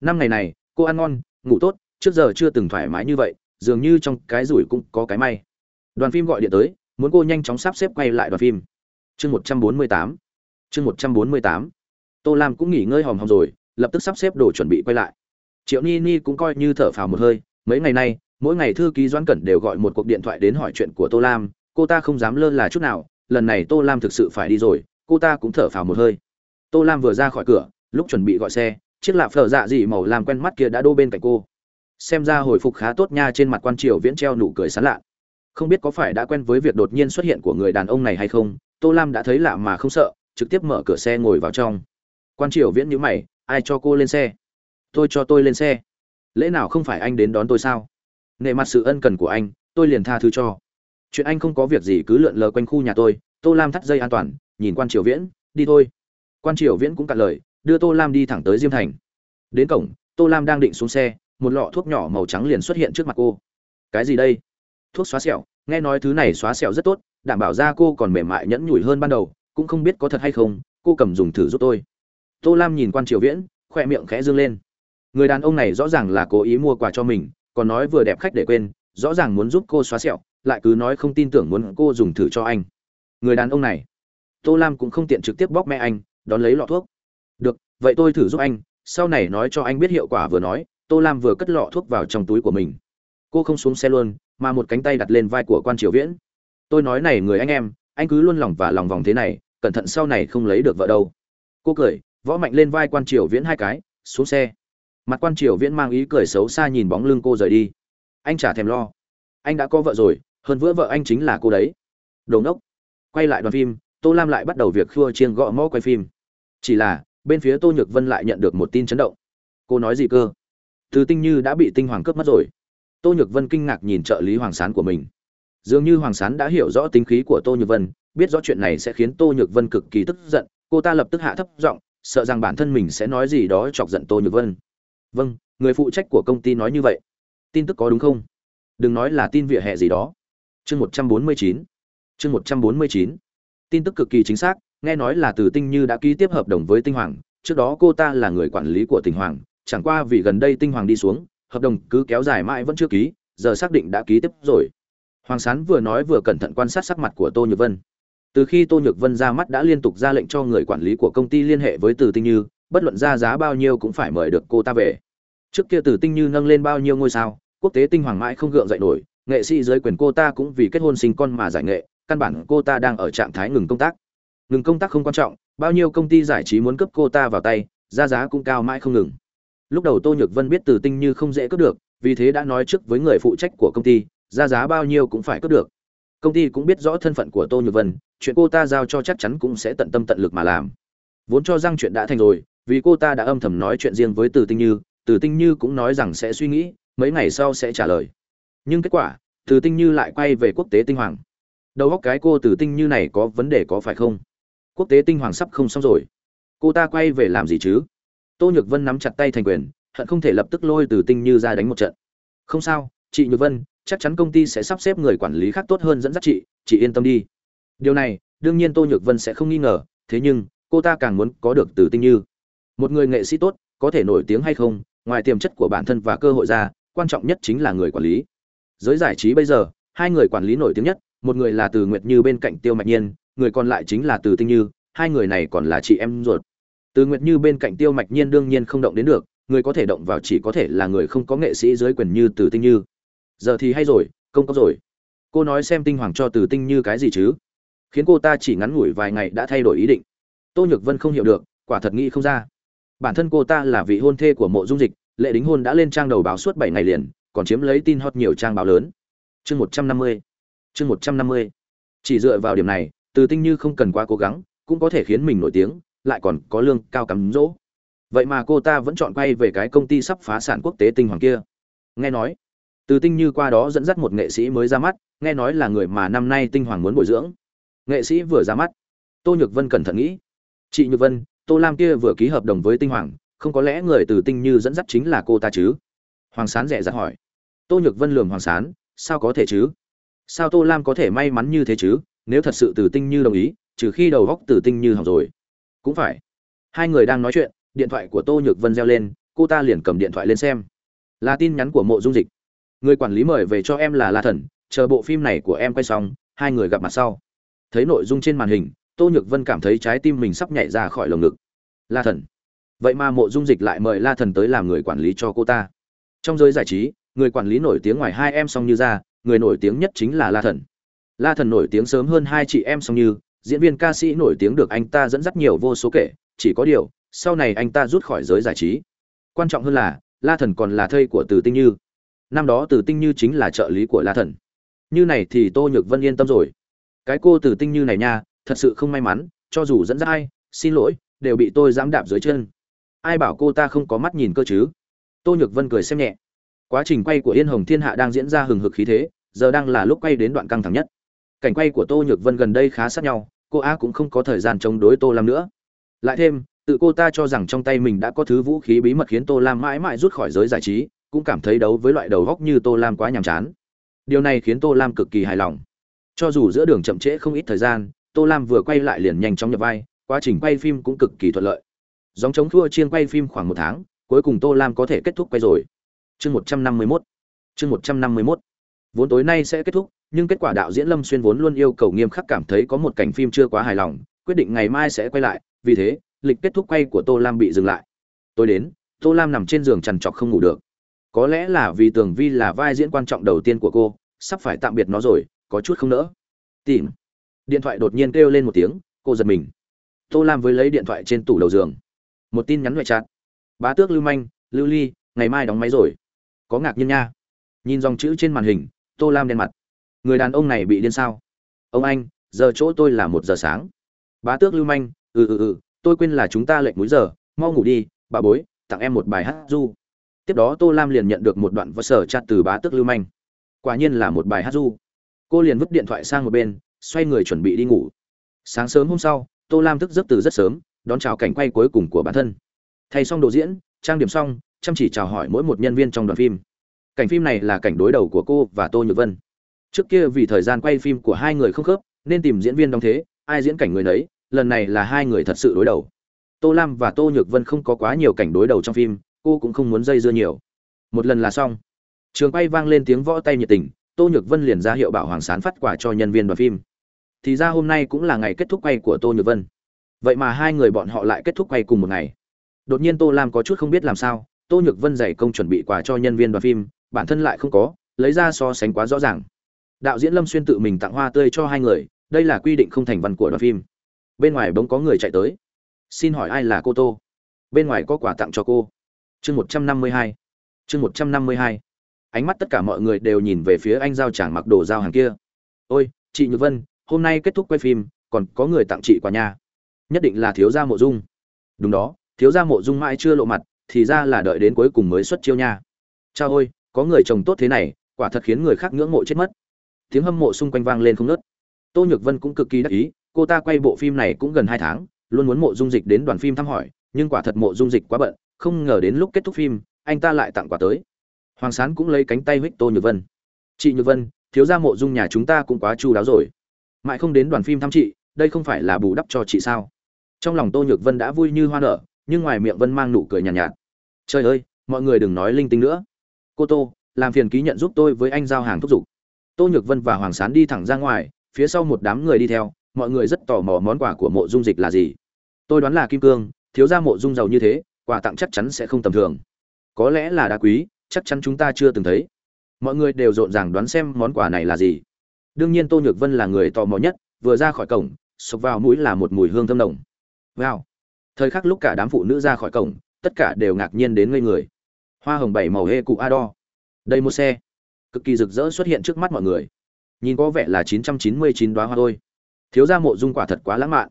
năm ngày này, cô ăn ngon, ngủ tốt, trước giờ chưa từng thoải mái như vậy, dường như trong cái rủi cũng có cái may. Đoàn phim gọi điện tới, muốn cô nhanh chóng sắp xếp quay lại đoàn phim. Chương một trăm bốn mươi tám. Chương một trăm bốn mươi tám. Tô lam cũng nghỉ ngơi hòm hòm rồi, lập tức sắp xếp đồ chuẩn bị quay lại. Triệu ni ni cũng coi như thở phào một hơi, mấy ngày nay, mỗi ngày thư ký doãn cẩn đều gọi một cuộc điện thoại đến hỏi chuyện của tô lam, cô ta không dám lơ là chút nào, lần này tô lam thực sự phải đi rồi, cô ta cũng thở phào một hơi. Tô lam vừa ra khỏi cửa, lúc chuẩn bị gọi xe chiếc lạp phở dạ dị màu làm quen mắt kia đã đô bên cạnh cô. Xem ra hồi phục khá tốt nha, trên mặt quan triều viễn treo nụ cười sán lạ. Không biết có phải đã quen với việc đột nhiên xuất hiện của người đàn ông này hay không, tô lam đã thấy lạ mà không sợ, trực tiếp mở cửa xe ngồi vào trong. Quan triều viễn nhữ mày, ai cho cô lên xe? Tôi cho tôi lên xe. Lẽ nào không phải anh đến đón tôi sao? Nể mặt sự ân cần của anh, tôi liền tha thứ cho. Chuyện anh không có việc gì cứ lượn lờ quanh khu nhà tôi. Tô lam thắt dây an toàn, nhìn quan triều viễn, đi thôi. Quan triều viễn cũng cạn lời đưa tô lam đi thẳng tới diêm thành. Đến cổng, tô lam đang định xuống xe, một lọ thuốc nhỏ màu trắng liền xuất hiện trước mặt cô. Cái gì đây? Thuốc xóa sẹo, nghe nói thứ này xóa sẹo rất tốt, đảm bảo da cô còn mềm mại nhẫn nhủi hơn ban đầu, cũng không biết có thật hay không, cô cầm dùng thử giúp tôi. Tô lam nhìn quan triều viễn, khoe miệng khẽ dương lên. Người đàn ông này rõ ràng là cố ý mua quà cho mình, còn nói vừa đẹp khách để quên, rõ ràng muốn giúp cô xóa sẹo, lại cứ nói không tin tưởng muốn cô dùng thử cho anh. Người đàn ông này? Tô lam cũng không tiện trực tiếp bóc mẹ anh, đón lấy lọ thuốc vậy tôi thử giúp anh, sau này nói cho anh biết hiệu quả vừa nói, tô lam vừa cất lọ thuốc vào trong túi của mình. Cô không xuống xe luôn, mà một cánh tay đặt lên vai của quan triều viễn. Tôi nói này người anh em, anh cứ luôn lòng và lòng vòng thế này, cẩn thận sau này không lấy được vợ đâu. Cô cười, võ mạnh lên vai quan triều viễn hai cái, xuống xe. Mặt quan triều viễn mang ý cười xấu xa nhìn bóng lưng cô rời đi. Anh chả thèm lo. Anh đã có vợ rồi, hơn vữa vợ anh chính là cô đấy. Đồ ngốc. Quay lại đoàn phim, tô lam lại bắt đầu việc khua chiên gõ mõ quay phim. Chỉ là bên phía tô nhược vân lại nhận được một tin chấn động. Cô nói gì cơ? Từ tinh như đã bị tinh hoàng cướp mất rồi. Tô nhược vân kinh ngạc nhìn trợ lý hoàng sán của mình. Dường như hoàng sán đã hiểu rõ tính khí của tô nhược vân, biết rõ chuyện này sẽ khiến tô nhược vân cực kỳ tức giận, cô ta lập tức hạ thấp giọng, sợ rằng bản thân mình sẽ nói gì đó chọc giận tô nhược vân. Vâng người phụ trách của công ty nói như vậy. Tin tức có đúng không? Đừng nói là tin vỉa hè gì đó. Chương một trăm bốn mươi chín. Chương một trăm bốn mươi chín. Tin tức cực kỳ chính xác nghe nói là từ tinh như đã ký tiếp hợp đồng với tinh hoàng, trước đó cô ta là người quản lý của tinh hoàng, chẳng qua vì gần đây tinh hoàng đi xuống, hợp đồng cứ kéo dài mãi vẫn chưa ký, giờ xác định đã ký tiếp rồi. Hoàng sán vừa nói vừa cẩn thận quan sát sắc mặt của tô nhược vân. Từ khi tô nhược vân ra mắt đã liên tục ra lệnh cho người quản lý của công ty liên hệ với từ tinh như, bất luận ra giá bao nhiêu cũng phải mời được cô ta về. Trước kia từ tinh như nâng lên bao nhiêu ngôi sao, quốc tế tinh hoàng mãi không gượng dậy nổi, nghệ sĩ dưới quyền cô ta cũng vì kết hôn sinh con mà giải nghệ, căn bản cô ta đang ở trạng thái ngừng công tác ngừng công tác không quan trọng, bao nhiêu công ty giải trí muốn cướp cô ta vào tay ra giá cũng cao mãi không ngừng. Lúc đầu tô nhược vân biết từ tinh như không dễ cướp được, vì thế đã nói trước với người phụ trách của công ty ra giá bao nhiêu cũng phải cướp được. Công ty cũng biết rõ thân phận của tô nhược vân, chuyện cô ta giao cho chắc chắn cũng sẽ tận tâm tận lực mà làm. Vốn cho rằng chuyện đã thành rồi, vì cô ta đã âm thầm nói chuyện riêng với từ tinh như, từ tinh như cũng nói rằng sẽ suy nghĩ, mấy ngày sau sẽ trả lời. Nhưng kết quả, từ tinh như lại quay về quốc tế tinh hoàng. Đầu góc cái cô từ tinh như này có vấn đề có phải không? Quốc tế tinh hoàng sắp không xong rồi. Cô ta quay về làm gì chứ? Tô nhược vân nắm chặt tay thành quyền, hận không thể lập tức lôi từ tinh như ra đánh một trận. Không sao, chị nhược vân, chắc chắn công ty sẽ sắp xếp người quản lý khác tốt hơn dẫn dắt chị chị yên tâm đi. Điều này, đương nhiên tô nhược vân sẽ không nghi ngờ, thế nhưng, cô ta càng muốn có được từ tinh như. Một người nghệ sĩ tốt, có thể nổi tiếng hay không, ngoài tiềm chất của bản thân và cơ hội ra, quan trọng nhất chính là người quản lý. Giới giải trí bây giờ, hai người quản lý nổi tiếng nhất, một người là từ nguyệt như bên cạnh tiêu mạch nhiên người còn lại chính là từ tinh như, hai người này còn là chị em ruột. Từ nguyệt như bên cạnh tiêu mạch nhiên đương nhiên không động đến được, người có thể động vào chỉ có thể là người không có nghệ sĩ dưới quyền như từ tinh như. Giờ thì hay rồi, công có rồi. Cô nói xem tinh hoàng cho từ tinh như cái gì chứ? Khiến cô ta chỉ ngắn ngủi vài ngày đã thay đổi ý định. Tô nhược vân không hiểu được, quả thật nghĩ không ra. Bản thân cô ta là vị hôn thê của mộ dung dịch, lệ đính hôn đã lên trang đầu báo suốt bảy ngày liền, còn chiếm lấy tin hot nhiều trang báo lớn. Chương một trăm năm mươi. Chương một trăm năm mươi. Chỉ dựa vào điểm này từ tinh như không cần quá cố gắng, cũng có thể khiến mình nổi tiếng, lại còn có lương cao cắm rỗ. Vậy mà cô ta vẫn chọn quay về cái công ty sắp phá sản quốc tế tinh hoàng kia. Nghe nói, từ tinh như qua đó dẫn dắt một nghệ sĩ mới ra mắt, nghe nói là người mà năm nay tinh hoàng muốn bồi dưỡng. Nghệ sĩ vừa ra mắt, tô nhược vân cẩn thận nghĩ. Chị nhược vân, tô lam kia vừa ký hợp đồng với tinh hoàng, không có lẽ người từ tinh như dẫn dắt chính là cô ta chứ? Hoàng sán rẻ rặt hỏi. Tô nhược vân lường hoàng sán, sao có thể chứ? Sao tô lam có thể may mắn như thế chứ? Nếu thật sự từ tinh như đồng ý, trừ khi đầu góc từ tinh như hỏng rồi. Cũng phải. Hai người đang nói chuyện, điện thoại của tô nhược vân reo lên, cô ta liền cầm điện thoại lên xem. Là tin nhắn của mộ dung dịch. Người quản lý mời về cho em là la thần, chờ bộ phim này của em quay xong, hai người gặp mặt sau. Thấy nội dung trên màn hình, tô nhược vân cảm thấy trái tim mình sắp nhảy ra khỏi lồng ngực. La thần. Vậy mà mộ dung dịch lại mời la thần tới làm người quản lý cho cô ta. Trong giới giải trí, người quản lý nổi tiếng ngoài hai em song như ra, người nổi tiếng nhất chính là la thần la thần nổi tiếng sớm hơn hai chị em song như, diễn viên ca sĩ nổi tiếng được anh ta dẫn dắt nhiều vô số kể, chỉ có điều, sau này anh ta rút khỏi giới giải trí. Quan trọng hơn là, la thần còn là thây của từ tinh như. Năm đó từ tinh như chính là trợ lý của la thần. Như này thì tô nhược vân yên tâm rồi. Cái cô từ tinh như này nha, thật sự không may mắn, cho dù dẫn dắt ai, xin lỗi, đều bị tôi giẫm đạp dưới chân. Ai bảo cô ta không có mắt nhìn cơ chứ? Tô nhược vân cười xem nhẹ. Quá trình quay của yên hồng thiên hạ đang diễn ra hừng hực khí thế, giờ đang là lúc quay đến đoạn căng thẳng nhất cảnh quay của tô nhược vân gần đây khá sát nhau, cô a cũng không có thời gian chống đối tô lam nữa. Lại thêm, tự cô ta cho rằng trong tay mình đã có thứ vũ khí bí mật khiến tô lam mãi mãi rút khỏi giới giải trí, cũng cảm thấy đấu với loại đầu góc như tô lam quá nhàm chán. Điều này khiến tô lam cực kỳ hài lòng. Cho dù giữa đường chậm trễ không ít thời gian, tô lam vừa quay lại liền nhanh chóng nhập vai, quá trình quay phim cũng cực kỳ thuận lợi. Dòng chống thua chiên quay phim khoảng một tháng, cuối cùng tô lam có thể kết thúc quay rồi. Chương một trăm năm mươi mốt. Chương một trăm năm mươi mốt. Vốn tối nay sẽ kết thúc nhưng kết quả đạo diễn lâm xuyên vốn luôn yêu cầu nghiêm khắc cảm thấy có một cảnh phim chưa quá hài lòng, quyết định ngày mai sẽ quay lại, vì thế, lịch kết thúc quay của tô lam bị dừng lại. Tôi đến, tô lam nằm trên giường trằn trọc không ngủ được. Có lẽ là vì tường vi là vai diễn quan trọng đầu tiên của cô, sắp phải tạm biệt nó rồi, có chút không nỡ. Tìm. Điện thoại đột nhiên kêu lên một tiếng, cô giật mình. Tô lam với lấy điện thoại trên tủ đầu giường. Một tin nhắn ngoại chặt bá tước lưu manh, lưu ly, ngày mai đóng máy rồi. Có ngạc nhiên nha. Nhìn dòng chữ trên màn hình, tô lam đen mặt người đàn ông này bị điên sao? Ông anh, giờ chỗ tôi là một giờ sáng. Bá tước lưu manh ừ ừ ừ tôi quên là chúng ta lệnh múi giờ, mau ngủ đi, bà bối, tặng em một bài hát du. Tiếp đó tô lam liền nhận được một đoạn vật sở chặt từ bá tước lưu manh. Quả nhiên là một bài hát du. Cô liền vứt điện thoại sang một bên, xoay người chuẩn bị đi ngủ. Sáng sớm hôm sau, tô lam thức giấc từ rất sớm, đón chào cảnh quay cuối cùng của bản thân. Thay xong đồ diễn, trang điểm xong, chăm chỉ chào hỏi mỗi một nhân viên trong đoàn phim. Cảnh phim này là cảnh đối đầu của cô và tô nhược vân trước kia vì thời gian quay phim của hai người không khớp, nên tìm diễn viên đóng thế, ai diễn cảnh người nấy, lần này là hai người thật sự đối đầu. Tô lam và tô nhược vân không có quá nhiều cảnh đối đầu trong phim, cô cũng không muốn dây dưa nhiều. Một lần là xong. Trường quay vang lên tiếng võ tay nhiệt tình, tô nhược vân liền ra hiệu bảo hoàng sán phát quả cho nhân viên đoàn phim. Thì ra hôm nay cũng là ngày kết thúc quay của tô nhược vân. Vậy mà hai người bọn họ lại kết thúc quay cùng một ngày. Đột nhiên tô lam có chút không biết làm sao, tô nhược vân dày công chuẩn bị quà cho nhân viên đoàn phim, bản thân lại không có, lấy ra so sánh quá rõ ràng đạo diễn lâm xuyên tự mình tặng hoa tươi cho hai người, đây là quy định không thành văn của đoàn phim. Bên ngoài bỗng có người chạy tới. Xin hỏi ai là cô tô? Bên ngoài có quà tặng cho cô. Chương một trăm năm mươi hai. Chương một trăm năm mươi hai. Ánh mắt tất cả mọi người đều nhìn về phía anh giao chàng mặc đồ giao hàng kia. Ôi, chị nhược vân, hôm nay kết thúc quay phim, còn có người tặng chị quà nhà nhất định là thiếu gia mộ dung. Đúng đó, thiếu gia mộ dung mãi chưa lộ mặt, thì ra là đợi đến cuối cùng mới xuất chiêu nha. Cha ôi, có người chồng tốt thế này, quả thật khiến người khác ngưỡng mộ chết mất tiếng hâm mộ xung quanh vang lên không nớt tô nhược vân cũng cực kỳ đắc ý cô ta quay bộ phim này cũng gần hai tháng luôn muốn mộ dung dịch đến đoàn phim thăm hỏi nhưng quả thật mộ dung dịch quá bận không ngờ đến lúc kết thúc phim anh ta lại tặng quà tới. Hoàng sán cũng lấy cánh tay huých tô nhược vân. Chị nhược vân thiếu gia mộ dung nhà chúng ta cũng quá chu đáo rồi. Mãi không đến đoàn phim thăm chị đây không phải là bù đắp cho chị sao? Trong lòng tô nhược vân đã vui như hoa nở nhưng ngoài miệng vân mang nụ cười nhàn nhạt, nhạt trời ơi mọi người đừng nói linh tinh nữa. Cô tô làm phiền ký nhận giúp tôi với anh giao hàng thúc giục tô nhược vân và hoàng sán đi thẳng ra ngoài, phía sau một đám người đi theo, mọi người rất tò mò món quà của mộ dung dịch là gì. Tôi đoán là kim cương, thiếu ra mộ dung giàu như thế, quà tặng chắc chắn sẽ không tầm thường. Có lẽ là đá quý, chắc chắn chúng ta chưa từng thấy. Mọi người đều rộn ràng đoán xem món quà này là gì. Đương nhiên tô nhược vân là người tò mò nhất, vừa ra khỏi cổng sộc vào mũi là một mùi hương thơm nồng. Wow. Thời khắc lúc cả đám phụ nữ ra khỏi cổng, tất cả đều ngạc nhiên đến ngây người. Hoa hồng bảy màu hê cụ a đo đây một xe cực kỳ rực rỡ xuất hiện trước mắt mọi người. Nhìn có vẻ là chín trăm chín mươi chín đoá hoa thôi. Thiếu gia mộ dung quả thật quá lãng mạn.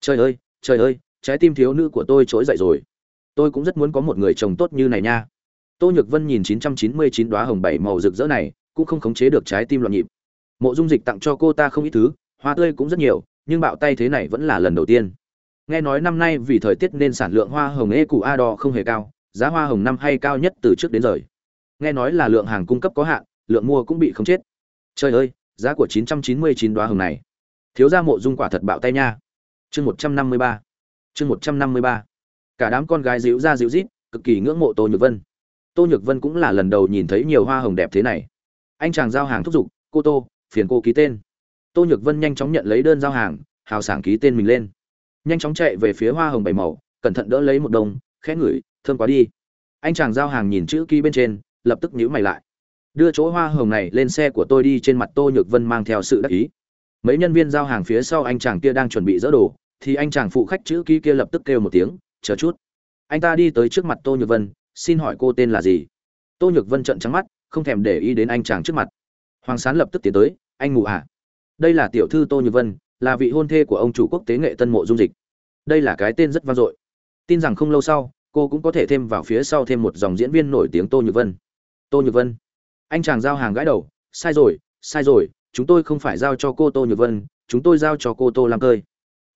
Trời ơi trời ơi, trái tim thiếu nữ của tôi trỗi dậy rồi. Tôi cũng rất muốn có một người chồng tốt như này nha. Tô nhược vân nhìn chín trăm chín mươi chín đoá hồng bảy màu rực rỡ này, cũng không khống chế được trái tim loạn nhịp. Mộ dung dịch tặng cho cô ta không ít thứ, hoa tươi cũng rất nhiều, nhưng bạo tay thế này vẫn là lần đầu tiên. Nghe nói năm nay vì thời tiết nên sản lượng hoa hồng e cụ a đo không hề cao, giá hoa hồng năm hay cao nhất từ trước đến giờ. Nghe nói là lượng hàng cung cấp có hạn lượng mua cũng bị không chết. Trời ơi, giá của 999 đóa hồng này. Thiếu gia mộ dung quả thật bạo tay nha. Chương 153 chương 153 cả đám con gái dịu ra dịu rít, cực kỳ ngưỡng mộ tô nhược vân. Tô nhược vân cũng là lần đầu nhìn thấy nhiều hoa hồng đẹp thế này. Anh chàng giao hàng thúc giục, cô tô, phiền cô ký tên. Tô nhược vân nhanh chóng nhận lấy đơn giao hàng, hào sảng ký tên mình lên. Nhanh chóng chạy về phía hoa hồng bảy màu, cẩn thận đỡ lấy một đồng, khẽ ngửi, thơm quá đi. Anh chàng giao hàng nhìn chữ ký bên trên, lập tức nhíu mày lại đưa chỗ hoa hồng này lên xe của tôi đi trên mặt tô nhược vân mang theo sự đắc ý. Mấy nhân viên giao hàng phía sau anh chàng kia đang chuẩn bị dỡ đồ, thì anh chàng phụ khách chữ ký kia lập tức kêu một tiếng, chờ chút. Anh ta đi tới trước mặt tô nhược vân, xin hỏi cô tên là gì? Tô nhược vân trợn trắng mắt, không thèm để ý đến anh chàng trước mặt. Hoàng sán lập tức tiến tới, anh ngủ à? Đây là tiểu thư tô nhược vân, là vị hôn thê của ông chủ quốc tế nghệ tân mộ dung dịch. Đây là cái tên rất vang dội. Tin rằng không lâu sau, cô cũng có thể thêm vào phía sau thêm một dòng diễn viên nổi tiếng tô nhược vân. Tô nhược vân anh chàng giao hàng gãi đầu, sai rồi sai rồi, chúng tôi không phải giao cho cô tô nhược vân, chúng tôi giao cho cô tô lam cơi.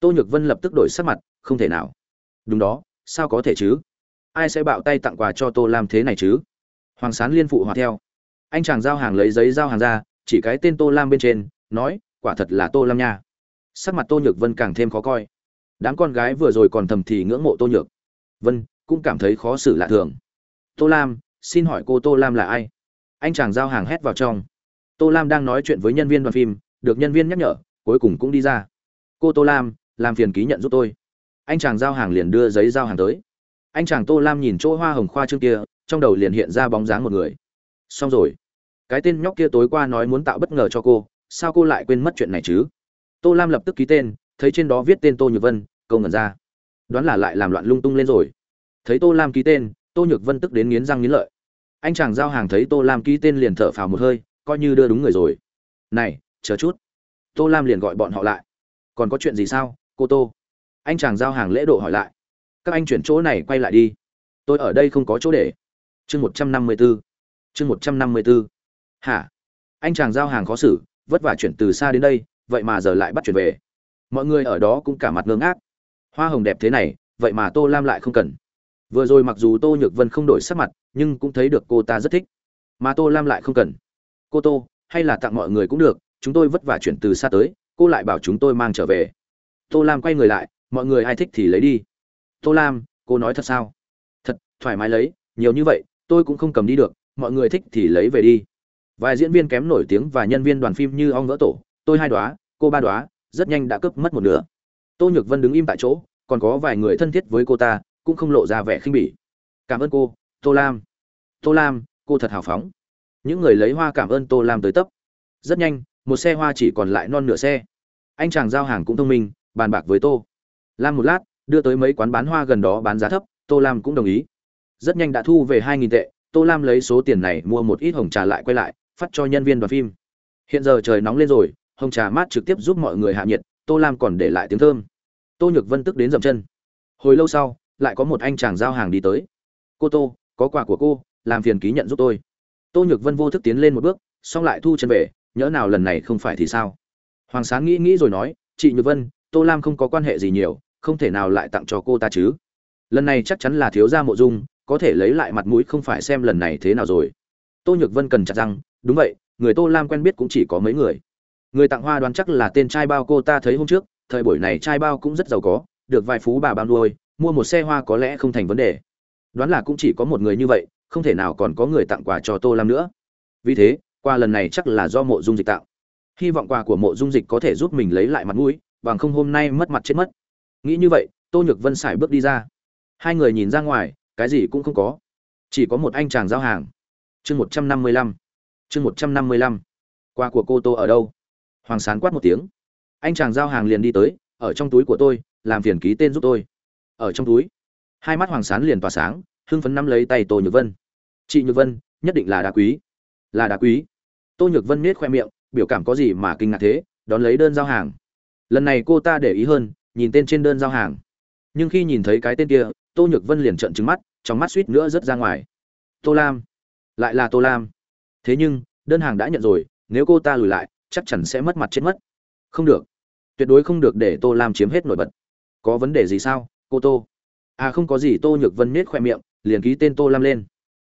Tô nhược vân lập tức đổi sắc mặt, không thể nào. Đúng đó, sao có thể chứ? Ai sẽ bạo tay tặng quà cho tô lam thế này chứ? Hoàng sán liên phụ hòa theo. Anh chàng giao hàng lấy giấy giao hàng ra, chỉ cái tên tô lam bên trên, nói, quả thật là tô lam nha. Sắc mặt tô nhược vân càng thêm khó coi. Đám con gái vừa rồi còn thầm thì ngưỡng mộ tô nhược. Vân, cũng cảm thấy khó xử lạ thường. Tô lam, xin hỏi cô tô lam là ai? Anh chàng giao hàng hét vào trong. Tô lam đang nói chuyện với nhân viên đoàn phim, được nhân viên nhắc nhở, cuối cùng cũng đi ra. Cô tô lam, làm phiền ký nhận giúp tôi. Anh chàng giao hàng liền đưa giấy giao hàng tới. Anh chàng tô lam nhìn chỗ hoa hồng khoa trương kia, trong đầu liền hiện ra bóng dáng một người. Xong rồi. Cái tên nhóc kia tối qua nói muốn tạo bất ngờ cho cô, sao cô lại quên mất chuyện này chứ? Tô lam lập tức ký tên, thấy trên đó viết tên tô nhược vân câu ngẩn ra. Đoán là lại làm loạn lung tung lên rồi. Thấy tô lam ký tên, tô nhược vân tức đến nghiến răng nghiến lợi anh chàng giao hàng thấy tô lam ký tên liền thở phào một hơi, coi như đưa đúng người rồi. Này, chờ chút. Tô lam liền gọi bọn họ lại. Còn có chuyện gì sao, cô tô? Anh chàng giao hàng lễ độ hỏi lại. Các anh chuyển chỗ này quay lại đi. Tôi ở đây không có chỗ để. Chương một trăm năm mươi b ố chương một trăm năm mươi b ố hả? Anh chàng giao hàng khó xử, vất vả chuyển từ xa đến đây, vậy mà giờ lại bắt chuyển về. Mọi người ở đó cũng cả mặt ngơ ngác. Hoa hồng đẹp thế này, vậy mà tô lam lại không cần vừa rồi mặc dù tô nhược vân không đổi sắc mặt, nhưng cũng thấy được cô ta rất thích. Mà tô lam lại không cần. Cô tô, hay là tặng mọi người cũng được, chúng tôi vất vả chuyển từ xa tới, cô lại bảo chúng tôi mang trở về. Tô lam quay người lại, mọi người ai thích thì lấy đi. Tô lam, cô nói thật sao? Thật, thoải mái lấy, nhiều như vậy, tôi cũng không cầm đi được, mọi người thích thì lấy về đi. Vài diễn viên kém nổi tiếng và nhân viên đoàn phim như ong vỡ tổ, tôi hai đoá cô ba đoá rất nhanh đã cướp mất một nửa. Tô nhược vân đứng im tại chỗ, còn có vài người thân thiết với cô ta cũng không lộ ra vẻ khinh bỉ. Cảm ơn cô, tô lam. Tô lam, cô thật hào phóng. Những người lấy hoa cảm ơn tô lam tới tấp. Rất nhanh, một xe hoa chỉ còn lại non nửa xe. Anh chàng giao hàng cũng thông minh, bàn bạc với tô. Lam một lát, đưa tới mấy quán bán hoa gần đó bán giá thấp, tô lam cũng đồng ý. Rất nhanh đã thu về hai nghìn tệ, tô lam lấy số tiền này mua một ít hồng trà lại quay lại, phát cho nhân viên đoàn phim. Hiện giờ trời nóng lên rồi, hồng trà mát trực tiếp giúp mọi người hạ nhiệt, tô lam còn để lại tiếng thơm. Tô nhược vân tức đến dậm chân. Hồi lâu sau lại có một anh chàng giao hàng đi tới. Cô tô, có quà của cô, làm phiền ký nhận giúp tôi. Tô nhược vân vô thức tiến lên một bước, xong lại thu chân về, nhỡ nào lần này không phải thì sao? Hoàng sáng nghĩ nghĩ rồi nói, chị nhược vân, tô lam không có quan hệ gì nhiều, không thể nào lại tặng cho cô ta chứ. Lần này chắc chắn là thiếu gia mộ dung, có thể lấy lại mặt mũi không phải xem lần này thế nào rồi. Tô nhược vân cần chặt rằng đúng vậy, người tô lam quen biết cũng chỉ có mấy người. Người tặng hoa đoán chắc là tên trai bao cô ta thấy hôm trước, thời buổi này trai bao cũng rất giàu có, được vài phú bà bao nuôi mua một xe hoa có lẽ không thành vấn đề. Đoán là cũng chỉ có một người như vậy, không thể nào còn có người tặng quà cho tô lam nữa. Vì thế qua lần này chắc là do mộ dung dịch tạo. Hy vọng quà của mộ dung dịch có thể giúp mình lấy lại mặt mũi, bằng không hôm nay mất mặt chết mất. Nghĩ như vậy, tô nhược vân xài bước đi ra. Hai người nhìn ra ngoài, cái gì cũng không có. Chỉ có một anh chàng giao hàng. Chương một trăm năm mươi lăm. Chương một trăm năm mươi lăm. Quà của cô tô ở đâu? Hoàng sán quát một tiếng. Anh chàng giao hàng liền đi tới, ở trong túi của tôi, làm phiền ký tên giúp tôi ở trong túi. Hai mắt hoàng sán liền tỏa sáng, hưng phấn nắm lấy tay tô nhược vân. Chị nhược vân, nhất định là đá quý. Là đá quý. Tô nhược vân miết khoe miệng, biểu cảm có gì mà kinh ngạc thế, đón lấy đơn giao hàng. Lần này cô ta để ý hơn, nhìn tên trên đơn giao hàng. Nhưng khi nhìn thấy cái tên kia, tô nhược vân liền trợn trừng mắt, trong mắt suýt nữa rớt ra ngoài. Tô lam. Lại là tô lam. Thế nhưng, đơn hàng đã nhận rồi, nếu cô ta lùi lại, chắc chắn sẽ mất mặt chết mất. Không được. Tuyệt đối không được để tô lam chiếm hết nổi bật. Có vấn đề gì sao? Cô tô. À không có gì, tô nhược vân miết khoe miệng, liền ký tên tô lam lên.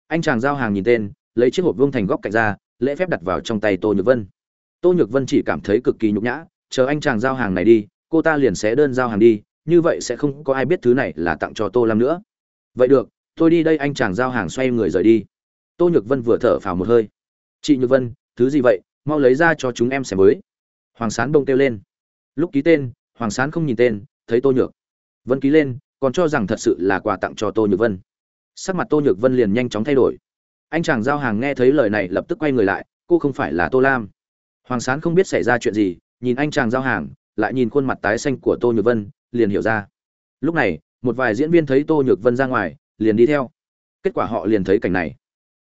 Anh chàng giao hàng nhìn tên, lấy chiếc hộp vương thành góc cạnh ra, lễ phép đặt vào trong tay tô nhược vân. Tô nhược vân chỉ cảm thấy cực kỳ nhục nhã, chờ anh chàng giao hàng này đi, cô ta liền sẽ đơn giao hàng đi, như vậy sẽ không có ai biết thứ này là tặng cho tô lam nữa. Vậy được, tôi đi đây, anh chàng giao hàng xoay người rời đi. Tô nhược vân vừa thở phào một hơi. Chị nhược vân, thứ gì vậy? Mau lấy ra cho chúng em xem mới hoàng sán bông kêu lên. Lúc ký tên, hoàng sán không nhìn tên, thấy tô nhược vân ký lên, còn cho rằng thật sự là quà tặng cho tô nhược vân. Sắc mặt tô nhược vân liền nhanh chóng thay đổi. Anh chàng giao hàng nghe thấy lời này lập tức quay người lại, cô không phải là tô lam. Hoàng sán không biết xảy ra chuyện gì, nhìn anh chàng giao hàng, lại nhìn khuôn mặt tái xanh của tô nhược vân, liền hiểu ra. Lúc này, một vài diễn viên thấy tô nhược vân ra ngoài, liền đi theo. Kết quả họ liền thấy cảnh này.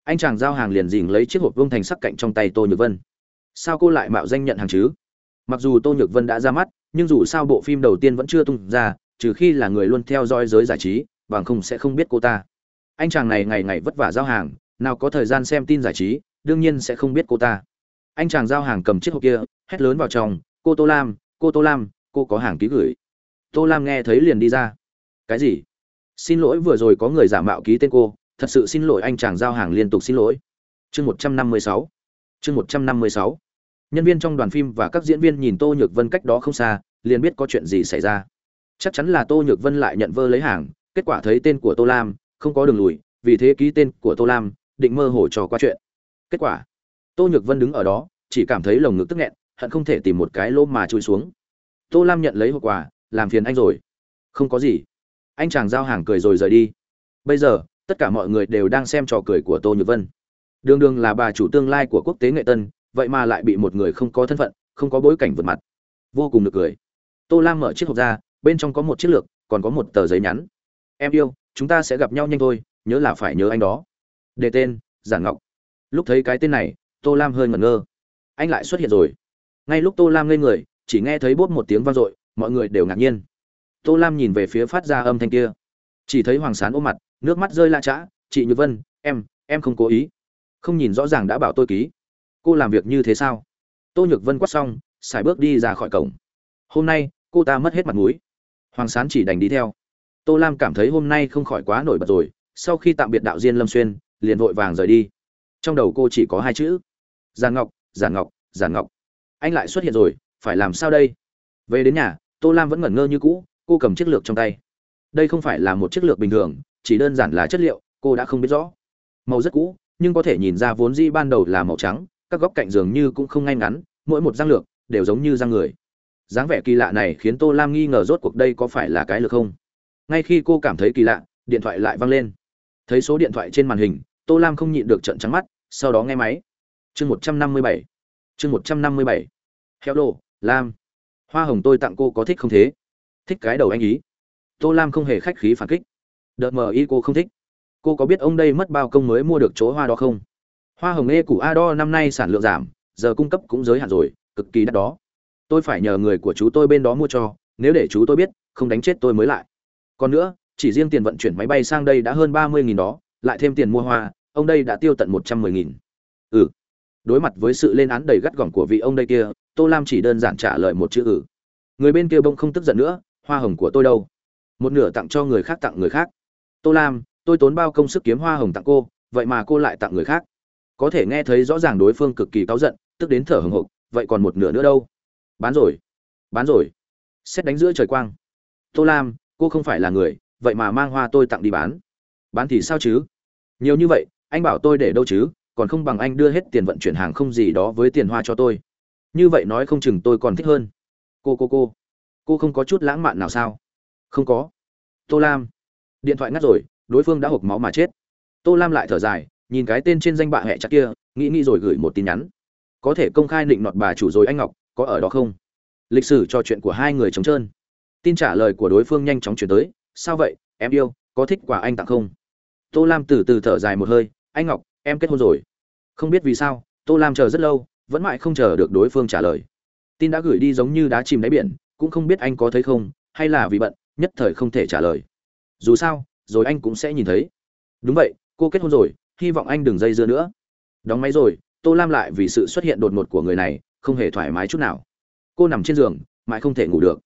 Anh chàng giao hàng liền dình lấy chiếc hộp vương thành sắc cạnh trong tay tô nhược vân. Sao cô lại mạo danh nhận hàng chứ? Mặc dù tô nhược vân đã ra mắt, nhưng dù sao bộ phim đầu tiên vẫn chưa tung ra trừ khi là người luôn theo dõi giới giải trí, bằng không sẽ không biết cô ta. Anh chàng này ngày ngày vất vả giao hàng, nào có thời gian xem tin giải trí, đương nhiên sẽ không biết cô ta. Anh chàng giao hàng cầm chiếc hộp kia, hét lớn vào trong, cô tô lam, cô tô lam, cô có hàng ký gửi. Tô lam nghe thấy liền đi ra. Cái gì? Xin lỗi, vừa rồi có người giả mạo ký tên cô, thật sự xin lỗi, anh chàng giao hàng liên tục xin lỗi. Chương một trăm năm mươi sáu. Chương một trăm năm mươi sáu. Nhân viên trong đoàn phim và các diễn viên nhìn tô nhược vân cách đó không xa, liền biết có chuyện gì xảy ra chắc chắn là tô nhược vân lại nhận vơ lấy hàng, kết quả thấy tên của tô lam, không có đường lùi, vì thế ký tên của tô lam, định mơ hồ trò qua chuyện. Kết quả, tô nhược vân đứng ở đó, chỉ cảm thấy lồng ngực tức nghẹn, hận không thể tìm một cái lỗ mà chui xuống. Tô lam nhận lấy hộp quà, làm phiền anh rồi. Không có gì. Anh chàng giao hàng cười rồi rời đi. Bây giờ, tất cả mọi người đều đang xem trò cười của tô nhược vân. Đường đường là bà chủ tương lai của quốc tế nghệ tân, vậy mà lại bị một người không có thân phận, không có bối cảnh vượt mặt. Vô cùng được cười. Tô lam mở chiếc hộp ra bên trong có một chiếc lược, còn có một tờ giấy nhắn. Em yêu, chúng ta sẽ gặp nhau nhanh thôi, nhớ là phải nhớ anh đó. Đề tên giản ngọc. Lúc thấy cái tên này, tô lam hơi ngẩn ngơ. Anh lại xuất hiện rồi. Ngay lúc tô lam ngây người, chỉ nghe thấy bốt một tiếng vang dội, mọi người đều ngạc nhiên. Tô lam nhìn về phía phát ra âm thanh kia. Chỉ thấy hoàng sán ôm mặt, nước mắt rơi la chã chị như vân, em em không cố ý. Không nhìn rõ ràng đã bảo tôi ký. Cô làm việc như thế sao? Tô nhược vân quát xong, xài bước đi ra khỏi cổng. Hôm nay, cô ta mất hết mặt mũi hoàng sán chỉ đành đi theo. Tô lam cảm thấy hôm nay không khỏi quá nổi bật rồi, sau khi tạm biệt đạo diên lâm xuyên, liền vội vàng rời đi. Trong đầu cô chỉ có hai chữ giàn ngọc giàn ngọc giàn ngọc. Anh lại xuất hiện rồi, phải làm sao đây? Về đến nhà, tô lam vẫn ngẩn ngơ như cũ, cô cầm chiếc lược trong tay. Đây không phải là một chiếc lược bình thường, chỉ đơn giản là chất liệu, cô đã không biết rõ. Màu rất cũ, nhưng có thể nhìn ra vốn dĩ ban đầu là màu trắng, các góc cạnh dường như cũng không ngay ngắn, mỗi một răng lược đều giống như răng người dáng vẻ kỳ lạ này khiến tô lam nghi ngờ rốt cuộc đây có phải là cái lược không? Ngay khi cô cảm thấy kỳ lạ, điện thoại lại văng lên. Thấy số điện thoại trên màn hình, tô lam không nhịn được trận trắng mắt, sau đó nghe máy. Chương một trăm năm mươi bảy. Chương một trăm năm mươi bảy. Heo đồ, lam. Hoa hồng tôi tặng cô có thích không thế? Thích cái đầu anh ý. Tô lam không hề khách khí phản kích. Đợt mờ y cô không thích. Cô có biết ông đây mất bao công mới mua được chỗ hoa đó không? Hoa hồng e củ a đo năm nay sản lượng giảm, giờ cung cấp cũng giới hạn rồi, cực kỳ đắt đó tôi phải nhờ người của chú tôi bên đó mua cho, nếu để chú tôi biết, không đánh chết tôi mới lại. Còn nữa, chỉ riêng tiền vận chuyển máy bay sang đây đã hơn ba mươi nghìn đó, lại thêm tiền mua hoa, ông đây đã tiêu tận một trăm mười nghìn. Ừ. Đối mặt với sự lên án đầy gắt gỏng của vị ông đây kia, tô lam chỉ đơn giản trả lời một chữ ừ. Người bên kia bông không tức giận nữa, hoa hồng của tôi đâu? Một nửa tặng cho người khác tặng người khác. Tô lam, tôi tốn bao công sức kiếm hoa hồng tặng cô, vậy mà cô lại tặng người khác. Có thể nghe thấy rõ ràng đối phương cực kỳ cáu giận, tức đến thở hừng hộp vậy còn một nửa nữa đâu? Bán rồi. Bán rồi. Xét đánh giữa trời quang. Tô lam, cô không phải là người, vậy mà mang hoa tôi tặng đi bán. Bán thì sao chứ? Nhiều như vậy, anh bảo tôi để đâu chứ? Còn không bằng anh đưa hết tiền vận chuyển hàng không gì đó với tiền hoa cho tôi. Như vậy nói không chừng tôi còn thích hơn. Cô cô cô. Cô không có chút lãng mạn nào sao? Không có. Tô lam. Điện thoại ngắt rồi, đối phương đã hộp máu mà chết. Tô lam lại thở dài, nhìn cái tên trên danh bạ hẹ chặt kia, nghĩ nghĩ rồi gửi một tin nhắn. Có thể công khai định nọt bà chủ rồi anh ngọc có ở đó không? Lịch sử trò chuyện của hai người trống trơn. Tin trả lời của đối phương nhanh chóng chuyển tới, sao vậy? Em yêu, có thích quà anh tặng không? Tô lam từ từ thở dài một hơi, anh ngọc, em kết hôn rồi. Không biết vì sao. Tô lam chờ rất lâu, vẫn mãi không chờ được đối phương trả lời. Tin đã gửi đi giống như đá chìm đáy biển, cũng không biết anh có thấy không, hay là vì bận, nhất thời không thể trả lời. Dù sao, rồi anh cũng sẽ nhìn thấy. Đúng vậy, cô kết hôn rồi, hy vọng anh đừng dây dưa nữa. Đóng máy rồi, tô lam lại vì sự xuất hiện đột ngột của người này không hề thoải mái chút nào. Cô nằm trên giường, mãi không thể ngủ được.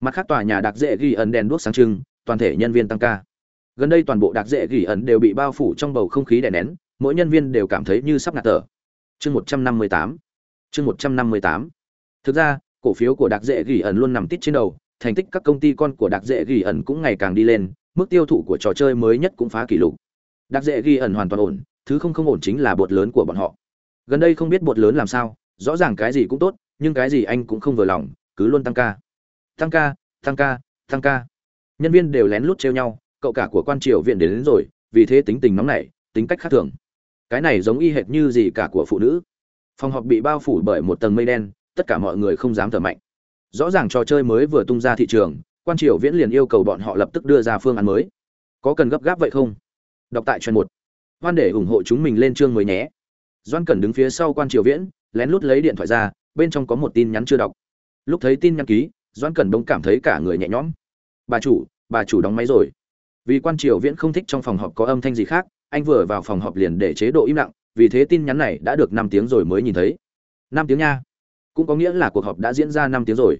Mặt khác tòa nhà đặc dễ ghi ẩn đèn đuốc sáng trưng, toàn thể nhân viên tăng ca. Gần đây toàn bộ đặc dễ ghi ẩn đều bị bao phủ trong bầu không khí đè nén, mỗi nhân viên đều cảm thấy như sắp ngạt thở. Chương một trăm năm mươi tám. Chương một trăm năm mươi tám. Thực ra, cổ phiếu của đặc dễ ghi ẩn luôn nằm tít trên đầu, thành tích các công ty con của đặc dễ ghi ẩn cũng ngày càng đi lên, mức tiêu thụ của trò chơi mới nhất cũng phá kỷ lục. Đặc dễ ghi ẩn hoàn toàn ổn, thứ không không ổn chính là bột lớn của bọn họ. Gần đây không biết bột lớn làm sao rõ ràng cái gì cũng tốt nhưng cái gì anh cũng không vừa lòng cứ luôn tăng ca. Tăng ca tăng ca tăng ca. Nhân viên đều lén lút trêu nhau cậu cả của quan triều viện đến, đến rồi vì thế tính tình nóng nảy tính cách khác thường. Cái này giống y hệt như gì cả của phụ nữ. Phòng họp bị bao phủ bởi một tầng mây đen tất cả mọi người không dám thở mạnh. Rõ ràng trò chơi mới vừa tung ra thị trường quan triều viễn liền yêu cầu bọn họ lập tức đưa ra phương án mới. Có cần gấp gáp vậy không? Đọc tại chuyện một. Hoan để ủng hộ chúng mình lên chương mới nhé. Doan cần đứng phía sau quan triều viễn lén lút lấy điện thoại ra, bên trong có một tin nhắn chưa đọc. Lúc thấy tin nhắn ký, Doãn cần Đông cảm thấy cả người nhẹ nhõm. Bà chủ bà chủ đóng máy rồi. Vì quan triều viễn không thích trong phòng họp có âm thanh gì khác, anh vừa vào phòng họp liền để chế độ im lặng, vì thế tin nhắn này đã được năm tiếng rồi mới nhìn thấy. Năm tiếng nha. Cũng có nghĩa là cuộc họp đã diễn ra năm tiếng rồi.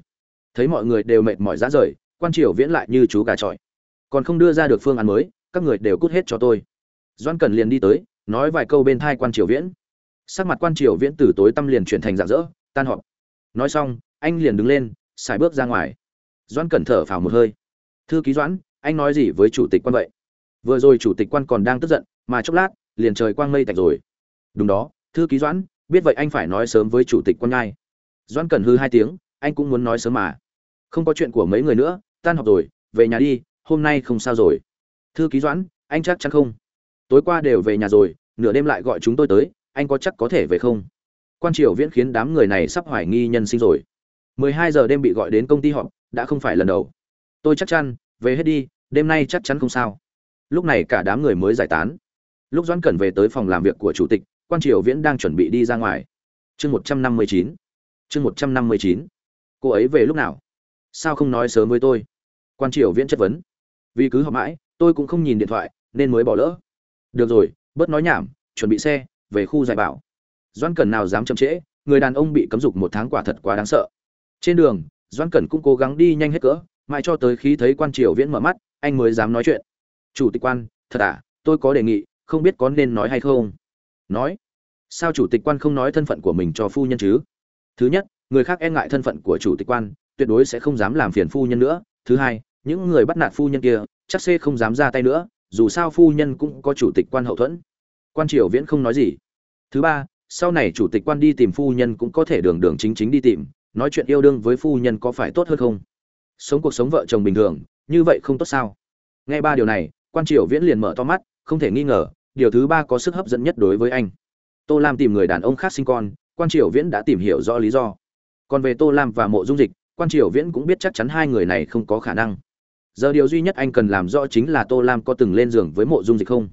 Thấy mọi người đều mệt mỏi ra rời, quan triều viễn lại như chú gà trọi. Còn không đưa ra được phương án mới, các người đều cút hết cho tôi. Doan cần liền đi tới, nói vài câu bên thai quan triều viễn sắc mặt quan triều viễn từ tối tâm liền chuyển thành rạng rỡ, tan họp. Nói xong, anh liền đứng lên, xài bước ra ngoài. Doãn cẩn thở phào một hơi. Thư ký doãn, anh nói gì với chủ tịch quan vậy? Vừa rồi chủ tịch quan còn đang tức giận, mà chốc lát, liền trời quang mây tạch rồi. Đúng đó, thư ký doãn, biết vậy anh phải nói sớm với chủ tịch quan ngay. Doãn cẩn hư hai tiếng, anh cũng muốn nói sớm mà. Không có chuyện của mấy người nữa, tan học rồi, về nhà đi, hôm nay không sao rồi. Thư ký doãn, anh chắc chắn không? Tối qua đều về nhà rồi, nửa đêm lại gọi chúng tôi tới anh có chắc có thể về không? Quan triều viễn khiến đám người này sắp hoài nghi nhân sinh rồi. 12 giờ đêm bị gọi đến công ty họp, đã không phải lần đầu. Tôi chắc chắn, về hết đi, đêm nay chắc chắn không sao. Lúc này cả đám người mới giải tán. Lúc doãn cẩn về tới phòng làm việc của chủ tịch, quan triều viễn đang chuẩn bị đi ra ngoài. Chương 159 chương 159 cô ấy về lúc nào? Sao không nói sớm với tôi? Quan triều viễn chất vấn. Vì cứ họp mãi, tôi cũng không nhìn điện thoại, nên mới bỏ lỡ. Được rồi, bớt nói nhảm, chuẩn bị xe về khu giải bảo. Doan cẩn nào dám chậm trễ, người đàn ông bị cấm dục một tháng quả thật quá đáng sợ. Trên đường doan cẩn cũng cố gắng đi nhanh hết cỡ, mãi cho tới khi thấy quan triều viễn mở mắt, anh mới dám nói chuyện. Chủ tịch quan, thật à tôi có đề nghị, không biết có nên nói hay không? Nói. Sao chủ tịch quan không nói thân phận của mình cho phu nhân chứ? Thứ nhất, người khác e ngại thân phận của chủ tịch quan, tuyệt đối sẽ không dám làm phiền phu nhân nữa. Thứ hai, những người bắt nạt phu nhân kia, chắc sẽ không dám ra tay nữa, dù sao phu nhân cũng có chủ tịch quan hậu thuẫn quan triều viễn không nói gì. Thứ ba, sau này chủ tịch quan đi tìm phu nhân cũng có thể đường đường chính chính đi tìm, nói chuyện yêu đương với phu nhân có phải tốt hơn không? Sống cuộc sống vợ chồng bình thường, như vậy không tốt sao? Nghe ba điều này, quan triều viễn liền mở to mắt, không thể nghi ngờ, điều thứ ba có sức hấp dẫn nhất đối với anh. Tô lam tìm người đàn ông khác sinh con, quan triều viễn đã tìm hiểu rõ lý do. Còn về tô lam và mộ dung dịch, quan triều viễn cũng biết chắc chắn hai người này không có khả năng. Giờ điều duy nhất anh cần làm rõ chính là tô lam có từng lên giường với mộ dung dịch không?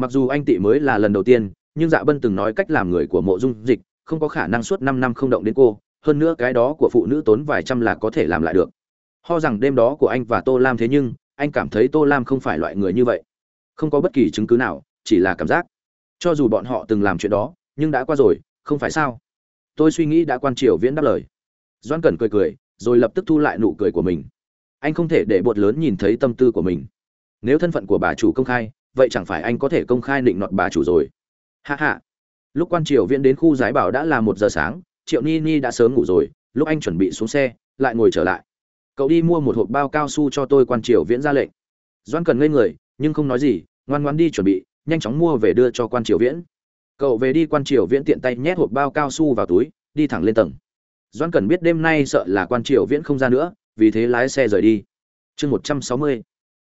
Mặc dù anh tị mới là lần đầu tiên, nhưng dạ bân từng nói cách làm người của mộ dung dịch, không có khả năng suốt năm năm không động đến cô, hơn nữa cái đó của phụ nữ tốn vài trăm là có thể làm lại được. Ho rằng đêm đó của anh và tô lam thế nhưng, anh cảm thấy tô lam không phải loại người như vậy. Không có bất kỳ chứng cứ nào, chỉ là cảm giác. Cho dù bọn họ từng làm chuyện đó, nhưng đã qua rồi, không phải sao? Tôi suy nghĩ đã quan triều viễn đáp lời. Doan cẩn cười cười, rồi lập tức thu lại nụ cười của mình. Anh không thể để bột lớn nhìn thấy tâm tư của mình. Nếu thân phận của bà chủ công khai vậy chẳng phải anh có thể công khai định nọt bà chủ rồi. Hạ hạ lúc quan triều viễn đến khu giái bảo đã là một giờ sáng, triệu ni ni đã sớm ngủ rồi, lúc anh chuẩn bị xuống xe, lại ngồi trở lại. Cậu đi mua một hộp bao cao su cho tôi quan triều viễn ra lệnh. Doan cần ngây người, nhưng không nói gì, ngoan ngoan đi chuẩn bị, nhanh chóng mua về đưa cho quan triều viễn. Cậu về đi quan triều viễn tiện tay nhét hộp bao cao su vào túi, đi thẳng lên tầng. Doan cần biết đêm nay sợ là quan triều viễn không ra nữa, vì thế lái xe rời đi. Chương một trăm sáu mươi.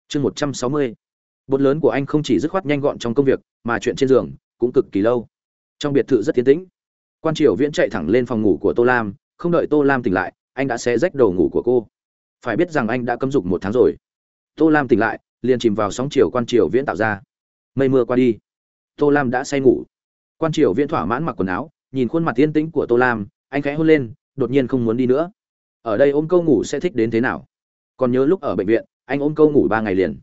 Chương một trăm sáu mươi bột lớn của anh không chỉ dứt khoát nhanh gọn trong công việc, mà chuyện trên giường cũng cực kỳ lâu. Trong biệt thự rất tiến tĩnh. Quan triều viễn chạy thẳng lên phòng ngủ của tô lam, không đợi tô lam tỉnh lại, anh đã xé rách đầu ngủ của cô. Phải biết rằng anh đã cấm dục một tháng rồi. Tô lam tỉnh lại, liền chìm vào sóng chiều quan triều viễn tạo ra. Mây mưa qua đi. Tô lam đã say ngủ. Quan triều viễn thỏa mãn mặc quần áo, nhìn khuôn mặt yên tĩnh của tô lam, anh khẽ hôn lên, đột nhiên không muốn đi nữa. Ở đây ôm câu ngủ sẽ thích đến thế nào? Còn nhớ lúc ở bệnh viện, anh ôm câu ngủ ba ngày liền.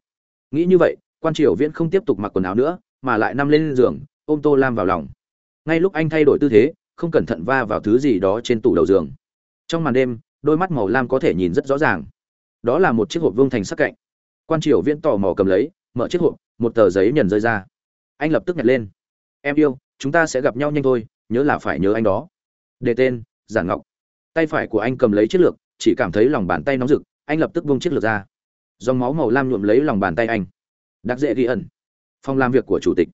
Nghĩ như vậy quan triều viễn không tiếp tục mặc quần áo nữa, mà lại nằm lên giường, ôm tô lam vào lòng. Ngay lúc anh thay đổi tư thế, không cẩn thận va vào thứ gì đó trên tủ đầu giường. Trong màn đêm, đôi mắt màu lam có thể nhìn rất rõ ràng. Đó là một chiếc hộp vương thành sắc cạnh. Quan triều viễn tò mò cầm lấy, mở chiếc hộp, một tờ giấy nhần rơi ra. Anh lập tức nhặt lên. Em yêu, chúng ta sẽ gặp nhau nhanh thôi, nhớ là phải nhớ anh đó. Đề tên, giản ngọc. Tay phải của anh cầm lấy chiếc lược, chỉ cảm thấy lòng bàn tay nóng rực, anh lập tức vung chiếc lược ra. Dòng máu màu lam nhuộm lấy lòng bàn tay anh đặc dễ ghi ẩn. Phòng làm việc của chủ tịch.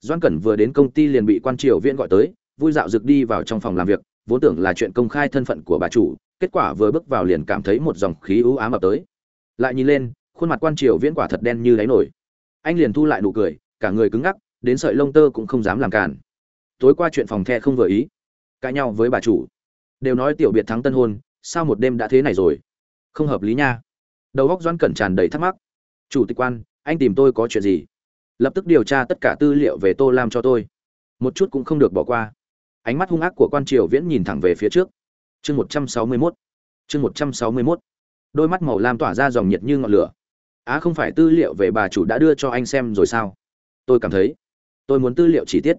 Doan cẩn vừa đến công ty liền bị quan triều viễn gọi tới, vui dạo rực đi vào trong phòng làm việc, vốn tưởng là chuyện công khai thân phận của bà chủ, kết quả vừa bước vào liền cảm thấy một dòng khí ưu ám ập tới. Lại nhìn lên, khuôn mặt quan triều viễn quả thật đen như đáy nổi. Anh liền thu lại nụ cười, cả người cứng ngắc, đến sợi lông tơ cũng không dám làm cản. Tối qua chuyện phòng the không vừa ý. Cãi nhau với bà chủ. Đều nói tiểu biệt thắng tân hôn, sao một đêm đã thế này rồi? Không hợp lý nha. Đầu góc doan cẩn tràn đầy thắc mắc. Chủ tịch quan anh tìm tôi có chuyện gì? Lập tức điều tra tất cả tư liệu về tô lam cho tôi. Một chút cũng không được bỏ qua. Ánh mắt hung ác của quan triều viễn nhìn thẳng về phía trước. Chương một trăm sáu mươi mốt. Chương một trăm sáu mươi mốt. Đôi mắt màu lam tỏa ra dòng nhiệt như ngọn lửa. Á, không phải tư liệu về bà chủ đã đưa cho anh xem rồi sao? Tôi cảm thấy. Tôi muốn tư liệu chi tiết.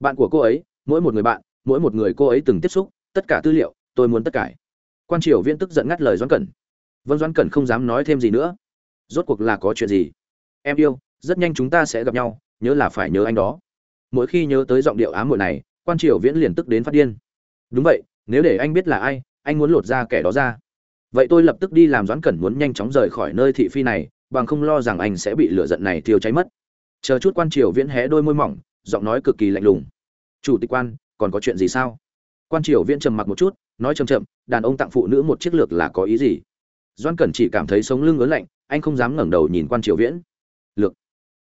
Bạn của cô ấy, mỗi một người bạn, mỗi một người cô ấy từng tiếp xúc, tất cả tư liệu, tôi muốn tất cả. Quan triều viễn tức giận ngắt lời doãn cẩn. Vân doãn cẩn không dám nói thêm gì nữa. Rốt cuộc là có chuyện gì? Em yêu, rất nhanh chúng ta sẽ gặp nhau, nhớ là phải nhớ anh đó. Mỗi khi nhớ tới giọng điệu ám muội này, quan triều viễn liền tức đến phát điên. Đúng vậy, nếu để anh biết là ai, anh muốn lột ra kẻ đó ra. Vậy tôi lập tức đi làm doãn cẩn muốn nhanh chóng rời khỏi nơi thị phi này, bằng không lo rằng anh sẽ bị lửa giận này thiêu cháy mất. Chờ chút quan triều viễn hé đôi môi mỏng, giọng nói cực kỳ lạnh lùng. Chủ tịch quan, còn có chuyện gì sao? Quan triều viễn trầm mặc một chút, nói chậm chậm, đàn ông tặng phụ nữ một chiếc lược là có ý gì? Doãn cẩn chỉ cảm thấy sống lưng ớn lạnh, anh không dám ngẩng đầu nhìn quan triều viễn lược.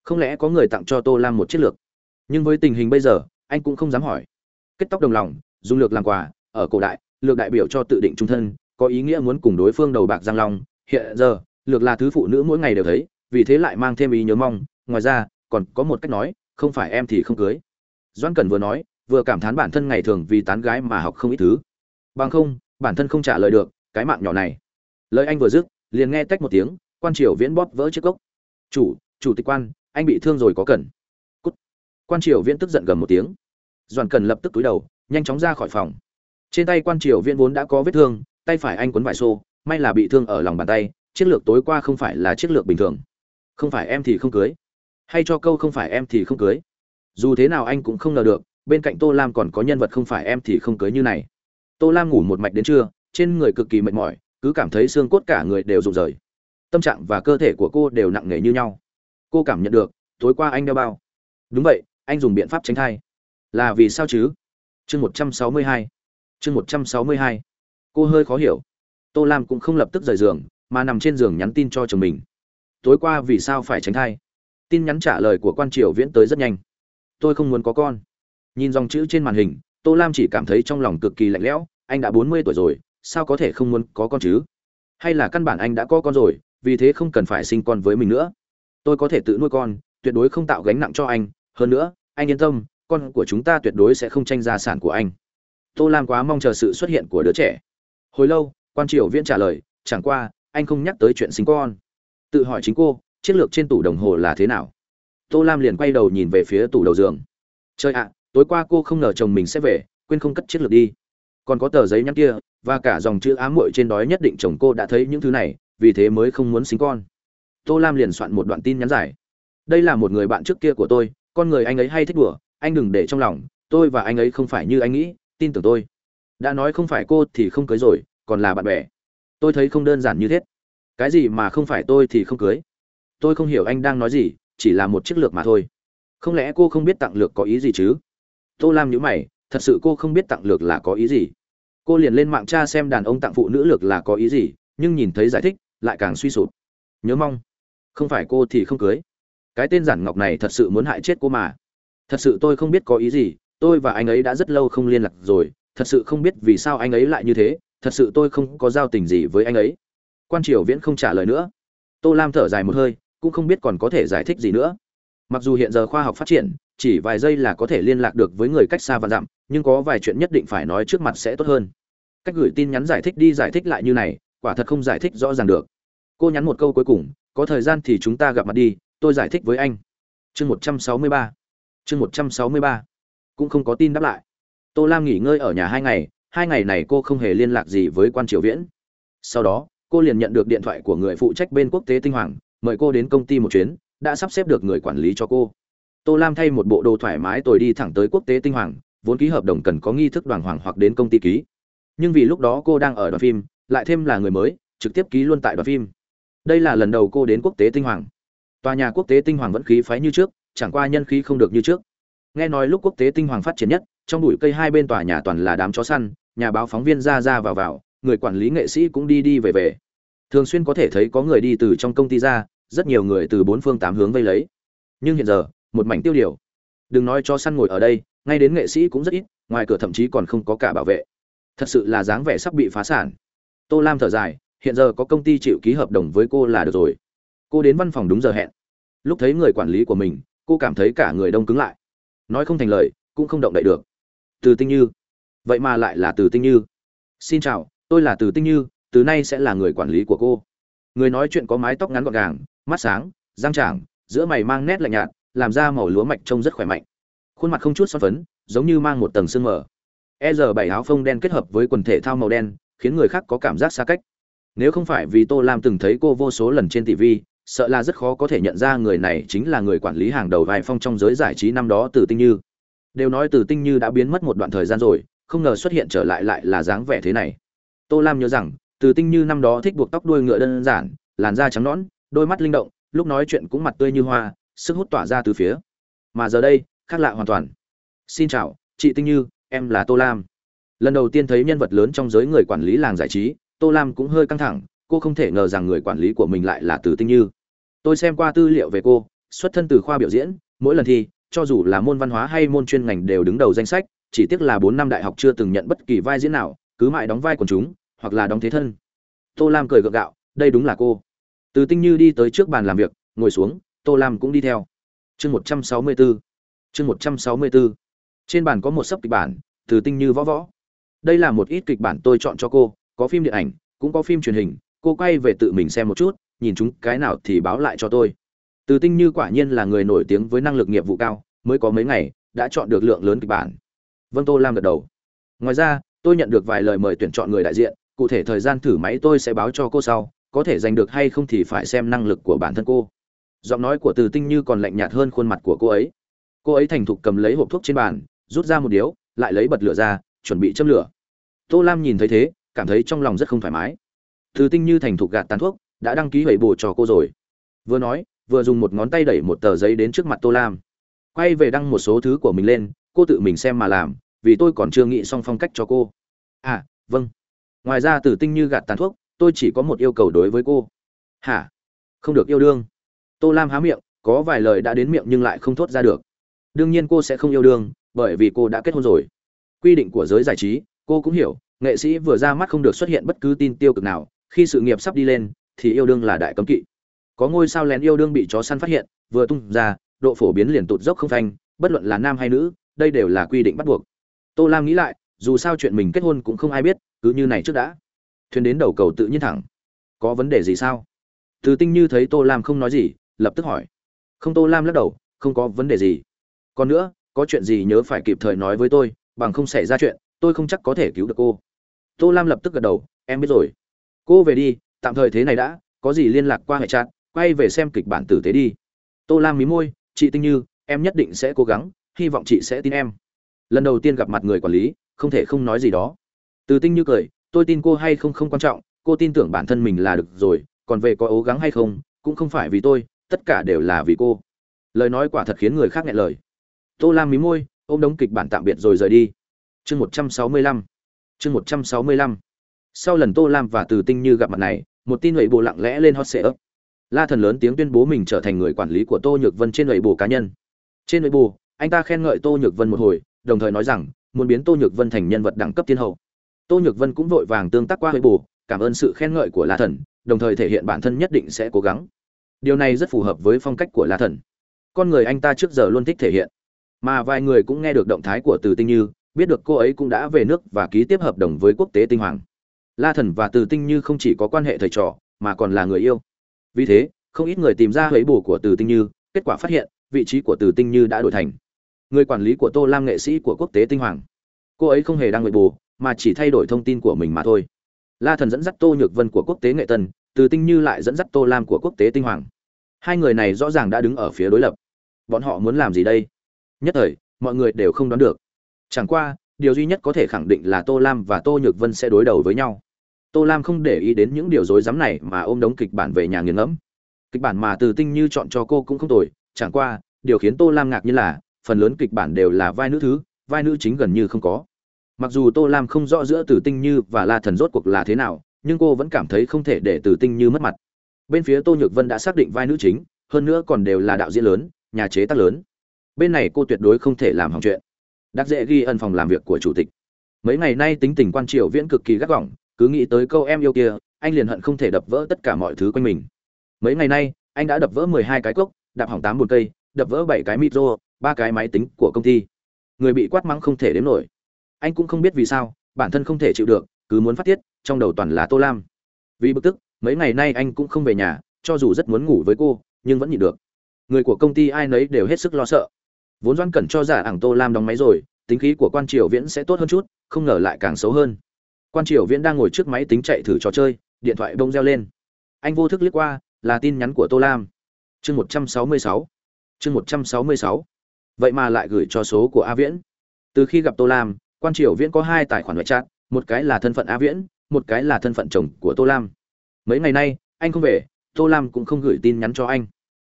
Không lẽ có người tặng cho tô lam một chiếc lược? Nhưng với tình hình bây giờ, anh cũng không dám hỏi. Kết tóc đồng lòng, dùng lược làm quà, ở cổ đại, lược đại biểu cho tự định trung thân, có ý nghĩa muốn cùng đối phương đầu bạc giang long. Hiện giờ, lược là thứ phụ nữ mỗi ngày đều thấy, vì thế lại mang thêm ý nhớ mong. Ngoài ra, còn có một cách nói, không phải em thì không cưới. Doan cẩn vừa nói, vừa cảm thán bản thân ngày thường vì tán gái mà học không ít thứ. Bằng không, bản thân không trả lời được, cái mạng nhỏ này. Lời anh vừa dứt, liền nghe tách một tiếng, quan triều viễn bóp vỡ chiếc cốc. Chủ chủ tịch quan, anh bị thương rồi có cần? Cút. Quan triều viễn tức giận gầm một tiếng. Doàn cần lập tức túi đầu, nhanh chóng ra khỏi phòng. Trên tay quan triều viễn vốn đã có vết thương, tay phải anh quấn vải xô, may là bị thương ở lòng bàn tay chiến lược tối qua không phải là chiến lược bình thường. Không phải em thì không cưới. Hay cho câu không phải em thì không cưới. Dù thế nào anh cũng không ngờ được, bên cạnh tô lam còn có nhân vật không phải em thì không cưới như này. Tô lam ngủ một mạch đến trưa, trên người cực kỳ mệt mỏi, cứ cảm thấy xương cốt cả người đều rụng rời. Tâm trạng và cơ thể của cô đều nặng nề như nhau cô cảm nhận được, tối qua anh đeo bao. Đúng vậy, anh dùng biện pháp tránh thai. Là vì sao chứ? Chương một trăm sáu mươi hai. Chương một trăm sáu mươi hai. Cô hơi khó hiểu. Tô lam cũng không lập tức rời giường, mà nằm trên giường nhắn tin cho chồng mình. Tối qua vì sao phải tránh thai? Tin nhắn trả lời của quan triều viễn tới rất nhanh. Tôi không muốn có con. Nhìn dòng chữ trên màn hình, tô lam chỉ cảm thấy trong lòng cực kỳ lạnh lẽo, anh đã bốn mươi tuổi rồi, sao có thể không muốn có con chứ? Hay là căn bản anh đã có con rồi, vì thế không cần phải sinh con với mình nữa tôi có thể tự nuôi con, tuyệt đối không tạo gánh nặng cho anh. Hơn nữa, anh yên tâm, con của chúng ta tuyệt đối sẽ không tranh gia sản của anh. Tô lam quá mong chờ sự xuất hiện của đứa trẻ. Hồi lâu, quan triều viễn trả lời, chẳng qua, anh không nhắc tới chuyện sinh con. Tự hỏi chính cô chiến lược trên tủ đồng hồ là thế nào? Tô lam liền quay đầu nhìn về phía tủ đầu giường. Chơi ạ, tối qua cô không ngờ chồng mình sẽ về, quên không cất chiến lược đi. Còn có tờ giấy nhắn kia, và cả dòng chữ ám muội trên đói nhất định chồng cô đã thấy những thứ này, vì thế mới không muốn sinh con tô lam liền soạn một đoạn tin nhắn dài. Đây là một người bạn trước kia của tôi, con người anh ấy hay thích đùa, anh đừng để trong lòng, tôi và anh ấy không phải như anh nghĩ, tin tưởng tôi. Đã nói không phải cô thì không cưới rồi, còn là bạn bè. Tôi thấy không đơn giản như thế. Cái gì mà không phải tôi thì không cưới? Tôi không hiểu anh đang nói gì, chỉ là một chiếc lược mà thôi. Không lẽ cô không biết tặng lược có ý gì chứ? Tô lam nhữ mày, thật sự cô không biết tặng lược là có ý gì? Cô liền lên mạng tra xem đàn ông tặng phụ nữ lược là có ý gì, nhưng nhìn thấy giải thích, lại càng suy sụp. Nhớ mong không phải cô thì không cưới. Cái tên giản ngọc này thật sự muốn hại chết cô mà. Thật sự tôi không biết có ý gì, tôi và anh ấy đã rất lâu không liên lạc rồi, thật sự không biết vì sao anh ấy lại như thế, thật sự tôi không có giao tình gì với anh ấy. Quan triều viễn không trả lời nữa. Tô lam thở dài một hơi, cũng không biết còn có thể giải thích gì nữa. Mặc dù hiện giờ khoa học phát triển, chỉ vài giây là có thể liên lạc được với người cách xa và dặm, nhưng có vài chuyện nhất định phải nói trước mặt sẽ tốt hơn. Cách gửi tin nhắn giải thích đi giải thích lại như này, quả thật không giải thích rõ ràng được. Cô nhắn một câu cuối cùng có thời gian thì chúng ta gặp mặt đi, tôi giải thích với anh. Chương một trăm sáu mươi ba. Chương một trăm sáu mươi ba. Cũng không có tin đáp lại. Tô lam nghỉ ngơi ở nhà hai ngày hai ngày này cô không hề liên lạc gì với quan triều viễn. Sau đó, cô liền nhận được điện thoại của người phụ trách bên quốc tế tinh hoàng, mời cô đến công ty một chuyến, đã sắp xếp được người quản lý cho cô. Tô lam thay một bộ đồ thoải mái tôi đi thẳng tới quốc tế tinh hoàng, vốn ký hợp đồng cần có nghi thức đoàn hoàng hoặc đến công ty ký. Nhưng vì lúc đó cô đang ở đoàn phim, lại thêm là người mới, trực tiếp ký luôn tại đoàn phim đây là lần đầu cô đến quốc tế tinh hoàng. Tòa nhà quốc tế tinh hoàng vẫn khí phái như trước, chẳng qua nhân khí không được như trước. Nghe nói lúc quốc tế tinh hoàng phát triển nhất, trong bụi cây hai bên tòa nhà toàn là đám chó săn, nhà báo phóng viên ra ra vào vào, người quản lý nghệ sĩ cũng đi đi về về. Thường xuyên có thể thấy có người đi từ trong công ty ra, rất nhiều người từ bốn phương tám hướng vây lấy. Nhưng hiện giờ, một mảnh tiêu điều. Đừng nói cho săn ngồi ở đây, ngay đến nghệ sĩ cũng rất ít, ngoài cửa thậm chí còn không có cả bảo vệ. Thật sự là dáng vẻ sắp bị phá sản. Tô lam thở dài hiện giờ có công ty chịu ký hợp đồng với cô là được rồi. Cô đến văn phòng đúng giờ hẹn. Lúc thấy người quản lý của mình, cô cảm thấy cả người đông cứng lại. Nói không thành lời, cũng không động đậy được. Từ tinh như. Vậy mà lại là từ tinh như. Xin chào, tôi là từ tinh như, từ nay sẽ là người quản lý của cô. Người nói chuyện có mái tóc ngắn gọn gàng, mắt sáng, răng trảng giữa mày mang nét lạnh nhạt, làm ra màu lúa mạch trông rất khỏe mạnh. Khuôn mặt không chút son phấn, giống như mang một tầng sương mờ. E r bảy áo phông đen kết hợp với quần thể thao màu đen, khiến người khác có cảm giác xa cách nếu không phải vì tô lam từng thấy cô vô số lần trên tv sợ là rất khó có thể nhận ra người này chính là người quản lý hàng đầu vài phong trong giới giải trí năm đó từ tinh như. Đều nói từ tinh như đã biến mất một đoạn thời gian rồi, không ngờ xuất hiện trở lại lại là dáng vẻ thế này. Tô lam nhớ rằng, từ tinh như năm đó thích buộc tóc đuôi ngựa đơn giản, làn da trắng nõn, đôi mắt linh động, lúc nói chuyện cũng mặt tươi như hoa, sức hút tỏa ra từ phía. Mà giờ đây, khác lạ hoàn toàn. Xin chào, chị tinh như, em là tô lam. Lần đầu tiên thấy nhân vật lớn trong giới người quản lý làng giải trí tô lam cũng hơi căng thẳng, cô không thể ngờ rằng người quản lý của mình lại là từ tinh như. Tôi xem qua tư liệu về cô, xuất thân từ khoa biểu diễn, mỗi lần thi, cho dù là môn văn hóa hay môn chuyên ngành đều đứng đầu danh sách, chỉ tiếc là bốn năm đại học chưa từng nhận bất kỳ vai diễn nào, cứ mãi đóng vai quần chúng, hoặc là đóng thế thân. Tô lam cười gượng gạo, đây đúng là cô. Từ tinh như đi tới trước bàn làm việc, ngồi xuống, tô lam cũng đi theo. Chương một trăm sáu mươi bốn chương một trăm sáu mươi bốn trên bàn có một sấp kịch bản, từ tinh như võ võ. Đây là một ít kịch bản tôi chọn cho cô có phim điện ảnh, cũng có phim truyền hình, cô quay về tự mình xem một chút, nhìn chúng cái nào thì báo lại cho tôi. Từ tinh như quả nhiên là người nổi tiếng với năng lực nghiệp vụ cao, mới có mấy ngày, đã chọn được lượng lớn kịch bản. Vâng tô lam gật đầu. Ngoài ra, tôi nhận được vài lời mời tuyển chọn người đại diện, cụ thể thời gian thử máy tôi sẽ báo cho cô sau, có thể giành được hay không thì phải xem năng lực của bản thân cô. Giọng nói của từ tinh như còn lạnh nhạt hơn khuôn mặt của cô ấy. Cô ấy thành thục cầm lấy hộp thuốc trên bàn, rút ra một điếu, lại lấy bật lửa ra, chuẩn bị châm lửa. Tô lam nhìn thấy thế cảm thấy trong lòng rất không thoải mái. Thứ tinh như thành thục gạt tàn thuốc, đã đăng ký hủy bổ cho cô rồi. Vừa nói, vừa dùng một ngón tay đẩy một tờ giấy đến trước mặt tô lam. Quay về đăng một số thứ của mình lên, cô tự mình xem mà làm, vì tôi còn chưa nghĩ xong phong cách cho cô. À vâng. Ngoài ra từ tinh như gạt tàn thuốc, tôi chỉ có một yêu cầu đối với cô. Hả? Không được yêu đương. Tô lam há miệng, có vài lời đã đến miệng nhưng lại không thốt ra được. Đương nhiên cô sẽ không yêu đương, bởi vì cô đã kết hôn rồi. Quy định của giới giải trí, cô cũng hiểu nghệ sĩ vừa ra mắt không được xuất hiện bất cứ tin tiêu cực nào, khi sự nghiệp sắp đi lên, thì yêu đương là đại cấm kỵ. Có ngôi sao lén yêu đương bị chó săn phát hiện, vừa tung ra, độ phổ biến liền tụt dốc không phanh, bất luận là nam hay nữ, đây đều là quy định bắt buộc. Tô lam nghĩ lại, dù sao chuyện mình kết hôn cũng không ai biết, cứ như này trước đã. Thuyền đến đầu cầu tự nhiên thẳng. Có vấn đề gì sao? Từ tinh như thấy tô lam không nói gì, lập tức hỏi. Không, tô lam lắc đầu, không có vấn đề gì. Còn nữa, có chuyện gì nhớ phải kịp thời nói với tôi, bằng không xảy ra chuyện, tôi không chắc có thể cứu được cô tô lam lập tức gật đầu, em biết rồi. Cô về đi, tạm thời thế này đã, có gì liên lạc qua hệ trạng. quay về xem kịch bản tử tế đi. Tô lam mí môi, chị tinh như, em nhất định sẽ cố gắng, hy vọng chị sẽ tin em. Lần đầu tiên gặp mặt người quản lý, không thể không nói gì đó. Từ tinh như cười, tôi tin cô hay không không quan trọng, cô tin tưởng bản thân mình là được rồi, còn về có cố gắng hay không, cũng không phải vì tôi, tất cả đều là vì cô. Lời nói quả thật khiến người khác nghe lời. Tô lam mí môi, ôm đống kịch bản tạm biệt rồi rời đi. Chương một trăm sáu mươi lăm chương một trăm sáu mươi lăm. Sau lần tô lam và từ tinh như gặp mặt này, một tin lệ bộ lặng lẽ lên hot sệ la thần lớn tiếng tuyên bố mình trở thành người quản lý của tô nhược vân trên lệ bộ cá nhân. Trên lệ bộ anh ta khen ngợi tô nhược vân một hồi, đồng thời nói rằng, muốn biến tô nhược vân thành nhân vật đẳng cấp tiên hậu. Tô nhược vân cũng vội vàng tương tác qua lệ bộ cảm ơn sự khen ngợi của la thần, đồng thời thể hiện bản thân nhất định sẽ cố gắng. Điều này rất phù hợp với phong cách của la thần. Con người anh ta trước giờ luôn thích thể hiện, mà vài người cũng nghe được động thái của từ tinh như biết được cô ấy cũng đã về nước và ký tiếp hợp đồng với quốc tế tinh hoàng. La thần và từ tinh như không chỉ có quan hệ thầy trò, mà còn là người yêu. Vì thế, không ít người tìm ra huế bù của từ tinh như, kết quả phát hiện, vị trí của từ tinh như đã đổi thành người quản lý của tô lam nghệ sĩ của quốc tế tinh hoàng. Cô ấy không hề đang người bù, mà chỉ thay đổi thông tin của mình mà thôi. La thần dẫn dắt tô nhược vân của quốc tế nghệ tân, từ tinh như lại dẫn dắt tô lam của quốc tế tinh hoàng. Hai người này rõ ràng đã đứng ở phía đối lập. Bọn họ muốn làm gì đây? Nhất thời, mọi người đều không đoán được chẳng qua, điều duy nhất có thể khẳng định là tô lam và tô nhược vân sẽ đối đầu với nhau. Tô lam không để ý đến những điều dối rắm này mà ôm đống kịch bản về nhà nghiền ngẫm. Kịch bản mà từ tinh như chọn cho cô cũng không tồi, chẳng qua, điều khiến tô lam ngạc như là, phần lớn kịch bản đều là vai nữ thứ, vai nữ chính gần như không có. Mặc dù tô lam không rõ giữa tử tinh như và la thần rốt cuộc là thế nào, nhưng cô vẫn cảm thấy không thể để tử tinh như mất mặt. Bên phía tô nhược vân đã xác định vai nữ chính, hơn nữa còn đều là đạo diễn lớn, nhà chế tác lớn. Bên này cô tuyệt đối không thể làm hỏng chuyện đặc dễ ghi ẩn phòng làm việc của chủ tịch. Mấy ngày nay tính tình quan triều viễn cực kỳ gắt gỏng, cứ nghĩ tới câu em yêu kia, anh liền hận không thể đập vỡ tất cả mọi thứ quanh mình. Mấy ngày nay, anh đã đập vỡ mười hai cái cốc, đạp hỏng tám bồn cây, đập vỡ bảy cái micro, ba cái máy tính của công ty. Người bị quát mắng không thể đếm nổi. Anh cũng không biết vì sao, bản thân không thể chịu được, cứ muốn phát tiết, trong đầu toàn là tô lam. Vì bực tức, mấy ngày nay anh cũng không về nhà, cho dù rất muốn ngủ với cô, nhưng vẫn nhịn được. Người của công ty ai nấy đều hết sức lo sợ vốn doan cẩn cho giả ảng tô lam đóng máy rồi, tính khí của quan triều viễn sẽ tốt hơn chút, không ngờ lại càng xấu hơn. Quan triều viễn đang ngồi trước máy tính chạy thử trò chơi, điện thoại bông reo lên. Anh vô thức liếc qua, là tin nhắn của tô lam. Chương một trăm sáu mươi sáu. Chương một trăm sáu mươi sáu. Vậy mà lại gửi cho số của a viễn. Từ khi gặp tô lam, quan triều viễn có hai tài khoản ngoại trạng một cái là thân phận a viễn, một cái là thân phận chồng của tô lam. Mấy ngày nay, anh không về, tô lam cũng không gửi tin nhắn cho anh.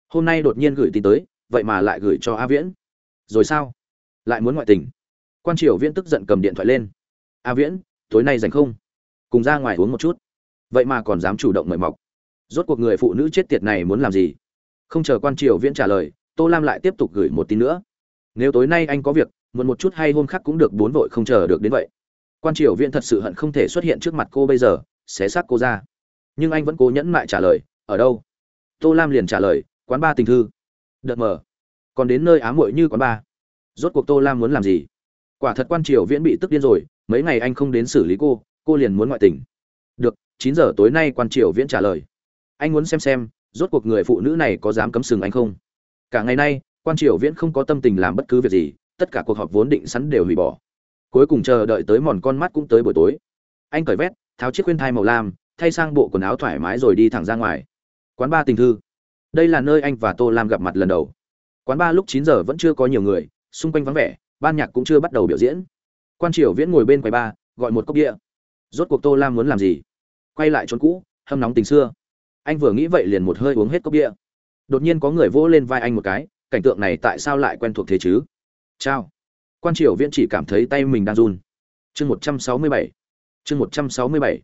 Hôm nay đột nhiên gửi tin tới, vậy mà lại gửi cho a viễn rồi sao? Lại muốn ngoại tình. Quan triều viễn tức giận cầm điện thoại lên. A viễn, tối nay rảnh không? Cùng ra ngoài uống một chút. Vậy mà còn dám chủ động mời mọc. Rốt cuộc người phụ nữ chết tiệt này muốn làm gì? Không chờ quan triều viễn trả lời, tô lam lại tiếp tục gửi một tin nữa. Nếu tối nay anh có việc, muộn một chút hay hôm khác cũng được, bốn vội không chờ được đến vậy. Quan triều viễn thật sự hận không thể xuất hiện trước mặt cô bây giờ, xé xác cô ra. Nhưng anh vẫn cố nhẫn mại trả lời, ở đâu? Tô lam liền trả lời, quán ba tình thư. Đợt mờ còn đến nơi ám muội như quán ba. Rốt cuộc tô lam muốn làm gì? Quả thật quan triều viễn bị tức điên rồi, mấy ngày anh không đến xử lý cô cô liền muốn ngoại tình. Được, chín giờ tối nay quan triều viễn trả lời. Anh muốn xem xem, rốt cuộc người phụ nữ này có dám cấm sừng anh không? Cả ngày nay, quan triều viễn không có tâm tình làm bất cứ việc gì, tất cả cuộc họp vốn định sẵn đều hủy bỏ. Cuối cùng chờ đợi tới mòn con mắt cũng tới buổi tối. Anh cởi vét, tháo chiếc khuyên thai màu lam, thay sang bộ quần áo thoải mái rồi đi thẳng ra ngoài. Quán ba tình thư. Đây là nơi anh và tô lam gặp mặt lần đầu quán ba lúc chín giờ vẫn chưa có nhiều người, xung quanh vắng vẻ, ban nhạc cũng chưa bắt đầu biểu diễn. Quan triều viễn ngồi bên quầy ba gọi một cốc địa rốt cuộc tô lam muốn làm gì? Quay lại chốn cũ, hâm nóng tình xưa. Anh vừa nghĩ vậy liền một hơi uống hết cốc địa đột nhiên có người vỗ lên vai anh một cái, cảnh tượng này tại sao lại quen thuộc thế chứ? Chao quan triều viễn chỉ cảm thấy tay mình đang run. Chương một trăm sáu mươi bảy. Chương một trăm sáu mươi bảy.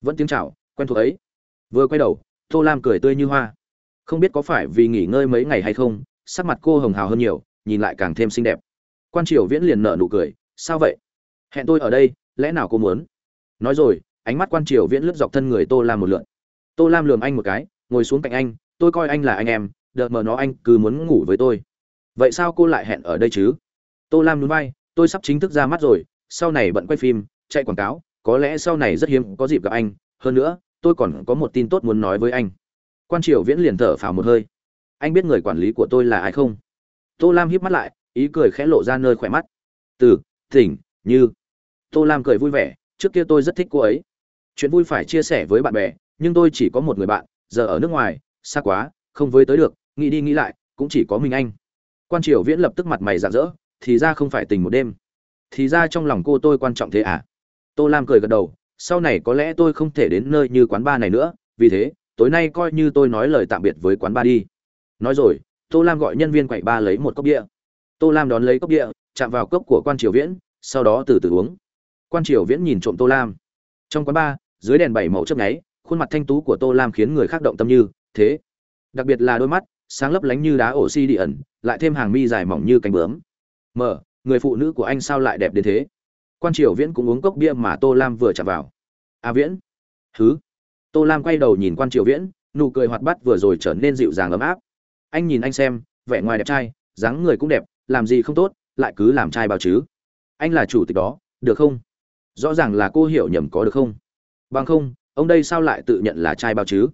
Vẫn tiếng chào, quen thuộc ấy. Vừa quay đầu, tô lam cười tươi như hoa. Không biết có phải vì nghỉ ngơi mấy ngày hay không sắc mặt cô hồng hào hơn nhiều, nhìn lại càng thêm xinh đẹp. Quan triều viễn liền nở nụ cười, sao vậy? Hẹn tôi ở đây, lẽ nào cô muốn? Nói rồi, ánh mắt quan triều viễn lướt dọc thân người tô lam một lượn. Tô lam lườm anh một cái, ngồi xuống cạnh anh, tôi coi anh là anh em, đợt mờ nó anh cứ muốn ngủ với tôi. Vậy sao cô lại hẹn ở đây chứ? Tô lam núi bay tôi sắp chính thức ra mắt rồi, sau này bận quay phim, chạy quảng cáo, có lẽ sau này rất hiếm có dịp gặp anh. Hơn nữa, tôi còn có một tin tốt muốn nói với anh. Quan triều viễn liền thở phào một hơi anh biết người quản lý của tôi là ai không? Tô lam híp mắt lại, ý cười khẽ lộ ra nơi khỏe mắt. Từ tỉnh như. Tô lam cười vui vẻ, trước kia tôi rất thích cô ấy. Chuyện vui phải chia sẻ với bạn bè, nhưng tôi chỉ có một người bạn, giờ ở nước ngoài, xa quá, không với tới được, nghĩ đi nghĩ lại, cũng chỉ có mình anh. Quan triều viễn lập tức mặt mày rạng rỡ, thì ra không phải tình một đêm. Thì ra trong lòng cô tôi quan trọng thế à? Tô lam cười gật đầu, sau này có lẽ tôi không thể đến nơi như quán bar này nữa, vì thế, tối nay coi như tôi nói lời tạm biệt với quán bar đi nói rồi tô lam gọi nhân viên quậy ba lấy một cốc bia. Tô lam đón lấy cốc bia chạm vào cốc của quan triều viễn sau đó từ từ uống. Quan triều viễn nhìn trộm tô lam. Trong quán bar dưới đèn bảy màu chớp nháy khuôn mặt thanh tú của tô lam khiến người khác động tâm như thế. Đặc biệt là đôi mắt sáng lấp lánh như đá ổ xi đi ẩn lại thêm hàng mi dài mỏng như cánh bướm. Mở người phụ nữ của anh sao lại đẹp đến thế? Quan triều viễn cũng uống cốc bia mà tô lam vừa chạm vào. A à, viễn. Thứ tô lam quay đầu nhìn quan triều viễn nụ cười hoạt bát vừa rồi trở nên dịu dàng ấm áp anh nhìn anh xem, vẻ ngoài đẹp trai, dáng người cũng đẹp, làm gì không tốt, lại cứ làm trai bao chứ. Anh là chủ tịch đó, được không? Rõ ràng là cô hiểu nhầm có được không? Bằng không, ông đây sao lại tự nhận là trai bao chứ?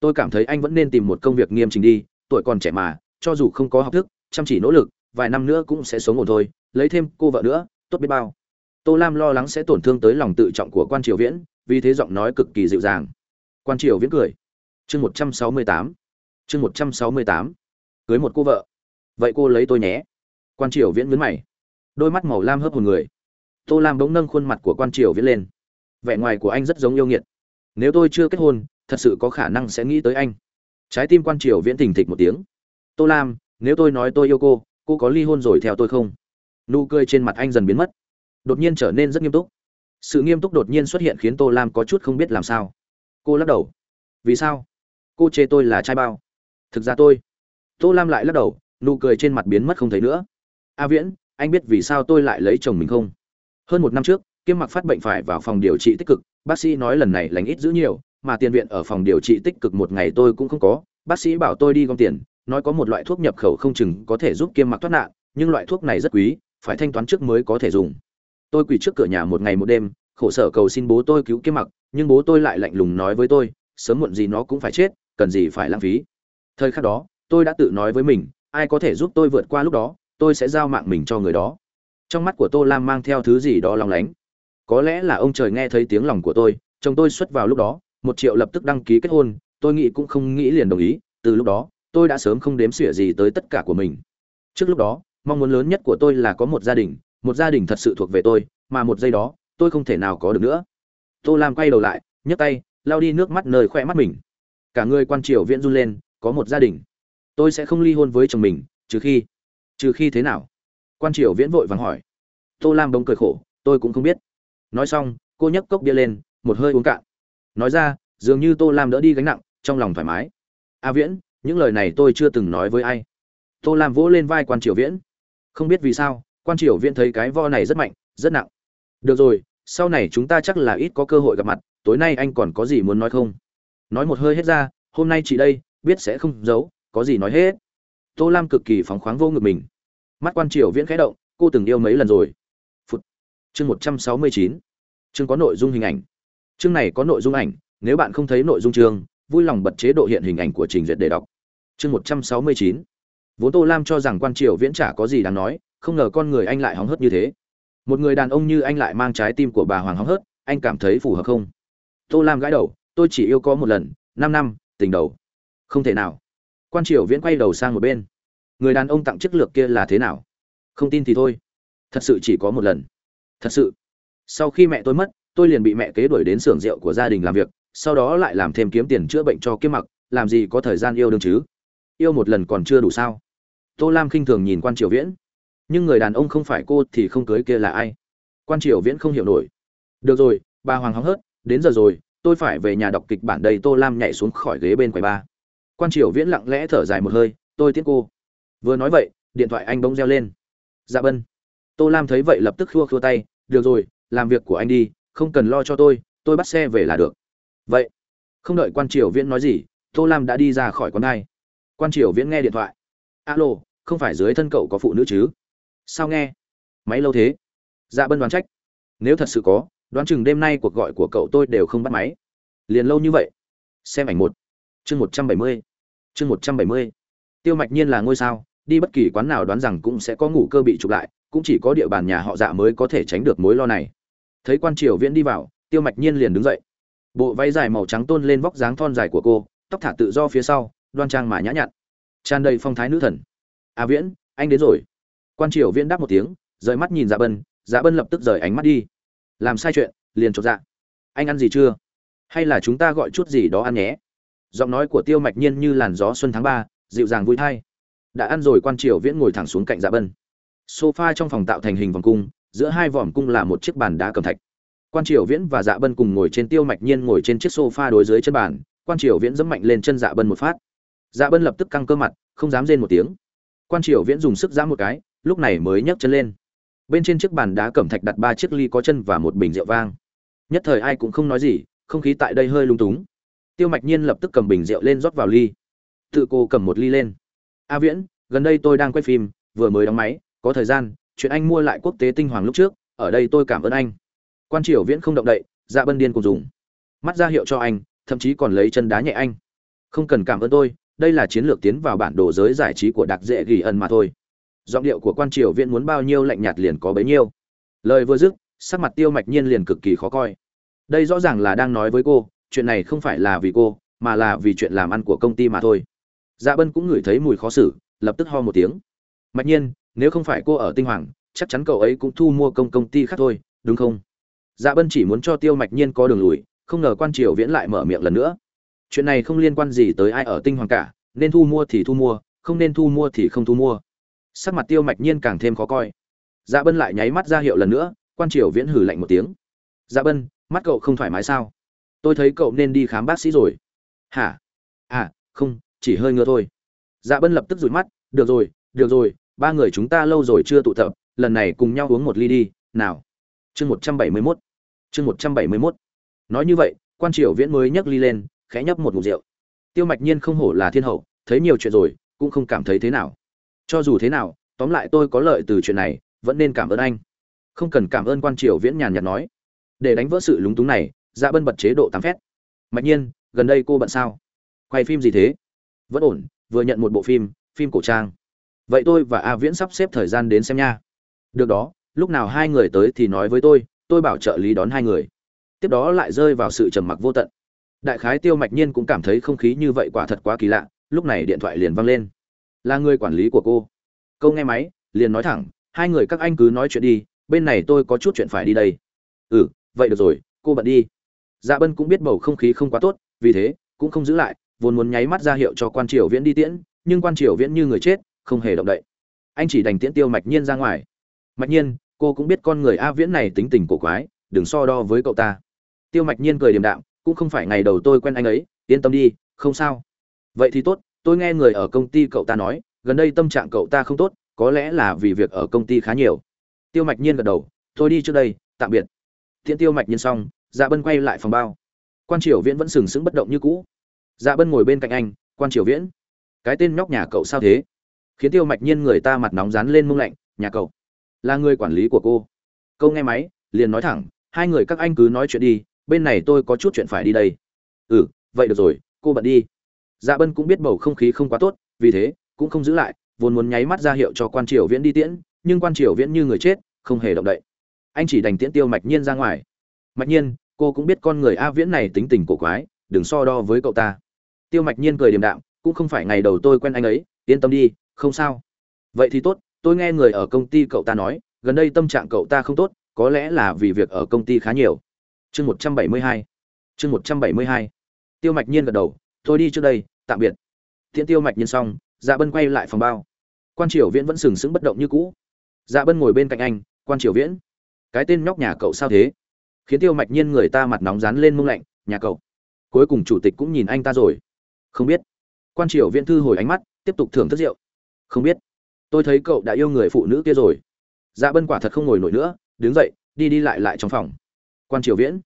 Tôi cảm thấy anh vẫn nên tìm một công việc nghiêm trình đi, tuổi còn trẻ mà, cho dù không có học thức, chăm chỉ nỗ lực, vài năm nữa cũng sẽ sống ổn thôi, lấy thêm cô vợ nữa, tốt biết bao. Tô lam lo lắng sẽ tổn thương tới lòng tự trọng của quan triều viễn, vì thế giọng nói cực kỳ dịu dàng. Quan triều viễn cười. Chương một trăm sáu mươi tám chương một trăm sáu mươi tám, cưới một cô vợ. Vậy cô lấy tôi nhé. Quan triều viễn mướn mày. Đôi mắt màu lam hớp hồn người. Tô lam bỗng nâng khuôn mặt của quan triều viễn lên. Vẻ ngoài của anh rất giống yêu nghiệt. Nếu tôi chưa kết hôn, thật sự có khả năng sẽ nghĩ tới anh. Trái tim quan triều viễn thình thịch một tiếng. Tô lam, nếu tôi nói tôi yêu cô cô có ly hôn rồi theo tôi không? Nụ cười trên mặt anh dần biến mất. Đột nhiên trở nên rất nghiêm túc. Sự nghiêm túc đột nhiên xuất hiện khiến tô lam có chút không biết làm sao. Cô lắc đầu. Vì sao? Cô chê tôi là trai bao thực ra tôi, tô lam lại lắc đầu, nụ cười trên mặt biến mất không thấy nữa. A viễn, anh biết vì sao tôi lại lấy chồng mình không? Hơn một năm trước, kiêm mặc phát bệnh phải vào phòng điều trị tích cực. Bác sĩ nói lần này lành ít giữ nhiều, mà tiền viện ở phòng điều trị tích cực một ngày tôi cũng không có. Bác sĩ bảo tôi đi gom tiền, nói có một loại thuốc nhập khẩu không chừng có thể giúp kiêm mặc thoát nạn, nhưng loại thuốc này rất quý, phải thanh toán trước mới có thể dùng. Tôi quỳ trước cửa nhà một ngày một đêm, khổ sở cầu xin bố tôi cứu kiêm mặc, nhưng bố tôi lại lạnh lùng nói với tôi, sớm muộn gì nó cũng phải chết, cần gì phải lãng phí thời khắc đó, tôi đã tự nói với mình, ai có thể giúp tôi vượt qua lúc đó, tôi sẽ giao mạng mình cho người đó. Trong mắt của tô lam mang theo thứ gì đó lòng lánh. Có lẽ là ông trời nghe thấy tiếng lòng của tôi, chồng tôi xuất vào lúc đó, một triệu lập tức đăng ký kết hôn, tôi nghĩ cũng không nghĩ liền đồng ý, từ lúc đó, tôi đã sớm không đếm xỉa gì tới tất cả của mình. Trước lúc đó, mong muốn lớn nhất của tôi là có một gia đình, một gia đình thật sự thuộc về tôi, mà một giây đó, tôi không thể nào có được nữa. Tô lam quay đầu lại, nhấc tay lao đi nước mắt nơi khoe mắt mình. Cả người quan triều viễn run lên có một gia đình. Tôi sẽ không ly hôn với chồng mình, trừ khi trừ khi thế nào? Quan triều viễn vội vàng hỏi. Tô lam bông cười khổ, tôi cũng không biết. Nói xong, cô nhấc cốc bia lên, một hơi uống cạn. Nói ra, dường như tô lam đỡ đi gánh nặng, trong lòng thoải mái. A viễn, những lời này tôi chưa từng nói với ai. Tô lam vỗ lên vai quan triều viễn. Không biết vì sao, quan triều viễn thấy cái vo này rất mạnh, rất nặng. Được rồi, sau này chúng ta chắc là ít có cơ hội gặp mặt, tối nay anh còn có gì muốn nói không? Nói một hơi hết ra, hôm nay chị đây biết sẽ không giấu, có gì nói hết. Tô lam cực kỳ phóng khoáng vô ngực mình. Mắt quan triều viễn khẽ động, cô từng yêu mấy lần rồi. Phút chương một trăm sáu mươi chín. Chương có nội dung hình ảnh. Chương này có nội dung ảnh, nếu bạn không thấy nội dung chương, vui lòng bật chế độ hiện hình ảnh của trình duyệt để đọc. Chương một trăm sáu mươi chín. Vốn tô lam cho rằng quan triều viễn chả có gì đáng nói, không ngờ con người anh lại hóng hớt như thế. Một người đàn ông như anh lại mang trái tim của bà hoàng hóng hớt, anh cảm thấy phù hợp không? Tô lam gãi đầu, tôi chỉ yêu có một lần, năm năm, tình đầu không thể nào. Quan triều viễn quay đầu sang một bên. Người đàn ông tặng chức lược kia là thế nào? Không tin thì thôi. Thật sự chỉ có một lần. Thật sự. Sau khi mẹ tôi mất, tôi liền bị mẹ kế đuổi đến xưởng rượu của gia đình làm việc, sau đó lại làm thêm kiếm tiền chữa bệnh cho kiếm mặc, làm gì có thời gian yêu đương chứ? Yêu một lần còn chưa đủ sao? Tô lam khinh thường nhìn quan triều viễn. Nhưng người đàn ông không phải cô thì không cưới kia là ai? Quan triều viễn không hiểu nổi. Được rồi, bà hoàng hóng hớt, đến giờ rồi, tôi phải về nhà đọc kịch bản đây, tô lam nhảy xuống khỏi ghế bên quầy ba quan triều viễn lặng lẽ thở dài một hơi, tôi tiễn cô. Vừa nói vậy, điện thoại anh bỗng reo lên. Dạ bân tô lam thấy vậy lập tức khua khua tay, được rồi, làm việc của anh đi, không cần lo cho tôi tôi bắt xe về là được. Vậy, không đợi quan triều viễn nói gì, tô lam đã đi ra khỏi quán đai. Quan triều viễn nghe điện thoại. Alo, không phải dưới thân cậu có phụ nữ chứ? Sao nghe? Máy lâu thế. Dạ bân đoán trách. Nếu thật sự có, đoán chừng đêm nay cuộc gọi của cậu tôi đều không bắt máy. Liền lâu như vậy. Xem ảnh một. Chương một trăm bảy mươi chương một trăm bảy mươi. Tiêu mạch nhiên là ngôi sao, đi bất kỳ quán nào đoán rằng cũng sẽ có ngủ cơ bị chụp lại, cũng chỉ có địa bàn nhà họ dạ mới có thể tránh được mối lo này. Thấy quan triều viễn đi vào, tiêu mạch nhiên liền đứng dậy. Bộ váy dài màu trắng tôn lên vóc dáng thon dài của cô, tóc thả tự do phía sau, đoan trang mà nhã nhặn. Tràn đầy phong thái nữ thần. À viễn, anh đến rồi. Quan triều viễn đáp một tiếng, rời mắt nhìn dạ bân dạ bân lập tức rời ánh mắt đi. Làm sai chuyện, liền chột dạ. Anh ăn gì chưa? Hay là chúng ta gọi chút gì đó ăn nhé? Giọng nói của tiêu mạch nhiên như làn gió xuân tháng ba, dịu dàng vui thai. Đã ăn rồi quan triều viễn ngồi thẳng xuống cạnh dạ bân. Sofa trong phòng tạo thành hình vòng cung, giữa hai vòm cung là một chiếc bàn đá cầm thạch. Quan triều viễn và dạ bân cùng ngồi trên tiêu mạch nhiên ngồi trên chiếc sofa đối dưới chân bàn, quan triều viễn dẫm mạnh lên chân dạ bân một phát. Dạ bân lập tức căng cơ mặt, không dám rên một tiếng. Quan triều viễn dùng sức giã một cái, lúc này mới nhấc chân lên. Bên trên chiếc bàn đá cẩm thạch đặt ba chiếc ly có chân và một bình rượu vang. Nhất thời ai cũng không nói gì, không khí tại đây hơi lung túng tiêu mạch nhiên lập tức cầm bình rượu lên rót vào ly. Tự cô cầm một ly lên. A viễn, gần đây tôi đang quay phim, vừa mới đóng máy, có thời gian, chuyện anh mua lại quốc tế tinh hoàng lúc trước, ở đây tôi cảm ơn anh. Quan triều viễn không động đậy dạ bân điên cùng dùng. Mắt ra hiệu cho anh, thậm chí còn lấy chân đá nhẹ anh. Không cần cảm ơn tôi, đây là chiến lược tiến vào bản đồ giới giải trí của đặc dễ ghi ẩn mà thôi. Giọng điệu của quan triều viễn muốn bao nhiêu lạnh nhạt liền có bấy nhiêu. Lời vừa dứt, sắc mặt tiêu mạch nhiên liền cực kỳ khó coi. Đây rõ ràng là đang nói với cô chuyện này không phải là vì cô, mà là vì chuyện làm ăn của công ty mà thôi. Dạ bân cũng ngửi thấy mùi khó xử, lập tức ho một tiếng. Mạch nhiên, nếu không phải cô ở tinh hoàng, chắc chắn cậu ấy cũng thu mua công công ty khác thôi, đúng không? Dạ bân chỉ muốn cho tiêu mạch nhiên có đường lùi, không ngờ quan triều viễn lại mở miệng lần nữa. Chuyện này không liên quan gì tới ai ở tinh hoàng cả, nên thu mua thì thu mua, không nên thu mua thì không thu mua. Sắc mặt tiêu mạch nhiên càng thêm khó coi. Dạ bân lại nháy mắt ra hiệu lần nữa, quan triều viễn hử lạnh một tiếng. Dạ bân, mắt cậu không thoải mái sao? Tôi thấy cậu nên đi khám bác sĩ rồi. Hả? À không, chỉ hơi ngứa thôi. Dạ bân lập tức rụi mắt. Được rồi được rồi, ba người chúng ta lâu rồi chưa tụ tập, lần này cùng nhau uống một ly đi, nào. Chương một trăm bảy mươi mốt. Chương một trăm bảy mươi mốt. Nói như vậy, quan triều viễn mới nhấc ly lên, khẽ nhấp một ngụm rượu. Tiêu mạch nhiên không hổ là thiên hậu, thấy nhiều chuyện rồi, cũng không cảm thấy thế nào. Cho dù thế nào, tóm lại tôi có lợi từ chuyện này, vẫn nên cảm ơn anh. Không cần cảm ơn quan triều viễn nhàn nhạt nói. Để đánh vỡ sự lúng túng này dạ bân bật chế độ tám phét. Mạch nhiên, gần đây cô bận sao? Quay phim gì thế? Vẫn ổn, vừa nhận một bộ phim phim cổ trang. Vậy tôi và a viễn sắp xếp thời gian đến xem nha. Được đó, lúc nào hai người tới thì nói với tôi tôi bảo trợ lý đón hai người. Tiếp đó lại rơi vào sự trầm mặc vô tận. Đại khái tiêu mạch nhiên cũng cảm thấy không khí như vậy quả thật quá kỳ lạ, lúc này điện thoại liền văng lên. Là người quản lý của cô. Câu nghe máy, liền nói thẳng, hai người các anh cứ nói chuyện đi, bên này tôi có chút chuyện phải đi đây. Ừ vậy được rồi, cô bận đi dạ bân cũng biết bầu không khí không quá tốt, vì thế, cũng không giữ lại, vốn muốn nháy mắt ra hiệu cho quan triều viễn đi tiễn, nhưng quan triều viễn như người chết, không hề động đậy. Anh chỉ đành tiễn tiêu mạch nhiên ra ngoài. Mạch nhiên, cô cũng biết con người a viễn này tính tình cổ quái, đừng so đo với cậu ta. Tiêu mạch nhiên cười điềm đạm, cũng không phải ngày đầu tôi quen anh ấy, yên tâm đi, không sao. Vậy thì tốt, tôi nghe người ở công ty cậu ta nói, gần đây tâm trạng cậu ta không tốt, có lẽ là vì việc ở công ty khá nhiều. Tiêu mạch nhiên gật đầu, tôi đi trước đây, tạm biệt. Tiễn tiêu mạch nhiên xong dạ bân quay lại phòng bao. Quan triều viễn vẫn sừng sững bất động như cũ. Dạ bân ngồi bên cạnh anh, quan triều viễn, cái tên nhóc nhà cậu sao thế? Khiến tiêu mạch nhiên người ta mặt nóng rán lên mông lạnh, nhà cậu là người quản lý của cô. Câu nghe máy, liền nói thẳng, hai người các anh cứ nói chuyện đi, bên này tôi có chút chuyện phải đi đây. Ừ vậy được rồi, cô bận đi. Dạ bân cũng biết bầu không khí không quá tốt, vì thế cũng không giữ lại, vốn muốn nháy mắt ra hiệu cho quan triều viễn đi tiễn, nhưng quan triều viễn như người chết, không hề động đậy. Anh chỉ đành tiễn tiêu mạch nhiên ra ngoài mạch nhiên, cô cũng biết con người a viễn này tính tình cổ quái, đừng so đo với cậu ta. Tiêu mạch nhiên cười điềm đạm, cũng không phải ngày đầu tôi quen anh ấy, yên tâm đi, không sao. Vậy thì tốt, tôi nghe người ở công ty cậu ta nói, gần đây tâm trạng cậu ta không tốt, có lẽ là vì việc ở công ty khá nhiều. Chương một trăm bảy mươi hai. Chương một trăm bảy mươi hai. Tiêu mạch nhiên gật đầu, tôi đi trước đây, tạm biệt. Thiện tiêu mạch nhiên xong dạ bân quay lại phòng bao. Quan triều viễn vẫn sừng sững bất động như cũ. Dạ bân ngồi bên cạnh anh, quan triều viễn, cái tên nhóc nhà cậu sao thế? Khiến tiêu mạch nhiên người ta mặt nóng rán lên mông lạnh, nhà cậu, cuối cùng chủ tịch cũng nhìn anh ta rồi. Không biết. Quan triều viễn thư hồi ánh mắt, tiếp tục thưởng thức rượu. Không biết. Tôi thấy cậu đã yêu người phụ nữ kia rồi. Dạ bân quả thật không ngồi nổi nữa, đứng dậy, đi đi lại lại trong phòng. Quan triều viễn,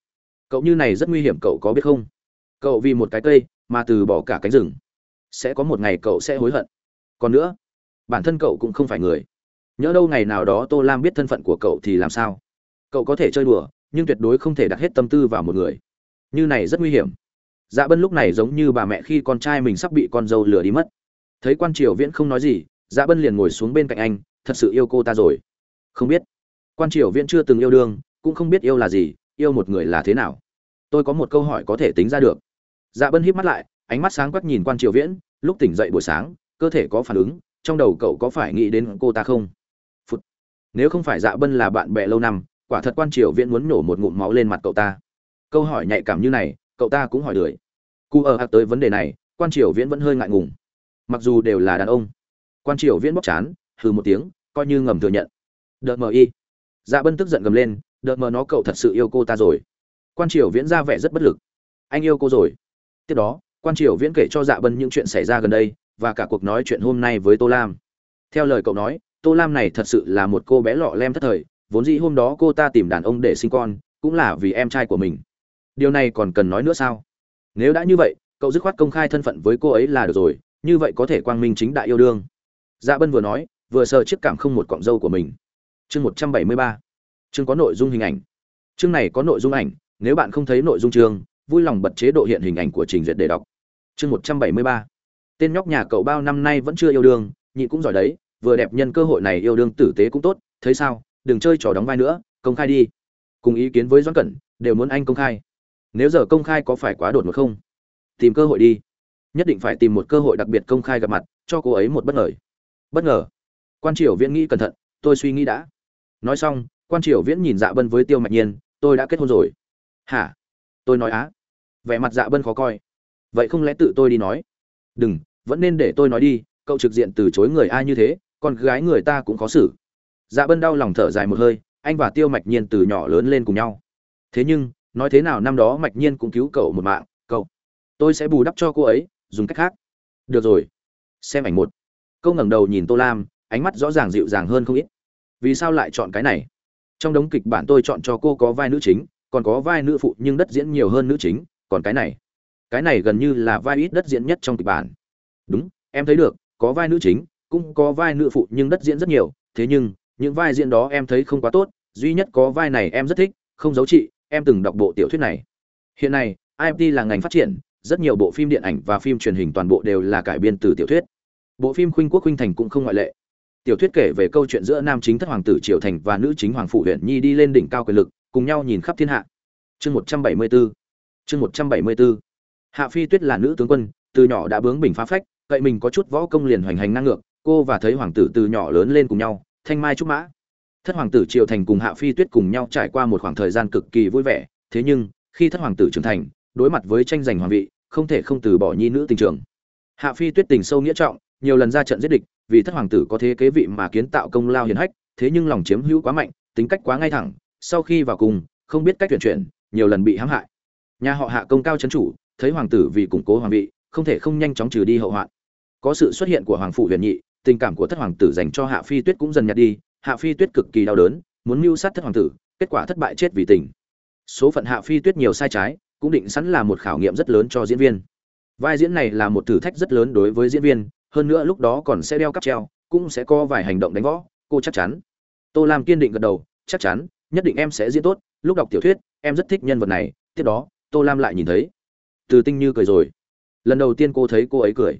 cậu như này rất nguy hiểm, cậu có biết không? Cậu vì một cái cây mà từ bỏ cả cánh rừng. Sẽ có một ngày cậu sẽ hối hận. Còn nữa, bản thân cậu cũng không phải người. Nhớ đâu ngày nào đó tô lam biết thân phận của cậu thì làm sao? Cậu có thể chơi đùa nhưng tuyệt đối không thể đặt hết tâm tư vào một người. Như này rất nguy hiểm. Dạ bân lúc này giống như bà mẹ khi con trai mình sắp bị con dâu lừa đi mất. Thấy quan triều viễn không nói gì dạ bân liền ngồi xuống bên cạnh anh, thật sự yêu cô ta rồi. Không biết. Quan triều viễn chưa từng yêu đương, cũng không biết yêu là gì, yêu một người là thế nào? Tôi có một câu hỏi có thể tính ra được. Dạ bân híp mắt lại, ánh mắt sáng quắc nhìn quan triều viễn, lúc tỉnh dậy buổi sáng, cơ thể có phản ứng, trong đầu cậu có phải nghĩ đến cô ta không? Phụt. nếu không phải dạ bân là bạn bè lâu năm quả thật quan triều viễn muốn nổ một ngụm máu lên mặt cậu ta. Câu hỏi nhạy cảm như này, cậu ta cũng hỏi lười. Cụ ở hạc tới vấn đề này, quan triều viễn vẫn hơi ngại ngùng. Mặc dù đều là đàn ông, quan triều viễn bóc chán, hừ một tiếng, coi như ngầm thừa nhận. Đợt mờ y. Dạ bân tức giận gầm lên, đợt mờ nó cậu thật sự yêu cô ta rồi. Quan triều viễn ra vẻ rất bất lực. Anh yêu cô rồi. Tiếp đó, quan triều viễn kể cho dạ bân những chuyện xảy ra gần đây, và cả cuộc nói chuyện hôm nay với tô lam. Theo lời cậu nói, tô lam này thật sự là một cô bé lọ lem thất thời vốn dĩ hôm đó cô ta tìm đàn ông để sinh con, cũng là vì em trai của mình. Điều này còn cần nói nữa sao? Nếu đã như vậy, cậu dứt khoát công khai thân phận với cô ấy là được rồi, như vậy có thể quang minh chính đại yêu đương. Dạ bân vừa nói, vừa sờ chiếc cảm không một cọng dâu của mình. Chương một trăm bảy mươi ba. Chương có nội dung hình ảnh. Chương này có nội dung ảnh, nếu bạn không thấy nội dung chương, vui lòng bật chế độ hiện hình ảnh của trình duyệt để đọc. Chương một trăm bảy mươi ba. Tên nhóc nhà cậu bao năm nay vẫn chưa yêu đương, nhị cũng giỏi đấy, vừa đẹp nhân cơ hội này yêu đương tử tế cũng tốt, thấy sao? Đừng chơi trò đóng vai nữa, công khai đi. Cùng ý kiến với doãn cẩn, đều muốn anh công khai. Nếu giờ công khai có phải quá đột ngột không? Tìm cơ hội đi. Nhất định phải tìm một cơ hội đặc biệt công khai gặp mặt, cho cô ấy một bất ngờ. Bất ngờ. Quan triều viễn nghĩ cẩn thận, tôi suy nghĩ đã. Nói xong, quan triều viễn nhìn dạ bân với tiêu mạch nhiên, tôi đã kết hôn rồi. Hả? Tôi nói á. Vẻ mặt dạ bân khó coi. Vậy không lẽ tự tôi đi nói? Đừng, vẫn nên để tôi nói đi, cậu trực diện từ chối người ai như thế, con gái người ta cũng khó xử dạ bân đau lòng thở dài một hơi, anh và tiêu mạch nhiên từ nhỏ lớn lên cùng nhau. Thế nhưng, nói thế nào năm đó mạch nhiên cũng cứu cậu một mạng, cậu. Tôi sẽ bù đắp cho cô ấy, dùng cách khác. Được rồi. Xem ảnh một. Câu ngẩng đầu nhìn tô lam, ánh mắt rõ ràng dịu dàng hơn không ít. Vì sao lại chọn cái này? Trong đống kịch bản tôi chọn cho cô có vai nữ chính, còn có vai nữ phụ nhưng đất diễn nhiều hơn nữ chính, còn cái này. Cái này gần như là vai ít đất diễn nhất trong kịch bản. Đúng, em thấy được, có vai nữ chính, cũng có vai nữ phụ nhưng đất diễn rất nhiều, thế nhưng những vai diễn đó em thấy không quá tốt, duy nhất có vai này em rất thích, không giấu chị, em từng đọc bộ tiểu thuyết này. Hiện nay imt là ngành phát triển, rất nhiều bộ phim điện ảnh và phim truyền hình toàn bộ đều là cải biên từ tiểu thuyết. Bộ phim khuynh quốc khuynh thành cũng không ngoại lệ. Tiểu thuyết kể về câu chuyện giữa nam chính thất hoàng tử triệu thành và nữ chính hoàng phụ huyện nhi đi lên đỉnh cao quyền lực, cùng nhau nhìn khắp thiên hạ. Chương một trăm bảy mươi bốn chương một trăm bảy mươi bốn hạ phi tuyết là nữ tướng quân, từ nhỏ đã bướng bình phá phách, cậy mình có chút võ công liền hoành hành năng ngược, cô và thấy hoàng tử từ nhỏ lớn lên cùng nhau thanh mai trúc mã. Thất hoàng tử triều thành cùng hạ phi tuyết cùng nhau trải qua một khoảng thời gian cực kỳ vui vẻ, thế nhưng, khi thất hoàng tử trưởng thành, đối mặt với tranh giành hoàng vị, không thể không từ bỏ nhi nữ tình trường. Hạ phi tuyết tình sâu nghĩa trọng, nhiều lần ra trận giết địch, vì thất hoàng tử có thế kế vị mà kiến tạo công lao hiển hách, thế nhưng lòng chiếm hữu quá mạnh, tính cách quá ngay thẳng, sau khi vào cùng, không biết cách chuyển chuyển, nhiều lần bị hãm hại. Nhà họ hạ công cao trấn chủ, thấy hoàng tử vì củng cố hoàng vị, không thể không nhanh chóng trừ đi hậu hoạn. Có sự xuất hiện của hoàng phụ huyền nhị tình cảm của thất hoàng tử dành cho hạ phi tuyết cũng dần nhạt đi, hạ phi tuyết cực kỳ đau đớn, muốn mưu sát thất hoàng tử, kết quả thất bại chết vì tình. Số phận hạ phi tuyết nhiều sai trái, cũng định sẵn là một khảo nghiệm rất lớn cho diễn viên. Vai diễn này là một thử thách rất lớn đối với diễn viên, hơn nữa lúc đó còn sẽ đeo cắp treo, cũng sẽ có vài hành động đánh võ, cô chắc chắn. Tô lam kiên định gật đầu, chắc chắn, nhất định em sẽ diễn tốt, lúc đọc tiểu thuyết, em rất thích nhân vật này. Tiếp đó, tô lam lại nhìn thấy. Từ tinh như cười rồi. Lần đầu tiên cô thấy cô ấy cười.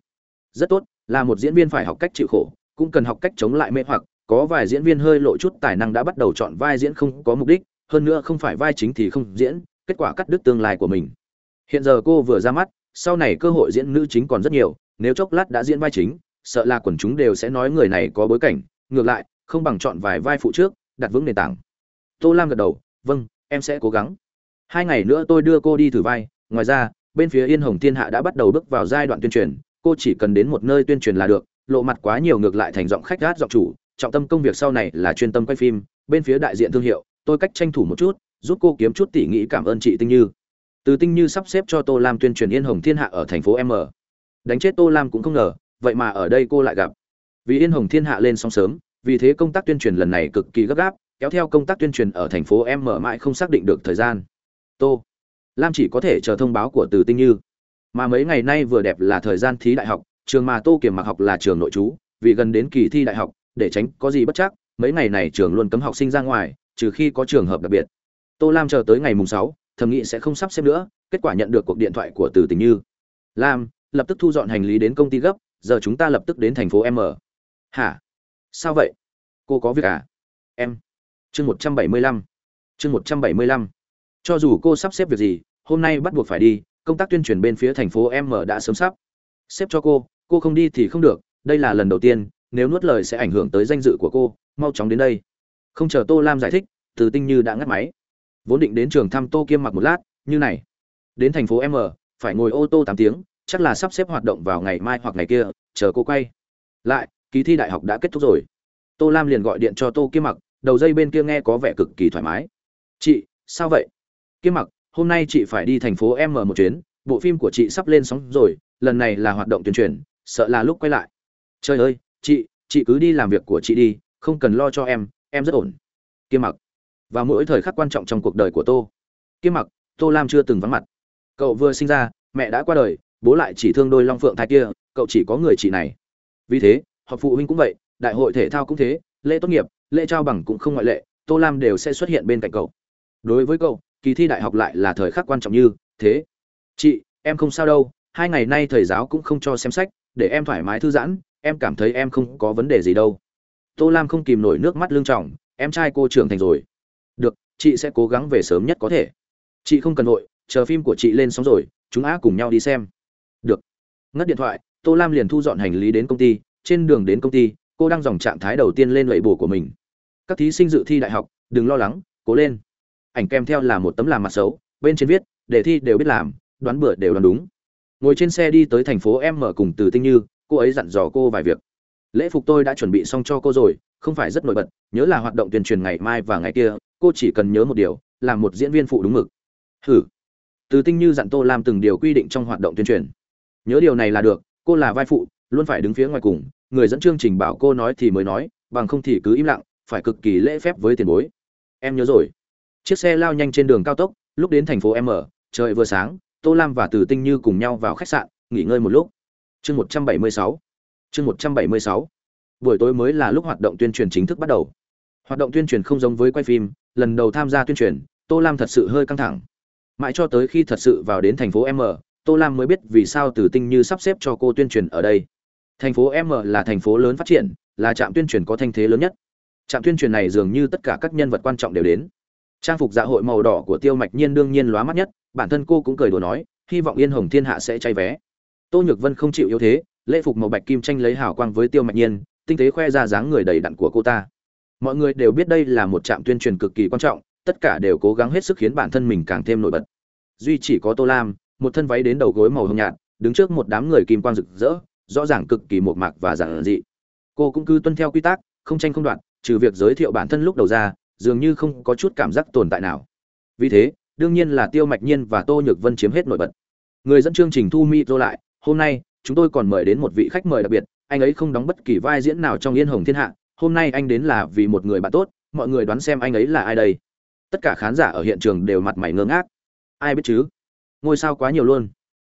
Rất tốt là một diễn viên phải học cách chịu khổ, cũng cần học cách chống lại mê hoặc, có vài diễn viên hơi lộ chút tài năng đã bắt đầu chọn vai diễn không có mục đích, hơn nữa không phải vai chính thì không diễn, kết quả cắt đứt tương lai của mình. Hiện giờ cô vừa ra mắt, sau này cơ hội diễn nữ chính còn rất nhiều, nếu chốc lát đã diễn vai chính, sợ là quần chúng đều sẽ nói người này có bối cảnh, ngược lại, không bằng chọn vài vai phụ trước, đặt vững nền tảng. Tô lam gật đầu vâng em sẽ cố gắng. Hai ngày nữa tôi đưa cô đi thử vai, ngoài ra, bên phía yên hồng thiên hạ đã bắt đầu bước vào giai đoạn tuyên truyền cô chỉ cần đến một nơi tuyên truyền là được, lộ mặt quá nhiều ngược lại thành giọng khách gát giọng chủ. Trọng tâm công việc sau này là chuyên tâm quay phim, bên phía đại diện thương hiệu, tôi cách tranh thủ một chút, giúp cô kiếm chút tỷ nghĩ cảm ơn chị tinh như. Từ tinh như sắp xếp cho tô lam tuyên truyền yên hồng thiên hạ ở thành phố m. Đánh chết tô lam cũng không ngờ, vậy mà ở đây cô lại gặp. Vì yên hồng thiên hạ lên sóng sớm, vì thế công tác tuyên truyền lần này cực kỳ gấp gáp, kéo theo công tác tuyên truyền ở thành phố m mãi không xác định được thời gian. Tô, lam chỉ có thể chờ thông báo của từ tinh như mà mấy ngày nay vừa đẹp là thời gian thí đại học, trường mà tô kiểm mặc học là trường nội trú, vì gần đến kỳ thi đại học, để tránh có gì bất chắc, mấy ngày này trường luôn cấm học sinh ra ngoài, trừ khi có trường hợp đặc biệt. Tô lam chờ tới ngày mùng sáu, thầm nghị sẽ không sắp xếp nữa, kết quả nhận được cuộc điện thoại của từ tình như. Lam, lập tức thu dọn hành lý đến công ty gấp, giờ chúng ta lập tức đến thành phố m. Hả? Sao vậy? Cô có việc à? Em. Chương một trăm bảy mươi lăm. Chương một trăm bảy mươi lăm. Cho dù cô sắp xếp việc gì, hôm nay bắt buộc phải đi công tác tuyên truyền bên phía thành phố m đã sớm sắp. Xếp cho cô cô không đi thì không được, đây là lần đầu tiên, nếu nuốt lời sẽ ảnh hưởng tới danh dự của cô, mau chóng đến đây. Không chờ tô lam giải thích, từ tinh như đã ngắt máy. Vốn định đến trường thăm tô kiêm mặc một lát, như này. Đến thành phố m, phải ngồi ô tô tám tiếng, chắc là sắp xếp hoạt động vào ngày mai hoặc ngày kia, chờ cô quay. Lại, kỳ thi đại học đã kết thúc rồi. Tô lam liền gọi điện cho tô kiêm mặc, đầu dây bên kia nghe có vẻ cực kỳ thoải mái. Chị, sao vậy? Kiêm mặc hôm nay chị phải đi thành phố m một chuyến, bộ phim của chị sắp lên sóng rồi, lần này là hoạt động tuyên truyền, sợ là lúc quay lại. Trời ơi, chị chị cứ đi làm việc của chị đi, không cần lo cho em em rất ổn. Kiêm mặc. Và mỗi thời khắc quan trọng trong cuộc đời của tô. Kiêm mặc, tô lam chưa từng vắng mặt. Cậu vừa sinh ra, mẹ đã qua đời, bố lại chỉ thương đôi long phượng thai kia, cậu chỉ có người chị này. Vì thế họp phụ huynh cũng vậy, đại hội thể thao cũng thế, lễ tốt nghiệp, lễ trao bằng cũng không ngoại lệ, tô lam đều sẽ xuất hiện bên cạnh cậu. Đối với cậu kỳ thi đại học lại là thời khắc quan trọng như thế. Chị, em không sao đâu, hai ngày nay thầy giáo cũng không cho xem sách, để em thoải mái thư giãn, em cảm thấy em không có vấn đề gì đâu. Tô lam không kìm nổi nước mắt lương trọng em trai cô trưởng thành rồi. Được, chị sẽ cố gắng về sớm nhất có thể. Chị không cần vội, chờ phim của chị lên sóng rồi, chúng á cùng nhau đi xem. Được. Ngắt điện thoại, tô lam liền thu dọn hành lý đến công ty, trên đường đến công ty, cô đang dòng trạng thái đầu tiên lên lệ bổ của mình. Các thí sinh dự thi đại học, đừng lo lắng, cố lên ảnh kèm theo là một tấm làm mặt xấu, bên trên viết, đề thi đều biết làm, đoán bừa đều đoán đúng. Ngồi trên xe đi tới thành phố em mở cùng từ tinh như, cô ấy dặn dò cô vài việc. Lễ phục tôi đã chuẩn bị xong cho cô rồi, không phải rất nổi bật, nhớ là hoạt động tuyên truyền ngày mai và ngày kia, cô chỉ cần nhớ một điều là một diễn viên phụ đúng mực. Hử? Từ tinh như dặn tô làm từng điều quy định trong hoạt động tuyên truyền. Nhớ điều này là được, cô là vai phụ, luôn phải đứng phía ngoài cùng, người dẫn chương trình bảo cô nói thì mới nói, bằng không thì cứ im lặng, phải cực kỳ lễ phép với tiền bối. Em nhớ rồi chiếc xe lao nhanh trên đường cao tốc, lúc đến thành phố m, trời vừa sáng, tô lam và từ tinh như cùng nhau vào khách sạn, nghỉ ngơi một lúc. Chương một trăm bảy mươi sáu. Chương một trăm bảy mươi sáu. Buổi tối mới là lúc hoạt động tuyên truyền chính thức bắt đầu. Hoạt động tuyên truyền không giống với quay phim, lần đầu tham gia tuyên truyền, tô lam thật sự hơi căng thẳng. Mãi cho tới khi thật sự vào đến thành phố m, tô lam mới biết vì sao từ tinh như sắp xếp cho cô tuyên truyền ở đây. Thành phố m là thành phố lớn phát triển, là trạm tuyên truyền có thanh thế lớn nhất. Trạm tuyên truyền này dường như tất cả các nhân vật quan trọng đều đến trang phục dạ hội màu đỏ của tiêu mạch nhiên đương nhiên lóa mắt nhất, bản thân cô cũng cười đùa nói, hy vọng yên hồng thiên hạ sẽ chay vé. Tô nhược vân không chịu yếu thế, lễ phục màu bạch kim tranh lấy hào quang với tiêu mạch nhiên, tinh tế khoe ra dáng người đầy đặn của cô ta. Mọi người đều biết đây là một trạm tuyên truyền cực kỳ quan trọng, tất cả đều cố gắng hết sức khiến bản thân mình càng thêm nổi bật. Duy chỉ có tô lam, một thân váy đến đầu gối màu hồng nhạt, đứng trước một đám người kim quang rực rỡ, rõ ràng cực kỳ mộc mạc và giản dị. Cô cũng cứ tuân theo quy tắc, không tranh không đoạn trừ việc giới thiệu bản thân lúc đầu ra dường như không có chút cảm giác tồn tại nào. Vì thế, đương nhiên là tiêu mạch nhiên và tô nhược vân chiếm hết nổi bật. Người dẫn chương trình thu mi lại, hôm nay, chúng tôi còn mời đến một vị khách mời đặc biệt, anh ấy không đóng bất kỳ vai diễn nào trong yên hồng thiên hạ, hôm nay anh đến là vì một người bạn tốt, mọi người đoán xem anh ấy là ai đây. Tất cả khán giả ở hiện trường đều mặt mày ngơ ngác. Ai biết chứ? Ngôi sao quá nhiều luôn.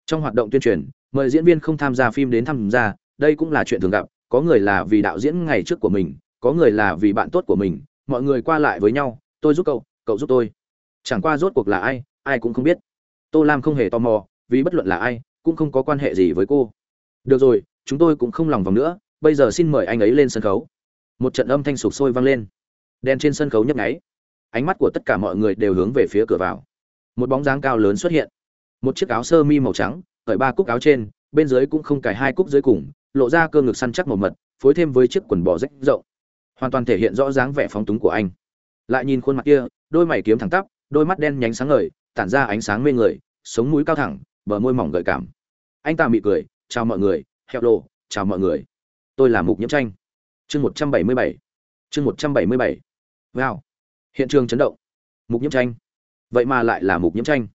Trong hoạt động tuyên truyền, mời diễn viên không tham gia phim đến tham gia, đây cũng là chuyện thường gặp, có người là vì đạo diễn ngày trước của mình, có người là vì bạn tốt của mình mọi người qua lại với nhau, tôi giúp cậu cậu giúp tôi. Chẳng qua rốt cuộc là ai ai cũng không biết. Tô lam không hề tò mò, vì bất luận là ai, cũng không có quan hệ gì với cô. Được rồi, chúng tôi cũng không lòng vòng nữa, bây giờ xin mời anh ấy lên sân khấu. Một trận âm thanh sụp sôi vang lên. Đèn trên sân khấu nhấp nháy. Ánh mắt của tất cả mọi người đều hướng về phía cửa vào. Một bóng dáng cao lớn xuất hiện. Một chiếc áo sơ mi màu trắng, cởi ba cúc áo trên, bên dưới cũng không cài hai cúc dưới cùng, lộ ra cơ ngực săn chắc màu mật, phối thêm với chiếc quần bò rách rộng hoàn toàn thể hiện rõ dáng vẻ phóng túng của anh. Lại nhìn khuôn mặt kia đôi mày kiếm thẳng tắp đôi mắt đen nhánh sáng ngời tản ra ánh sáng mê người sống mũi cao thẳng bờ môi mỏng gợi cảm. Anh ta mị cười chào mọi người heo đồ, chào mọi người. Tôi là mục nhiễm tranh. Chương một trăm bảy mươi bảy. Chương một trăm bảy mươi bảy. Wow. Hiện trường chấn động. Mục nhiễm tranh. Vậy mà lại là mục nhiễm tranh.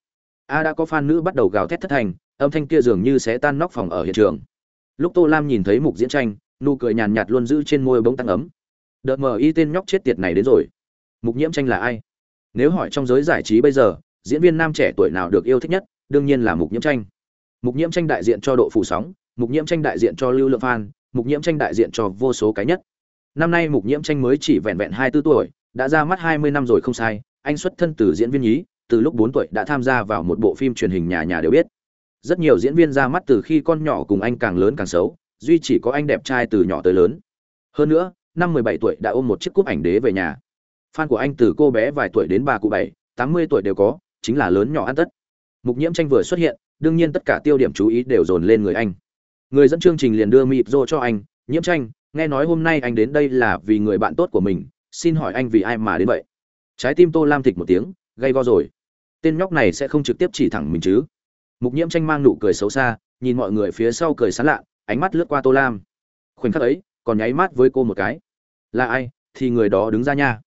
A đã có fan nữ bắt đầu gào thét thất thành âm thanh kia dường như sẽ tan nóc phòng ở hiện trường. Lúc tô lam nhìn thấy mục diễn tranh nụ cười nhàn nhạt luôn giữ trên môi bông tăng ấm đợt mờ y tên nhóc chết tiệt này đến rồi. Mục nhiễm tranh là ai? Nếu hỏi trong giới giải trí bây giờ, diễn viên nam trẻ tuổi nào được yêu thích nhất, đương nhiên là mục nhiễm tranh. Mục nhiễm tranh đại diện cho độ phủ sóng, mục nhiễm tranh đại diện cho lưu lượng fan, mục nhiễm tranh đại diện cho vô số cái nhất. Năm nay mục nhiễm tranh mới chỉ vẹn vẹn hai 24 tuổi, đã ra mắt 20 năm rồi không sai, anh xuất thân từ diễn viên nhí, từ lúc bốn tuổi đã tham gia vào một bộ phim truyền hình nhà nhà đều biết. Rất nhiều diễn viên ra mắt từ khi con nhỏ cùng anh càng lớn càng xấu, duy chỉ có anh đẹp trai từ nhỏ tới lớn. Hơn nữa năm 17 tuổi đã ôm một chiếc cúp ảnh đế về nhà. Fan của anh từ cô bé vài tuổi đến bà cụ bảy 80 tuổi đều có, chính là lớn nhỏ ăn tất. Mục nhiễm tranh vừa xuất hiện, đương nhiên tất cả tiêu điểm chú ý đều dồn lên người anh. Người dẫn chương trình liền đưa mịp rô cho anh, nhiễm tranh, nghe nói hôm nay anh đến đây là vì người bạn tốt của mình, xin hỏi anh vì ai mà đến vậy? Trái tim tô lam thịch một tiếng, gay go rồi. Tên nhóc này sẽ không trực tiếp chỉ thẳng mình chứ? Mục nhiễm tranh mang nụ cười xấu xa, nhìn mọi người phía sau cười sán lạ, ánh mắt lướt qua tô lam. Khoảnh khắc ấy, còn nháy mắt với cô một cái là ai, thì người đó đứng ra nha.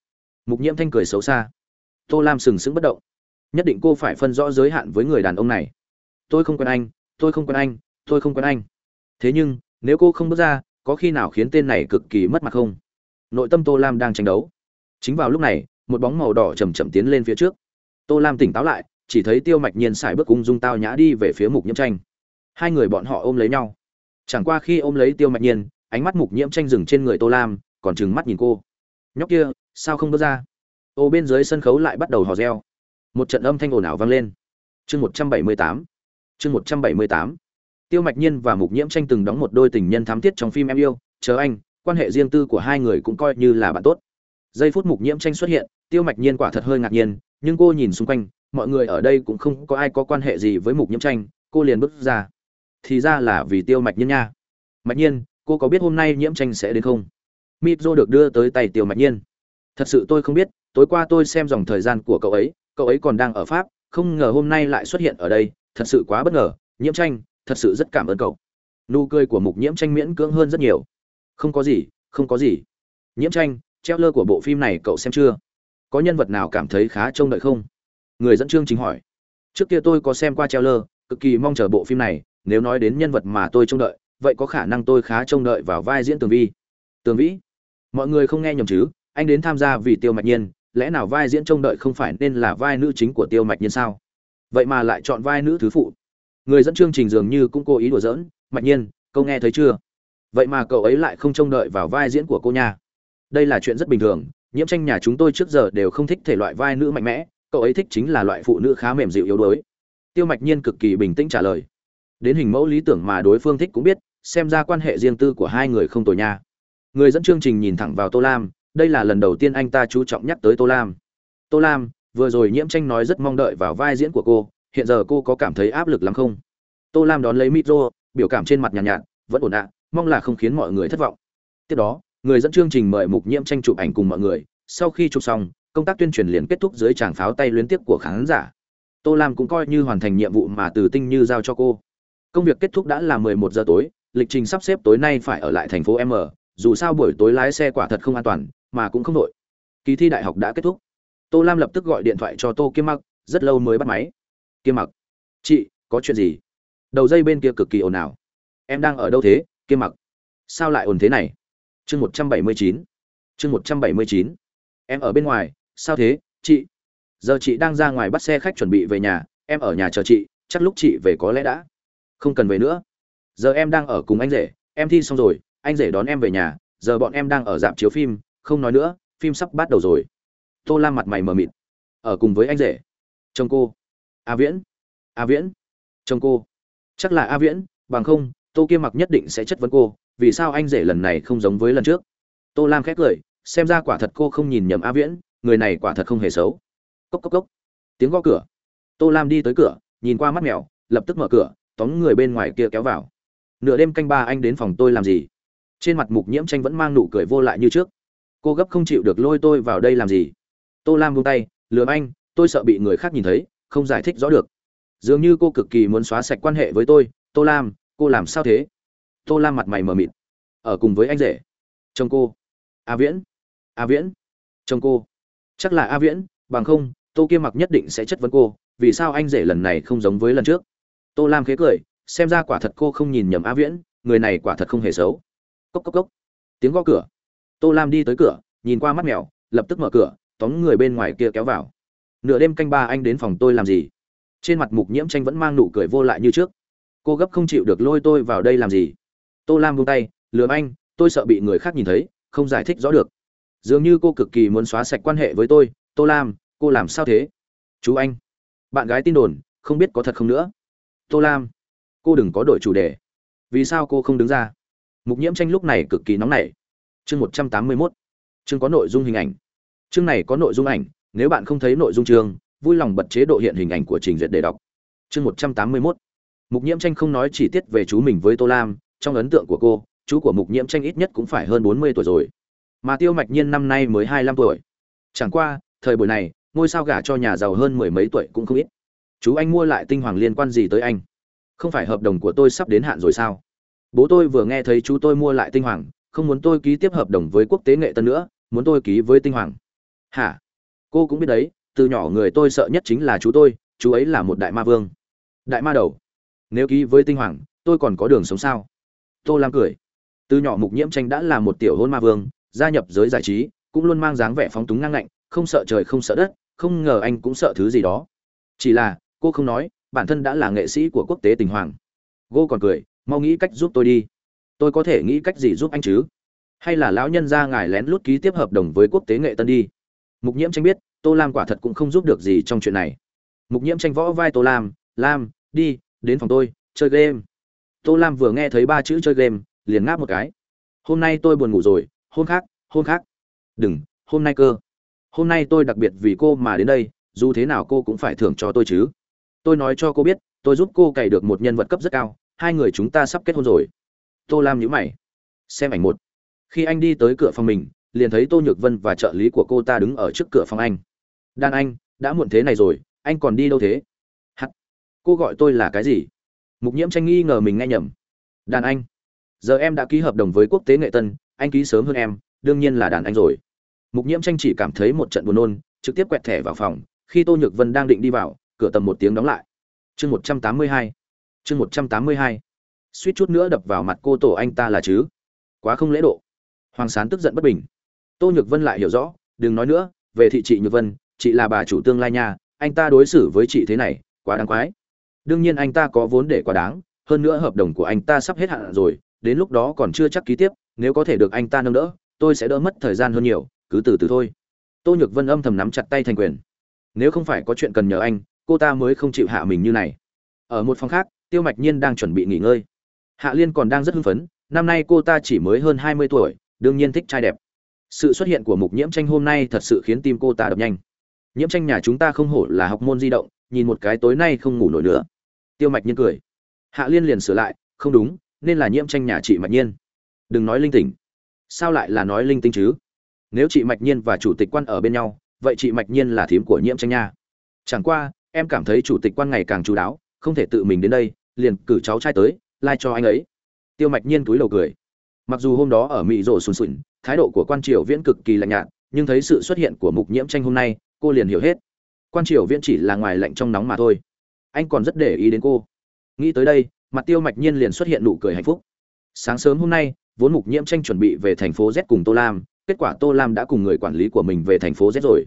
Mục nhiễm thanh cười xấu xa. Tô lam sừng sững bất động. Nhất định cô phải phân rõ giới hạn với người đàn ông này. Tôi không quen anh, tôi không quen anh, tôi không quen anh. Thế nhưng, nếu cô không bước ra, có khi nào khiến tên này cực kỳ mất mặt không? Nội tâm tô lam đang tranh đấu. Chính vào lúc này, một bóng màu đỏ chầm chậm tiến lên phía trước. Tô lam tỉnh táo lại, chỉ thấy tiêu mạch nhiên xài bước ung dung tao nhã đi về phía mục nhiễm tranh. Hai người bọn họ ôm lấy nhau. Chẳng qua khi ôm lấy tiêu mạch nhiên, ánh mắt mục nhiễm tranh dừng trên người tô lam còn trừng mắt nhìn cô. Nhóc kia, sao không bước ra? Ô, bên dưới sân khấu lại bắt đầu hò reo. Một trận âm thanh ồn ào vang lên. Chương một trăm bảy mươi tám. Chương một trăm bảy mươi tám. Tiêu mạch nhiên và mục nhiễm tranh từng đóng một đôi tình nhân thám thiết trong phim em yêu. Chờ anh, quan hệ riêng tư của hai người cũng coi như là bạn tốt. Giây phút mục nhiễm tranh xuất hiện, tiêu mạch nhiên quả thật hơi ngạc nhiên, nhưng cô nhìn xung quanh, mọi người ở đây cũng không có ai có quan hệ gì với mục nhiễm tranh, cô liền bước ra. Thì ra là vì tiêu mạch nhiên nha. Mạch nhiên, cô có biết hôm nay nhiễm tranh sẽ đến không? Mịp rô được đưa tới tay tiêu mạch nhiên. Thật sự tôi không biết, tối qua tôi xem dòng thời gian của cậu ấy cậu ấy còn đang ở pháp, không ngờ hôm nay lại xuất hiện ở đây, thật sự quá bất ngờ, nhiễm tranh, thật sự rất cảm ơn cậu. Nụ cười của mục nhiễm tranh miễn cưỡng hơn rất nhiều. Không có gì, không có gì. Nhiễm tranh, treo lơ của bộ phim này cậu xem chưa? Có nhân vật nào cảm thấy khá trông đợi không? Người dẫn chương chính hỏi. Trước kia tôi có xem qua treo lơ, cực kỳ mong chờ bộ phim này, nếu nói đến nhân vật mà tôi trông đợi, vậy có khả năng tôi khá trông đợi vào vai diễn tường vi tường vĩ? Mọi người không nghe nhầm chứ, anh đến tham gia vì tiêu mạch nhiên, lẽ nào vai diễn trông đợi không phải nên là vai nữ chính của tiêu mạch nhiên sao? Vậy mà lại chọn vai nữ thứ phụ. Người dẫn chương trình dường như cũng cố ý đùa giỡn, mạch nhiên câu nghe thấy chưa? Vậy mà cậu ấy lại không trông đợi vào vai diễn của cô nha. Đây là chuyện rất bình thường, nhiễm tranh nhà chúng tôi trước giờ đều không thích thể loại vai nữ mạnh mẽ, cậu ấy thích chính là loại phụ nữ khá mềm dịu yếu đuối. Tiêu mạch nhiên cực kỳ bình tĩnh trả lời. Đến hình mẫu lý tưởng mà đối phương thích cũng biết, xem ra quan hệ riêng tư của hai người không tồi nha người dẫn chương trình nhìn thẳng vào tô lam đây là lần đầu tiên anh ta chú trọng nhắc tới tô lam. Tô lam vừa rồi nhiễm tranh nói rất mong đợi vào vai diễn của cô hiện giờ cô có cảm thấy áp lực lắm không? Tô lam đón lấy micro biểu cảm trên mặt nhàn nhạt, nhạt vẫn ổn ạ mong là không khiến mọi người thất vọng. Tiếp đó người dẫn chương trình mời mục nhiễm tranh chụp ảnh cùng mọi người sau khi chụp xong công tác tuyên truyền liền kết thúc dưới tràng pháo tay liên tiếp của khán giả. Tô lam cũng coi như hoàn thành nhiệm vụ mà từ tinh như giao cho cô. Công việc kết thúc đã là 11 giờ tối lịch trình sắp xếp tối nay phải ở lại thành phố m dù sao buổi tối lái xe quả thật không an toàn, mà cũng không đội. Kỳ thi đại học đã kết thúc. Tô lam lập tức gọi điện thoại cho tô kiêm mặc, rất lâu mới bắt máy. Kiêm mặc, chị, có chuyện gì? Đầu dây bên kia cực kỳ ồn ào. Em đang ở đâu thế, kiêm mặc? Sao lại ồn thế này? Chương một trăm bảy mươi chín. Chương một trăm bảy mươi chín. Em ở bên ngoài, sao thế, chị? Giờ chị đang ra ngoài bắt xe khách chuẩn bị về nhà, em ở nhà chờ chị, chắc lúc chị về có lẽ đã. Không cần về nữa. Giờ em đang ở cùng anh rể, em thi xong rồi anh rể đón em về nhà, giờ bọn em đang ở dạp chiếu phim, không nói nữa, phim sắp bắt đầu rồi. Tô lam mặt mày mờ mịt. Ở cùng với anh rể. Chồng cô. A viễn. A viễn. Chồng cô. Chắc là a viễn, bằng không, tô kia mặc nhất định sẽ chất vấn cô, vì sao anh rể lần này không giống với lần trước. Tô lam khét cười, xem ra quả thật cô không nhìn nhầm a viễn, người này quả thật không hề xấu. Cốc cốc cốc. Tiếng gõ cửa. Tô lam đi tới cửa, nhìn qua mắt mèo, lập tức mở cửa, tóm người bên ngoài kia kéo vào. Nửa đêm canh ba anh đến phòng tôi làm gì? Trên mặt mục nhiễm tranh vẫn mang nụ cười vô lại như trước. Cô gấp không chịu được lôi tôi vào đây làm gì? Tô lam buông tay lừa anh, tôi sợ bị người khác nhìn thấy, không giải thích rõ được. Dường như cô cực kỳ muốn xóa sạch quan hệ với tôi. Tô lam, cô làm sao thế? Tô lam mặt mày mờ mịt. Ở cùng với anh rể. Chồng cô. A viễn. A viễn. Chồng cô. Chắc là a viễn, bằng không tô kia mặc nhất định sẽ chất vấn cô, vì sao anh rể lần này không giống với lần trước? Tô lam khế cười, xem ra quả thật cô không nhìn nhầm a viễn, người này quả thật không hề xấu cốc cốc cốc. Tiếng gõ cửa. Tô lam đi tới cửa, nhìn qua mắt mèo, lập tức mở cửa, tóm người bên ngoài kia kéo vào. Nửa đêm canh ba anh đến phòng tôi làm gì? Trên mặt mục nhiễm tranh vẫn mang nụ cười vô lại như trước. Cô gấp không chịu được lôi tôi vào đây làm gì? Tô lam buông tay lừa anh, tôi sợ bị người khác nhìn thấy, không giải thích rõ được. Dường như cô cực kỳ muốn xóa sạch quan hệ với tôi. Tô lam, cô làm sao thế? Chú anh. Bạn gái tin đồn, không biết có thật không nữa. Tô lam, cô đừng có đổi chủ đề. Vì sao cô không đứng ra? Mục nhiễm tranh lúc này cực kỳ nóng nảy. Chương một trăm tám mươi mốt. Chương có nội dung hình ảnh. Chương này có nội dung ảnh, nếu bạn không thấy nội dung chương, vui lòng bật chế độ hiện hình ảnh của trình duyệt để đọc. Chương một trăm tám mươi mốt. Mục nhiễm tranh không nói chi tiết về chú mình với tô lam, trong ấn tượng của cô, chú của mục nhiễm tranh ít nhất cũng phải hơn bốn mươi tuổi rồi. Mà tiêu mạch nhiên năm nay mới hai mươi lăm tuổi. Chẳng qua, thời buổi này, ngôi sao gả cho nhà giàu hơn mười mấy tuổi cũng không ít. Chú anh mua lại tinh hoàng liên quan gì tới anh? Không phải hợp đồng của tôi sắp đến hạn rồi sao? Bố tôi vừa nghe thấy chú tôi mua lại tinh hoàng, không muốn tôi ký tiếp hợp đồng với quốc tế nghệ tân nữa, muốn tôi ký với tinh hoàng. Hả? Cô cũng biết đấy, từ nhỏ người tôi sợ nhất chính là chú tôi, chú ấy là một đại ma vương. Đại ma đầu. Nếu ký với tinh hoàng, tôi còn có đường sống sao? Tô lam cười. Từ nhỏ mục nhiễm tranh đã là một tiểu hôn ma vương, gia nhập giới giải trí, cũng luôn mang dáng vẻ phóng túng ngang ngạnh, không sợ trời không sợ đất, không ngờ anh cũng sợ thứ gì đó. Chỉ là, cô không nói, bản thân đã là nghệ sĩ của quốc tế tình hoàng. Cô còn cười mau nghĩ cách giúp tôi đi. Tôi có thể nghĩ cách gì giúp anh chứ? Hay là lão nhân ra ngài lén lút ký tiếp hợp đồng với quốc tế nghệ tân đi? Mục nhiễm tranh biết, tô lam quả thật cũng không giúp được gì trong chuyện này. Mục nhiễm tranh võ vai tô lam lam, đi, đến phòng tôi, chơi game. Tô lam vừa nghe thấy ba chữ chơi game, liền ngáp một cái. Hôm nay tôi buồn ngủ rồi, hôm khác hôm khác. Đừng, hôm nay cơ. Hôm nay tôi đặc biệt vì cô mà đến đây, dù thế nào cô cũng phải thưởng cho tôi chứ. Tôi nói cho cô biết, tôi giúp cô cày được một nhân vật cấp rất cao hai người chúng ta sắp kết hôn rồi. Tô lam nhữ mày. Xem ảnh một. Khi anh đi tới cửa phòng mình, liền thấy tô nhược vân và trợ lý của cô ta đứng ở trước cửa phòng anh. Đàn anh, đã muộn thế này rồi, anh còn đi đâu thế? Hắt, cô gọi tôi là cái gì? Mục nhiễm tranh nghi ngờ mình nghe nhầm. Đàn anh, giờ em đã ký hợp đồng với quốc tế nghệ tân, anh ký sớm hơn em, đương nhiên là đàn anh rồi. Mục nhiễm tranh chỉ cảm thấy một trận buồn nôn, trực tiếp quẹt thẻ vào phòng, khi tô nhược vân đang định đi vào, cửa tầm một tiếng đóng lại. Chương một trăm tám mươi hai chương một trăm tám mươi hai. Suýt chút nữa đập vào mặt cô tổ anh ta là chứ? Quá không lễ độ. Hoàng sán tức giận bất bình. Tô nhược vân lại hiểu rõ, đừng nói nữa, về thị chị nhược vân, chị là bà chủ tương lai nha, anh ta đối xử với chị thế này, quá đáng quái. Đương nhiên anh ta có vốn để quá đáng, hơn nữa hợp đồng của anh ta sắp hết hạn rồi, đến lúc đó còn chưa chắc ký tiếp, nếu có thể được anh ta nâng đỡ, tôi sẽ đỡ mất thời gian hơn nhiều, cứ từ từ thôi. Tô nhược vân âm thầm nắm chặt tay thành quyền. Nếu không phải có chuyện cần nhờ anh, cô ta mới không chịu hạ mình như này. Ở một phòng khác tiêu mạch nhiên đang chuẩn bị nghỉ ngơi. Hạ liên còn đang rất hưng phấn, năm nay cô ta chỉ mới hơn hai mươi tuổi, đương nhiên thích trai đẹp. Sự xuất hiện của mục nhiễm tranh hôm nay thật sự khiến tim cô ta đập nhanh. Nhiễm tranh nhà chúng ta không hổ là học môn di động, nhìn một cái tối nay không ngủ nổi nữa. Tiêu mạch nhiên cười. Hạ liên liền sửa lại, không đúng, nên là nhiễm tranh nhà chị mạch nhiên. Đừng nói linh tỉnh sao lại là nói linh tinh chứ? Nếu chị mạch nhiên và chủ tịch quan ở bên nhau, vậy chị mạch nhiên là thím của nhiễm tranh nha. Chẳng qua, em cảm thấy chủ tịch quan ngày càng chú đáo, không thể tự mình đến đây liền cử cháu trai tới, lai、like、cho anh ấy. Tiêu mạch nhiên túi đầu cười. Mặc dù hôm đó ở mỹ rổ sùn sùn thái độ của quan triều viễn cực kỳ lạnh nhạt, nhưng thấy sự xuất hiện của mục nhiễm tranh hôm nay, cô liền hiểu hết. Quan triều viễn chỉ là ngoài lạnh trong nóng mà thôi. Anh còn rất để ý đến cô. Nghĩ tới đây, mặt tiêu mạch nhiên liền xuất hiện nụ cười hạnh phúc. Sáng sớm hôm nay, vốn mục nhiễm tranh chuẩn bị về thành phố z cùng tô lam, kết quả tô lam đã cùng người quản lý của mình về thành phố z rồi.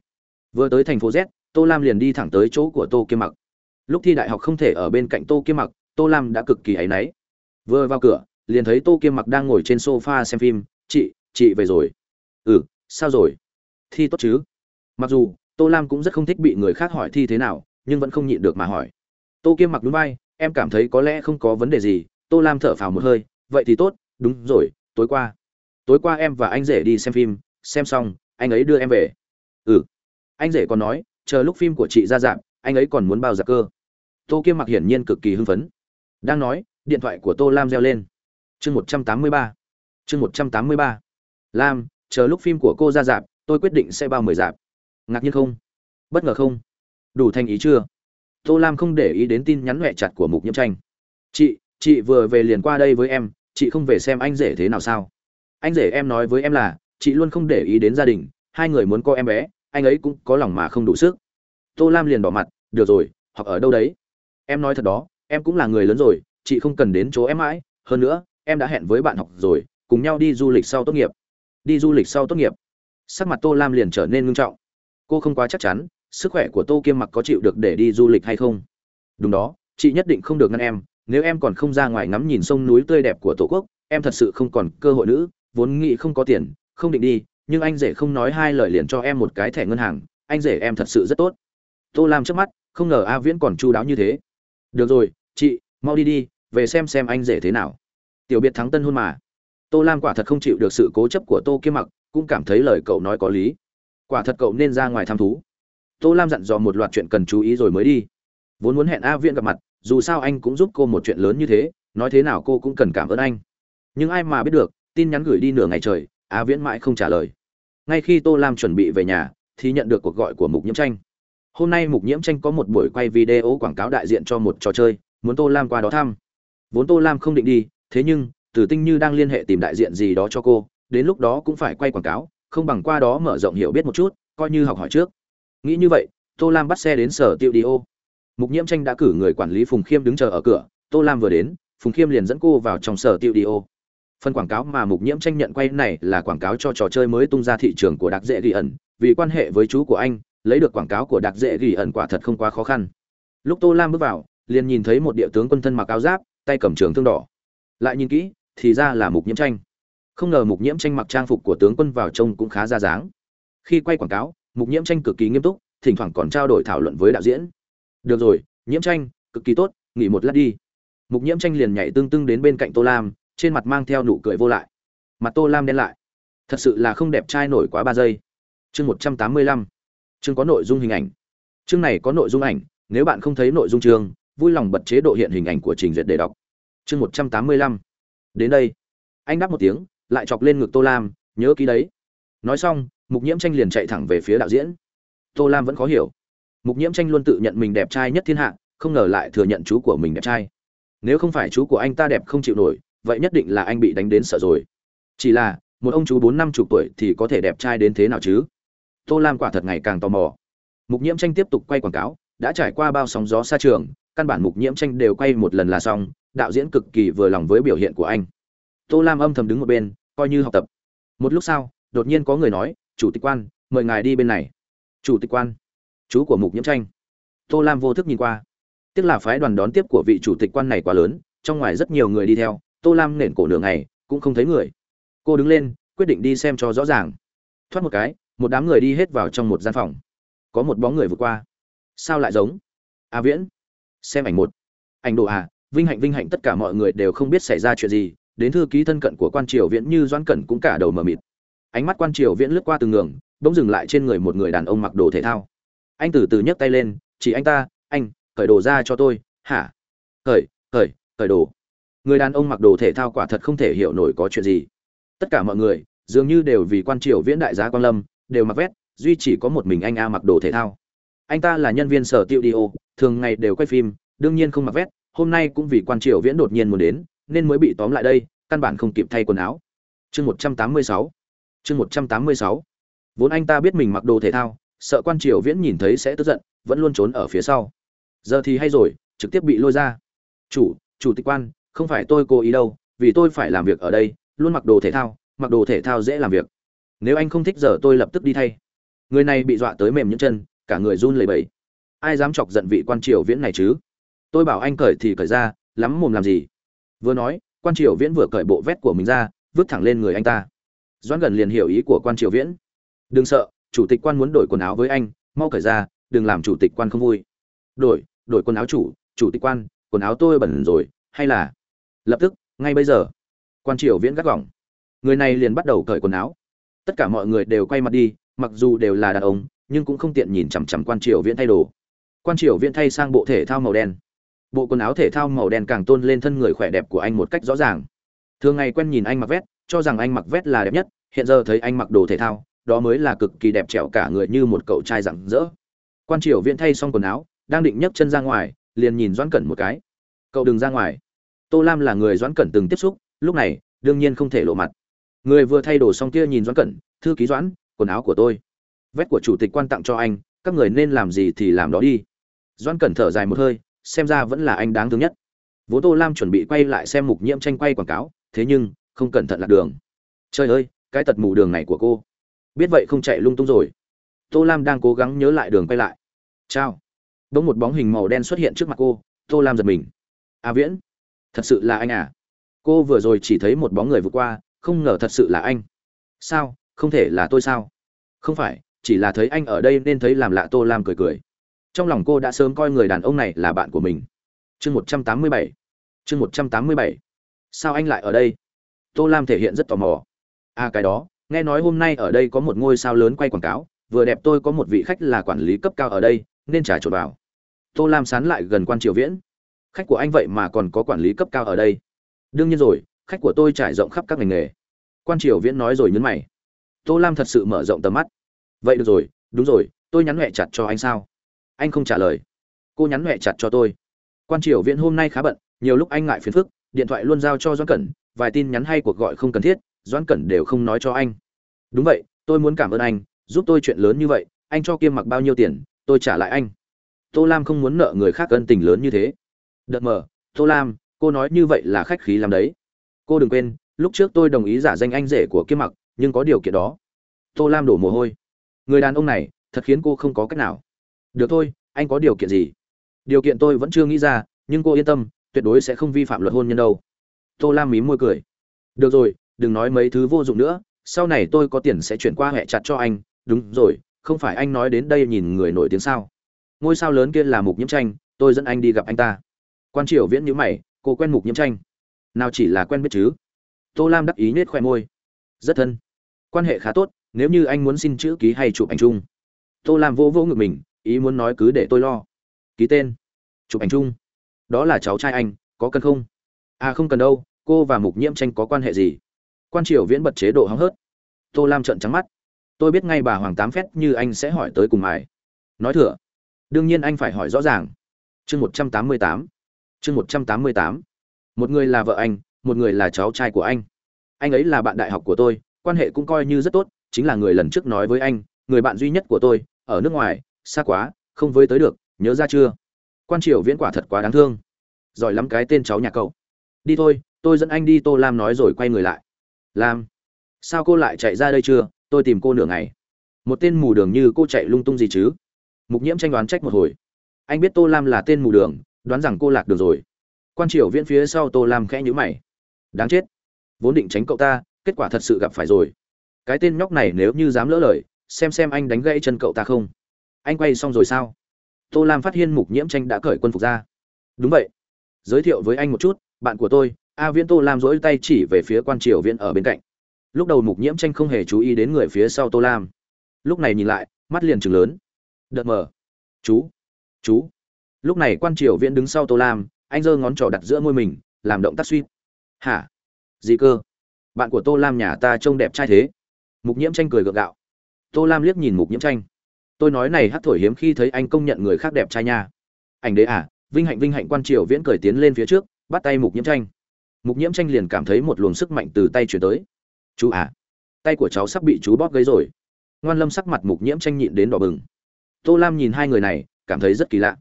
Vừa tới thành phố z, tô lam liền đi thẳng tới chỗ của tô kiêm mặc. Lúc thi đại học không thể ở bên cạnh tô kiêm mặc tô lam đã cực kỳ áy náy. Vừa vào cửa, liền thấy tô kiêm mặc đang ngồi trên sofa xem phim. Chị chị về rồi. Ừ sao rồi? Thi tốt chứ. Mặc dù, tô lam cũng rất không thích bị người khác hỏi thi thế nào, nhưng vẫn không nhịn được mà hỏi. Tô kiêm mặc núi bay em cảm thấy có lẽ không có vấn đề gì. Tô lam thở phào một hơi, vậy thì tốt, đúng rồi, tối qua. Tối qua em và anh rể đi xem phim, xem xong, anh ấy đưa em về. Ừ. Anh rể còn nói, chờ lúc phim của chị ra dạp anh ấy còn muốn bao giặc cơ. Tô kiêm mặc hiển nhiên cực kỳ hưng phấn đang nói, điện thoại của tô lam reo lên. Chương một trăm tám mươi ba. Chương một trăm tám mươi ba. Lam, chờ lúc phim của cô ra dạp tôi quyết định sẽ bao mười dạp ngạc nhiên không? Bất ngờ không? Đủ thành ý chưa? Tô lam không để ý đến tin nhắn huệ chặt của mục nhiễm tranh. Chị chị vừa về liền qua đây với em, chị không về xem anh rể thế nào sao? Anh rể em nói với em là, chị luôn không để ý đến gia đình, hai người muốn có em bé, anh ấy cũng có lòng mà không đủ sức. Tô lam liền bỏ mặt, được rồi hoặc ở đâu đấy? Em nói thật đó em cũng là người lớn rồi, chị không cần đến chỗ em mãi, hơn nữa, em đã hẹn với bạn học rồi, cùng nhau đi du lịch sau tốt nghiệp. Đi du lịch sau tốt nghiệp. Sắc mặt tô lam liền trở nên ngưng trọng. Cô không quá chắc chắn, sức khỏe của tô kiêm mặc có chịu được để đi du lịch hay không? Đúng đó, chị nhất định không được ngăn em, nếu em còn không ra ngoài ngắm nhìn sông núi tươi đẹp của tổ quốc, em thật sự không còn cơ hội nữa vốn nghĩ không có tiền, không định đi, nhưng anh rể không nói hai lời liền cho em một cái thẻ ngân hàng, anh rể em thật sự rất tốt. Tô lam trước mắt, không ngờ a viễn còn chu đáo như thế được rồi, chị, mau đi đi, về xem xem anh rể thế nào. Tiểu biệt thắng tân hôn mà. Tô lam quả thật không chịu được sự cố chấp của tô Kiếm mặc, cũng cảm thấy lời cậu nói có lý. Quả thật cậu nên ra ngoài thăm thú. Tô lam dặn dò một loạt chuyện cần chú ý rồi mới đi. Vốn muốn hẹn a viễn gặp mặt, dù sao anh cũng giúp cô một chuyện lớn như thế, nói thế nào cô cũng cần cảm ơn anh. Nhưng ai mà biết được, tin nhắn gửi đi nửa ngày trời, a viễn mãi không trả lời. Ngay khi tô lam chuẩn bị về nhà, thì nhận được cuộc gọi của mục nhiễm tranh hôm nay mục nhiễm tranh có một buổi quay video quảng cáo đại diện cho một trò chơi, muốn tô lam qua đó thăm. Vốn tô lam không định đi, thế nhưng, tử tinh như đang liên hệ tìm đại diện gì đó cho cô, đến lúc đó cũng phải quay quảng cáo, không bằng qua đó mở rộng hiểu biết một chút, coi như học hỏi trước. Nghĩ như vậy, tô lam bắt xe đến sở tiêu đi ô. Mục nhiễm tranh đã cử người quản lý phùng khiêm đứng chờ ở cửa, tô lam vừa đến, phùng khiêm liền dẫn cô vào trong sở tiêu đi ô. Phần quảng cáo mà mục nhiễm tranh nhận quay này là quảng cáo cho trò chơi mới tung ra thị trường của đặc dễ ghi ẩn, vì quan hệ với chú của anh lấy được quảng cáo của đặc dễ ghi ẩn quả thật không quá khó khăn. Lúc tô lam bước vào, liền nhìn thấy một địa tướng quân thân mặc áo giáp, tay cầm trường thương đỏ. Lại nhìn kỹ, thì ra là mục nhiễm tranh. Không ngờ mục nhiễm tranh mặc trang phục của tướng quân vào trông cũng khá ra dáng. Khi quay quảng cáo, mục nhiễm tranh cực kỳ nghiêm túc, thỉnh thoảng còn trao đổi thảo luận với đạo diễn. Được rồi, nhiễm tranh, cực kỳ tốt, nghỉ một lát đi. Mục nhiễm tranh liền nhảy tương tương đến bên cạnh tô lam, trên mặt mang theo nụ cười vô lại. Mặt tô lam đen lại. Thật sự là không đẹp trai nổi quá ba giây. Chương một trăm tám mươi lăm chương có nội dung hình ảnh. Chương này có nội dung ảnh, nếu bạn không thấy nội dung chương, vui lòng bật chế độ hiện hình ảnh của trình duyệt để đọc. Chương một trăm tám mươi lăm. Đến đây. Anh đáp một tiếng, lại chọc lên ngực tô lam, nhớ ký đấy. Nói xong, mục nhiễm tranh liền chạy thẳng về phía đạo diễn. Tô lam vẫn khó hiểu. Mục nhiễm tranh luôn tự nhận mình đẹp trai nhất thiên hạ, không ngờ lại thừa nhận chú của mình đẹp trai. Nếu không phải chú của anh ta đẹp không chịu nổi, vậy nhất định là anh bị đánh đến sợ rồi. Chỉ là, một ông chú bốn năm chục tuổi thì có thể đẹp trai đến thế nào chứ? Tô lam quả thật ngày càng tò mò. Mục nhiễm tranh tiếp tục quay quảng cáo, đã trải qua bao sóng gió xa trường, căn bản mục nhiễm tranh đều quay một lần là xong, đạo diễn cực kỳ vừa lòng với biểu hiện của anh. Tô lam âm thầm đứng một bên, coi như học tập. Một lúc sau, đột nhiên có người nói, chủ tịch quan, mời ngài đi bên này. Chủ tịch quan? Chú của mục nhiễm tranh. Tô lam vô thức nhìn qua. Tức là phái đoàn đón tiếp của vị chủ tịch quan này quá lớn, trong ngoài rất nhiều người đi theo, tô lam nện cổ nửa ngày, cũng không thấy người. Cô đứng lên, quyết định đi xem cho rõ ràng. Thoát một cái một đám người đi hết vào trong một gian phòng. Có một bóng người vượt qua. Sao lại giống? A viễn. Xem ảnh một. Ảnh đồ à vinh hạnh vinh hạnh, tất cả mọi người đều không biết xảy ra chuyện gì. Đến thư ký thân cận của quan triều viễn như doãn cẩn cũng cả đầu mờ mịt. Ánh mắt quan triều viễn lướt qua từng ngường, bỗng dừng lại trên người một người đàn ông mặc đồ thể thao. Anh từ từ nhấc tay lên, chỉ anh ta, anh, cởi đồ ra cho tôi. Hả? Cởi cởi cởi đồ. Người đàn ông mặc đồ thể thao quả thật không thể hiểu nổi có chuyện gì. Tất cả mọi người dường như đều vì quan triều viễn đại giá quan lâm đều mặc vét, duy chỉ có một mình anh a mặc đồ thể thao. Anh ta là nhân viên sở tiêu đi ô, thường ngày đều quay phim, đương nhiên không mặc vét, hôm nay cũng vì quan triều viễn đột nhiên muốn đến, nên mới bị tóm lại đây, căn bản không kịp thay quần áo. Chương một trăm tám mươi sáu, chương một trăm tám mươi sáu. Vốn anh ta biết mình mặc đồ thể thao, sợ quan triều viễn nhìn thấy sẽ tức giận, vẫn luôn trốn ở phía sau. Giờ thì hay rồi, trực tiếp bị lôi ra. Chủ chủ tịch quan, không phải tôi cố ý đâu, vì tôi phải làm việc ở đây, luôn mặc đồ thể thao, mặc đồ thể thao dễ làm việc nếu anh không thích giờ tôi lập tức đi thay. Người này bị dọa tới mềm những chân, cả người run lẩy bẩy. Ai dám chọc giận vị quan triều viễn này chứ? Tôi bảo anh cởi thì cởi ra, lắm mồm làm gì? Vừa nói, quan triều viễn vừa cởi bộ vét của mình ra, vứt thẳng lên người anh ta. Doãn gần liền hiểu ý của quan triều viễn. Đừng sợ, chủ tịch quan muốn đổi quần áo với anh, mau cởi ra, đừng làm chủ tịch quan không vui. Đổi đổi quần áo chủ chủ tịch quan, quần áo tôi bẩn rồi, hay là lập tức, ngay bây giờ. Quan triều viễn gắt gỏng. Người này liền bắt đầu cởi quần áo tất cả mọi người đều quay mặt đi, mặc dù đều là đàn ông, nhưng cũng không tiện nhìn chằm chằm quan triều viễn thay đồ. Quan triều viễn thay sang bộ thể thao màu đen. Bộ quần áo thể thao màu đen càng tôn lên thân người khỏe đẹp của anh một cách rõ ràng. Thường ngày quen nhìn anh mặc vét cho rằng anh mặc vét là đẹp nhất, hiện giờ thấy anh mặc đồ thể thao, đó mới là cực kỳ đẹp trẻo cả người như một cậu trai rạng rỡ. Quan triều viễn thay xong quần áo, đang định nhấc chân ra ngoài, liền nhìn doãn cẩn một cái. Cậu đừng ra ngoài. Tô lam là người doãn cẩn từng tiếp xúc, lúc này, đương nhiên không thể lộ mặt người vừa thay đồ xong kia nhìn doãn cẩn, thư ký doãn, quần áo của tôi. Vét của chủ tịch quan tặng cho anh, các người nên làm gì thì làm đó đi. Doãn cẩn thở dài một hơi, xem ra vẫn là anh đáng thương nhất. Vốn tô lam chuẩn bị quay lại xem mục nhiễm tranh quay quảng cáo, thế nhưng, không cẩn thận lạc đường. Trời ơi, cái tật mù đường này của cô. Biết vậy không chạy lung tung rồi. Tô lam đang cố gắng nhớ lại đường quay lại. Chao đ ỗ n g một bóng hình màu đen xuất hiện trước mặt cô, tô lam giật mình. A viễn, thật sự là anh à? Cô vừa rồi chỉ thấy một bóng người vượt qua không ngờ thật sự là anh. Sao? Không thể là tôi sao? Không phải, chỉ là thấy anh ở đây nên thấy làm lạ tô lam cười cười. Trong lòng cô đã sớm coi người đàn ông này là bạn của mình. Chương một trăm tám mươi bảy. Chương một trăm tám mươi bảy. Sao anh lại ở đây? Tô lam thể hiện rất tò mò. À cái đó, nghe nói hôm nay ở đây có một ngôi sao lớn quay quảng cáo, vừa đẹp tôi có một vị khách là quản lý cấp cao ở đây, nên trả trộn vào. Tô lam sán lại gần quan triều viễn. Khách của anh vậy mà còn có quản lý cấp cao ở đây. Đương nhiên rồi khách của tôi trải rộng khắp các ngành nghề. Quan triều viễn nói rồi nhấn mày. Tô lam thật sự mở rộng tầm mắt. Vậy được rồi, đúng rồi, tôi nhắn huệ chặt cho anh sao? Anh không trả lời. Cô nhắn huệ chặt cho tôi. Quan triều viễn hôm nay khá bận, nhiều lúc anh ngại phiền phức, điện thoại luôn giao cho doãn cẩn, vài tin nhắn hay cuộc gọi không cần thiết, doãn cẩn đều không nói cho anh. Đúng vậy, tôi muốn cảm ơn anh, giúp tôi chuyện lớn như vậy, anh cho kiêm mặc bao nhiêu tiền, tôi trả lại anh. Tô lam không muốn nợ người khác ân tình lớn như thế. Đợt mờ, tô lam, cô nói như vậy là khách khí làm đấy cô đừng quên, lúc trước tôi đồng ý giả danh anh rể của Kiếm mặc, nhưng có điều kiện đó. Tô lam đổ mồ hôi. Người đàn ông này, thật khiến cô không có cách nào. Được thôi, anh có điều kiện gì? Điều kiện tôi vẫn chưa nghĩ ra, nhưng cô yên tâm, tuyệt đối sẽ không vi phạm luật hôn nhân đâu. Tô lam mím môi cười. Được rồi, đừng nói mấy thứ vô dụng nữa, sau này tôi có tiền sẽ chuyển qua hệ chặt cho anh. Đúng rồi, không phải anh nói đến đây nhìn người nổi tiếng sao? Ngôi sao lớn kia là mục nhiễm tranh, tôi dẫn anh đi gặp anh ta. Quan triều viễn nhữ mày, cô quen mục nhiễm tranh nào chỉ là quen biết chứ? Tô lam đắc ý nết khoe môi. Rất thân. Quan hệ khá tốt, nếu như anh muốn xin chữ ký hay chụp ảnh chung. Tô lam vô vô ngực mình, ý muốn nói cứ để tôi lo. Ký tên. Chụp ảnh chung. Đó là cháu trai anh, có cần không? À không cần đâu, cô và mục nhiễm tranh có quan hệ gì? Quan triều viễn bật chế độ hóng hớt. Tô lam trợn trắng mắt. Tôi biết ngay bà hoàng tám phét như anh sẽ hỏi tới cùng mài. Nói thừa. Đương nhiên anh phải hỏi rõ ràng. Chương một trăm tám mươi tám. Chương một trăm tám mươi tám một người là vợ anh, một người là cháu trai của anh. Anh ấy là bạn đại học của tôi, quan hệ cũng coi như rất tốt, chính là người lần trước nói với anh, người bạn duy nhất của tôi, ở nước ngoài, xa quá, không với tới được, nhớ ra chưa? Quan triều viễn quả thật quá đáng thương. Giỏi lắm cái tên cháu nhà cậu. Đi thôi, tôi dẫn anh đi tô lam nói rồi quay người lại. Lam, sao cô lại chạy ra đây chưa? Tôi tìm cô nửa ngày. Một tên mù đường như cô chạy lung tung gì chứ? Mục nhiễm tranh đoán trách một hồi. Anh biết tô lam là tên mù đường, đoán rằng cô lạc đường rồi quan triều viễn phía sau tô lam khẽ nhữ mày. Đáng chết. Vốn định tránh cậu ta, kết quả thật sự gặp phải rồi. Cái tên nhóc này nếu như dám lỡ lời, xem xem anh đánh gãy chân cậu ta không? Anh quay xong rồi sao? Tô lam phát hiện mục nhiễm tranh đã cởi quân phục ra. Đúng vậy. Giới thiệu với anh một chút, bạn của tôi, a viễn tô lam dỗi tay chỉ về phía quan triều viễn ở bên cạnh. Lúc đầu mục nhiễm tranh không hề chú ý đến người phía sau tô lam. Lúc này nhìn lại, mắt liền chừng lớn. Đợt mờ. Chú. Chú. Lúc này quan triều viễn đứng sau tô lam anh giơ ngón trỏ đặt giữa môi mình, làm động tác suy. Hả? Gì cơ? Bạn của tô lam nhà ta trông đẹp trai thế. Mục nhiễm tranh cười gượng gạo. Tô lam liếc nhìn mục nhiễm tranh. Tôi nói này hát thổi hiếm khi thấy anh công nhận người khác đẹp trai nha. Ảnh đế à vinh hạnh vinh hạnh quan triều viễn cười tiến lên phía trước, bắt tay mục nhiễm tranh. Mục nhiễm tranh liền cảm thấy một luồng sức mạnh từ tay chuyển tới. Chú à tay của cháu sắp bị chú bóp gãy rồi. Ngoan lâm sắc mặt mục nhiễm tranh nhịn đến đỏ bừng. Tô lam nhìn hai người này, cảm thấy rất kỳ lạ.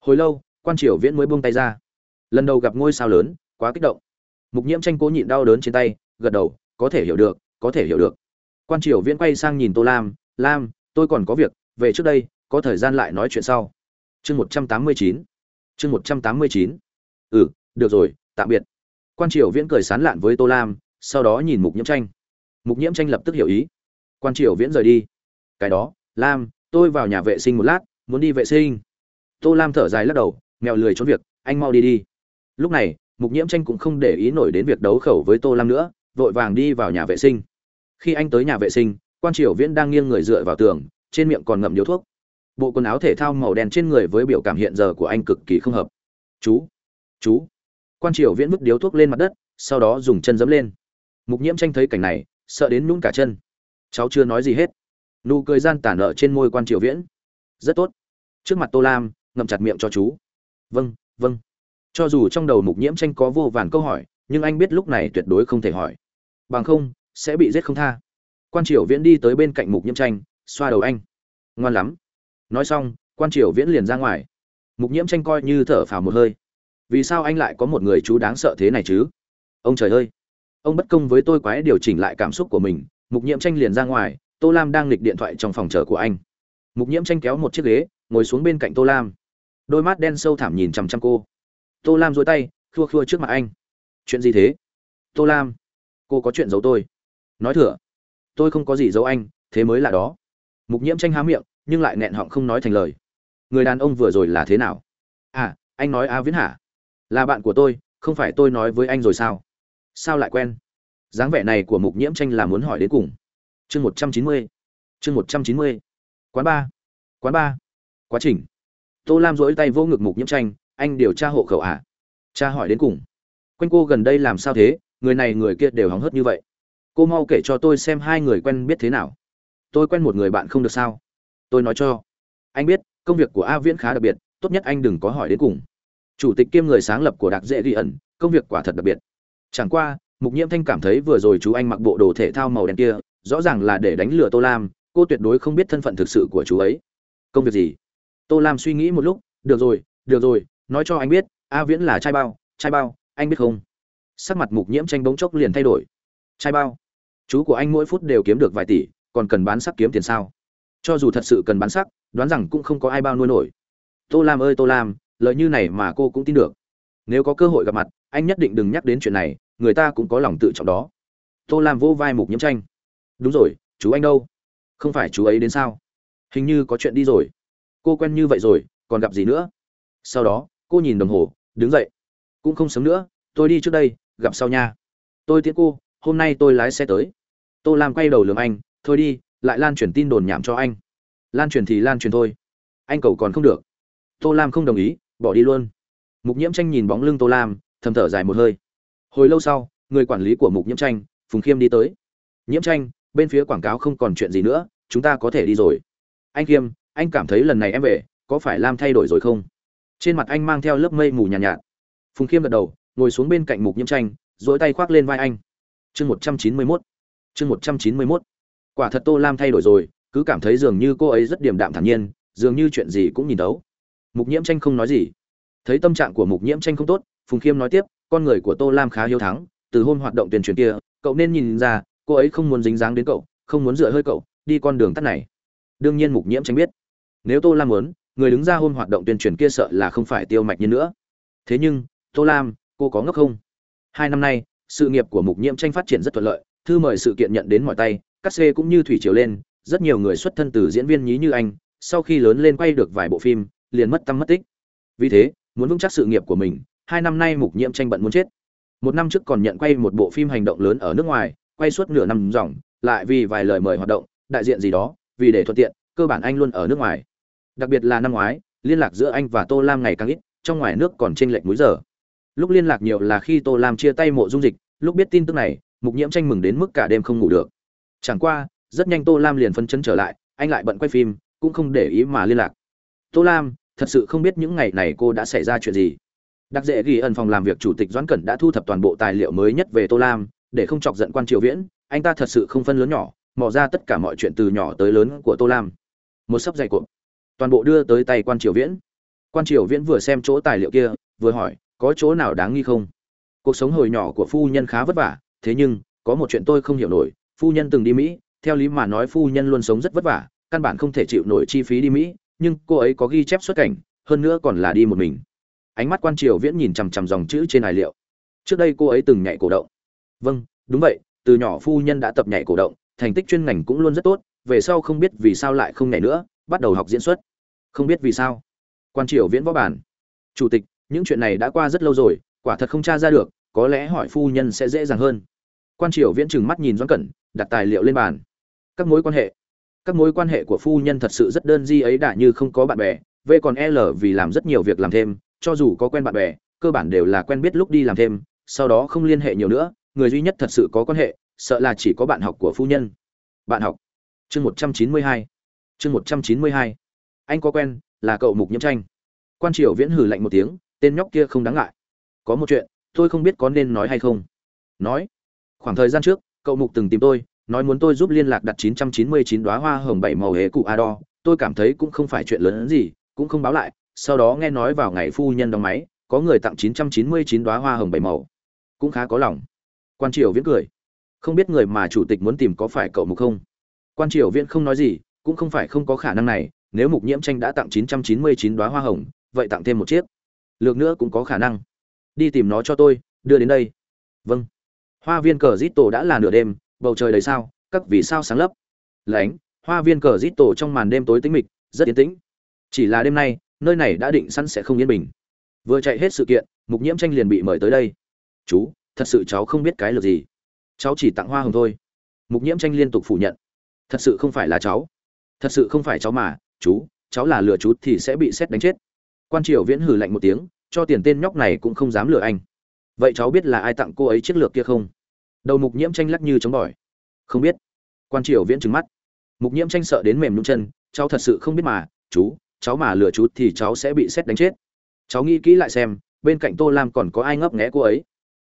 Hồi lâu, quan triều viễn mới buông tay ra lần đầu gặp ngôi sao lớn, quá kích động. Mục nhiễm tranh cố nhịn đau đớn trên tay, gật đầu, có thể hiểu được, có thể hiểu được. Quan triều viễn quay sang nhìn tô lam lam, tôi còn có việc, về trước đây, có thời gian lại nói chuyện sau. Chương một trăm tám mươi chín. Chương một trăm tám mươi chín. Ừ được rồi, tạm biệt. Quan triều viễn cười sán lạn với tô lam, sau đó nhìn mục nhiễm tranh. Mục nhiễm tranh lập tức hiểu ý. Quan triều viễn rời đi. Cái đó, lam, tôi vào nhà vệ sinh một lát, muốn đi vệ sinh. Tô lam thở dài lắc đầu, mèo lười trốn việc, anh mau đi đi lúc này, mục nhiễm tranh cũng không để ý nổi đến việc đấu khẩu với tô lam nữa, vội vàng đi vào nhà vệ sinh. Khi anh tới nhà vệ sinh, quan triều viễn đang nghiêng người dựa vào tường, trên miệng còn ngậm điếu thuốc. Bộ quần áo thể thao màu đen trên người với biểu cảm hiện giờ của anh cực kỳ không hợp. Chú chú. Quan triều viễn vứt điếu thuốc lên mặt đất, sau đó dùng chân dẫm lên. Mục nhiễm tranh thấy cảnh này, sợ đến nhún cả chân. Cháu chưa nói gì hết. Nụ cười gian tản nợ trên môi quan triều viễn. Rất tốt. Trước mặt tô lam, ngậm chặt miệng cho chú. Vâng vâng cho dù trong đầu mục nhiễm tranh có vô vàn câu hỏi, nhưng anh biết lúc này tuyệt đối không thể hỏi. Bằng không, sẽ bị giết không tha. Quan triều viễn đi tới bên cạnh mục nhiễm tranh, xoa đầu anh. Ngoan lắm. Nói xong, quan triều viễn liền ra ngoài. Mục nhiễm tranh coi như thở phào một hơi. Vì sao anh lại có một người chú đáng sợ thế này chứ? Ông trời ơi! Ông bất công với tôi quái điều chỉnh lại cảm xúc của mình. Mục nhiễm tranh liền ra ngoài, tô lam đang nghịch điện thoại trong phòng chờ của anh. Mục nhiễm tranh kéo một chiếc ghế, ngồi xuống bên cạnh tô lam. Đôi mắt đen sâu thẳm nhìn chằm chằm cô tô lam dối tay, khua khua trước mặt anh. Chuyện gì thế? Tô lam, cô có chuyện giấu tôi. Nói thửa, tôi không có gì giấu anh, thế mới là đó. Mục nhiễm tranh há miệng, nhưng lại nghẹn họng không nói thành lời. Người đàn ông vừa rồi là thế nào? À anh nói a viễn hả? Là bạn của tôi, không phải tôi nói với anh rồi sao? Sao lại quen? Dáng vẻ này của mục nhiễm tranh là muốn hỏi đến cùng. Chương một trăm chín mươi, chương một trăm chín mươi. Quán ba quán ba. Quá trình. Tô lam dỗi tay vô ngực mục nhiễm tranh anh điều tra hộ khẩu à? Cha hỏi đến cùng. Quanh cô gần đây làm sao thế? Người này người kia đều hóng hớt như vậy. Cô mau kể cho tôi xem hai người quen biết thế nào. Tôi quen một người bạn không được sao? Tôi nói cho. Anh biết, công việc của a viễn khá đặc biệt, tốt nhất anh đừng có hỏi đến cùng. Chủ tịch kiêm người sáng lập của đặc dễ ghi ẩn, công việc quả thật đặc biệt. Chẳng qua, mục nhiễm thanh cảm thấy vừa rồi chú anh mặc bộ đồ thể thao màu đen kia, rõ ràng là để đánh lừa tô lam, cô tuyệt đối không biết thân phận thực sự của chú ấy. Công việc gì? Tô lam suy nghĩ một lúc, được rồi được rồi nói cho anh biết, a viễn là trai bao trai bao, anh biết không? Sắc mặt mục nhiễm tranh bỗng chốc liền thay đổi. Trai bao? Chú của anh mỗi phút đều kiếm được vài tỷ, còn cần bán sắc kiếm tiền sao? Cho dù thật sự cần bán sắc, đoán rằng cũng không có ai bao nuôi nổi. Tô lam ơi, tô lam lợi như này mà cô cũng tin được. Nếu có cơ hội gặp mặt, anh nhất định đừng nhắc đến chuyện này, người ta cũng có lòng tự trọng đó. Tô lam vô vai mục nhiễm tranh. Đúng rồi, chú anh đâu? Không phải chú ấy đến sao? Hình như có chuyện đi rồi. Cô quen như vậy rồi, còn gặp gì nữa? Sau đó cô nhìn đồng hồ, đứng dậy. Cũng không sớm nữa, tôi đi trước đây, gặp sau nha. Tôi tiễn cô, hôm nay tôi lái xe tới. Tô lam quay đầu lường anh, thôi đi, lại lan truyền tin đồn nhảm cho anh. Lan truyền thì lan truyền thôi. Anh cầu còn không được. Tô lam không đồng ý, bỏ đi luôn. Mục nhiễm tranh nhìn bóng lưng tô lam, thầm thở dài một hơi. Hồi lâu sau, người quản lý của mục nhiễm tranh, phùng khiêm đi tới. Nhiễm tranh, bên phía quảng cáo không còn chuyện gì nữa, chúng ta có thể đi rồi. Anh khiêm, anh cảm thấy lần này em về, có phải lam thay đổi rồi không? Trên mặt anh mang theo lớp mây mù nhàn nhạt, nhạt. Phùng khiêm gật đầu ngồi xuống bên cạnh mục nhiễm tranh duỗi tay khoác lên vai anh. Chương một trăm chín mươi mốt. Chương một trăm chín mươi mốt. Quả thật tô lam thay đổi rồi cứ cảm thấy dường như cô ấy rất điềm đạm thản nhiên dường như chuyện gì cũng nhìn thấu. Mục nhiễm tranh không nói gì. Thấy tâm trạng của mục nhiễm tranh không tốt phùng khiêm nói tiếp con người của tô lam khá hiếu thắng từ hôm hoạt động tuyên truyền kia cậu nên nhìn ra cô ấy không muốn dính dáng đến cậu không muốn dựa hơi cậu đi con đường tắt này. Đương nhiên mục nhiễm tranh biết. Nếu tô lam muốn người đứng ra hôm hoạt động tuyên truyền kia sợ là không phải tiêu mạch nhiên nữa. Thế nhưng, tô lam, cô có ngốc không? Hai năm nay, sự nghiệp của mục nhiễm tranh phát triển rất thuận lợi, thư mời sự kiện nhận đến mọi tay, các xê cũng như thủy triều lên, rất nhiều người xuất thân từ diễn viên nhí như anh, sau khi lớn lên quay được vài bộ phim, liền mất tâm mất tích. Vì thế, muốn vững chắc sự nghiệp của mình, hai năm nay mục nhiễm tranh bận muốn chết. Một năm trước còn nhận quay một bộ phim hành động lớn ở nước ngoài, quay suốt nửa năm dòng, lại vì vài lời mời hoạt động, đại diện gì đó, vì để thuận tiện, cơ bản anh luôn ở nước ngoài đặc biệt là năm ngoái, liên lạc giữa anh và tô lam ngày càng ít, trong ngoài nước còn chênh lệch múi giờ. Lúc liên lạc nhiều là khi tô lam chia tay mộ dung dịch, lúc biết tin tức này, mục nhiễm tranh mừng đến mức cả đêm không ngủ được. Chẳng qua, rất nhanh tô lam liền phân chân trở lại, anh lại bận quay phim, cũng không để ý mà liên lạc. Tô lam, thật sự không biết những ngày này cô đã xảy ra chuyện gì. Đặc dễ ghi ẩn phòng làm việc chủ tịch doãn cẩn đã thu thập toàn bộ tài liệu mới nhất về tô lam, để không chọc giận quan triều viễn, anh ta thật sự không phân lớn nhỏ, mò ra tất cả mọi chuyện từ nhỏ tới lớn của tô lam. Một sấp dày cuộn toàn bộ đưa tới tay quan triều viễn. Quan triều viễn vừa xem chỗ tài liệu kia, vừa hỏi, có chỗ nào đáng nghi không? Cuộc sống hồi nhỏ của phu nhân khá vất vả, thế nhưng, có một chuyện tôi không hiểu nổi, phu nhân từng đi mỹ, theo lý mà nói phu nhân luôn sống rất vất vả, căn bản không thể chịu nổi chi phí đi mỹ, nhưng cô ấy có ghi chép xuất cảnh, hơn nữa còn là đi một mình. Ánh mắt quan triều viễn nhìn chằm chằm dòng chữ trên tài liệu. Trước đây cô ấy từng nhảy cổ động. Vâng đúng vậy, từ nhỏ phu nhân đã tập nhảy cổ động, thành tích chuyên ngành cũng luôn rất tốt, về sau không biết vì sao lại không nhảy nữa bắt đầu học diễn xuất. Không biết vì sao. Quan triều viễn võ bản. Chủ tịch, những chuyện này đã qua rất lâu rồi, quả thật không tra ra được, có lẽ hỏi phu nhân sẽ dễ dàng hơn. Quan triều viễn trừng mắt nhìn doãn cẩn, đặt tài liệu lên bàn. Các mối quan hệ. Các mối quan hệ của phu nhân thật sự rất đơn di ấy đã như không có bạn bè, v còn l vì làm rất nhiều việc làm thêm, cho dù có quen bạn bè, cơ bản đều là quen biết lúc đi làm thêm, sau đó không liên hệ nhiều nữa, người duy nhất thật sự có quan hệ, sợ là chỉ có bạn học của phu nhân. Bạn học. Chương một trăm chín mươi hai chương một trăm chín mươi hai. Anh có quen, là cậu mục nhiễm tranh. Quan triều viễn hừ lạnh một tiếng, tên nhóc kia không đáng ngại. Có một chuyện, tôi không biết có nên nói hay không. Nói, khoảng thời gian trước, cậu mục từng tìm tôi, nói muốn tôi giúp liên lạc đặt 999 đóa hoa hồng bảy màu hế cụ a đo tôi cảm thấy cũng không phải chuyện lớn hơn gì, cũng không báo lại, sau đó nghe nói vào ngày phu nhân đóng máy, có người tặng 999 đóa hoa hồng bảy màu. Cũng khá có lòng. Quan triều viễn cười. Không biết người mà chủ tịch muốn tìm có phải cậu mục không? Quan triều viễn không nói gì cũng không phải không có khả năng này, nếu mục nhiễm tranh đã tặng 999 đóa hoa hồng, vậy tặng thêm một chiếc. Lược nữa cũng có khả năng. Đi tìm nó cho tôi, đưa đến đây. Vâng. Hoa viên cờ rít tổ đã là nửa đêm, bầu trời đầy sao, các vì sao sáng lấp. Lánh, hoa viên cờ rít tổ trong màn đêm tối tĩnh mịch, rất yên tĩnh. Chỉ là đêm nay, nơi này đã định sẵn sẽ không yên bình. Vừa chạy hết sự kiện, mục nhiễm tranh liền bị mời tới đây. Chú, thật sự cháu không biết cái lượt gì. Cháu chỉ tặng hoa hồng thôi. Mục nhiễm tranh liên tục phủ nhận. Thật sự không phải là cháu thật sự không phải cháu mà, chú, cháu là lừa chú thì sẽ bị xét đánh chết. Quan triều viễn hừ lạnh một tiếng, cho tiền tên nhóc này cũng không dám lừa anh. Vậy cháu biết là ai tặng cô ấy chiếc lược kia không? Đầu mục nhiễm tranh lắc như chống bỏi. Không biết. Quan triều viễn trừng mắt. Mục nhiễm tranh sợ đến mềm nhung chân, cháu thật sự không biết mà, chú, cháu mà lừa chú thì cháu sẽ bị xét đánh chết. Cháu nghĩ kỹ lại xem, bên cạnh tô lam còn có ai ngấp nghẽ cô ấy?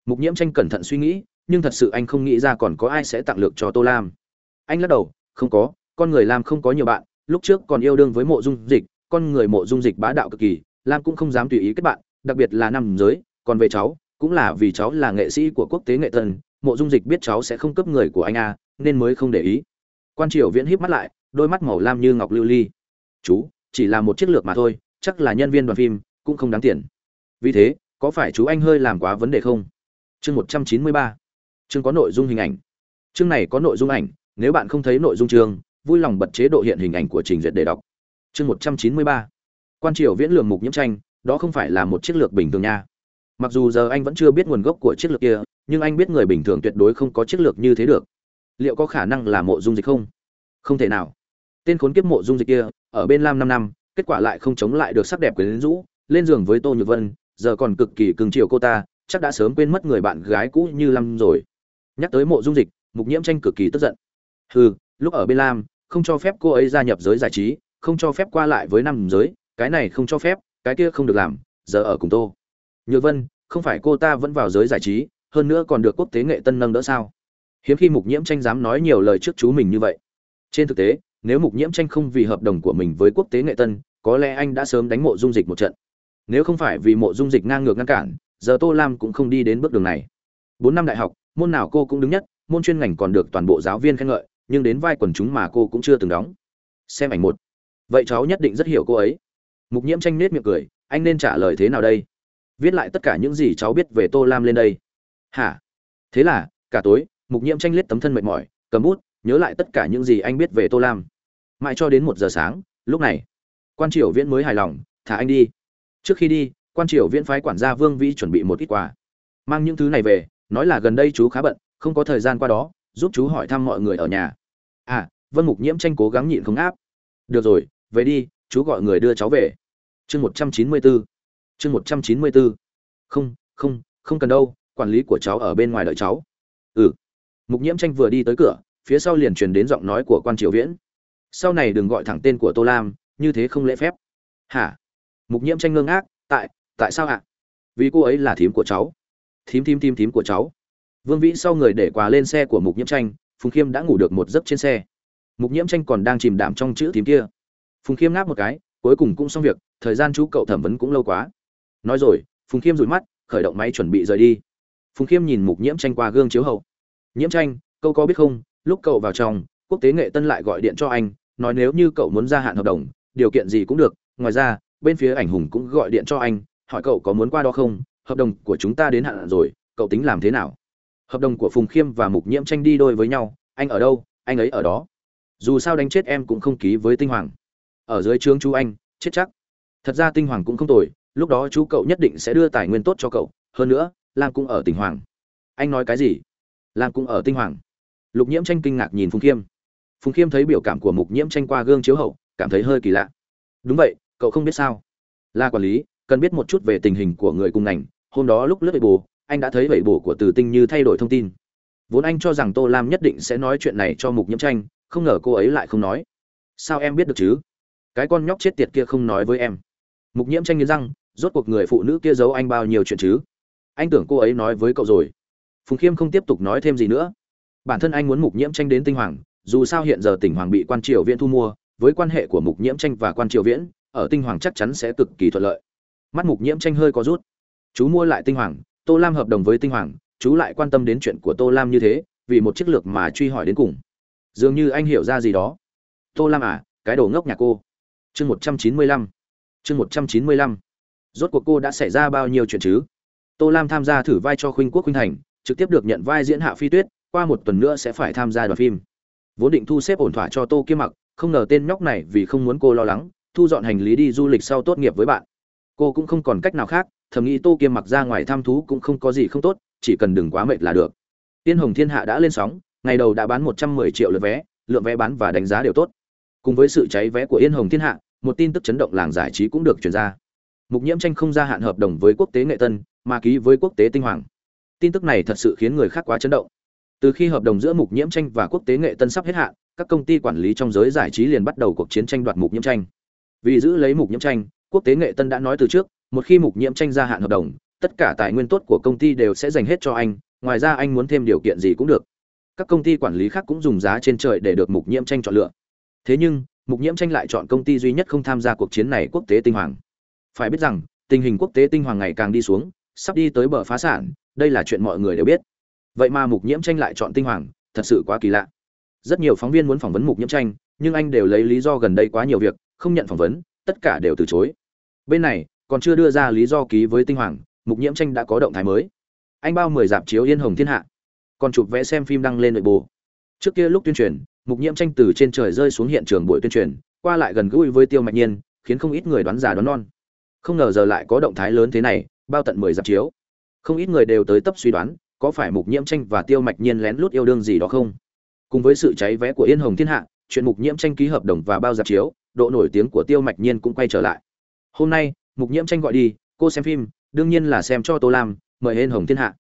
Mục nhiễm tranh cẩn thận suy nghĩ, nhưng thật sự anh không nghĩ ra còn có ai sẽ tặng lược cho tô lam. Anh lắc đầu, không có con người lam không có nhiều bạn, lúc trước còn yêu đương với mộ dung dịch, con người mộ dung dịch bá đạo cực kỳ, lam cũng không dám tùy ý kết bạn, đặc biệt là nam giới, còn về cháu, cũng là vì cháu là nghệ sĩ của quốc tế nghệ tân mộ dung dịch biết cháu sẽ không cấp người của anh a, nên mới không để ý. Quan triều viễn híp mắt lại, đôi mắt màu lam như ngọc lưu ly. Chú, chỉ là một chiếc lược mà thôi, chắc là nhân viên đoàn phim cũng không đáng tiền. Vì thế, có phải chú anh hơi làm quá vấn đề không? Chương một trăm chín mươi ba. Chương có nội dung hình ảnh. Chương này có nội dung ảnh, nếu bạn không thấy nội dung chương vui lòng bật chế độ hiện hình ảnh của trình duyệt để đọc. Chương một trăm chín mươi ba. Quan triều viễn lường mục nhiễm tranh, đó không phải là một chiếc lược bình thường nha. Mặc dù giờ anh vẫn chưa biết nguồn gốc của chiếc lược kia, nhưng anh biết người bình thường tuyệt đối không có chiếc lược như thế được. Liệu có khả năng là mộ dung dịch không? Không thể nào. Tên khốn kiếp mộ dung dịch kia, ở bên lam năm năm, kết quả lại không chống lại được sắc đẹp của lính rũ lên giường với tô nhược vân, giờ còn cực kỳ cưng chiều cô ta, chắc đã sớm quên mất người bạn gái cũ như lam rồi. Nhắc tới mộ dung dịch, mục nhiễm tranh cực kỳ tức giận. Hừ, lúc ở bên lam không cho phép cô ấy gia nhập giới giải trí, không cho phép qua lại với nam giới, cái này không cho phép, cái kia không được làm, giờ ở cùng tô. Nhược vân, không phải cô ta vẫn vào giới giải trí, hơn nữa còn được quốc tế nghệ tân nâng đỡ sao? Hiếm khi mục nhiễm tranh dám nói nhiều lời trước chú mình như vậy. Trên thực tế, nếu mục nhiễm tranh không vì hợp đồng của mình với quốc tế nghệ tân, có lẽ anh đã sớm đánh mộ dung dịch một trận. Nếu không phải vì mộ dung dịch ngang ngược ngăn cản, giờ tô lam cũng không đi đến bước đường này. Bốn năm đại học, môn nào cô cũng đứng nhất, môn chuyên ngành còn được toàn bộ giáo viên khen ngợi nhưng đến vai quần chúng mà cô cũng chưa từng đóng. Xem ảnh một. Vậy cháu nhất định rất hiểu cô ấy. Mục nhiễm tranh nết miệng cười, anh nên trả lời thế nào đây? Viết lại tất cả những gì cháu biết về tô lam lên đây. Hả? Thế là, cả tối, mục nhiễm tranh liếc tấm thân mệt mỏi, cầm bút, nhớ lại tất cả những gì anh biết về tô lam. Mãi cho đến một giờ sáng, lúc này, quan triều viễn mới hài lòng, thả anh đi. Trước khi đi, quan triều viễn phái quản gia vương vĩ chuẩn bị một ít quà. Mang những thứ này về, nói là gần đây chú khá bận, không có thời gian qua đó giúp chú hỏi thăm mọi người ở nhà. À vân mục nhiễm tranh cố gắng nhịn không áp. Được rồi, về đi, chú gọi người đưa cháu về. Chương một trăm chín mươi bốn chương một trăm chín mươi bốn không không không cần đâu, quản lý của cháu ở bên ngoài đợi cháu. Ừ. Mục nhiễm tranh vừa đi tới cửa, phía sau liền truyền đến giọng nói của quan triều viễn. Sau này đừng gọi thẳng tên của tô lam, như thế không lễ phép. Hả? Mục nhiễm tranh ngơ ngác, tại tại sao ạ? Vì cô ấy là thím của cháu. Thím thím thím thím của cháu vương vĩ sau người để quà lên xe của mục nhiễm tranh, phùng khiêm đã ngủ được một giấc trên xe. Mục nhiễm tranh còn đang chìm đạm trong chữ tím kia. Phùng khiêm ngáp một cái, cuối cùng cũng xong việc, thời gian chú cậu thẩm vấn cũng lâu quá. Nói rồi, phùng khiêm rủi mắt, khởi động máy chuẩn bị rời đi. Phùng khiêm nhìn mục nhiễm tranh qua gương chiếu hậu. Nhiễm tranh câu có biết không, lúc cậu vào trong, quốc tế nghệ tân lại gọi điện cho anh, nói nếu như cậu muốn gia hạn hợp đồng, điều kiện gì cũng được, ngoài ra, bên phía ảnh hùng cũng gọi điện cho anh, hỏi cậu có muốn qua đó không, hợp đồng của chúng ta đến hạn rồi, cậu tính làm thế nào? Hợp đồng của phùng khiêm và mục nhiễm tranh đi đôi với nhau, anh ở đâu, anh ấy ở đó. Dù sao đánh chết em cũng không ký với tinh hoàng. Ở dưới trướng chú anh, chết chắc. Thật ra tinh hoàng cũng không tồi, lúc đó chú cậu nhất định sẽ đưa tài nguyên tốt cho cậu. Hơn nữa, lam cũng ở tỉnh hoàng. Anh nói cái gì? Lam cũng ở tinh hoàng. Lục nhiễm tranh kinh ngạc nhìn phùng khiêm. Phùng khiêm thấy biểu cảm của mục nhiễm tranh qua gương chiếu hậu, cảm thấy hơi kỳ lạ. Đúng vậy, cậu không biết sao. Là quản lý, cần biết một chút về tình hình của người cùng ngành. Hôm đó lúc lướt bù anh đã thấy vậy bổ của từ tinh như thay đổi thông tin. Vốn anh cho rằng tô lam nhất định sẽ nói chuyện này cho mục nhiễm tranh, không ngờ cô ấy lại không nói. Sao em biết được chứ? Cái con nhóc chết tiệt kia không nói với em. Mục nhiễm tranh nghiến răng, rốt cuộc người phụ nữ kia giấu anh bao nhiêu chuyện chứ? Anh tưởng cô ấy nói với cậu rồi. Phùng khiêm không tiếp tục nói thêm gì nữa. Bản thân anh muốn mục nhiễm tranh đến tinh hoàng, dù sao hiện giờ tỉnh hoàng bị quan triều viễn thu mua, với quan hệ của mục nhiễm tranh và quan triều viễn, ở tinh hoàng chắc chắn sẽ cực kỳ thuận lợi. Mắt mục nhiễm tranh hơi có rút. Chú mua lại tinh hoàng tô lam hợp đồng với tinh hoàng, chú lại quan tâm đến chuyện của tô lam như thế, vì một chiếc lược mà truy hỏi đến cùng. Dường như anh hiểu ra gì đó. Tô lam à cái đồ ngốc nhà cô. Chương một trăm chín mươi lăm. Chương một trăm chín mươi lăm. Rốt cuộc cô đã xảy ra bao nhiêu chuyện chứ? Tô lam tham gia thử vai cho khuynh quốc khuynh thành, trực tiếp được nhận vai diễn hạ phi tuyết, qua một tuần nữa sẽ phải tham gia đoàn phim. Vốn định thu xếp ổn thỏa cho tô kiếm mặc, không ngờ tên nhóc này vì không muốn cô lo lắng, thu dọn hành lý đi du lịch sau tốt nghiệp với bạn. Cô cũng không còn cách nào khác thầm nghĩ tô kiêm mặc ra ngoài tham thú cũng không có gì không tốt, chỉ cần đừng quá mệt là được. Tiên hồng thiên hạ đã lên sóng, ngày đầu đã bán một trăm mười triệu lượt vé, lượng vé bán và đánh giá đều tốt. Cùng với sự cháy vé của yên hồng thiên hạ, một tin tức chấn động làng giải trí cũng được truyền ra. Mục nhiễm tranh không gia hạn hợp đồng với quốc tế nghệ tân, mà ký với quốc tế tinh hoàng. Tin tức này thật sự khiến người khác quá chấn động. Từ khi hợp đồng giữa mục nhiễm tranh và quốc tế nghệ tân sắp hết hạn, các công ty quản lý trong giới giải trí liền bắt đầu cuộc chiến tranh đoạt mục nhiễm tranh. Vì giữ lấy mục nhiễm tranh, quốc tế nghệ tân đã nói từ trước một khi mục nhiễm tranh gia hạn hợp đồng, tất cả tài nguyên tốt của công ty đều sẽ dành hết cho anh, ngoài ra anh muốn thêm điều kiện gì cũng được. Các công ty quản lý khác cũng dùng giá trên trời để được mục nhiễm tranh chọn lựa. Thế nhưng, mục nhiễm tranh lại chọn công ty duy nhất không tham gia cuộc chiến này quốc tế tinh hoàng. Phải biết rằng, tình hình quốc tế tinh hoàng ngày càng đi xuống, sắp đi tới bờ phá sản, đây là chuyện mọi người đều biết. Vậy mà mục nhiễm tranh lại chọn tinh hoàng, thật sự quá kỳ lạ. Rất nhiều phóng viên muốn phỏng vấn mục nhiễm tranh, nhưng anh đều lấy lý do gần đây quá nhiều việc, không nhận phỏng vấn, tất cả đều từ chối. Bên này còn chưa đưa ra lý do ký với tinh hoàng, mục nhiễm tranh đã có động thái mới. Anh bao mười dạp chiếu yên hồng thiên hạ. Còn chụp vẽ xem phim đăng lên nội bộ. Trước kia lúc tuyên truyền, mục nhiễm tranh từ trên trời rơi xuống hiện trường buổi tuyên truyền, qua lại gần gũi với tiêu mạch nhiên, khiến không ít người đoán già đoán non. Không ngờ giờ lại có động thái lớn thế này, bao tận mười dạp chiếu. Không ít người đều tới tấp suy đoán, có phải mục nhiễm tranh và tiêu mạch nhiên lén lút yêu đương gì đó không? Cùng với sự cháy vé của yên hồng thiên hạ, chuyện mục nhiễm tranh ký hợp đồng và bao dạp chiếu, độ nổi tiếng của tiêu mạch nhiên cũng quay trở lại. Hôm nay mục nhiễm tranh gọi đi, cô xem phim, đương nhiên là xem cho tô lam, mời yên hồng thiên hạ.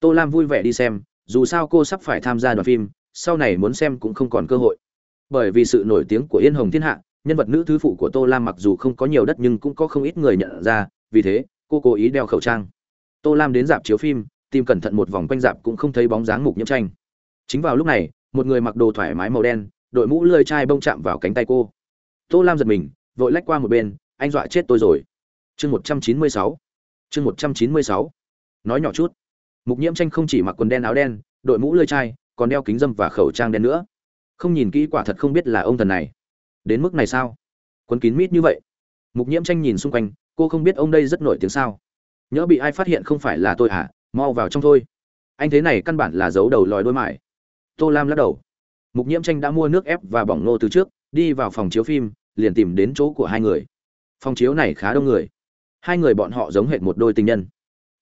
Tô lam vui vẻ đi xem, dù sao cô sắp phải tham gia đoàn phim, sau này muốn xem cũng không còn cơ hội. Bởi vì sự nổi tiếng của yên hồng thiên hạ, nhân vật nữ thứ phụ của tô lam mặc dù không có nhiều đất nhưng cũng có không ít người nhận ra, vì thế, cô cố ý đeo khẩu trang. Tô lam đến dạp chiếu phim, tìm cẩn thận một vòng quanh dạp cũng không thấy bóng dáng mục nhiễm tranh. Chính vào lúc này, một người mặc đồ thoải mái màu đen, đội mũ lơi chai bông chạm vào cánh tay cô. Tô lam giật mình, vội lách qua một bên, anh dọa chết tôi rồi chương một trăm chín mươi sáu. Chương một trăm chín mươi sáu. Nói nhỏ chút. Mục nhiễm tranh không chỉ mặc quần đen áo đen, đội mũ lơi chai, còn đeo kính dâm và khẩu trang đen nữa. Không nhìn kỹ quả thật không biết là ông thần này. Đến mức này sao? Quấn kín mít như vậy. Mục nhiễm tranh nhìn xung quanh, cô không biết ông đây rất nổi tiếng sao? Nhỡ bị ai phát hiện không phải là tôi hả? Mau vào trong thôi. Anh thế này căn bản là giấu đầu lòi đôi mải. Tô lam lắc đầu. Mục nhiễm tranh đã mua nước ép và bỏng nô từ trước, đi vào phòng chiếu phim, liền tìm đến chỗ của hai người. Phòng chiếu này khá đông người hai người bọn họ giống hệt một đôi tình nhân.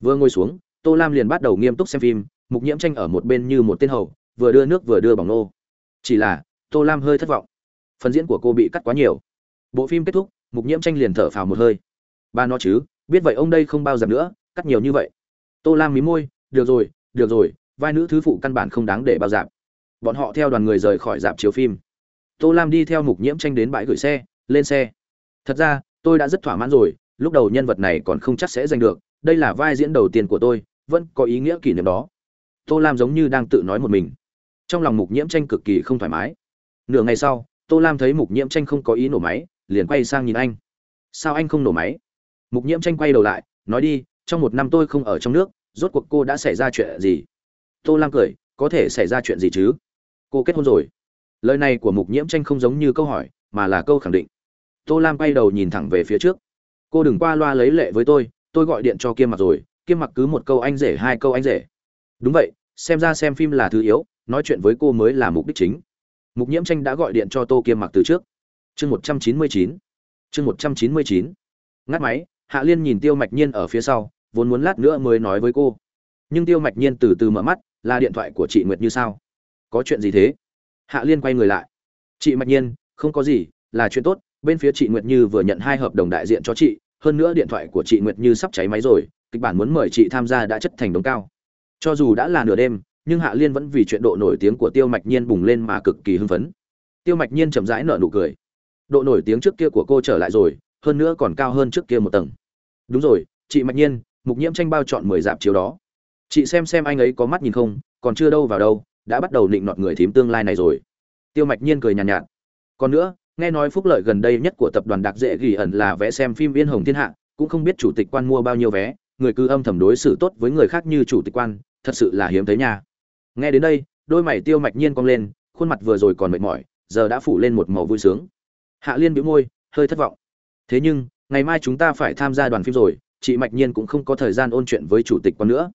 Vừa ngồi xuống, tô lam liền bắt đầu nghiêm túc xem phim, mục nhiễm tranh ở một bên như một tên hầu, vừa đưa nước vừa đưa bỏng nô. Chỉ là, tô lam hơi thất vọng. Phần diễn của cô bị cắt quá nhiều. Bộ phim kết thúc, mục nhiễm tranh liền thở phào một hơi. Ba nó chứ, biết vậy ông đây không bao giờ nữa, cắt nhiều như vậy. Tô lam mí môi, được rồi được rồi, vai nữ thứ phụ căn bản không đáng để bao dạp. Bọn họ theo đoàn người rời khỏi dạp chiếu phim. Tô lam đi theo mục nhiễm tranh đến bãi gửi xe, lên xe. Thật ra, tôi đã rất thỏa mãn rồi lúc đầu nhân vật này còn không chắc sẽ giành được, đây là vai diễn đầu tiên của tôi, vẫn có ý nghĩa kỷ niệm đó. Tô lam giống như đang tự nói một mình. Trong lòng mục nhiễm tranh cực kỳ không thoải mái. Nửa ngày sau, tô lam thấy mục nhiễm tranh không có ý nổ máy, liền quay sang nhìn anh. Sao anh không nổ máy? Mục nhiễm tranh quay đầu lại, nói đi, trong một năm tôi không ở trong nước, rốt cuộc cô đã xảy ra chuyện gì? Tô lam cười, có thể xảy ra chuyện gì chứ? Cô kết hôn rồi. Lời này của mục nhiễm tranh không giống như câu hỏi, mà là câu khẳng định. Tô lam quay đầu nhìn thẳng về phía trước cô đừng qua loa lấy lệ với tôi tôi gọi điện cho kiêm mặc rồi, kiêm mặc cứ một câu anh rể, hai câu anh rể. Đúng vậy, xem ra xem phim là thứ yếu, nói chuyện với cô mới là mục đích chính. Mục nhiễm tranh đã gọi điện cho tô kiêm mặc từ trước. Chương một trăm chín mươi chín, chương một trăm chín mươi chín. Ngắt máy, hạ liên nhìn tiêu mạch nhiên ở phía sau, vốn muốn lát nữa mới nói với cô. Nhưng tiêu mạch nhiên từ từ mở mắt, là điện thoại của chị nguyệt như sao? Có chuyện gì thế? Hạ liên quay người lại. Chị mạch nhiên, không có gì, là chuyện tốt. Bên phía chị nguyệt như vừa nhận hai hợp đồng đại diện cho chị hơn nữa điện thoại của chị nguyệt như sắp cháy máy rồi kịch bản muốn mời chị tham gia đã chất thành đống cao. Cho dù đã là nửa đêm nhưng hạ liên vẫn vì chuyện độ nổi tiếng của tiêu mạch nhiên bùng lên mà cực kỳ hưng phấn. Tiêu mạch nhiên chậm rãi nở nụ cười. Độ nổi tiếng trước kia của cô trở lại rồi hơn nữa còn cao hơn trước kia một tầng. Đúng rồi chị mạch nhiên mục nhiễm tranh bao chọn mười dạp chiếu đó. Chị xem xem anh ấy có mắt nhìn không còn chưa đâu vào đâu đã bắt đầu định nọt người thím tương lai này rồi. Tiêu mạch nhiên cười nhàn nhạt, nhạt. Còn nữa nghe nói phúc lợi gần đây nhất của tập đoàn đặc dễ ghi ẩn là vẽ xem phim viên hồng thiên hạ, cũng không biết chủ tịch quan mua bao nhiêu vé, người cứ âm thầm đối xử tốt với người khác như chủ tịch quan, thật sự là hiếm thấy nha. Nghe đến đây, đôi mày tiêu mạch nhiên cong lên, khuôn mặt vừa rồi còn mệt mỏi, giờ đã phủ lên một màu vui sướng. Hạ liên bĩu môi, hơi thất vọng. Thế nhưng, ngày mai chúng ta phải tham gia đoàn phim rồi, chị mạch nhiên cũng không có thời gian ôn chuyện với chủ tịch quan nữa.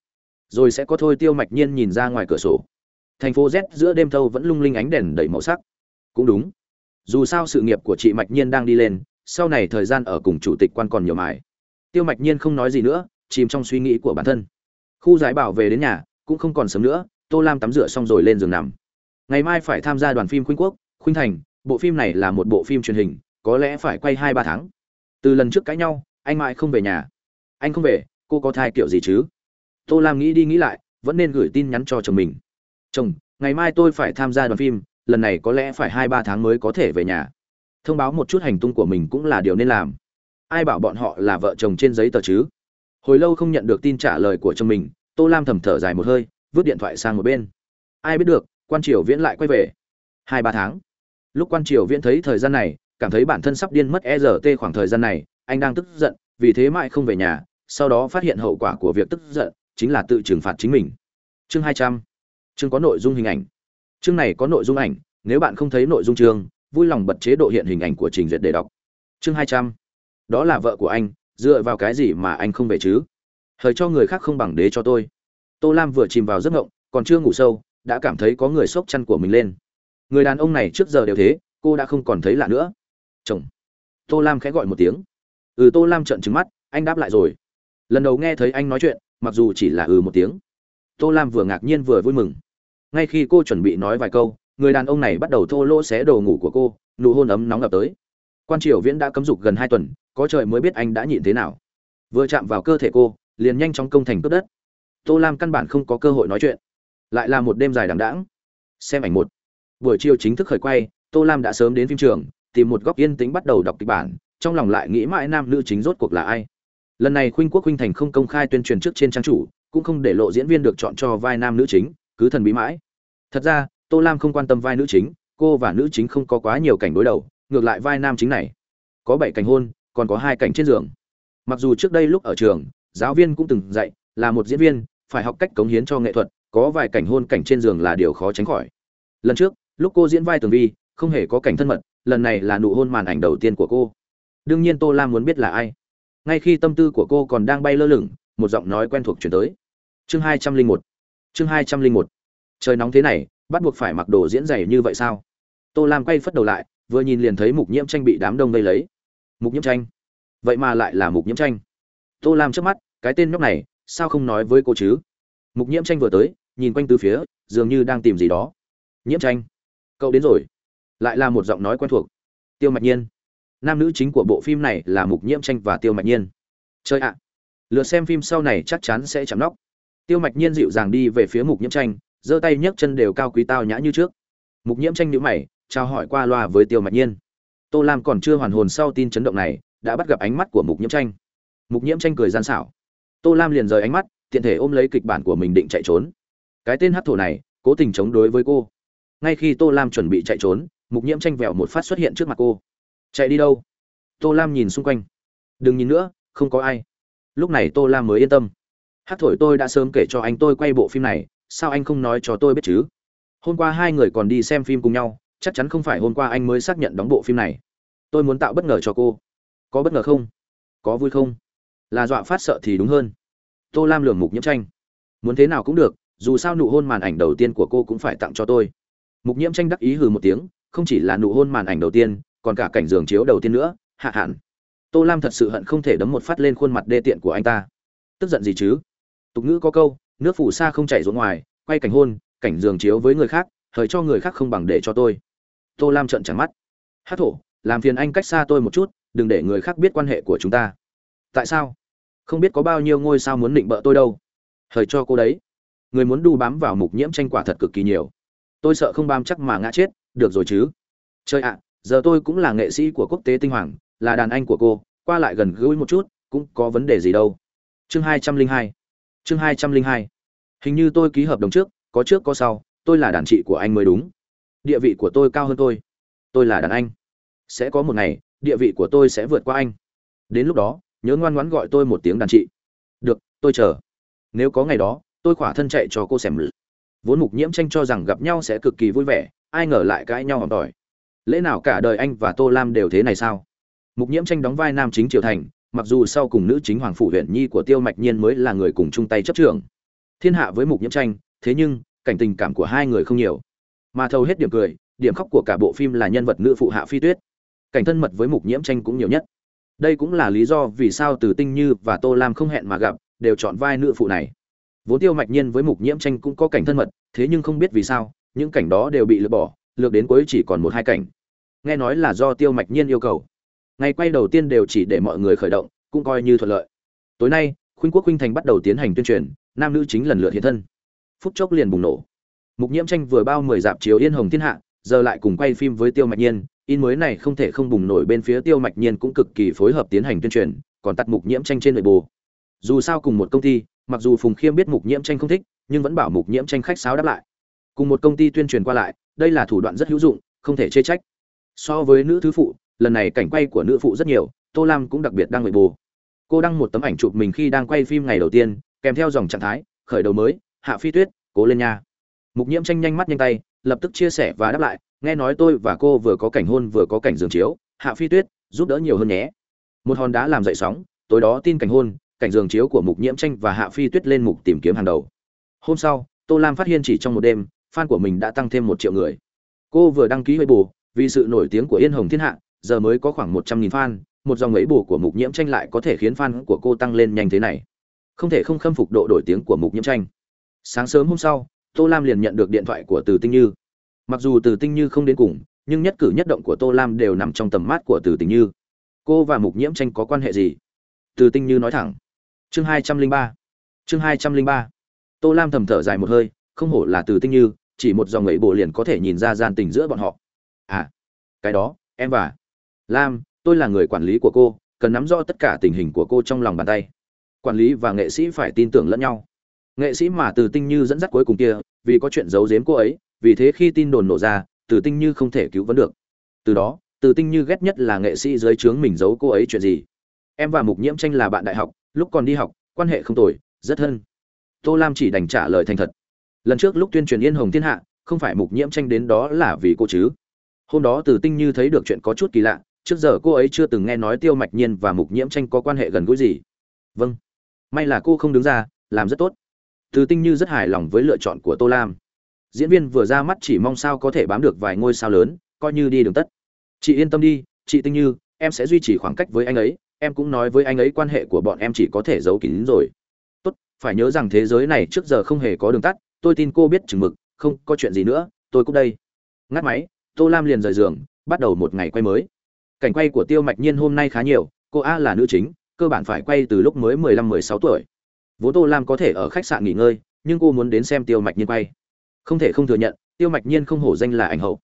Rồi sẽ có thôi tiêu mạch nhiên nhìn ra ngoài cửa sổ. Thành phố z giữa đêm thâu vẫn lung linh ánh đèn đầy màu sắc. Cũng đúng dù sao sự nghiệp của chị mạch nhiên đang đi lên, sau này thời gian ở cùng chủ tịch quan còn nhiều mài tiêu mạch nhiên không nói gì nữa, chìm trong suy nghĩ của bản thân. Khu giải bảo về đến nhà, cũng không còn sớm nữa, tô lam tắm rửa xong rồi lên giường nằm. Ngày mai phải tham gia đoàn phim khuynh quốc, khuynh thành, bộ phim này là một bộ phim truyền hình, có lẽ phải quay hai ba tháng. Từ lần trước cãi nhau, anh mãi không về nhà. Anh không về, cô có thai kiểu gì chứ? Tô lam nghĩ đi nghĩ lại, vẫn nên gửi tin nhắn cho chồng mình. Chồng, ngày mai tôi phải tham gia đoàn phim lần này có lẽ phải hai ba tháng mới có thể về nhà. Thông báo một chút hành tung của mình cũng là điều nên làm. Ai bảo bọn họ là vợ chồng trên giấy tờ chứ? Hồi lâu không nhận được tin trả lời của chồng mình, tô lam thầm thở dài một hơi, vứt điện thoại sang một bên. Ai biết được, quan triều viễn lại quay về. Hai ba tháng. Lúc quan triều viễn thấy thời gian này, cảm thấy bản thân sắp điên mất e rt khoảng thời gian này, anh đang tức giận, vì thế mãi không về nhà, sau đó phát hiện hậu quả của việc tức giận, chính là tự trừng phạt chính mình. Chương hai trăm. Chương có nội dung hình ảnh chương này có nội dung ảnh, nếu bạn không thấy nội dung chương, vui lòng bật chế độ hiện hình ảnh của trình duyệt để đọc. Chương hai trăm. Đó là vợ của anh, dựa vào cái gì mà anh không về chứ? Hời cho người khác không bằng đế cho tôi. Tô lam vừa chìm vào giấc ngộng, còn chưa ngủ sâu, đã cảm thấy có người xốc chăn của mình lên. Người đàn ông này trước giờ đều thế, cô đã không còn thấy lạ nữa. Chồng. Tô lam khẽ gọi một tiếng. Ừ tô lam trợn trứng mắt, anh đáp lại rồi. Lần đầu nghe thấy anh nói chuyện, mặc dù chỉ là ừ một tiếng. Tô lam vừa ngạc nhiên vừa vui mừng ngay khi cô chuẩn bị nói vài câu, người đàn ông này bắt đầu thô lỗ xé đồ ngủ của cô, nụ hôn ấm nóng ập tới. Quan triều viễn đã cấm dục gần hai tuần, có trời mới biết anh đã nhịn thế nào. Vừa chạm vào cơ thể cô, liền nhanh chóng công thành cướp đất. Tô lam căn bản không có cơ hội nói chuyện, lại là một đêm dài đằng đẵng. Xem ảnh một. Buổi chiều chính thức khởi quay, tô lam đã sớm đến phim trường, tìm một góc yên tĩnh bắt đầu đọc kịch bản, trong lòng lại nghĩ mãi nam nữ chính rốt cuộc là ai. Lần này khuynh quốc khuynh thành không công khai tuyên truyền trước trên trang chủ, cũng không để lộ diễn viên được chọn cho vai nam nữ chính cứ thần bí mãi. Thật ra, tô lam không quan tâm vai nữ chính, cô và nữ chính không có quá nhiều cảnh đối đầu, ngược lại vai nam chính này. Có bảy cảnh hôn, còn có hai cảnh trên giường. Mặc dù trước đây lúc ở trường, giáo viên cũng từng dạy, là một diễn viên, phải học cách cống hiến cho nghệ thuật, có vài cảnh hôn cảnh trên giường là điều khó tránh khỏi. Lần trước, lúc cô diễn vai tường vi, không hề có cảnh thân mật, lần này là nụ hôn màn ảnh đầu tiên của cô. Đương nhiên tô lam muốn biết là ai. Ngay khi tâm tư của cô còn đang bay lơ lửng, một giọng nói quen thuộc chuyển tới. Chương hai trăm linh một chương hai trăm linh một. Trời nóng thế này, bắt buộc phải mặc đồ diễn dày như vậy sao? Tô lam quay phất đầu lại, vừa nhìn liền thấy mục nhiễm tranh bị đám đông vây lấy. Mục nhiễm tranh? Vậy mà lại là mục nhiễm tranh. Tô lam trước mắt, cái tên nhóc này, sao không nói với cô chứ? Mục nhiễm tranh vừa tới, nhìn quanh từ phía, dường như đang tìm gì đó. Nhiễm tranh? Cậu đến rồi. Lại là một giọng nói quen thuộc. Tiêu mạch nhiên. Nam nữ chính của bộ phim này là mục nhiễm tranh và tiêu mạch nhiên. Chơi ạ! Lượt xem phim sau này chắc chắn sẽ chạm nóc tiêu mạch nhiên dịu dàng đi về phía mục nhiễm tranh, giơ tay nhấc chân đều cao quý tao nhã như trước. Mục nhiễm tranh nhữ mày trao hỏi qua loa với tiêu mạch nhiên. Tô lam còn chưa hoàn hồn sau tin chấn động này, đã bắt gặp ánh mắt của mục nhiễm tranh. Mục nhiễm tranh cười gian xảo. Tô lam liền rời ánh mắt, tiện thể ôm lấy kịch bản của mình định chạy trốn. Cái tên hát thổ này, cố tình chống đối với cô. Ngay khi tô lam chuẩn bị chạy trốn, mục nhiễm tranh vẹo một phát xuất hiện trước mặt cô. Chạy đi đâu? Tô lam nhìn xung quanh. Đừng nhìn nữa, không có ai. Lúc này tô lam mới yên tâm hát thổi tôi đã sớm kể cho anh tôi quay bộ phim này, sao anh không nói cho tôi biết chứ? Hôm qua hai người còn đi xem phim cùng nhau, chắc chắn không phải hôm qua anh mới xác nhận đóng bộ phim này. Tôi muốn tạo bất ngờ cho cô. Có bất ngờ không? Có vui không? Là dọa phát sợ thì đúng hơn. Tô lam lường mục nhiễm tranh. Muốn thế nào cũng được, dù sao nụ hôn màn ảnh đầu tiên của cô cũng phải tặng cho tôi. Mục nhiễm tranh đắc ý hừ một tiếng, không chỉ là nụ hôn màn ảnh đầu tiên, còn cả cảnh giường chiếu đầu tiên nữa, hạ hạn. Tô lam thật sự hận không thể đấm một phát lên khuôn mặt đê tiện của anh ta. Tức giận gì chứ? Tục ngữ có câu, nước phủ xa không chảy ruộng ngoài, quay cảnh hôn, cảnh giường chiếu với người khác thời cho người khác không bằng để cho tôi. Tô lam trợn trắng mắt. Hát thổ, làm phiền anh cách xa tôi một chút, đừng để người khác biết quan hệ của chúng ta. Tại sao? Không biết có bao nhiêu ngôi sao muốn định bợ tôi đâu. Hời cho cô đấy. Người muốn đu bám vào mục nhiễm tranh quả thật cực kỳ nhiều. Tôi sợ không bám chắc mà ngã chết, được rồi chứ. Chơi ạ, giờ tôi cũng là nghệ sĩ của quốc tế tinh hoàng, là đàn anh của cô, qua lại gần gũi một chút, cũng có vấn đề gì đâu. Chương hai trăm linh hai chương hai trăm linh hai. Hình như tôi ký hợp đồng trước, có trước có sau, tôi là đàn chị của anh mới đúng. Địa vị của tôi cao hơn tôi. Tôi là đàn anh. Sẽ có một ngày, địa vị của tôi sẽ vượt qua anh. Đến lúc đó, nhớ ngoan ngoãn gọi tôi một tiếng đàn chị. Được, tôi chờ. Nếu có ngày đó, tôi khỏa thân chạy cho cô xem lự vốn mục nhiễm tranh cho rằng gặp nhau sẽ cực kỳ vui vẻ, ai ngờ lại cãi nhau hỏng tỏi. Lẽ nào cả đời anh và tô lam đều thế này sao? Mục nhiễm tranh đóng vai nam chính triều thành mặc dù sau cùng nữ chính hoàng phủ huyện nhi của tiêu mạch nhiên mới là người cùng chung tay chấp trường thiên hạ với mục nhiễm tranh, thế nhưng, cảnh tình cảm của hai người không nhiều. Mà thâu hết điểm cười, điểm khóc của cả bộ phim là nhân vật nữ phụ hạ phi tuyết. Cảnh thân mật với mục nhiễm tranh cũng nhiều nhất. Đây cũng là lý do vì sao từ tinh như và tô lam không hẹn mà gặp, đều chọn vai nữ phụ này. Vốn tiêu mạch nhiên với mục nhiễm tranh cũng có cảnh thân mật, thế nhưng không biết vì sao, những cảnh đó đều bị lược bỏ, lược đến cuối chỉ còn một hai cảnh. Nghe nói là do tiêu mạch nhiên yêu cầu ngày quay đầu tiên đều chỉ để mọi người khởi động, cũng coi như thuận lợi. Tối nay, khuynh quốc khuynh thành bắt đầu tiến hành tuyên truyền, nam nữ chính lần lượt hiện thân. Phút chốc liền bùng nổ. Mục nhiễm tranh vừa bao mười dạp chiếu yên hồng thiên hạ, giờ lại cùng quay phim với tiêu mạch nhiên, in mới này không thể không bùng nổi bên phía tiêu mạch nhiên cũng cực kỳ phối hợp tiến hành tuyên truyền, còn tắt mục nhiễm tranh trên nội bộ. dù sao cùng một công ty, mặc dù phùng khiêm biết mục nhiễm tranh không thích, nhưng vẫn bảo mục nhiễm tranh khách sáo đáp lại. Cùng một công ty tuyên truyền qua lại, đây là thủ đoạn rất hữu dụng, không thể chê trách. So với nữ thứ phụ lần này cảnh quay của nữ phụ rất nhiều, tô lam cũng đặc biệt đang nội bù. Cô đăng một tấm ảnh chụp mình khi đang quay phim ngày đầu tiên, kèm theo dòng trạng thái, khởi đầu mới, hạ phi tuyết, cố lên nha. Mục nhiễm tranh nhanh mắt nhanh tay, lập tức chia sẻ và đáp lại, nghe nói tôi và cô vừa có cảnh hôn vừa có cảnh giường chiếu, hạ phi tuyết, giúp đỡ nhiều hơn nhé. Một hòn đá làm dậy sóng, tối đó tin cảnh hôn, cảnh giường chiếu của mục nhiễm tranh và hạ phi tuyết lên mục tìm kiếm hàng đầu. Hôm sau, tô lam phát hiện chỉ trong một đêm, fan của mình đã tăng thêm một triệu người. Cô vừa đăng ký hơi bù vì sự nổi tiếng của yên hồng thiên hạ giờ mới có khoảng một trăm nghìn fan, một dòng ấy bù của mục nhiễm tranh lại có thể khiến fan của cô tăng lên nhanh thế này. Không thể không khâm phục độ đổi tiếng của mục nhiễm tranh. Sáng sớm hôm sau, tô lam liền nhận được điện thoại của từ tinh như. Mặc dù từ tinh như không đến cùng, nhưng nhất cử nhất động của tô lam đều nằm trong tầm mắt của từ tinh như. Cô và mục nhiễm tranh có quan hệ gì? Từ tinh như nói thẳng. Chương hai trăm linh ba. Chương hai trăm linh ba. Tô lam thầm thở dài một hơi, không hổ là từ tinh như, chỉ một dòng ấy bộ liền có thể nhìn ra gian tình giữa bọn họ. À cái đó, em và lam, tôi là người quản lý của cô, cần nắm rõ tất cả tình hình của cô trong lòng bàn tay. Quản lý và nghệ sĩ phải tin tưởng lẫn nhau. Nghệ sĩ mà từ tinh như dẫn dắt cuối cùng kia, vì có chuyện giấu giếm cô ấy, vì thế khi tin đồn nổ ra, từ tinh như không thể cứu vấn được. Từ đó, từ tinh như ghét nhất là nghệ sĩ dưới trướng mình giấu cô ấy chuyện gì. Em và mục nhiễm tranh là bạn đại học, lúc còn đi học, quan hệ không tồi, rất thân. Tô lam chỉ đành trả lời thành thật. Lần trước lúc tuyên truyền yên hồng thiên hạ, không phải mục nhiễm tranh đến đó là vì cô chứ. Hôm đó từ tinh như thấy được chuyện có chút kỳ lạ trước giờ cô ấy chưa từng nghe nói tiêu mạch nhiên và mục nhiễm tranh có quan hệ gần gũi gì. Vâng. May là cô không đứng ra, làm rất tốt. Từ tinh như rất hài lòng với lựa chọn của tô lam. Diễn viên vừa ra mắt chỉ mong sao có thể bám được vài ngôi sao lớn, coi như đi đường tất. Chị yên tâm đi, chị tinh như, em sẽ duy trì khoảng cách với anh ấy, em cũng nói với anh ấy quan hệ của bọn em chỉ có thể giấu kín rồi. Tốt, phải nhớ rằng thế giới này trước giờ không hề có đường tắt, tôi tin cô biết chừng mực, không có chuyện gì nữa, tôi cũng đây. Ngắt máy, tô lam liền rời giường, bắt đầu một ngày quay mới cảnh quay của tiêu mạch nhiên hôm nay khá nhiều, cô a là nữ chính, cơ bản phải quay từ lúc mới mười lăm mười sáu tuổi. Vốn tô lam có thể ở khách sạn nghỉ ngơi, nhưng cô muốn đến xem tiêu mạch nhiên quay. Không thể không thừa nhận, tiêu mạch nhiên không hổ danh là ảnh hậu.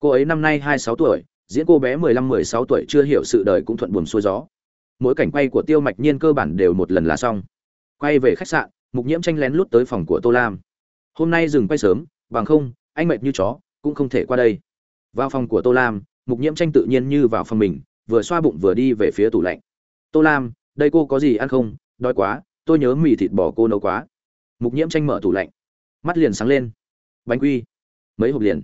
Cô ấy năm nay hai sáu tuổi, diễn cô bé mười lăm mười sáu tuổi chưa hiểu sự đời cũng thuận buồm xuôi gió. Mỗi cảnh quay của tiêu mạch nhiên cơ bản đều một lần là xong. Quay về khách sạn, mục nhiễm tranh lén lút tới phòng của tô lam. Hôm nay dừng quay sớm, bằng không, anh mệt như chó, cũng không thể qua đây. Vào phòng của tô lam mục nhiễm tranh tự nhiên như vào phòng mình, vừa xoa bụng vừa đi về phía tủ lạnh. Tô lam, đây cô có gì ăn không? Đói quá, tôi nhớ mì thịt bò cô nấu quá. Mục nhiễm tranh mở tủ lạnh. Mắt liền sáng lên. Bánh quy. Mấy hộp liền.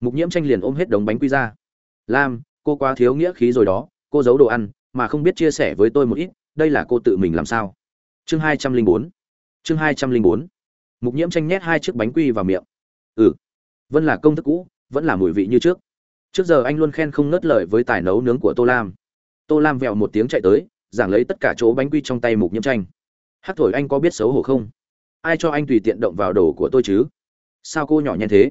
Mục nhiễm tranh liền ôm hết đống bánh quy ra. Lam, cô quá thiếu nghĩa khí rồi đó, cô giấu đồ ăn, mà không biết chia sẻ với tôi một ít, đây là cô tự mình làm sao? Chương hai trăm linh bốn. Chương hai trăm linh bốn. Mục nhiễm tranh nhét hai chiếc bánh quy vào miệng. Ừ vẫn là công thức cũ, vẫn là mùi vị như trước trước giờ anh luôn khen không ngớt lời với tài nấu nướng của tô lam. Tô lam vẹo một tiếng chạy tới, giảng lấy tất cả chỗ bánh quy trong tay mục nhiễm tranh. Hát thổi anh có biết xấu hổ không? Ai cho anh tùy tiện động vào đồ của tôi chứ? Sao cô nhỏ nhen thế?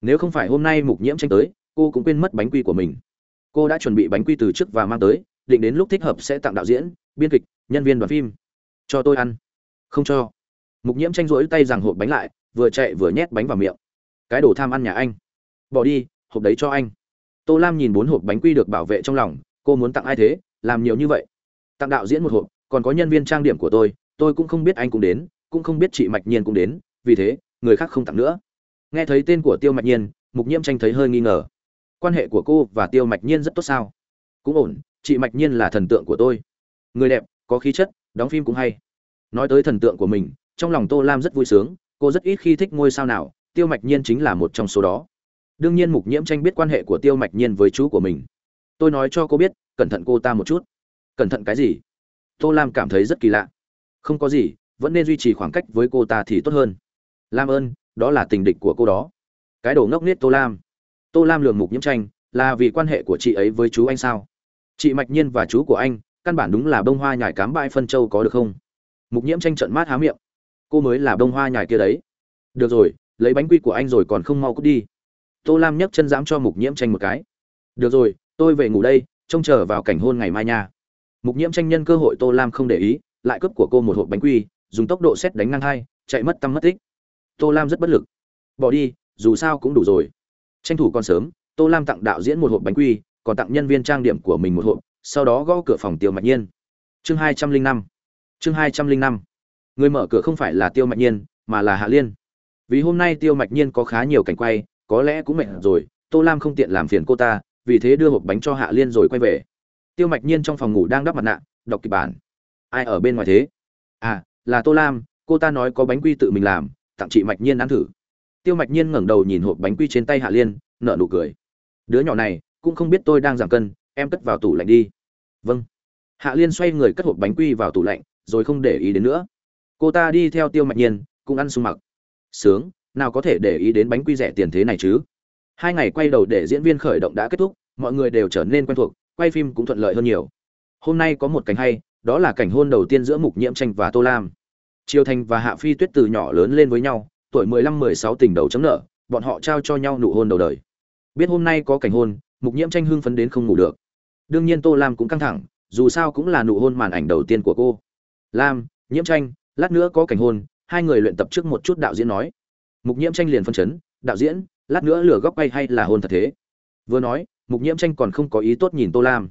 Nếu không phải hôm nay mục nhiễm tranh tới, cô cũng quên mất bánh quy của mình. Cô đã chuẩn bị bánh quy từ trước và mang tới, định đến lúc thích hợp sẽ tặng đạo diễn, biên kịch, nhân viên đoàn phim. Cho tôi ăn. Không cho. Mục nhiễm tranh rỗi tay rằng hộp bánh lại, vừa chạy vừa nhét bánh vào miệng. Cái đồ tham ăn nhà anh. Bỏ đi, hộp đấy cho anh tô lam nhìn bốn hộp bánh quy được bảo vệ trong lòng, cô muốn tặng ai thế? Làm nhiều như vậy. Tặng đạo diễn một hộp, còn có nhân viên trang điểm của tôi tôi cũng không biết anh cũng đến, cũng không biết chị mạch nhiên cũng đến, vì thế, người khác không tặng nữa. Nghe thấy tên của tiêu mạch nhiên, mục nhiễm tranh thấy hơi nghi ngờ. Quan hệ của cô và tiêu mạch nhiên rất tốt sao? Cũng ổn, chị mạch nhiên là thần tượng của tôi. Người đẹp, có khí chất, đóng phim cũng hay. Nói tới thần tượng của mình, trong lòng tô lam rất vui sướng, cô rất ít khi thích ngôi sao nào, tiêu mạch nhiên chính là một trong số đó đương nhiên mục nhiễm tranh biết quan hệ của tiêu mạch nhiên với chú của mình. Tôi nói cho cô biết, cẩn thận cô ta một chút. Cẩn thận cái gì? Tô lam cảm thấy rất kỳ lạ. Không có gì, vẫn nên duy trì khoảng cách với cô ta thì tốt hơn. Lam ơn, đó là tình địch của cô đó. Cái đồ ngốc nết tô lam. Tô lam lường mục nhiễm tranh, là vì quan hệ của chị ấy với chú anh sao? Chị mạch nhiên và chú của anh, căn bản đúng là bông hoa nhải cám bãi phân châu có được không? Mục nhiễm tranh trận mát há miệng. Cô mới là bông hoa nhải kia đấy. Được rồi, lấy bánh quy của anh rồi còn không mau cút đi tô lam nhấc chân dám cho mục nhiễm tranh một cái. Được rồi, tôi về ngủ đây, trông chờ vào cảnh hôn ngày mai nha. Mục nhiễm tranh nhân cơ hội tô lam không để ý, lại cướp của cô một hộp bánh quy, dùng tốc độ xét đánh ngang hai, chạy mất tâm mất tích. Tô lam rất bất lực. Bỏ đi, dù sao cũng đủ rồi. Tranh thủ còn sớm, tô lam tặng đạo diễn một hộp bánh quy, còn tặng nhân viên trang điểm của mình một hộp, sau đó gõ cửa phòng tiêu mạch nhiên. Chương hai trăm linh năm. Chương hai trăm linh năm. Người mở cửa không phải là tiêu mạch nhiên, mà là hạ liên. Vì hôm nay tiêu mạch nhiên có khá nhiều cảnh quay có lẽ cũng mệt rồi, tô lam không tiện làm phiền cô ta, vì thế đưa hộp bánh cho hạ liên rồi quay về. Tiêu mạch nhiên trong phòng ngủ đang đắp mặt nạ, đọc kịch bản. Ai ở bên ngoài thế? À là tô lam, cô ta nói có bánh quy tự mình làm, tặng chị mạch nhiên ăn thử. Tiêu mạch nhiên ngẩng đầu nhìn hộp bánh quy trên tay hạ liên, nở nụ cười. Đứa nhỏ này, cũng không biết tôi đang giảm cân, em cất vào tủ lạnh đi. Vâng. Hạ liên xoay người cất hộp bánh quy vào tủ lạnh, rồi không để ý đến nữa. Cô ta đi theo tiêu mạch nhiên, cũng ăn sung mặc. Sướng nào có thể để ý đến bánh quy rẻ tiền thế này chứ? Hai ngày quay đầu để diễn viên khởi động đã kết thúc, mọi người đều trở nên quen thuộc, quay phim cũng thuận lợi hơn nhiều. Hôm nay có một cảnh hay, đó là cảnh hôn đầu tiên giữa mục nhiễm tranh và tô lam. Triều thành và hạ phi tuyết từ nhỏ lớn lên với nhau, tuổi mười lăm mười sáu tình đầu chấm nợ, bọn họ trao cho nhau nụ hôn đầu đời. Biết hôm nay có cảnh hôn, mục nhiễm tranh hưng phấn đến không ngủ được. Đương nhiên tô lam cũng căng thẳng, dù sao cũng là nụ hôn màn ảnh đầu tiên của cô. Lam, nhiễm tranh, lát nữa có cảnh hôn, hai người luyện tập trước một chút đạo diễn nói mục nhiễm tranh liền phân chấn, đạo diễn, lát nữa lửa góc bay hay là hôn thật thế? Vừa nói, mục nhiễm tranh còn không có ý tốt nhìn tô lam.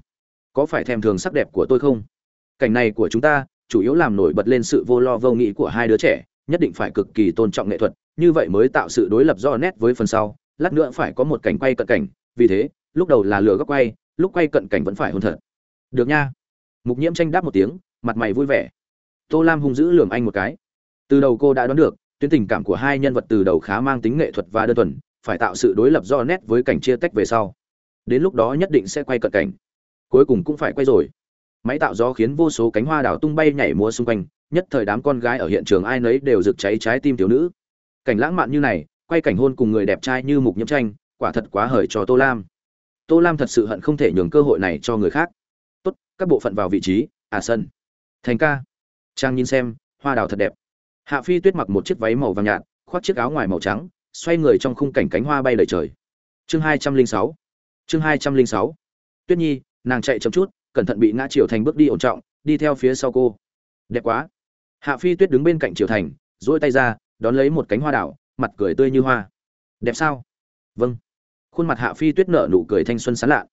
Có phải thèm thường sắc đẹp của tôi không? Cảnh này của chúng ta, chủ yếu làm nổi bật lên sự vô lo vô nghĩ của hai đứa trẻ, nhất định phải cực kỳ tôn trọng nghệ thuật, như vậy mới tạo sự đối lập rõ nét với phần sau. Lát nữa phải có một cảnh quay cận cảnh, vì thế, lúc đầu là lửa góc quay, lúc quay cận cảnh vẫn phải hôn thật. Được nha. Mục nhiễm tranh đáp một tiếng, mặt mày vui vẻ. Tô lam hung dữ lườm anh một cái. Từ đầu cô đã đoán được tuyến tình cảm của hai nhân vật từ đầu khá mang tính nghệ thuật và đơn thuần, phải tạo sự đối lập rõ nét với cảnh chia tách về sau. Đến lúc đó nhất định sẽ quay cận cảnh. Cuối cùng cũng phải quay rồi. Máy tạo gió khiến vô số cánh hoa đào tung bay nhảy múa xung quanh, nhất thời đám con gái ở hiện trường ai nấy đều rực cháy trái tim thiếu nữ. Cảnh lãng mạn như này, quay cảnh hôn cùng người đẹp trai như mục nhiễm tranh, quả thật quá hời cho tô lam. Tô lam thật sự hận không thể nhường cơ hội này cho người khác. Tốt, các bộ phận vào vị trí à sân. Thành ca. Trang nhìn xem, hoa đào thật đẹp hạ phi tuyết mặc một chiếc váy màu vàng nhạt, khoác chiếc áo ngoài màu trắng, xoay người trong khung cảnh cánh hoa bay lượn trời. Chương hai trăm linh sáu. Chương hai trăm linh sáu. Tuyết nhi, nàng chạy chậm chút, cẩn thận bị ngã triều thành bước đi ổn trọng, đi theo phía sau cô. Đẹp quá. Hạ phi tuyết đứng bên cạnh triều thành, duỗi tay ra, đón lấy một cánh hoa đảo, mặt cười tươi như hoa. Đẹp sao? Vâng. Khuôn mặt hạ phi tuyết nở nụ cười thanh xuân sáng lạ.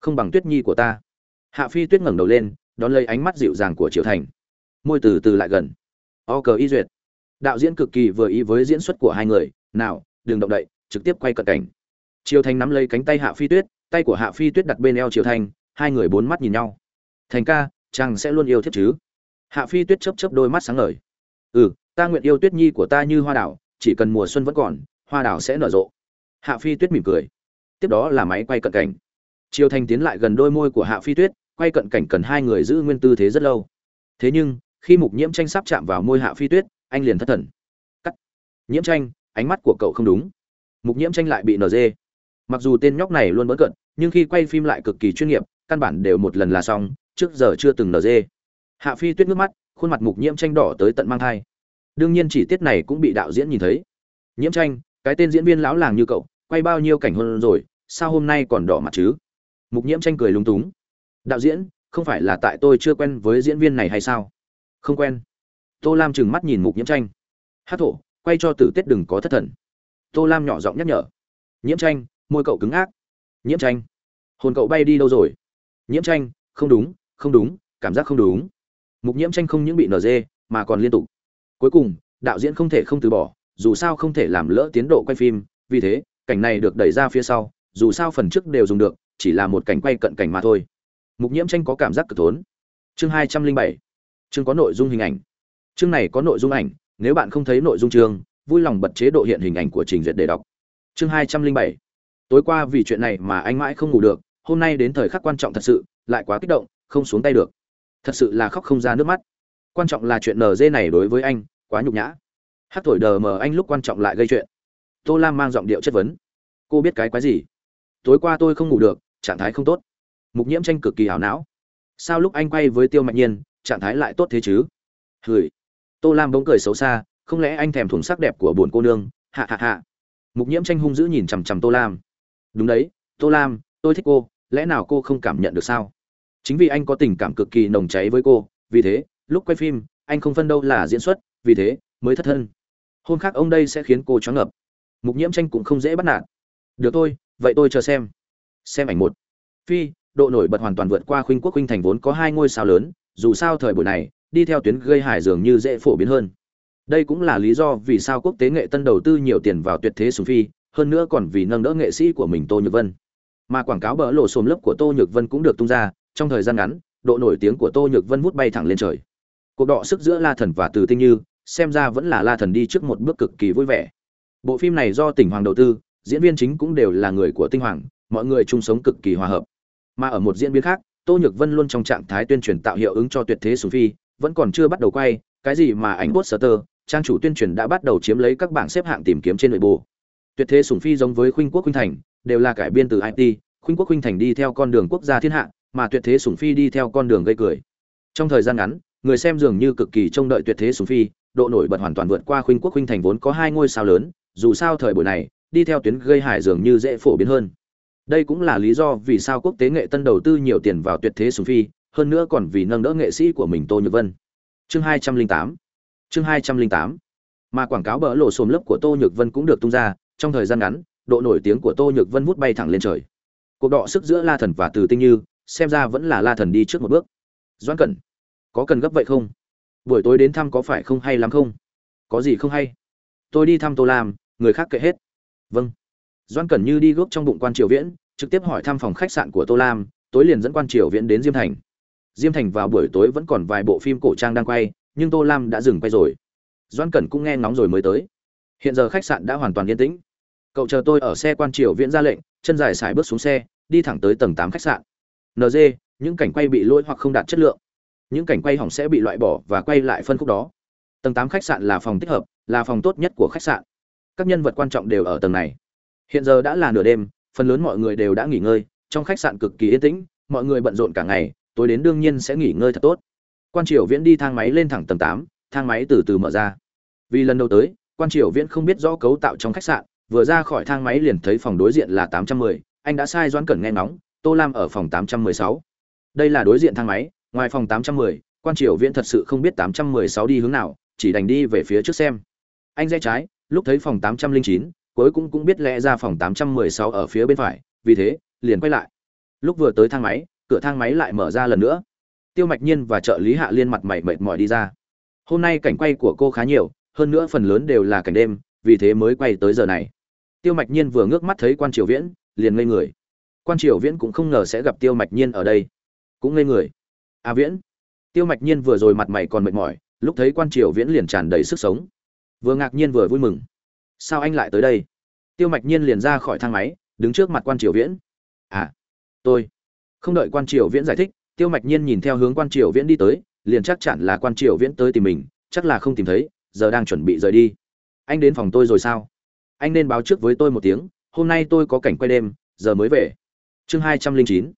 Không bằng tuyết nhi của ta. Hạ phi tuyết ngẩng đầu lên, đón lấy ánh mắt dịu dàng của triều thành. Môi từ từ lại gần. O cờ y duyệt đạo diễn cực kỳ vừa ý với diễn xuất của hai người, nào, đừng động đậy, trực tiếp quay cận cảnh. Triều thành nắm lấy cánh tay hạ phi tuyết, tay của hạ phi tuyết đặt bên eo triều thành, hai người bốn mắt nhìn nhau. Thành ca, chàng sẽ luôn yêu thiết chứ? Hạ phi tuyết chấp chấp đôi mắt sáng ngời. Ừ ta nguyện yêu tuyết nhi của ta như hoa đảo, chỉ cần mùa xuân vẫn còn, hoa đảo sẽ nở rộ. Hạ phi tuyết mỉm cười. Tiếp đó là máy quay cận cảnh. Triều thành tiến lại gần đôi môi của hạ phi tuyết, quay cận cảnh cần hai người giữ nguyên tư thế rất lâu. Thế nhưng, khi mục nhiễm tranh sắp chạm vào môi hạ phi tuyết anh liền thất thần. Cắt. Nhiễm tranh, ánh mắt của cậu không đúng. Mục nhiễm tranh lại bị nd mặc dù tên nhóc này luôn bỡn cận nhưng khi quay phim lại cực kỳ chuyên nghiệp, căn bản đều một lần là xong, trước giờ chưa từng nd hạ phi tuyết nước mắt, khuôn mặt mục nhiễm tranh đỏ tới tận mang thai. Đương nhiên chỉ tiết này cũng bị đạo diễn nhìn thấy. Nhiễm tranh, cái tên diễn viên lão làng như cậu, quay bao nhiêu cảnh hơn rồi, sao hôm nay còn đỏ mặt chứ? Mục nhiễm tranh cười lúng túng. Đạo diễn, không phải là tại tôi chưa quen với diễn viên này hay sao? Không quen tô lam trừng mắt nhìn mục nhiễm tranh. Hát thổ, quay cho tử tết đừng có thất thần. Tô lam nhỏ giọng nhắc nhở. Nhiễm tranh, môi cậu cứng ác nhiễm tranh, hồn cậu bay đi đâu rồi? Nhiễm tranh, không đúng không đúng, cảm giác không đúng. Mục nhiễm tranh không những bị nở dê, mà còn liên tục. Cuối cùng, đạo diễn không thể không từ bỏ, dù sao không thể làm lỡ tiến độ quay phim, vì thế, cảnh này được đẩy ra phía sau, dù sao phần trước đều dùng được, chỉ là một cảnh quay cận cảnh mà thôi. Mục nhiễm tranh có cảm giác cực thốn. Chương hai trăm linh bảy. Chương có nội dung hình ảnh chương này có nội dung ảnh, nếu bạn không thấy nội dung chương, vui lòng bật chế độ hiện hình ảnh của trình duyệt để đọc. Chương hai trăm linh bảy. Tối qua vì chuyện này mà anh mãi không ngủ được, hôm nay đến thời khắc quan trọng thật sự, lại quá kích động, không xuống tay được. Thật sự là khóc không ra nước mắt. Quan trọng là chuyện nd này đối với anh, quá nhục nhã. Hát thổi đờ mờ anh lúc quan trọng lại gây chuyện. Tô lam mang giọng điệu chất vấn. Cô biết cái quái gì? Tối qua tôi không ngủ được, trạng thái không tốt. Mục nhiễm tranh cực kỳ hảo não. Sao lúc anh quay với tiêu mạnh nhiên, trạng thái lại tốt thế chứ? Hửi tô lam bỗng cười xấu xa, không lẽ anh thèm thuồng sắc đẹp của bồn cô nương? Hạ hạ hạ. Mục nhiễm tranh hung dữ nhìn chằm chằm tô lam. Đúng đấy, tô lam, tôi thích cô, lẽ nào cô không cảm nhận được sao? Chính vì anh có tình cảm cực kỳ nồng cháy với cô, vì thế, lúc quay phim, anh không phân đâu là diễn xuất, vì thế, mới thất thân. Hôm khác ông đây sẽ khiến cô choáng ngập. mục nhiễm tranh cũng không dễ bắt nạt. Được thôi, vậy tôi chờ xem. Xem ảnh một. Phi, độ nổi bật hoàn toàn vượt qua khuynh quốc khuynh thành vốn có hai ngôi sao lớn, dù sao thời buổi này đi theo tuyến gây hải dường như dễ phổ biến hơn. Đây cũng là lý do vì sao quốc tế nghệ tân đầu tư nhiều tiền vào tuyệt thế sùng phi, hơn nữa còn vì nâng đỡ nghệ sĩ của mình tô nhược vân. Mà quảng cáo bỡ lộ xồm lớp của tô nhược vân cũng được tung ra, trong thời gian ngắn, độ nổi tiếng của tô nhược vân vút bay thẳng lên trời. Cuộc đọ sức giữa la thần và từ tinh như, xem ra vẫn là la thần đi trước một bước cực kỳ vui vẻ. Bộ phim này do tỉnh hoàng đầu tư, diễn viên chính cũng đều là người của tinh hoàng, mọi người chung sống cực kỳ hòa hợp. Mà ở một diễn biến khác, tô nhược vân luôn trong trạng thái tuyên truyền tạo hiệu ứng cho tuyệt thế sùng phi vẫn còn chưa bắt đầu quay, cái gì mà ảnh poster trang chủ tuyên truyền đã bắt đầu chiếm lấy các bảng xếp hạng tìm kiếm trên nội bộ. Tuyệt thế sủng phi giống với khuynh quốc khuynh thành, đều là cải biên từ it khuynh quốc khuynh thành đi theo con đường quốc gia thiên hạ, mà tuyệt thế sủng phi đi theo con đường gây cười. Trong thời gian ngắn, người xem dường như cực kỳ trông đợi tuyệt thế sủng phi, độ nổi bật hoàn toàn vượt qua khuynh quốc khuynh thành vốn có hai ngôi sao lớn, dù sao thời buổi này, đi theo tuyến gây hài dường như dễ phổ biến hơn. Đây cũng là lý do vì sao quốc tế nghệ tân đầu tư nhiều tiền vào tuyệt thế sùng phi hơn nữa còn vì nâng đỡ nghệ sĩ của mình tô nhược vân. Chương hai trăm linh tám. Chương hai trăm linh tám. Mà quảng cáo bỡ lộ xồm lớp của tô nhược vân cũng được tung ra, trong thời gian ngắn, độ nổi tiếng của tô nhược vân vút bay thẳng lên trời. Cuộc đọ sức giữa la thần và từ tinh như, xem ra vẫn là la thần đi trước một bước. Doãn cẩn, có cần gấp vậy không? Buổi tối đến thăm có phải không hay lắm không? Có gì không hay? Tôi đi thăm tô lam, người khác kệ hết. Vâng. Doãn cẩn như đi gốc trong bụng quan triều viễn, trực tiếp hỏi thăm phòng khách sạn của tô lam, tối liền dẫn quan triều viễn đến diêm thành diêm thành vào buổi tối vẫn còn vài bộ phim cổ trang đang quay, nhưng tô lam đã dừng quay rồi. Doan cẩn cũng nghe ngóng rồi mới tới. Hiện giờ khách sạn đã hoàn toàn yên tĩnh. Cậu chờ tôi ở xe quan triều viễn ra lệnh, chân dài xài bước xuống xe, đi thẳng tới tầng tám khách sạn. Nd những cảnh quay bị lỗi hoặc không đạt chất lượng. Những cảnh quay hỏng sẽ bị loại bỏ và quay lại phân khúc đó. Tầng tám khách sạn là phòng tích hợp, là phòng tốt nhất của khách sạn. Các nhân vật quan trọng đều ở tầng này. Hiện giờ đã là nửa đêm, phần lớn mọi người đều đã nghỉ ngơi, trong khách sạn cực kỳ yên tĩnh, mọi người bận rộn cả ngày tối đến đương nhiên sẽ nghỉ ngơi thật tốt. Quan triều viễn đi thang máy lên thẳng tầng tám, thang máy từ từ mở ra. Vì lần đầu tới, quan triều viễn không biết rõ cấu tạo trong khách sạn, vừa ra khỏi thang máy liền thấy phòng đối diện là tám trăm mười, anh đã sai doãn cẩn nghe ngóng, tô lam ở phòng tám trăm mười sáu. Đây là đối diện thang máy, ngoài phòng tám trăm mười, quan triều viễn thật sự không biết tám trăm mười sáu đi hướng nào, chỉ đành đi về phía trước xem. Anh rẽ trái, lúc thấy phòng tám trăm linh chín, cuối cùng cũng biết lẽ ra phòng tám trăm mười sáu ở phía bên phải, vì thế, liền quay lại. Lúc vừa tới thang máy cửa thang máy lại mở ra lần nữa. Tiêu mạch nhiên và trợ lý hạ liên mặt mày mệt mỏi đi ra. Hôm nay cảnh quay của cô khá nhiều hơn nữa phần lớn đều là cảnh đêm vì thế mới quay tới giờ này. Tiêu mạch nhiên vừa ngước mắt thấy quan triều viễn liền ngây người. Quan triều viễn cũng không ngờ sẽ gặp tiêu mạch nhiên ở đây. Cũng ngây người. A à, viễn. Tiêu mạch nhiên vừa rồi mặt mày còn mệt mỏi lúc thấy quan triều viễn liền tràn đầy sức sống. Vừa ngạc nhiên vừa vui mừng. Sao anh lại tới đây? Tiêu mạch nhiên liền ra khỏi thang máy đứng trước mặt quan triều viễn. À tôi không đợi quan triều viễn giải thích, tiêu mạch nhiên nhìn theo hướng quan triều viễn đi tới, liền chắc chắn là quan triều viễn tới tìm mình, chắc là không tìm thấy, giờ đang chuẩn bị rời đi. Anh đến phòng tôi rồi sao? Anh nên báo trước với tôi một tiếng, hôm nay tôi có cảnh quay đêm, giờ mới về. Chương hai trăm linh chín.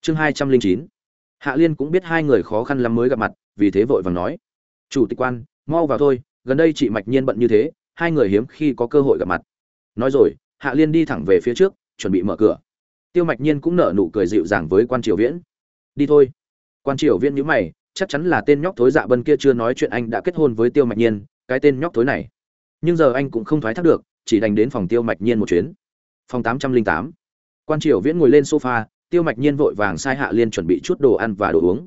Chương hai trăm linh chín. Hạ liên cũng biết hai người khó khăn lắm mới gặp mặt, vì thế vội vàng nói. Chủ tịch quan, mau vào thôi, gần đây chị mạch nhiên bận như thế, hai người hiếm khi có cơ hội gặp mặt. Nói rồi, hạ liên đi thẳng về phía trước, chuẩn bị mở cửa tiêu mạch nhiên cũng nở nụ cười dịu dàng với quan triều viễn. Đi thôi. Quan triều viễn nhíu mày, chắc chắn là tên nhóc thối dạ bân kia chưa nói chuyện anh đã kết hôn với tiêu mạch nhiên, cái tên nhóc thối này. Nhưng giờ anh cũng không thoái thác được, chỉ đành đến phòng tiêu mạch nhiên một chuyến. Phòng tám trăm linh tám. Quan triều viễn ngồi lên sofa, tiêu mạch nhiên vội vàng sai hạ liên chuẩn bị chút đồ ăn và đồ uống.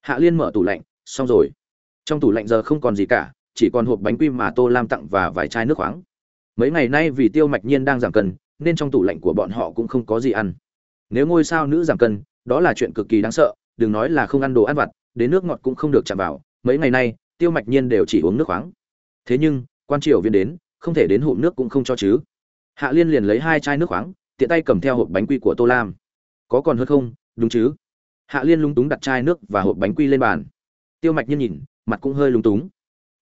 Hạ liên mở tủ lạnh, xong rồi. Trong tủ lạnh giờ không còn gì cả, chỉ còn hộp bánh quy mà tô lam tặng và vài chai nước khoáng. Mấy ngày nay vì tiêu mạch nhiên đang giảm cân, nên trong tủ lạnh của bọn họ cũng không có gì ăn nếu ngôi sao nữ giảm cân, đó là chuyện cực kỳ đáng sợ, đừng nói là không ăn đồ ăn vặt, đến nước ngọt cũng không được chạm vào, mấy ngày nay, tiêu mạch nhiên đều chỉ uống nước khoáng. Thế nhưng, quan triều viên đến, không thể đến hụm nước cũng không cho chứ. Hạ liên liền lấy hai chai nước khoáng, tiện tay cầm theo hộp bánh quy của tô lam. Có còn hơn không, đúng chứ? Hạ liên lung túng đặt chai nước và hộp bánh quy lên bàn. Tiêu mạch nhiên nhìn, mặt cũng hơi lung túng.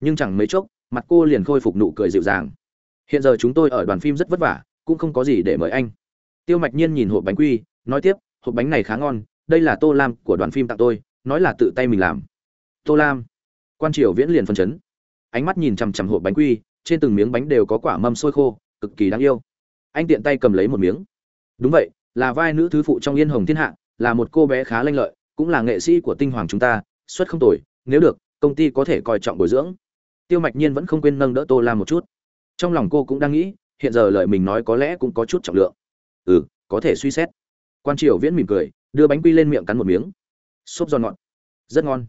Nhưng chẳng mấy chốc, mặt cô liền khôi phục nụ cười dịu dàng. Hiện giờ chúng tôi ở đoàn phim rất vất vả, cũng không có gì để mời anh. Tiêu mạch nhiên nhìn hộp bánh quy nói tiếp, hộp bánh này khá ngon, đây là tô lam của đoàn phim tặng tôi, nói là tự tay mình làm. Tô lam. Quan triều viễn liền phân chấn. Ánh mắt nhìn chằm chằm hộp bánh quy, trên từng miếng bánh đều có quả mâm sôi khô, cực kỳ đáng yêu. Anh tiện tay cầm lấy một miếng. Đúng vậy, là vai nữ thứ phụ trong yên hồng thiên hạ, là một cô bé khá lanh lợi, cũng là nghệ sĩ của tinh hoàng chúng ta, xuất không tồi, nếu được, công ty có thể coi trọng bồi dưỡng. Tiêu mạch nhiên vẫn không quên nâng đỡ tô lam một chút. Trong lòng cô cũng đang nghĩ, hiện giờ lời mình nói có lẽ cũng có chút trọng lượng. Ừ có thể suy xét quan triều viễn mỉm cười, đưa bánh quy lên miệng cắn một miếng. Xốp giòn ngọt. Rất ngon.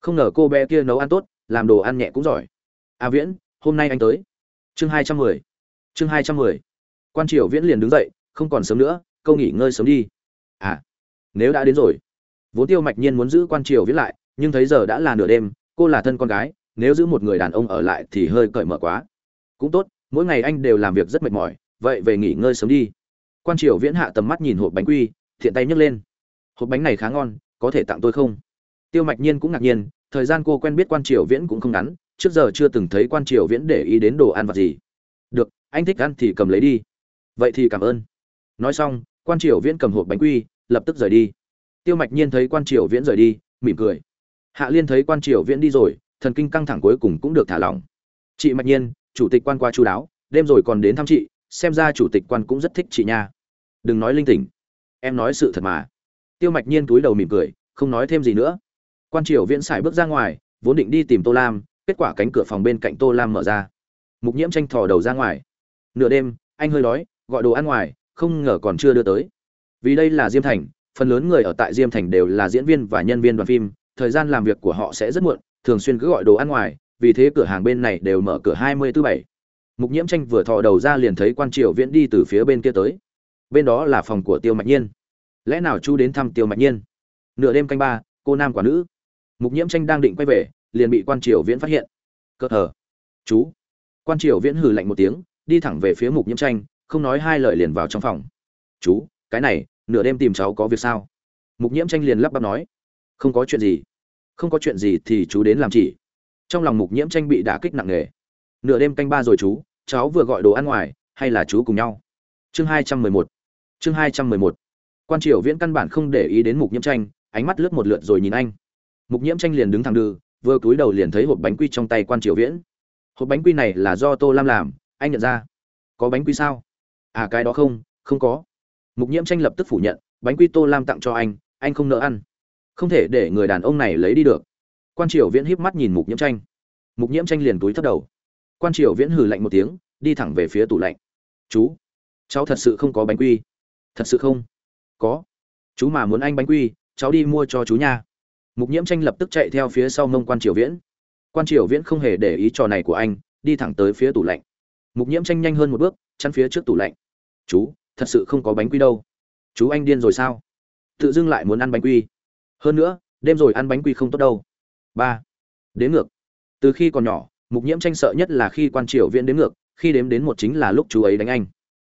Không ngờ cô bé kia nấu ăn tốt, làm đồ ăn nhẹ cũng giỏi. A viễn, hôm nay anh tới. Chương hai trăm mười. Chương hai trăm mười. Quan triều viễn liền đứng dậy, không còn sớm nữa, câu nghỉ ngơi sớm đi. À nếu đã đến rồi. Vốn tiêu mạch nhiên muốn giữ quan triều viễn lại, nhưng thấy giờ đã là nửa đêm, cô là thân con gái, nếu giữ một người đàn ông ở lại thì hơi cởi mở quá. Cũng tốt, mỗi ngày anh đều làm việc rất mệt mỏi, vậy về nghỉ ngơi sớm đi quan triều viễn hạ tầm mắt nhìn hộp bánh quy, thiện tay nhấc lên. Hộp bánh này khá ngon, có thể tặng tôi không? Tiêu mạch nhiên cũng ngạc nhiên, thời gian cô quen biết quan triều viễn cũng không ngắn, trước giờ chưa từng thấy quan triều viễn để ý đến đồ ăn vặt gì. Được, anh thích ăn thì cầm lấy đi. Vậy thì cảm ơn. Nói xong, quan triều viễn cầm hộp bánh quy, lập tức rời đi. Tiêu mạch nhiên thấy quan triều viễn rời đi, mỉm cười. Hạ liên thấy quan triều viễn đi rồi, thần kinh căng thẳng cuối cùng cũng được thả lỏng. Chị mạch nhiên, chủ tịch quan qua chú đáo, đêm rồi còn đến thăm chị xem ra chủ tịch quan cũng rất thích chị nha. Đừng nói linh tỉnh. Em nói sự thật mà. Tiêu mạch nhiên túi đầu mỉm cười, không nói thêm gì nữa. Quan triều viễn sải bước ra ngoài, vốn định đi tìm tô lam, kết quả cánh cửa phòng bên cạnh tô lam mở ra. Mục nhiễm tranh thò đầu ra ngoài. Nửa đêm, anh hơi đói, gọi đồ ăn ngoài, không ngờ còn chưa đưa tới. Vì đây là diêm thành, phần lớn người ở tại diêm thành đều là diễn viên và nhân viên đoàn phim, thời gian làm việc của họ sẽ rất muộn, thường xuyên cứ gọi đồ ăn ngoài, vì thế cửa hàng bên này đều mở cửa hai mươi tư bảy mục nhiễm tranh vừa thò đầu ra liền thấy quan triều viễn đi từ phía bên kia tới. Bên đó là phòng của tiêu mạch nhiên. Lẽ nào chu đến thăm tiêu mạch nhiên? Nửa đêm canh ba, cô nam quả nữ. Mục nhiễm tranh đang định quay về, liền bị quan triều viễn phát hiện. Cơ hờ. chú. Quan triều viễn hừ lạnh một tiếng, đi thẳng về phía mục nhiễm tranh, không nói hai lời liền vào trong phòng. Chú, cái này, nửa đêm tìm cháu có việc sao? Mục nhiễm tranh liền lắp bắp nói. Không có chuyện gì. Không có chuyện gì thì chú đến làm chỉ. Trong lòng mục nhiễm tranh bị đả kích nặng nề nửa đêm canh ba rồi chú cháu vừa gọi đồ ăn ngoài hay là chú cùng nhau? Chương hai trăm mười một chương hai trăm mười một. Quan triều viễn căn bản không để ý đến mục nhiễm tranh ánh mắt lướt một lượt rồi nhìn anh. Mục nhiễm tranh liền đứng thẳng đừ, vừa cúi đầu liền thấy hộp bánh quy trong tay quan triều viễn. Hộp bánh quy này là do tô lam làm anh nhận ra. Có bánh quy sao? À cái đó không không có. Mục nhiễm tranh lập tức phủ nhận bánh quy tô lam tặng cho anh anh không nỡ ăn. Không thể để người đàn ông này lấy đi được. Quan triều viễn híp mắt nhìn mục nhiễm tranh. Mục nhiễm tranh liền túi thấp đầu quan triều viễn hừ lạnh một tiếng, đi thẳng về phía tủ lạnh. Chú, cháu thật sự không có bánh quy. Thật sự không? Có. Chú mà muốn anh bánh quy, cháu đi mua cho chú nha. Mục nhiễm tranh lập tức chạy theo phía sau mông quan triều viễn. Quan triều viễn không hề để ý trò này của anh, đi thẳng tới phía tủ lạnh. Mục nhiễm tranh nhanh hơn một bước, chắn phía trước tủ lạnh. Chú, thật sự không có bánh quy đâu. Chú anh điên rồi sao? Tự dưng lại muốn ăn bánh quy. Hơn nữa, đêm rồi ăn bánh quy không tốt đâu. Ba, đến ngược. Từ khi còn nhỏ mục nhiễm tranh sợ nhất là khi quan triều viễn đến ngược, khi đếm đến một chính là lúc chú ấy đánh anh.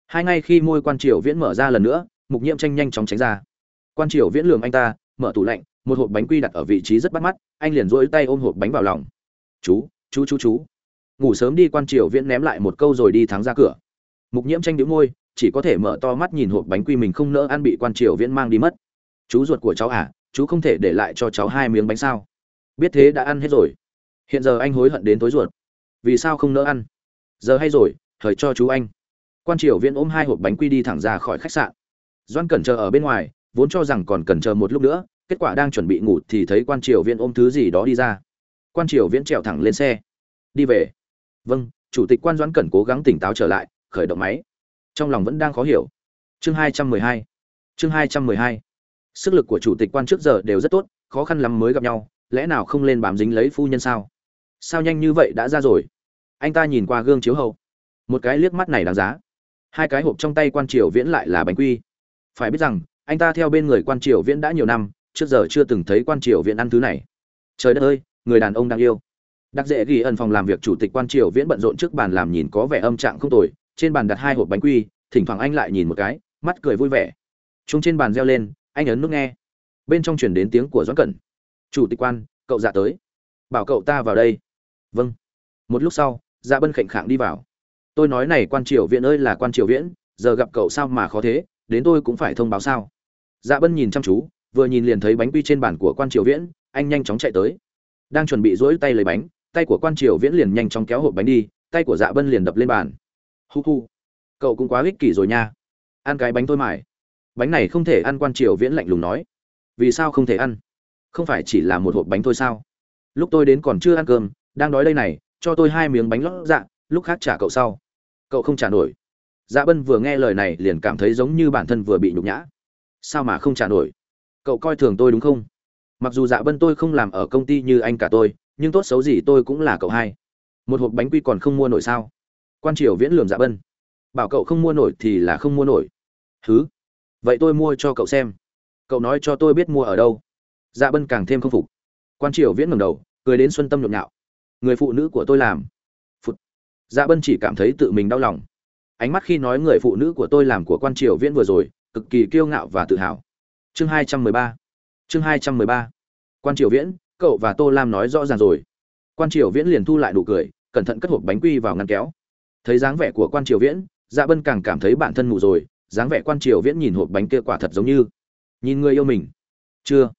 Hai ngay khi môi quan triều viễn mở ra lần nữa, mục nhiễm tranh nhanh chóng tránh ra. Quan triều viễn lường anh ta, mở tủ lạnh, một hộp bánh quy đặt ở vị trí rất bắt mắt, anh liền rỗi tay ôm hộp bánh vào lòng. Chú chú chú chú. Ngủ sớm đi, quan triều viễn ném lại một câu rồi đi thắng ra cửa. Mục nhiễm tranh đĩu môi, chỉ có thể mở to mắt nhìn hộp bánh quy mình không nỡ ăn bị quan triều viễn mang đi mất. Chú ruột của cháu à chú không thể để lại cho cháu hai miếng bánh sao? Biết thế đã ăn hết rồi hiện giờ anh hối hận đến tối ruột. Vì sao không nỡ ăn? Giờ hay rồi thời cho chú anh. Quan triều viễn ôm hai hộp bánh quy đi thẳng ra khỏi khách sạn. Doan cẩn chờ ở bên ngoài, vốn cho rằng còn cần chờ một lúc nữa, kết quả đang chuẩn bị ngủ thì thấy quan triều viễn ôm thứ gì đó đi ra. Quan triều viễn trèo thẳng lên xe. Đi về. Vâng chủ tịch quan doãn cẩn cố gắng tỉnh táo trở lại, khởi động máy. Trong lòng vẫn đang khó hiểu. Chương hai trăm mười hai. Chương hai trăm mười hai. Sức lực của chủ tịch quan trước giờ đều rất tốt, khó khăn lắm mới gặp nhau, lẽ nào không lên bám dính lấy phu nhân sao? Sao nhanh như vậy đã ra rồi? Anh ta nhìn qua gương chiếu hậu. Một cái liếc mắt này đáng giá. Hai cái hộp trong tay quan triều viễn lại là bánh quy. Phải biết rằng, anh ta theo bên người quan triều viễn đã nhiều năm, trước giờ chưa từng thấy quan triều viễn ăn thứ này. Trời đất ơi, người đàn ông đang yêu. Đặc dễ ghi ẩn phòng làm việc chủ tịch quan triều viễn bận rộn trước bàn làm nhìn có vẻ âm trạng không tồi, trên bàn đặt hai hộp bánh quy, thỉnh thoảng anh lại nhìn một cái, mắt cười vui vẻ. Chúng trên bàn reo lên, anh ấn nút nghe. Bên trong chuyển đến tiếng của doãn cẩn. Chủ tịch quan, cậu dạ tới. Bảo cậu ta vào đây vâng. Một lúc sau dạ bân khệnh khạng đi vào. Tôi nói này quan triều viện ơi là quan triều viễn, giờ gặp cậu sao mà khó thế, đến tôi cũng phải thông báo sao? Dạ bân nhìn chăm chú, vừa nhìn liền thấy bánh quy trên bàn của quan triều viễn, anh nhanh chóng chạy tới. Đang chuẩn bị dỗi tay lấy bánh, tay của quan triều viễn liền nhanh chóng kéo hộp bánh đi, tay của dạ bân liền đập lên bàn. Hu hu. Cậu cũng quá ích kỷ rồi nha. Ăn cái bánh thôi mải. Bánh này không thể ăn, quan triều viễn lạnh lùng nói. Vì sao không thể ăn? Không phải chỉ là một hộp bánh thôi sao? Lúc tôi đến còn chưa ăn cơm đang đói đây này, cho tôi hai miếng bánh lót dạ lúc khác trả cậu sau. Cậu không trả nổi. Dạ bân vừa nghe lời này liền cảm thấy giống như bản thân vừa bị nhục nhã. Sao mà không trả nổi? Cậu coi thường tôi đúng không? Mặc dù dạ bân tôi không làm ở công ty như anh cả tôi, nhưng tốt xấu gì tôi cũng là cậu hai. Một hộp bánh quy còn không mua nổi sao? Quan triều viễn lường dạ bân. Bảo cậu không mua nổi thì là không mua nổi. Thứ vậy tôi mua cho cậu xem. Cậu nói cho tôi biết mua ở đâu. Dạ bân càng thêm không phục. Quan triều viễn ngầm đầu, cười đến xuân tâm nhộn nhạo người phụ nữ của tôi làm. Phụt. Dạ bân chỉ cảm thấy tự mình đau lòng. Ánh mắt khi nói người phụ nữ của tôi làm của quan triều viễn vừa rồi, cực kỳ kiêu ngạo và tự hào. Chương hai trăm mười ba. Chương hai trăm mười ba. Quan triều viễn, cậu và tô lam nói rõ ràng rồi. Quan triều viễn liền thu lại nụ cười, cẩn thận cất hộp bánh quy vào ngăn kéo. Thấy dáng vẻ của quan triều viễn dạ bân càng cảm thấy bản thân mù rồi, dáng vẻ quan triều viễn nhìn hộp bánh kia quả thật giống như nhìn người yêu mình. Chưa.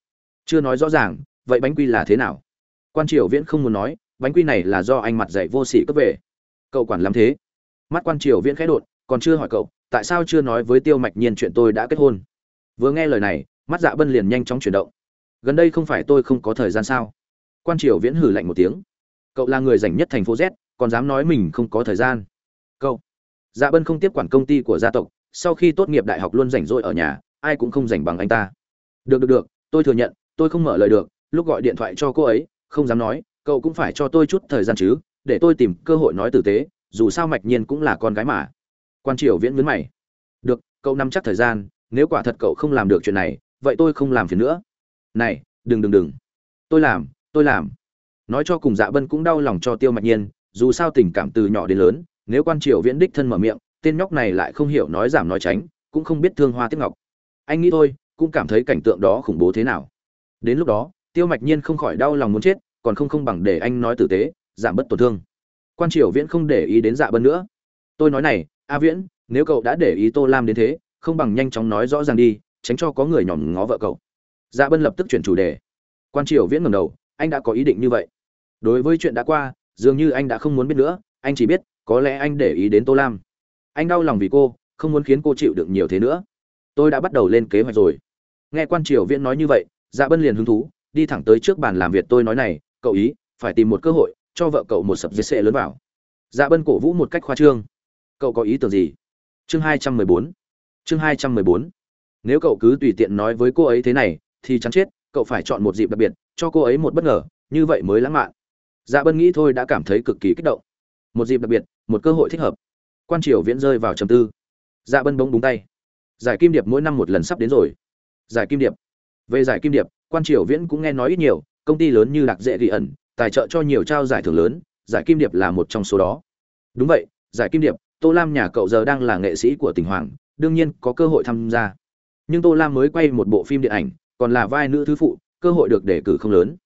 Chưa nói rõ ràng, vậy bánh quy là thế nào? Quan triều viễn không muốn nói bánh quy này là do anh mặt dạy vô sỉ cấp về. Cậu quản lắm thế. Mắt quan triều viễn khẽ đột, còn chưa hỏi cậu, tại sao chưa nói với tiêu mạch nhiên chuyện tôi đã kết hôn? Vừa nghe lời này, mắt dạ bân liền nhanh chóng chuyển động. Gần đây không phải tôi không có thời gian sao? Quan triều viễn hử lạnh một tiếng. Cậu là người rảnh nhất thành phố z, còn dám nói mình không có thời gian. Cậu. Dạ bân không tiếp quản công ty của gia tộc, sau khi tốt nghiệp đại học luôn rảnh rỗi ở nhà, ai cũng không rảnh bằng anh ta. Được được được, tôi thừa nhận, tôi không mở lời được, lúc gọi điện thoại cho cô ấy, không dám nói cậu cũng phải cho tôi chút thời gian chứ, để tôi tìm cơ hội nói tử tế, dù sao mạch nhiên cũng là con gái mà. Quan triều viễn mướn mày. Được, cậu nắm chắc thời gian, nếu quả thật cậu không làm được chuyện này, vậy tôi không làm phiền nữa. Này, đừng đừng đừng. Tôi làm tôi làm. Nói cho cùng dạ bân cũng đau lòng cho tiêu mạch nhiên, dù sao tình cảm từ nhỏ đến lớn, nếu quan triều viễn đích thân mở miệng, tên nhóc này lại không hiểu nói giảm nói tránh, cũng không biết thương hoa tiếp ngọc. Anh nghĩ thôi, cũng cảm thấy cảnh tượng đó khủng bố thế nào. Đến lúc đó, tiêu mạch nhiên không khỏi đau lòng muốn chết còn không không bằng để anh nói tử tế, giảm bớt tổn thương. Quan triều viễn không để ý đến dạ bân nữa. Tôi nói này, a viễn, nếu cậu đã để ý tô lam đến thế, không bằng nhanh chóng nói rõ ràng đi, tránh cho có người nhòm ngó vợ cậu. Dạ bân lập tức chuyển chủ đề. Quan triều viễn ngầm đầu, anh đã có ý định như vậy. Đối với chuyện đã qua, dường như anh đã không muốn biết nữa, anh chỉ biết, có lẽ anh để ý đến tô lam. Anh đau lòng vì cô, không muốn khiến cô chịu đựng nhiều thế nữa. Tôi đã bắt đầu lên kế hoạch rồi. Nghe quan triều viễn nói như vậy dạ bân liền hứng thú, đi thẳng tới trước bàn làm việc. Tôi nói này cậu ý, phải tìm một cơ hội, cho vợ cậu một sập dây sệ lớn vào. Dạ bân cổ vũ một cách khoa trương. Cậu có ý tưởng gì? Chương hai trăm mười bốn. Chương hai trăm mười bốn. Nếu cậu cứ tùy tiện nói với cô ấy thế này, thì chắn chết, cậu phải chọn một dịp đặc biệt, cho cô ấy một bất ngờ, như vậy mới lãng mạn. Dạ bân nghĩ thôi đã cảm thấy cực kỳ kích động. Một dịp đặc biệt, một cơ hội thích hợp. Quan triều viễn rơi vào trầm tư. Dạ bân bỗng búng tay. Giải kim điệp mỗi năm một lần sắp đến rồi. Giải kim điệp. Về giải kim điệp, quan triều viễn cũng nghe nói ít nhiều công ty lớn như lạc dễ ghi ẩn, tài trợ cho nhiều trao giải thưởng lớn, giải kim điệp là một trong số đó. Đúng vậy, giải kim điệp, tô lam nhà cậu giờ đang là nghệ sĩ của tỉnh hoàng, đương nhiên có cơ hội tham gia. Nhưng tô lam mới quay một bộ phim điện ảnh, còn là vai nữ thứ phụ, cơ hội được đề cử không lớn.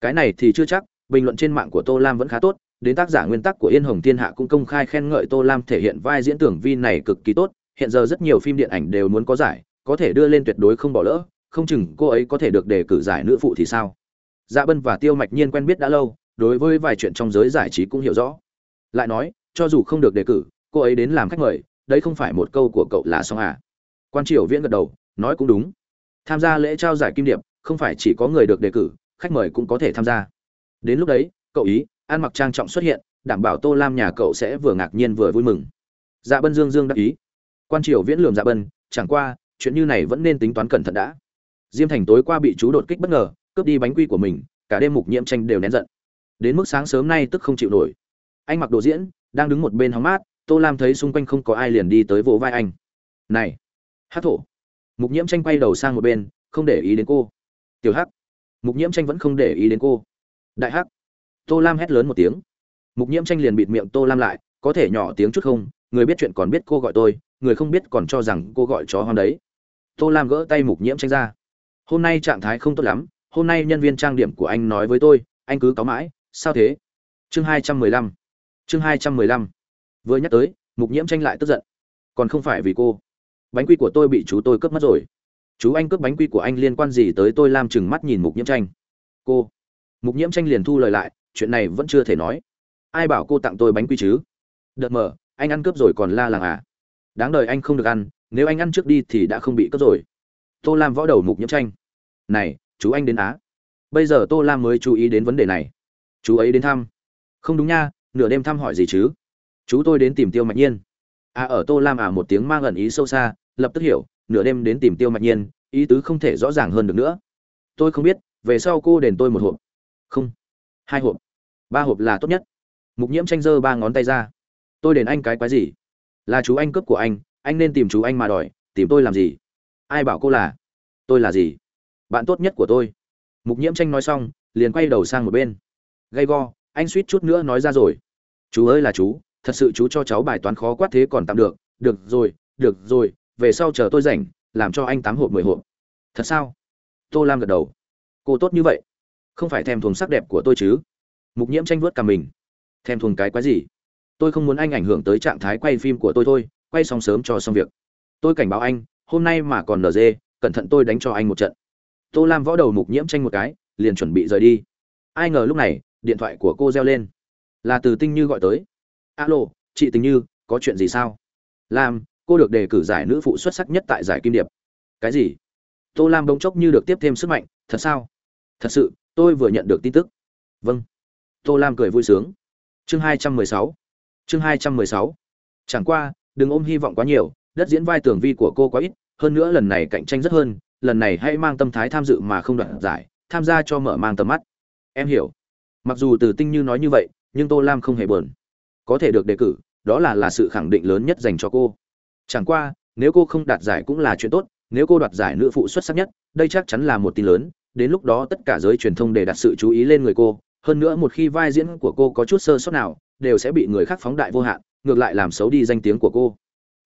Cái này thì chưa chắc, bình luận trên mạng của tô lam vẫn khá tốt, đến tác giả nguyên tắc của yên hồng thiên hạ cũng công khai khen ngợi tô lam thể hiện vai diễn tưởng vi này cực kỳ tốt, hiện giờ rất nhiều phim điện ảnh đều muốn có giải, có thể đưa lên tuyệt đối không bỏ lỡ, không chừng cô ấy có thể được đề cử giải nữ phụ thì sao? Dạ bân và tiêu mạch nhiên quen biết đã lâu, đối với vài chuyện trong giới giải trí cũng hiểu rõ. Lại nói, cho dù không được đề cử, cô ấy đến làm khách mời, đây không phải một câu của cậu là xong à? Quan triều viễn gật đầu, nói cũng đúng. Tham gia lễ trao giải kim điệp, không phải chỉ có người được đề cử, khách mời cũng có thể tham gia. Đến lúc đấy, cậu ý ăn mặc trang trọng xuất hiện, đảm bảo tô lam nhà cậu sẽ vừa ngạc nhiên vừa vui mừng. Dạ bân dương dương đắc ý. Quan triều viễn lườm dạ bân, chẳng qua, chuyện như này vẫn nên tính toán cẩn thận đã. Diêm thành tối qua bị chú đột kích bất ngờ cướp đi bánh quy của mình, cả đêm mục nhiễm tranh đều nén giận. Đến mức sáng sớm nay tức không chịu nổi. Anh mặc đồ diễn, đang đứng một bên hóng mát, tô lam thấy xung quanh không có ai liền đi tới vỗ vai anh. Này, hát thổ. Mục nhiễm tranh quay đầu sang một bên, không để ý đến cô. Tiểu hắc. Mục nhiễm tranh vẫn không để ý đến cô. Đại hắc. Tô lam hét lớn một tiếng. Mục nhiễm tranh liền bịt miệng tô lam lại, có thể nhỏ tiếng chút không, người biết chuyện còn biết cô gọi tôi, người không biết còn cho rằng cô gọi chó hoang đấy. Tô lam gỡ tay mục nhiễm tranh ra. Hôm nay trạng thái không tốt lắm hôm nay nhân viên trang điểm của anh nói với tôi, anh cứ cáu mãi, sao thế? Chương hai trăm mười lăm, chương hai trăm mười lăm. Vừa nhắc tới, mục nhiễm tranh lại tức giận. Còn không phải vì cô. Bánh quy của tôi bị chú tôi cướp mất rồi. Chú anh cướp bánh quy của anh liên quan gì tới tôi lam chừng mắt nhìn mục nhiễm tranh. Cô. Mục nhiễm tranh liền thu lời lại, chuyện này vẫn chưa thể nói. Ai bảo cô tặng tôi bánh quy chứ? Đợt mở anh ăn cướp rồi còn la làng à? Đáng đời anh không được ăn, nếu anh ăn trước đi thì đã không bị cướp rồi. Tô lam võ đầu mục nhiễm tranh. Này chú anh đến á. Bây giờ tô lam mới chú ý đến vấn đề này. Chú ấy đến thăm. Không đúng nha, nửa đêm thăm hỏi gì chứ? Chú tôi đến tìm tiêu mạch nhiên. À ở tô lam à một tiếng mang ẩn ý sâu xa, lập tức hiểu, nửa đêm đến tìm tiêu mạch nhiên, ý tứ không thể rõ ràng hơn được nữa. Tôi không biết, về sau cô đền tôi một hộp. Không. Hai hộp. Ba hộp là tốt nhất. Mục nhiễm tranh giơ ba ngón tay ra. Tôi đền anh cái quái gì? Là chú anh cướp của anh anh nên tìm chú anh mà đòi, tìm tôi làm gì? Ai bảo cô là? Tôi là gì? Bạn tốt nhất của tôi. Mục nhiễm tranh nói xong, liền quay đầu sang một bên. Gay go, anh suýt chút nữa nói ra rồi. Chú ơi là chú, thật sự chú cho cháu bài toán khó quát thế còn tạm được. Được rồi được rồi, về sau chờ tôi rảnh, làm cho anh tám hộp mười hộp. Thật sao? Tô lam gật đầu. Cô tốt như vậy. Không phải thèm thuồng sắc đẹp của tôi chứ? Mục nhiễm tranh vớt cả mình. Thèm thuồng cái quái gì? Tôi không muốn anh ảnh hưởng tới trạng thái quay phim của tôi thôi, quay xong sớm cho xong việc. Tôi cảnh báo anh, hôm nay mà còn nở dê, cẩn thận tôi đánh cho anh một trận tô lam võ đầu mục nhiễm tranh một cái, liền chuẩn bị rời đi. Ai ngờ lúc này, điện thoại của cô reo lên. Là từ tinh như gọi tới. Alo, chị tình như, có chuyện gì sao? Lam, cô được đề cử giải nữ phụ xuất sắc nhất tại giải kim điệp. Cái gì? Tô lam bỗng chốc như được tiếp thêm sức mạnh, thật sao? Thật sự, tôi vừa nhận được tin tức. Vâng. Tô lam cười vui sướng. Chương hai trăm mười sáu. Chương hai trăm mười sáu. Chẳng qua, đừng ôm hy vọng quá nhiều, đất diễn vai tường vi của cô quá ít, hơn nữa lần này cạnh tranh rất hơn lần này hãy mang tâm thái tham dự mà không đoạn giải, tham gia cho mở mang tầm mắt. Em hiểu. Mặc dù từ tinh như nói như vậy, nhưng tô lam không hề buồn. Có thể được đề cử, đó là là sự khẳng định lớn nhất dành cho cô. Chẳng qua, nếu cô không đạt giải cũng là chuyện tốt, nếu cô đoạt giải nữ phụ xuất sắc nhất, đây chắc chắn là một tin lớn, đến lúc đó tất cả giới truyền thông để đặt sự chú ý lên người cô. Hơn nữa một khi vai diễn của cô có chút sơ sót nào, đều sẽ bị người khác phóng đại vô hạn, ngược lại làm xấu đi danh tiếng của cô.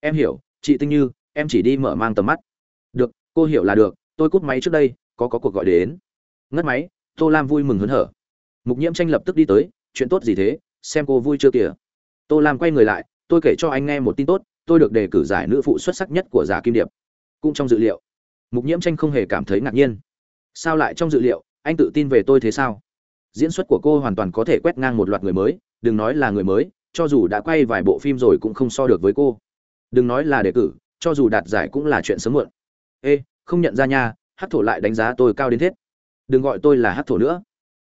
Em hiểu, chị tinh như, em chỉ đi mở mang tầm mắt cô hiểu là được, tôi cúp máy trước đây, có có cuộc gọi đến. Ngất máy, tô lam vui mừng hớn hở. Mục nhiễm tranh lập tức đi tới, chuyện tốt gì thế, xem cô vui chưa kìa. Tô lam quay người lại, tôi kể cho anh nghe một tin tốt, tôi được đề cử giải nữ phụ xuất sắc nhất của giả kim điệp. Cũng trong dự liệu, mục nhiễm tranh không hề cảm thấy ngạc nhiên. Sao lại trong dự liệu, anh tự tin về tôi thế sao? Diễn xuất của cô hoàn toàn có thể quét ngang một loạt người mới, đừng nói là người mới, cho dù đã quay vài bộ phim rồi cũng không so được với cô. Đừng nói là đề cử, cho dù đạt giải cũng là chuyện sớm muộn ê, không nhận ra nha hát thổ lại đánh giá tôi cao đến thế. Đừng gọi tôi là hát thổ nữa.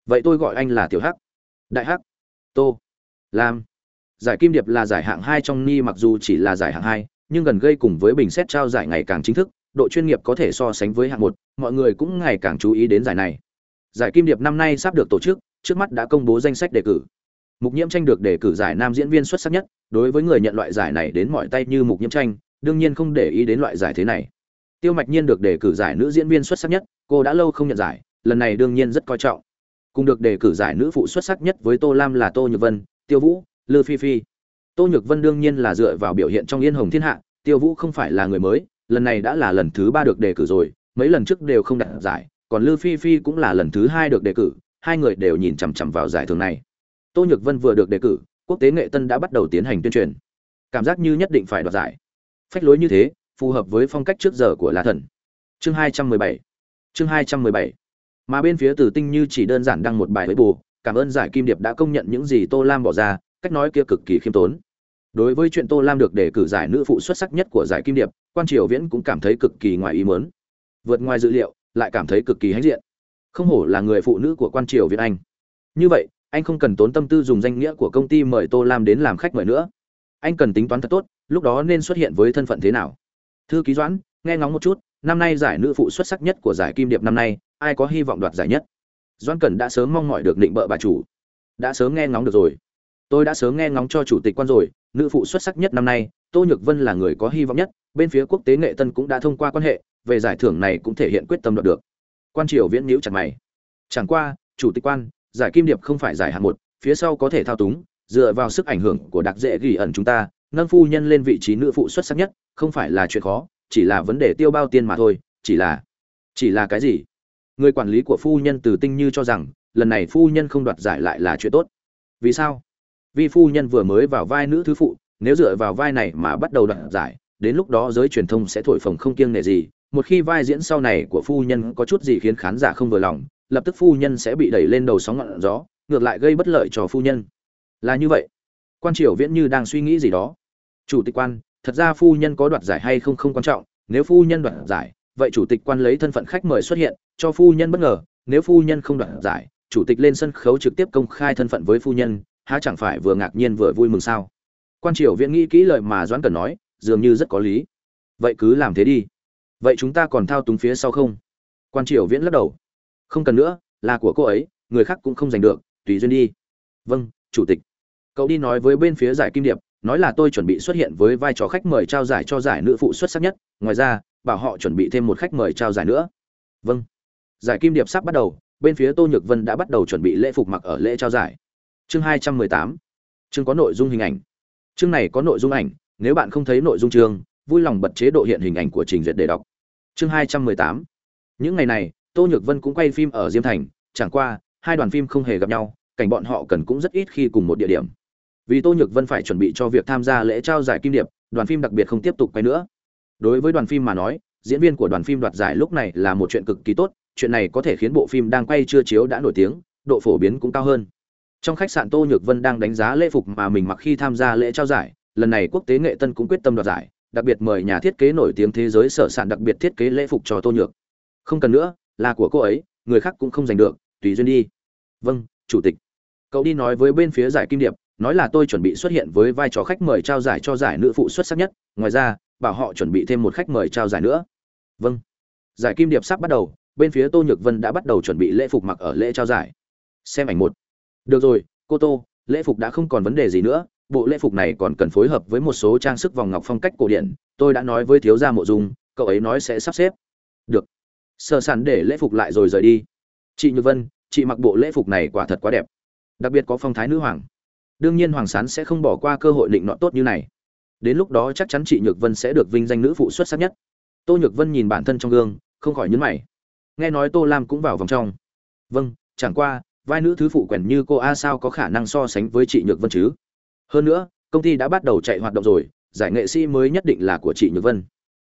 Vậy tôi gọi anh là tiểu hắc. Đại hắc. Tô. Lam. Giải kim điệp là giải hạng hai trong ni mặc dù chỉ là giải hạng hai, nhưng gần gây cùng với bình xét trao giải ngày càng chính thức, độ chuyên nghiệp có thể so sánh với hạng một, mọi người cũng ngày càng chú ý đến giải này. Giải kim điệp năm nay sắp được tổ chức, trước mắt đã công bố danh sách đề cử. Mục nhiễm tranh được đề cử giải nam diễn viên xuất sắc nhất, đối với người nhận loại giải này đến mọi tay như mục nhiễm tranh, đương nhiên không để ý đến loại giải thế này tiêu mạch nhiên được đề cử giải nữ diễn viên xuất sắc nhất, cô đã lâu không nhận giải, lần này đương nhiên rất coi trọng. Cùng được đề cử giải nữ phụ xuất sắc nhất với tô lam là tô nhược vân, tiêu vũ, lư phi phi. Tô nhược vân đương nhiên là dựa vào biểu hiện trong yên hồng thiên hạ, tiêu vũ không phải là người mới, lần này đã là lần thứ ba được đề cử rồi, mấy lần trước đều không đạt giải, còn lư phi phi cũng là lần thứ hai được đề cử, hai người đều nhìn chằm chằm vào giải thưởng này. Tô nhược vân vừa được đề cử, quốc tế nghệ tân đã bắt đầu tiến hành tuyên truyền. Cảm giác như nhất định phải đoạt giải. Phách lối như thế phù hợp với phong cách trước giờ của la thần. Chương hai trăm mười bảy. Chương hai trăm mười bảy. Mà bên phía tử tinh như chỉ đơn giản đăng một bài với bù, cảm ơn giải kim điệp đã công nhận những gì tô lam bỏ ra, cách nói kia cực kỳ khiêm tốn. Đối với chuyện tô lam được đề cử giải nữ phụ xuất sắc nhất của giải kim điệp, quan triều viễn cũng cảm thấy cực kỳ ngoài ý muốn. Vượt ngoài dự liệu, lại cảm thấy cực kỳ hãnh diện. Không hổ là người phụ nữ của quan triều viễn anh. Như vậy, anh không cần tốn tâm tư dùng danh nghĩa của công ty mời tô lam đến làm khách mời nữa. Anh cần tính toán thật tốt, lúc đó nên xuất hiện với thân phận thế nào? Thư ký doãn, nghe ngóng một chút, năm nay giải nữ phụ xuất sắc nhất của giải kim điệp năm nay, ai có hy vọng đoạt giải nhất? Doãn cần đã sớm mong mỏi được định bợ bà chủ. Đã sớm nghe ngóng được rồi. Tôi đã sớm nghe ngóng cho chủ tịch quan rồi, nữ phụ xuất sắc nhất năm nay, tô nhược vân là người có hy vọng nhất, bên phía quốc tế nghệ tân cũng đã thông qua quan hệ, về giải thưởng này cũng thể hiện quyết tâm đoạt được. Quan triều viễn nhíu chặt mày. Chẳng qua, chủ tịch quan, giải kim điệp không phải giải hạng một, phía sau có thể thao túng, dựa vào sức ảnh hưởng của đặc dễ ghi ẩn chúng ta nâng phu nhân lên vị trí nữ phụ xuất sắc nhất, không phải là chuyện khó, chỉ là vấn đề tiêu bao tiền mà thôi, chỉ là chỉ là cái gì? Người quản lý của phu nhân từ tinh như cho rằng, lần này phu nhân không đoạt giải lại là chuyện tốt. Vì sao? Vì phu nhân vừa mới vào vai nữ thứ phụ, nếu dựa vào vai này mà bắt đầu đoạt giải, đến lúc đó giới truyền thông sẽ thổi phồng không kiêng nể gì. Một khi vai diễn sau này của phu nhân có chút gì khiến khán giả không vừa lòng, lập tức phu nhân sẽ bị đẩy lên đầu sóng ngọn gió, ngược lại gây bất lợi cho phu nhân. Là như vậy. Quan triều viễn như đang suy nghĩ gì đó chủ tịch quan, thật ra phu nhân có đoạt giải hay không không quan trọng, nếu phu nhân đoạt giải, vậy chủ tịch quan lấy thân phận khách mời xuất hiện, cho phu nhân bất ngờ, nếu phu nhân không đoạt giải, chủ tịch lên sân khấu trực tiếp công khai thân phận với phu nhân, há chẳng phải vừa ngạc nhiên vừa vui mừng sao? Quan triều viễn nghĩ kỹ lời mà doãn cần nói, dường như rất có lý. Vậy cứ làm thế đi. Vậy chúng ta còn thao túng phía sau không? Quan triều viễn lắc đầu. Không cần nữa, là của cô ấy, người khác cũng không giành được, tùy duyên đi. Vâng chủ tịch. Cậu đi nói với bên phía giải kim điệp nói là tôi chuẩn bị xuất hiện với vai trò khách mời trao giải cho giải nữ phụ xuất sắc nhất. Ngoài ra, bảo họ chuẩn bị thêm một khách mời trao giải nữa. Vâng. Giải kim điệp sắp bắt đầu, bên phía tô nhược vân đã bắt đầu chuẩn bị lễ phục mặc ở lễ trao giải. Chương hai trăm mười tám. Chương có nội dung hình ảnh. Chương này có nội dung ảnh, nếu bạn không thấy nội dung chương, vui lòng bật chế độ hiện hình ảnh của trình duyệt để đọc. Chương hai trăm mười tám. Những ngày này, tô nhược vân cũng quay phim ở diêm thành. Chẳng qua, hai đoàn phim không hề gặp nhau, cảnh bọn họ cần cũng rất ít khi cùng một địa điểm vì tô nhược vân phải chuẩn bị cho việc tham gia lễ trao giải kim điệp, đoàn phim đặc biệt không tiếp tục quay nữa. Đối với đoàn phim mà nói, diễn viên của đoàn phim đoạt giải lúc này là một chuyện cực kỳ tốt, chuyện này có thể khiến bộ phim đang quay chưa chiếu đã nổi tiếng, độ phổ biến cũng cao hơn. Trong khách sạn tô nhược vân đang đánh giá lễ phục mà mình mặc khi tham gia lễ trao giải, lần này quốc tế nghệ tân cũng quyết tâm đoạt giải, đặc biệt mời nhà thiết kế nổi tiếng thế giới sở sản đặc biệt thiết kế lễ phục cho tô nhược. Không cần nữa, là của cô ấy, người khác cũng không giành được, tùy duyên đi. Vâng chủ tịch. Cậu đi nói với bên phía giải kim điệp nói là tôi chuẩn bị xuất hiện với vai trò khách mời trao giải cho giải nữ phụ xuất sắc nhất, ngoài ra, bảo họ chuẩn bị thêm một khách mời trao giải nữa. Vâng. Giải kim điệp sắp bắt đầu, bên phía tô nhược vân đã bắt đầu chuẩn bị lễ phục mặc ở lễ trao giải. Xem ảnh một. Được rồi, cô tô, lễ phục đã không còn vấn đề gì nữa, bộ lễ phục này còn cần phối hợp với một số trang sức vòng ngọc phong cách cổ điển, tôi đã nói với thiếu gia mộ dung, cậu ấy nói sẽ sắp xếp. Được. Sơ sàn để lễ phục lại rồi rời đi. Chị nhược vân, chị mặc bộ lễ phục này quả thật quá đẹp. Đặc biệt có phong thái nữ hoàng đương nhiên hoàng sán sẽ không bỏ qua cơ hội định nọ tốt như này. Đến lúc đó chắc chắn chị nhược vân sẽ được vinh danh nữ phụ xuất sắc nhất. Tô nhược vân nhìn bản thân trong gương, không khỏi nhấn mày. Nghe nói tô lam cũng vào vòng trong. Vâng chẳng qua, vai nữ thứ phụ quèn như cô a sao có khả năng so sánh với chị nhược vân chứ? Hơn nữa, công ty đã bắt đầu chạy hoạt động rồi, giải nghệ sĩ mới nhất định là của chị nhược vân.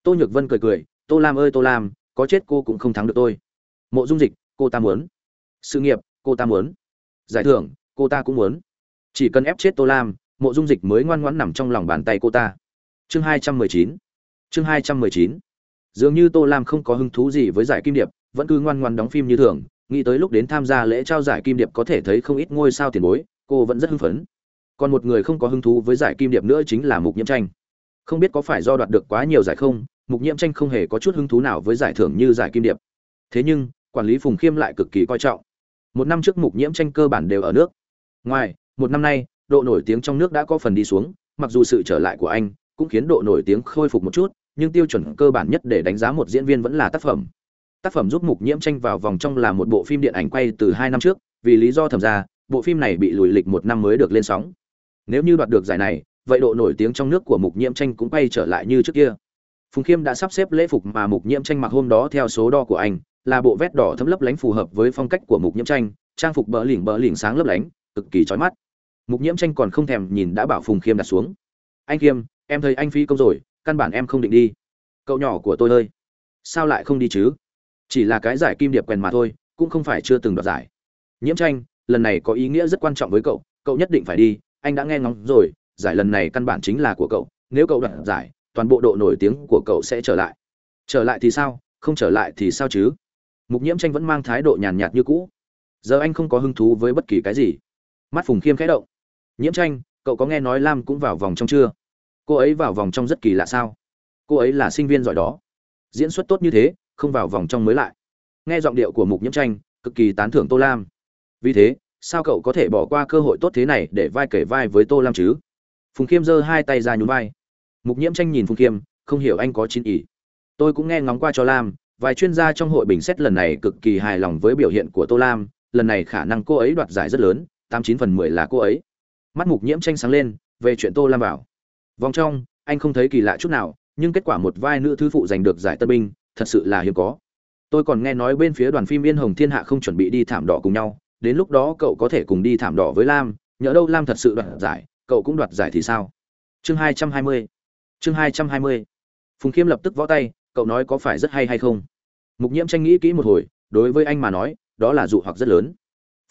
Tô nhược vân cười cười, tô lam ơi, tô lam, có chết cô cũng không thắng được tôi. Mộ dung dịch, cô ta muốn. Sự nghiệp, cô ta muốn. Giải thưởng, cô ta cũng muốn chỉ cần ép chết tô lam, mộ dung dịch mới ngoan ngoãn nằm trong lòng bàn tay cô ta. Chương hai trăm mười chín. Chương hai trăm mười chín. Dường như tô lam không có hứng thú gì với giải kim điệp, vẫn cứ ngoan ngoan đóng phim như thường, nghĩ tới lúc đến tham gia lễ trao giải kim điệp có thể thấy không ít ngôi sao tiền bối, cô vẫn rất hưng phấn. Còn một người không có hứng thú với giải kim điệp nữa chính là mục nhiễm tranh. Không biết có phải do đoạt được quá nhiều giải không, mục nhiễm tranh không hề có chút hứng thú nào với giải thưởng như giải kim điệp. Thế nhưng, quản lý phùng khiêm lại cực kỳ coi trọng. Một năm trước mục nhiễm tranh cơ bản đều ở nước. Ngoài một năm nay, độ nổi tiếng trong nước đã có phần đi xuống, mặc dù sự trở lại của anh cũng khiến độ nổi tiếng khôi phục một chút, nhưng tiêu chuẩn cơ bản nhất để đánh giá một diễn viên vẫn là tác phẩm. Tác phẩm giúp mục nhiễm tranh vào vòng trong là một bộ phim điện ảnh quay từ hai năm trước, vì lý do thầm ra, bộ phim này bị lùi lịch một năm mới được lên sóng. Nếu như đoạt được giải này, vậy độ nổi tiếng trong nước của mục nhiễm tranh cũng quay trở lại như trước kia. Phùng khiêm đã sắp xếp lễ phục mà mục nhiễm tranh mặc hôm đó theo số đo của anh, là bộ vét đỏ thấm lấp lánh phù hợp với phong cách của mục nhiễm tranh, trang phục bờ lỉnh bờ lỉnh sáng lấp lánh, cực kỳ chói mắt mục nhiễm tranh còn không thèm nhìn đã bảo phùng khiêm đặt xuống. Anh khiêm, em thấy anh phi công rồi, căn bản em không định đi. Cậu nhỏ của tôi ơi. Sao lại không đi chứ? Chỉ là cái giải kim điệp quèn mà thôi, cũng không phải chưa từng đoạt giải. Nhiễm tranh, lần này có ý nghĩa rất quan trọng với cậu cậu nhất định phải đi, anh đã nghe ngóng rồi, giải lần này căn bản chính là của cậu, nếu cậu đoạt giải, toàn bộ độ nổi tiếng của cậu sẽ trở lại. Trở lại thì sao, không trở lại thì sao chứ? Mục nhiễm tranh vẫn mang thái độ nhàn nhạt như cũ. Giờ anh không có hứng thú với bất kỳ cái gì. Mắt phùng khiêm khẽ động nhiễm tranh, cậu có nghe nói lam cũng vào vòng trong chưa? Cô ấy vào vòng trong rất kỳ lạ sao? Cô ấy là sinh viên giỏi đó. Diễn xuất tốt như thế, không vào vòng trong mới lại. Nghe giọng điệu của mục nhiễm tranh, cực kỳ tán thưởng tô lam. Vì thế, sao cậu có thể bỏ qua cơ hội tốt thế này để vai kể vai với tô lam chứ? Phùng khiêm giơ hai tay ra nhún vai. Mục nhiễm tranh nhìn phùng khiêm, không hiểu anh có chín ý. Tôi cũng nghe ngóng qua cho lam, vài chuyên gia trong hội bình xét lần này cực kỳ hài lòng với biểu hiện của tô lam. Lần này khả năng cô ấy đoạt giải rất lớn, tám chín phần mười là cô ấy mắt mục nhiễm tranh sáng lên, về chuyện tô lam vào vòng trong, anh không thấy kỳ lạ chút nào, nhưng kết quả một vai nữ thư phụ giành được giải tân binh, thật sự là hiếm có. Tôi còn nghe nói bên phía đoàn phim yên hồng thiên hạ không chuẩn bị đi thảm đỏ cùng nhau, đến lúc đó cậu có thể cùng đi thảm đỏ với lam, nhỡ đâu lam thật sự đoạt giải, cậu cũng đoạt giải thì sao? Chương hai trăm hai mươi. Chương hai trăm hai mươi. Phùng khiêm lập tức võ tay, cậu nói có phải rất hay hay không? Mục nhiễm tranh nghĩ kỹ một hồi, đối với anh mà nói, đó là dụ hoặc rất lớn.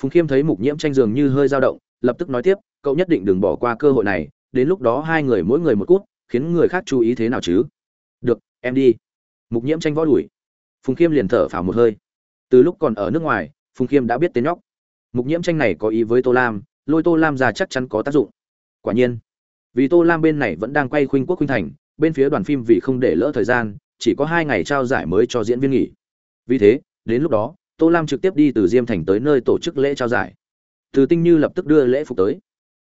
Phùng khiêm thấy mục nhiễm tranh dường như hơi dao động, lập tức nói tiếp cậu nhất định đừng bỏ qua cơ hội này, đến lúc đó hai người mỗi người một cút, khiến người khác chú ý thế nào chứ? Được, em đi. Mục nhiễm tranh võ đuổi. Phùng khiêm liền thở phào một hơi. Từ lúc còn ở nước ngoài, phùng khiêm đã biết tên nhóc. Mục nhiễm tranh này có ý với tô lam, lôi tô lam ra chắc chắn có tác dụng. Quả nhiên, vì tô lam bên này vẫn đang quay khuynh quốc khuynh thành, bên phía đoàn phim vì không để lỡ thời gian, chỉ có hai ngày trao giải mới cho diễn viên nghỉ. Vì thế, đến lúc đó, tô lam trực tiếp đi từ diêm thành tới nơi tổ chức lễ trao giải. Từ tinh như lập tức đưa lễ phục tới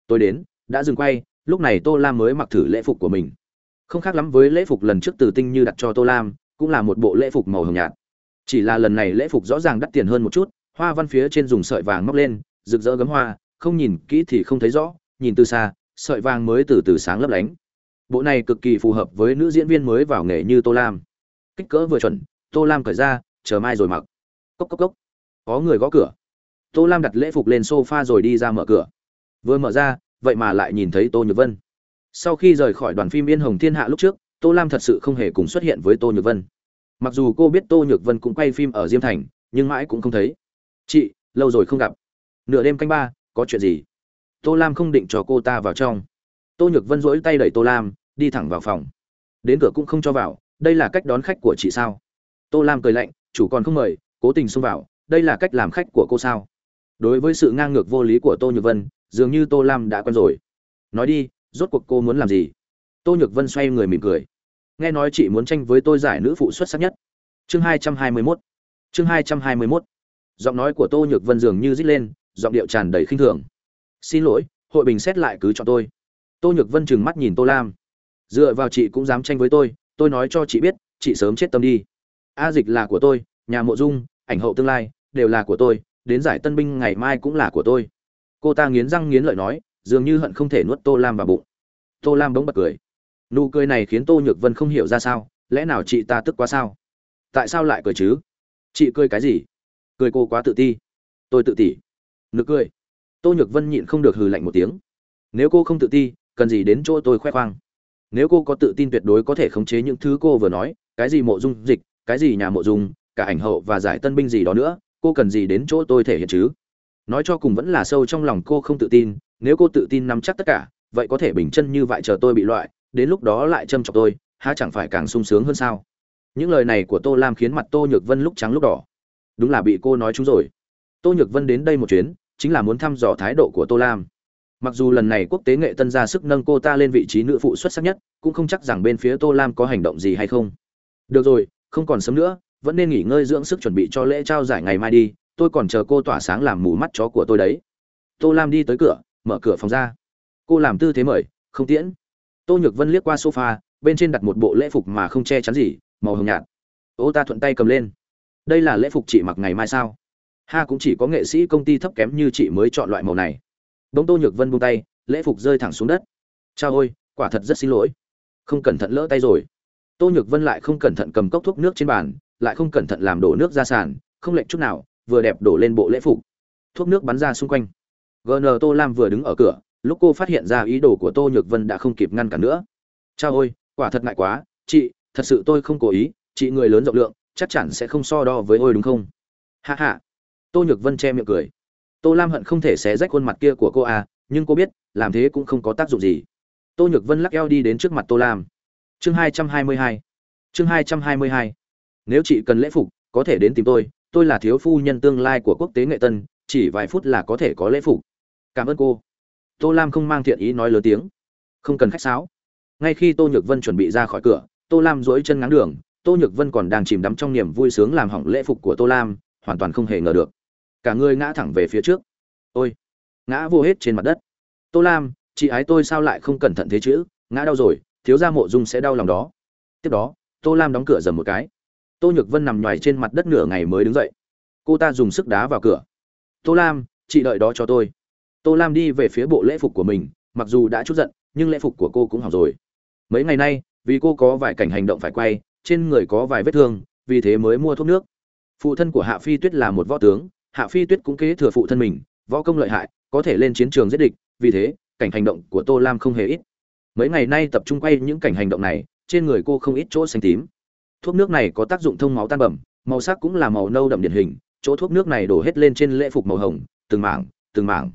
tôi đến, đã dừng quay, lúc này tô lam mới mặc thử lễ phục của mình. Không khác lắm với lễ phục lần trước từ tinh như đặt cho tô lam, cũng là một bộ lễ phục màu hồng nhạt. Chỉ là lần này lễ phục rõ ràng đắt tiền hơn một chút, hoa văn phía trên dùng sợi vàng móc lên, rực rỡ gấm hoa, không nhìn kỹ thì không thấy rõ, nhìn từ xa, sợi vàng mới từ từ sáng lấp lánh. Bộ này cực kỳ phù hợp với nữ diễn viên mới vào nghề như tô lam. Kích cỡ vừa chuẩn, tô lam cởi ra, chờ mai rồi mặc. Cốc cốc cốc. Có người gõ cửa. Tô lam đặt lễ phục lên sofa rồi đi ra mở cửa vừa mở ra, vậy mà lại nhìn thấy tô nhược vân. Sau khi rời khỏi đoàn phim yên hồng thiên hạ lúc trước, tô lam thật sự không hề cùng xuất hiện với tô nhược vân. Mặc dù cô biết tô nhược vân cũng quay phim ở diêm thành, nhưng mãi cũng không thấy. Chị, lâu rồi không gặp. Nửa đêm canh ba, có chuyện gì? Tô lam không định cho cô ta vào trong. Tô nhược vân rỗi tay đẩy tô lam, đi thẳng vào phòng. Đến cửa cũng không cho vào, đây là cách đón khách của chị sao? Tô lam cười lạnh, chủ còn không mời, cố tình xông vào, đây là cách làm khách của cô sao? Đối với sự ngang ngược vô lý của tô nhược vân dường như tô lam đã quen rồi. Nói đi, rốt cuộc cô muốn làm gì? Tô nhược vân xoay người mỉm cười. Nghe nói chị muốn tranh với tôi giải nữ phụ xuất sắc nhất. Chương hai trăm hai mươi mốt. Chương hai trăm hai mươi mốt. Giọng nói của tô nhược vân dường như rít lên, giọng điệu tràn đầy khinh thường. Xin lỗi, hội bình xét lại cứ cho tôi. Tô nhược vân trừng mắt nhìn tô lam. Dựa vào chị cũng dám tranh với tôi tôi nói cho chị biết, chị sớm chết tâm đi. A dịch là của tôi, nhà mộ dung, ảnh hậu tương lai, đều là của tôi, đến giải tân binh ngày mai cũng là của tôi cô ta nghiến răng nghiến lợi nói, dường như hận không thể nuốt tô lam vào bụng. Tô lam bỗng bật cười. Nụ cười này khiến tô nhược vân không hiểu ra sao, lẽ nào chị ta tức quá sao? Tại sao lại cười chứ? Chị cười cái gì? Cười cô quá tự ti. Tôi tự tỉ nực cười. Tô nhược vân nhịn không được hừ lạnh một tiếng. Nếu cô không tự ti, cần gì đến chỗ tôi khoe khoang? Nếu cô có tự tin tuyệt đối có thể khống chế những thứ cô vừa nói, cái gì mộ dung dịch, cái gì nhà mộ dung, cả ảnh hậu và giải tân binh gì đó nữa, cô cần gì đến chỗ tôi thể hiện chứ? Nói cho cùng vẫn là sâu trong lòng cô không tự tin, nếu cô tự tin nắm chắc tất cả, vậy có thể bình chân như vậy chờ tôi bị loại, đến lúc đó lại châm chọc tôi, há chẳng phải càng sung sướng hơn sao? Những lời này của tô lam khiến mặt tô nhược vân lúc trắng lúc đỏ. Đúng là bị cô nói chúng rồi. Tô nhược vân đến đây một chuyến, chính là muốn thăm dò thái độ của tô lam. Mặc dù lần này quốc tế nghệ tân ra sức nâng cô ta lên vị trí nữ phụ xuất sắc nhất, cũng không chắc rằng bên phía tô lam có hành động gì hay không. Được rồi, không còn sớm nữa, vẫn nên nghỉ ngơi dưỡng sức chuẩn bị cho lễ trao giải ngày mai đi tôi còn chờ cô tỏa sáng làm mù mắt chó của tôi đấy. Tô lam đi tới cửa, mở cửa phòng ra. Cô làm tư thế mời, không tiễn. Tô nhược vân liếc qua sofa, bên trên đặt một bộ lễ phục mà không che chắn gì, màu hồng nhạt. Ô, ta thuận tay cầm lên. Đây là lễ phục chị mặc ngày mai sao? Ha, cũng chỉ có nghệ sĩ công ty thấp kém như chị mới chọn loại màu này. Bỗng tô nhược vân buông tay, lễ phục rơi thẳng xuống đất. Cha ôi, quả thật rất xin lỗi. Không cẩn thận lỡ tay rồi. Tô nhược vân lại không cẩn thận cầm cốc thuốc nước trên bàn, lại không cẩn thận làm đổ nước ra sàn, không lệch chút nào vừa đẹp đổ lên bộ lễ phục. Thuốc nước bắn ra xung quanh. Gn tô lam vừa đứng ở cửa, lúc cô phát hiện ra ý đồ của tô nhược vân đã không kịp ngăn cản nữa. Cha ôi, quả thật ngại quá, chị, thật sự tôi không cố ý, chị người lớn rộng lượng, chắc chắn sẽ không so đo với ôi đúng không? Hạ hạ tô nhược vân che miệng cười. Tô lam hận không thể xé rách khuôn mặt kia của cô à nhưng cô biết, làm thế cũng không có tác dụng gì. Tô nhược vân lắc eo đi đến trước mặt tô lam. Chương hai trăm hai mươi hai, chương hai trăm hai mươi hai. Nếu chị cần lễ phục, có thể đến tìm tôi tôi là thiếu phu nhân tương lai của quốc tế nghệ tân, chỉ vài phút là có thể có lễ phục. Cảm ơn cô. Tô lam không mang thiện ý nói lớn tiếng. Không cần khách sáo. Ngay khi tô nhược vân chuẩn bị ra khỏi cửa, tô lam dỗi chân ngáng đường, tô nhược vân còn đang chìm đắm trong niềm vui sướng làm hỏng lễ phục của tô lam, hoàn toàn không hề ngờ được. Cả người ngã thẳng về phía trước. Ôi, ngã vô hết trên mặt đất. Tô lam, chị ái tôi sao lại không cẩn thận thế chứ? Ngã đau rồi, thiếu gia mộ dung sẽ đau lòng đó. Tiếp đó, tô lam đóng cửa dầm một cái tô nhược vân nằm nhoài trên mặt đất nửa ngày mới đứng dậy. Cô ta dùng sức đá vào cửa. Tô lam, chị đợi đó cho tôi. Tô lam đi về phía bộ lễ phục của mình, mặc dù đã chút giận, nhưng lễ phục của cô cũng hỏng rồi. Mấy ngày nay, vì cô có vài cảnh hành động phải quay, trên người có vài vết thương, vì thế mới mua thuốc nước. Phụ thân của hạ phi tuyết là một võ tướng, hạ phi tuyết cũng kế thừa phụ thân mình, võ công lợi hại, có thể lên chiến trường giết địch, vì thế, cảnh hành động của tô lam không hề ít. Mấy ngày nay tập trung quay những cảnh hành động này, trên người cô không ít chỗ xanh tím thuốc nước này có tác dụng thông máu tan bẩm màu sắc cũng là màu nâu đậm điển hình, chỗ thuốc nước này đổ hết lên trên lễ phục màu hồng, từng mảng từng mảng.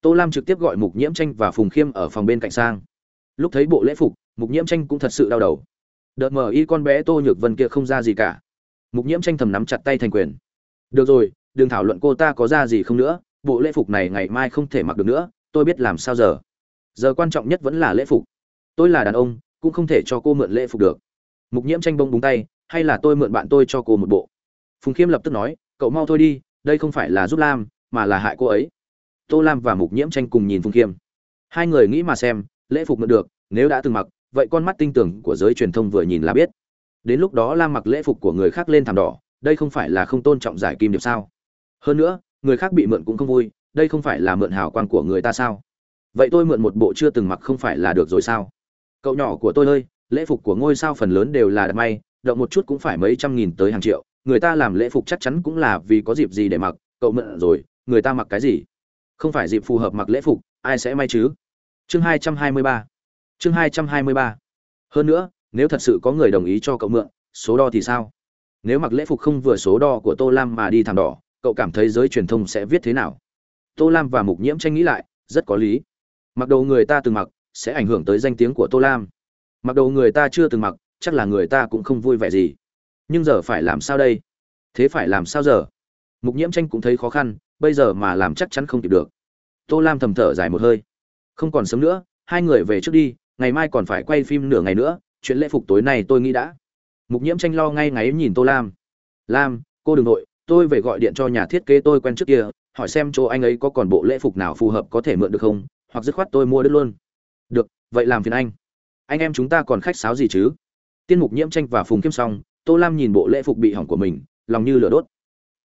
Tô lam trực tiếp gọi mục nhiễm tranh và phùng khiêm ở phòng bên cạnh sang. Lúc thấy bộ lễ phục, mục nhiễm tranh cũng thật sự đau đầu. Đợt mở y con bé tô nhược vân kia không ra gì cả. Mục nhiễm tranh thầm nắm chặt tay thành quyền. Được rồi, đừng thảo luận cô ta có ra gì không nữa, bộ lễ phục này ngày mai không thể mặc được nữa, tôi biết làm sao giờ. Giờ quan trọng nhất vẫn là lễ phục. Tôi là đàn ông, cũng không thể cho cô mượn lễ phục được mục nhiễm tranh bông búng tay, hay là tôi mượn bạn tôi cho cô một bộ? Phùng khiêm lập tức nói, cậu mau thôi đi, đây không phải là giúp lam, mà là hại cô ấy. Tô lam và mục nhiễm tranh cùng nhìn phùng khiêm. Hai người nghĩ mà xem, lễ phục mượn được, nếu đã từng mặc, vậy con mắt tinh tưởng của giới truyền thông vừa nhìn là biết. Đến lúc đó lam mặc lễ phục của người khác lên thảm đỏ, đây không phải là không tôn trọng giải kim điệp sao? Hơn nữa, người khác bị mượn cũng không vui, đây không phải là mượn hào quang của người ta sao? Vậy tôi mượn một bộ chưa từng mặc không phải là được rồi sao? Cậu nhỏ của tôi ơi lễ phục của ngôi sao phần lớn đều là đặt may, động một chút cũng phải mấy trăm nghìn tới hàng triệu. Người ta làm lễ phục chắc chắn cũng là vì có dịp gì để mặc, cậu mượn rồi, người ta mặc cái gì? Không phải dịp phù hợp mặc lễ phục, ai sẽ may chứ? Chương hai trăm hai mươi ba. Chương hai trăm hai mươi ba. Hơn nữa, nếu thật sự có người đồng ý cho cậu mượn, số đo thì sao? Nếu mặc lễ phục không vừa số đo của tô lam mà đi thảm đỏ, cậu cảm thấy giới truyền thông sẽ viết thế nào? Tô lam và mục nhiễm tranh nghĩ lại, rất có lý. Mặc đồ người ta từng mặc, sẽ ảnh hưởng tới danh tiếng của tô lam mặc đồ người ta chưa từng mặc, chắc là người ta cũng không vui vẻ gì. Nhưng giờ phải làm sao đây? Thế phải làm sao giờ? Mục nhiễm tranh cũng thấy khó khăn, bây giờ mà làm chắc chắn không kịp được. Tô lam thầm thở dài một hơi. Không còn sớm nữa, hai người về trước đi, ngày mai còn phải quay phim nửa ngày nữa, chuyện lễ phục tối nay tôi nghĩ đã. Mục nhiễm tranh lo ngay ngáy nhìn tô lam. Lam, cô đ ừ n g nội tôi về gọi điện cho nhà thiết kế tôi quen trước kia, hỏi xem chỗ anh ấy có còn bộ lễ phục nào phù hợp có thể mượn được không, hoặc dứt khoát tôi mua đất luôn. Được, vậy làm phiền anh anh em chúng ta còn khách sáo gì chứ? Tiên mục nhiễm tranh và phùng Kim xong, tô lam nhìn bộ lễ phục bị hỏng của mình, lòng như lửa đốt.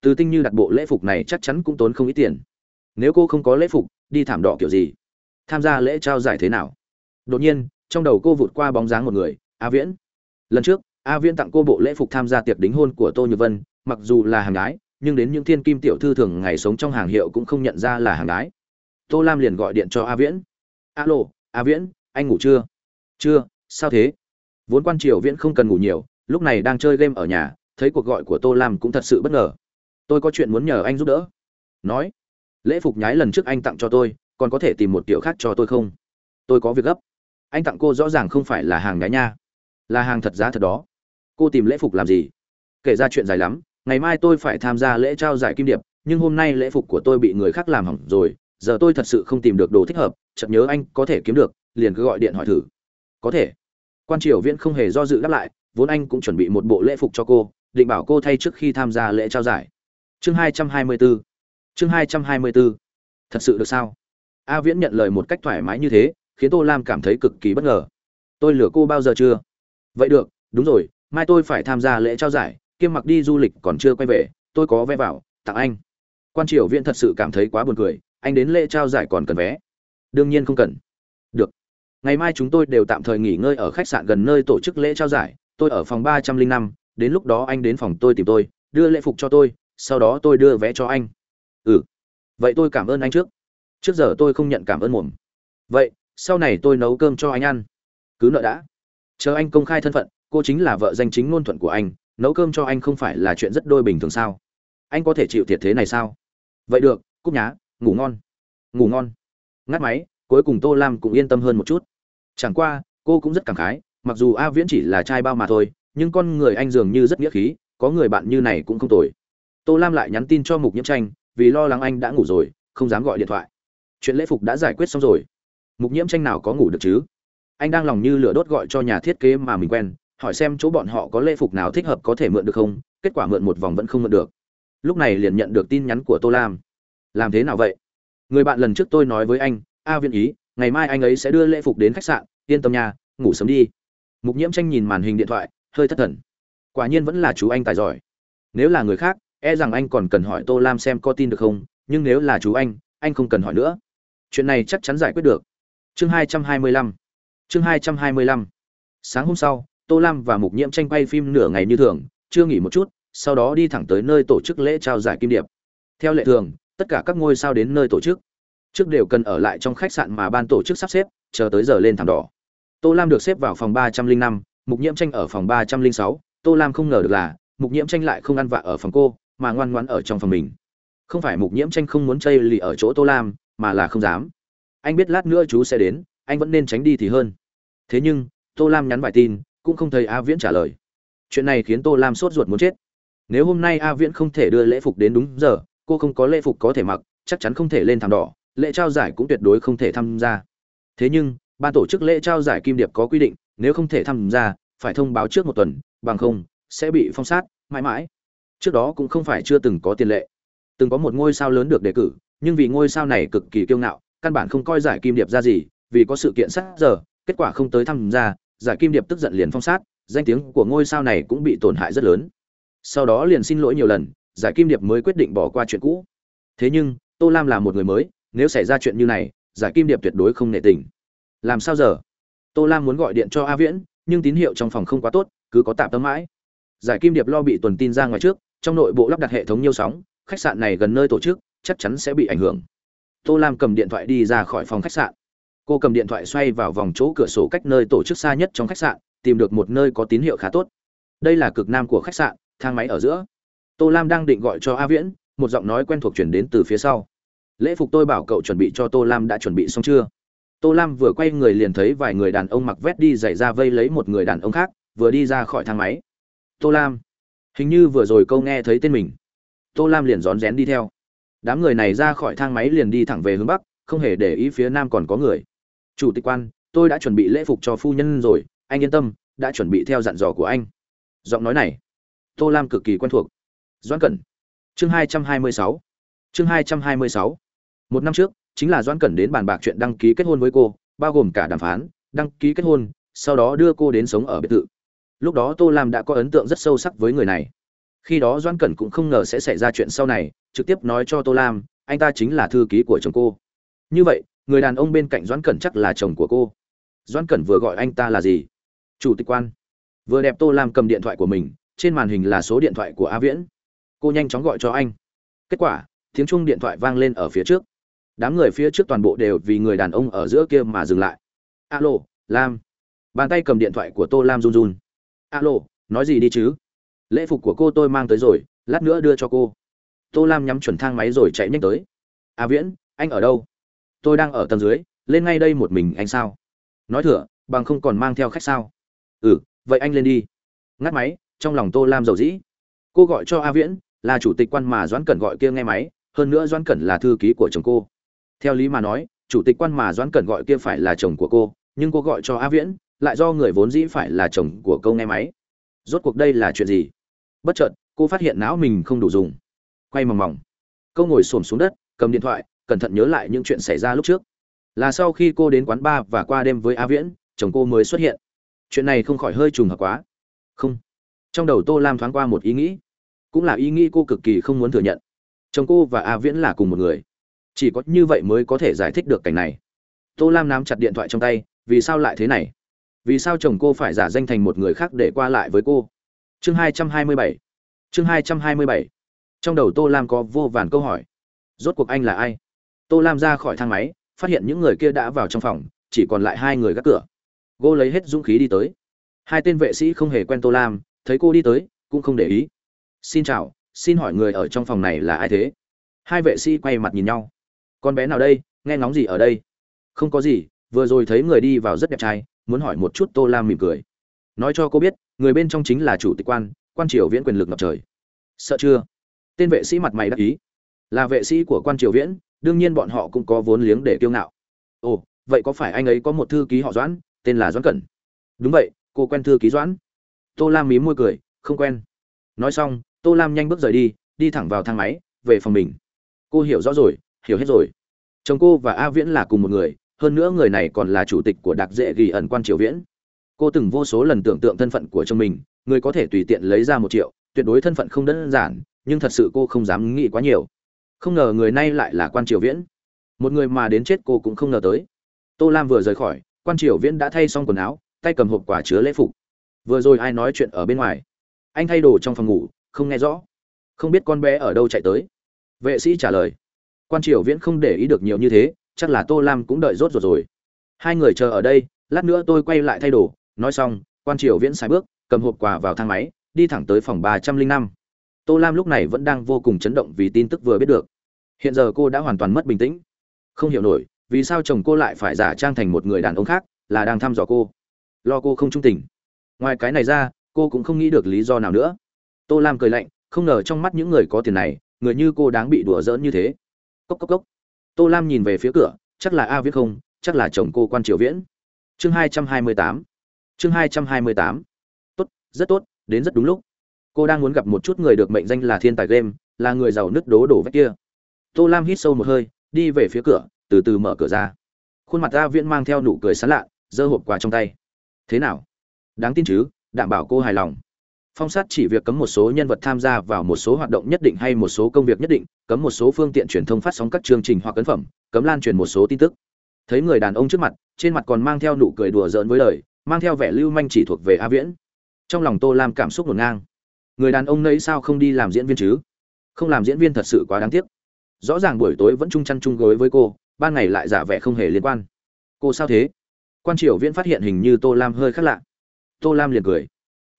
Từ tinh như đặt bộ lễ phục này chắc chắn cũng tốn không ít tiền. Nếu cô không có lễ phục, đi thảm đỏ kiểu gì? Tham gia lễ trao giải thế nào? Đột nhiên, trong đầu cô vụt qua bóng dáng một người, a viễn. Lần trước, a viễn tặng cô bộ lễ phục tham gia tiệc đính hôn của tô như vân, mặc dù là hàng gái, nhưng đến những thiên kim tiểu thư thường ngày sống trong hàng hiệu cũng không nhận ra là hàng gái. Tô lam liền gọi điện cho a viễn. Alo, a viễn, anh ngủ chưa? Chưa, sao thế? Vốn quan triều viễn không cần ngủ nhiều, lúc này đang chơi game ở nhà, thấy cuộc gọi của tô lam cũng thật sự bất ngờ. Tôi có chuyện muốn nhờ anh giúp đỡ. Nói, lễ phục nhái lần trước anh tặng cho tôi, còn có thể tìm một kiểu khác cho tôi không? Tôi có việc gấp. Anh tặng cô rõ ràng không phải là hàng nhái nha. Là hàng thật giá thật đó. Cô tìm lễ phục làm gì? Kể ra chuyện dài lắm, ngày mai tôi phải tham gia lễ trao giải kim điệp, nhưng hôm nay lễ phục của tôi bị người khác làm hỏng rồi, giờ tôi thật sự không tìm được đồ thích hợp, chợt nhớ anh có thể kiếm được, liền cứ gọi điện hỏi thử có thể. Quan triều viễn không hề do dự đáp lại, vốn anh cũng chuẩn bị một bộ lễ phục cho cô, định bảo cô thay trước khi tham gia lễ trao giải. Chương hai trăm hai mươi bốn chương hai trăm hai mươi bốn thật sự được sao? A viễn nhận lời một cách thoải mái như thế, khiến tô lam cảm thấy cực kỳ bất ngờ. Tôi lừa cô bao giờ chưa? Vậy được, đúng rồi, mai tôi phải tham gia lễ trao giải, kiêm mặc đi du lịch còn chưa quay về, tôi có vé vào, tặng anh. Quan triều viễn thật sự cảm thấy quá buồn cười, anh đến lễ trao giải còn cần vé. Đương nhiên không cần ngày mai chúng tôi đều tạm thời nghỉ ngơi ở khách sạn gần nơi tổ chức lễ trao giải. Tôi ở phòng ba trăm linh năm, đến lúc đó anh đến phòng tôi tìm tôi, đưa lễ phục cho tôi, sau đó tôi đưa vé cho anh. Ừ. Vậy tôi cảm ơn anh trước. Trước giờ tôi không nhận cảm ơn muộn. vậy, sau này tôi nấu cơm cho anh ăn. Cứ nợ đã. Chờ anh công khai thân phận, cô chính là vợ danh chính ngôn thuận của anh. Nấu cơm cho anh không phải là chuyện rất đôi bình thường sao? Anh có thể chịu thiệt thế này sao? Vậy được, cúc nhá, ngủ ngon. Ngủ ngon. Ngắt máy, cuối cùng tô lam cũng yên tâm hơn một chút chẳng qua, cô cũng rất cảm khái, mặc dù a viễn chỉ là trai bao mà thôi, nhưng con người anh dường như rất nghĩa khí, có người bạn như này cũng không tồi. Tô lam lại nhắn tin cho mục nhiễm tranh, vì lo lắng anh đã ngủ rồi, không dám gọi điện thoại. Chuyện lễ phục đã giải quyết xong rồi. Mục nhiễm tranh nào có ngủ được chứ? Anh đang lòng như lửa đốt gọi cho nhà thiết kế mà mình quen, hỏi xem chỗ bọn họ có lễ phục nào thích hợp có thể mượn được không, kết quả mượn một vòng vẫn không mượn được. Lúc này liền nhận được tin nhắn của tô lam. Làm thế nào vậy? Người bạn lần trước tôi nói với anh, a Viễn ý, ngày mai anh ấy sẽ đưa lễ phục đến khách sạn yên tâm nha, ngủ sớm đi. Mục nhiễm tranh nhìn màn hình điện thoại hơi thất thần. Quả nhiên vẫn là chú anh tài giỏi. Nếu là người khác e rằng anh còn cần hỏi tô lam xem có tin được không nhưng nếu là chú anh anh không cần hỏi nữa. Chuyện này chắc chắn giải quyết được. Chương hai trăm hai mươi lăm. Chương hai trăm hai mươi lăm. Sáng hôm sau tô lam và mục nhiễm tranh quay phim nửa ngày như thường chưa nghỉ một chút sau đó đi thẳng tới nơi tổ chức lễ trao giải kim điệp. Theo lệ thường tất cả các ngôi sao đến nơi tổ chức. Trước đều cần ở lại trong khách sạn mà ban tổ chức sắp xếp chờ tới giờ lên thảm đỏ. Tô lam được xếp vào phòng ba trăm linh năm, mục nhiễm tranh ở phòng ba trăm linh sáu. Tô lam không ngờ được là, mục nhiễm tranh lại không ăn vạ ở phòng cô, mà ngoan ngoãn ở trong phòng mình. Không phải mục nhiễm tranh không muốn chơi lì ở chỗ tô lam, mà là không dám. Anh biết lát nữa chú sẽ đến, anh vẫn nên tránh đi thì hơn. Thế nhưng, tô lam nhắn vài tin, cũng không thấy a viễn trả lời. Chuyện này khiến tô lam sốt ruột muốn chết. Nếu hôm nay a viễn không thể đưa lễ phục đến đúng giờ, cô không có lễ phục có thể mặc, chắc chắn không thể lên thảm đỏ, lễ trao giải cũng tuyệt đối không thể tham gia thế nhưng, ban tổ chức lễ trao giải kim điệp có quy định, nếu không thể tham gia, phải thông báo trước một tuần, bằng không, sẽ bị phong sát, mãi mãi. Trước đó cũng không phải chưa từng có tiền lệ. Từng có một ngôi sao lớn được đề cử, nhưng vì ngôi sao này cực kỳ kiêu ngạo, căn bản không coi giải kim điệp ra gì, vì có sự kiện sát giờ, kết quả không tới tham gia, giải kim điệp tức giận liền phong sát, danh tiếng của ngôi sao này cũng bị tổn hại rất lớn. Sau đó liền xin lỗi nhiều lần, giải kim điệp mới quyết định bỏ qua chuyện cũ. Thế nhưng, tô lam là một người mới, nếu xảy ra chuyện như này giải kim điệp tuyệt đối không nệ tình. Làm sao giờ? Tô lam muốn gọi điện cho a viễn, nhưng tín hiệu trong phòng không quá tốt, cứ có tạm tấm mãi. Giải kim điệp lo bị tuần tin ra ngoài trước, trong nội bộ lắp đặt hệ thống nhiều sóng, khách sạn này gần nơi tổ chức, chắc chắn sẽ bị ảnh hưởng. Tô lam cầm điện thoại đi ra khỏi phòng khách sạn. Cô cầm điện thoại xoay vào vòng chỗ cửa sổ cách nơi tổ chức xa nhất trong khách sạn, tìm được một nơi có tín hiệu khá tốt. Đây là cực nam của khách sạn, thang máy ở giữa. Tô lam đang định gọi cho a viễn, một giọng nói quen thuộc chuyển đến từ phía sau lễ phục tôi bảo cậu chuẩn bị cho tô lam đã chuẩn bị xong chưa? Tô lam vừa quay người liền thấy vài người đàn ông mặc vét đi dày ra vây lấy một người đàn ông khác, vừa đi ra khỏi thang máy. Tô lam, hình như vừa rồi câu nghe thấy tên mình. Tô lam liền rón rén đi theo. Đám người này ra khỏi thang máy liền đi thẳng về hướng bắc, không hề để ý phía nam còn có người. Chủ tịch quan, tôi đã chuẩn bị lễ phục cho phu nhân rồi, anh yên tâm, đã chuẩn bị theo dặn dò của anh. Giọng nói này, tô lam cực kỳ quen thuộc. Doãn cẩn, chương 226 chương 226 một năm trước, chính là doãn cẩn đến bàn bạc chuyện đăng ký kết hôn với cô, bao gồm cả đàm phán, đăng ký kết hôn, sau đó đưa cô đến sống ở biệt thự. Lúc đó tô lam đã có ấn tượng rất sâu sắc với người này. Khi đó doãn cẩn cũng không ngờ sẽ xảy ra chuyện sau này, trực tiếp nói cho tô lam, anh ta chính là thư ký của chồng cô. Như vậy, người đàn ông bên cạnh doãn cẩn chắc là chồng của cô. Doãn cẩn vừa gọi anh ta là gì? Chủ tịch quan. Vừa đẹp tô lam cầm điện thoại của mình, trên màn hình là số điện thoại của a viễn. Cô nhanh chóng gọi cho anh. Kết quả, tiếng chuông điện thoại vang lên ở phía trước đám người phía trước toàn bộ đều vì người đàn ông ở giữa kia mà dừng lại. Alo, lam. Bàn tay cầm điện thoại của tô lam run run. Alo, nói gì đi chứ? Lễ phục của cô tôi mang tới rồi, lát nữa đưa cho cô. Tô lam nhắm chuẩn thang máy rồi chạy nhanh tới. A viễn, anh ở đâu? Tôi đang ở tầng dưới, lên ngay đây một mình anh sao? Nói thửa, bằng không còn mang theo khách sao? Ừ vậy anh lên đi. Ngắt máy, trong lòng tô lam dầu dĩ. Cô gọi cho a viễn, là chủ tịch quan mà doãn cẩn gọi kia nghe máy, hơn nữa doãn cẩn là thư ký của chồng cô theo lý mà nói, chủ tịch quan mà doãn cẩn gọi kia phải là chồng của cô, nhưng cô gọi cho a viễn, lại do người vốn dĩ phải là chồng của câu nghe máy. Rốt cuộc đây là chuyện gì? Bất chợt, cô phát hiện não mình không đủ dùng. Quay mòng mòng. Câu ngồi xổm xuống đất, cầm điện thoại, cẩn thận nhớ lại những chuyện xảy ra lúc trước. Là sau khi cô đến quán bar và qua đêm với a viễn, chồng cô mới xuất hiện. Chuyện này không khỏi hơi trùng hợp quá. Không. Trong đầu tô lam thoáng qua một ý nghĩ. Cũng là ý nghĩ cô cực kỳ không muốn thừa nhận. Chồng cô và a viễn là cùng một người chỉ có như vậy mới có thể giải thích được cảnh này. Tô lam nắm chặt điện thoại trong tay, vì sao lại thế này? Vì sao chồng cô phải giả danh thành một người khác để qua lại với cô? Chương hai trăm hai mươi bảy. Chương hai trăm hai mươi bảy. Trong đầu tô lam có vô vàn câu hỏi. Rốt cuộc anh là ai? Tô lam ra khỏi thang máy, phát hiện những người kia đã vào trong phòng, chỉ còn lại hai người gác cửa. Cô lấy hết dũng khí đi tới. Hai tên vệ sĩ không hề quen tô lam, thấy cô đi tới, cũng không để ý. Xin chào, xin hỏi người ở trong phòng này là ai thế? Hai vệ sĩ quay mặt nhìn nhau con bé nào đây, nghe ngóng gì ở đây? Không có gì, vừa rồi thấy người đi vào rất đẹp trai, muốn hỏi một chút tô lam mỉm cười. Nói cho cô biết, người bên trong chính là chủ tịch quan quan triều viễn quyền lực ngập trời. Sợ chưa? Tên vệ sĩ mặt mày đắc ý. Là vệ sĩ của quan triều viễn, đương nhiên bọn họ cũng có vốn liếng để kiêu ngạo. Ồ, vậy có phải anh ấy có một thư ký họ doãn, tên là doãn cẩn? Đúng vậy, cô quen thư ký doãn. Tô lam mím môi cười, không quen. Nói xong, tô lam nhanh bước rời đi đi thẳng vào thang máy, về phòng mình. Cô hiểu rõ rồi hiểu hết rồi. Chồng cô và a viễn là cùng một người, hơn nữa người này còn là chủ tịch của đặc dễ ghi ẩn quan triều viễn. Cô từng vô số lần tưởng tượng thân phận của chồng mình, người có thể tùy tiện lấy ra một triệu, tuyệt đối thân phận không đơn giản, nhưng thật sự cô không dám nghĩ quá nhiều. Không ngờ người này lại là quan triều viễn. Một người mà đến chết cô cũng không ngờ tới. Tô lam vừa rời khỏi, quan triều viễn đã thay xong quần áo, tay cầm hộp quả chứa lễ phục. Vừa rồi ai nói chuyện ở bên ngoài? Anh thay đồ trong phòng ngủ, không nghe rõ. Không biết con bé ở đâu chạy tới. Vệ sĩ trả lời quan triều viễn không để ý được nhiều như thế, chắc là tô lam cũng đợi rốt ruột rồi. Hai người chờ ở đây, lát nữa tôi quay lại thay đồ. Nói xong, quan triều viễn sai bước, cầm hộp quà vào thang máy, đi thẳng tới phòng ba trăm linh năm. Tô lam lúc này vẫn đang vô cùng chấn động vì tin tức vừa biết được. Hiện giờ cô đã hoàn toàn mất bình tĩnh. Không hiểu nổi, vì sao chồng cô lại phải giả trang thành một người đàn ông khác, là đang thăm dò cô. Lo cô không trung tình. Ngoài cái này ra, cô cũng không nghĩ được lý do nào nữa. Tô lam cười lạnh, không ngờ trong mắt những người có tiền này, người như cô đáng bị đùa giỡn như thế cốc cốc cốc. Tô lam nhìn về phía cửa, chắc là a viết không, chắc là chồng cô quan triều viễn. Chương hai trăm hai mươi tám. Chương hai trăm hai mươi tám. Tốt, rất tốt, đến rất đúng lúc. Cô đang muốn gặp một chút người được mệnh danh là thiên tài game, là người giàu nứt đố đổ vách kia. Tô lam hít sâu một hơi, đi về phía cửa, từ từ mở cửa ra. Khuôn mặt a viễn mang theo nụ cười sán lạ, giơ hộp quà trong tay. Thế nào? Đáng tin chứ, đảm bảo cô hài lòng phong sát chỉ việc cấm một số nhân vật tham gia vào một số hoạt động nhất định hay một số công việc nhất định, cấm một số phương tiện truyền thông phát sóng các chương trình hoặc ấn phẩm, cấm lan truyền một số tin tức. Thấy người đàn ông trước mặt, trên mặt còn mang theo nụ cười đùa giỡn với lời, mang theo vẻ lưu manh chỉ thuộc về a viễn. Trong lòng tô lam cảm xúc ngổn ngang. Người đàn ông nấy sao không đi làm diễn viên chứ? Không làm diễn viên thật sự quá đáng tiếc. Rõ ràng buổi tối vẫn chung chăn chung gối với cô, ban ngày lại giả vẻ không hề liên quan. Cô sao thế? Quan triều viễn phát hiện hình như tô lam hơi khác lạ. Tô lam liền cười.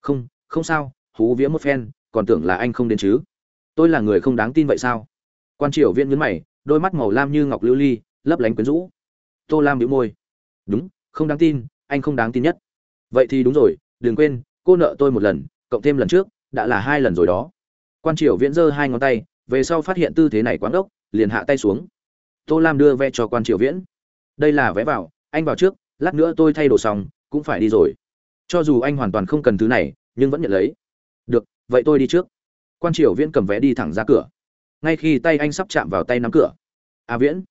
Không không sao, hú vía một phen, còn tưởng là anh không đến chứ. Tôi là người không đáng tin vậy sao? Quan triều viễn nhấn mày, đôi mắt màu lam như ngọc lưu ly, lấp lánh quyến rũ. Tô lam bĩu môi. Đúng, không đáng tin, anh không đáng tin nhất. Vậy thì đúng rồi, đừng quên, cô nợ tôi một lần, cộng thêm lần trước, đã là hai lần rồi đó. Quan triều viễn giơ hai ngón tay, về sau phát hiện tư thế này quán ốc liền hạ tay xuống. Tô lam đưa vé cho quan triều viễn. Đây là vé vào, anh vào trước, lát nữa tôi thay đồ xong, cũng phải đi rồi. Cho dù anh hoàn toàn không cần thứ này nhưng vẫn nhận lấy. Được, vậy tôi đi trước. Quan triều viễn cầm vé đi thẳng ra cửa. Ngay khi tay anh sắp chạm vào tay nắm cửa. A viễn.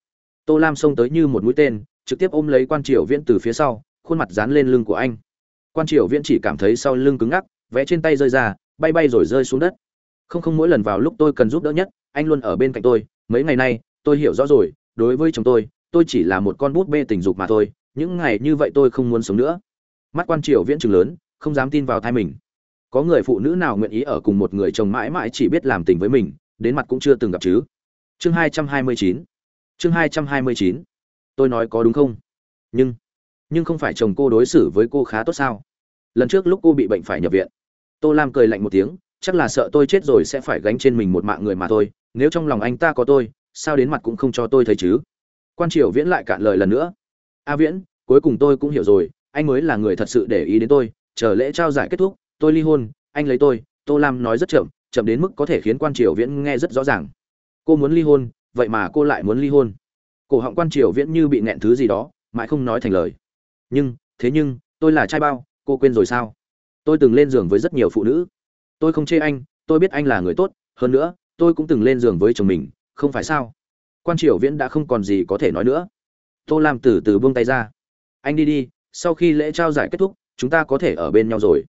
Tô lam xông tới như một mũi tên, trực tiếp ôm lấy quan triều viễn từ phía sau, khuôn mặt dán lên lưng của anh. Quan triều viễn chỉ cảm thấy sau lưng cứng ngắc vẽ trên tay rơi ra, bay bay rồi rơi xuống đất. Không không mỗi lần vào lúc tôi cần giúp đỡ nhất, anh luôn ở bên cạnh tôi. Mấy ngày nay, tôi hiểu rõ rồi, đối với chồng tôi tôi chỉ là một con bút bê tình dục mà thôi. Những ngày như vậy tôi không muốn sống nữa. Mắt quan triều viễn trừng lớn, không dám tin vào thai mình có người phụ nữ nào nguyện ý ở cùng một người chồng mãi mãi chỉ biết làm tình với mình, đến mặt cũng chưa từng gặp chứ. Chương hai trăm hai mươi chín. Chương hai trăm hai mươi chín. Tôi nói có đúng không? Nhưng nhưng không phải chồng cô đối xử với cô khá tốt sao? Lần trước lúc cô bị bệnh phải nhập viện. Tô lam cười lạnh một tiếng, chắc là sợ tôi chết rồi sẽ phải gánh trên mình một mạng người mà thôi, nếu trong lòng anh ta có tôi, sao đến mặt cũng không cho tôi thấy chứ? Quan triều viễn lại cạn lời lần nữa. A viễn, cuối cùng tôi cũng hiểu rồi, anh mới là người thật sự để ý đến tôi, chờ lễ trao giải kết thúc tôi ly hôn, anh lấy tôi, tô lam nói rất chậm chậm đến mức có thể khiến quan triều viễn nghe rất rõ ràng. Cô muốn ly hôn, vậy mà cô lại muốn ly hôn. Cổ họng quan triều viễn như bị nghẹn thứ gì đó, mãi không nói thành lời. Nhưng, thế nhưng, tôi là trai bao, cô quên rồi sao? Tôi từng lên giường với rất nhiều phụ nữ. Tôi không chê anh, tôi biết anh là người tốt, hơn nữa, tôi cũng từng lên giường với chồng mình, không phải sao? Quan triều viễn đã không còn gì có thể nói nữa. Tô lam từ từ buông tay ra. Anh đi đi, sau khi lễ trao giải kết thúc, chúng ta có thể ở bên nhau rồi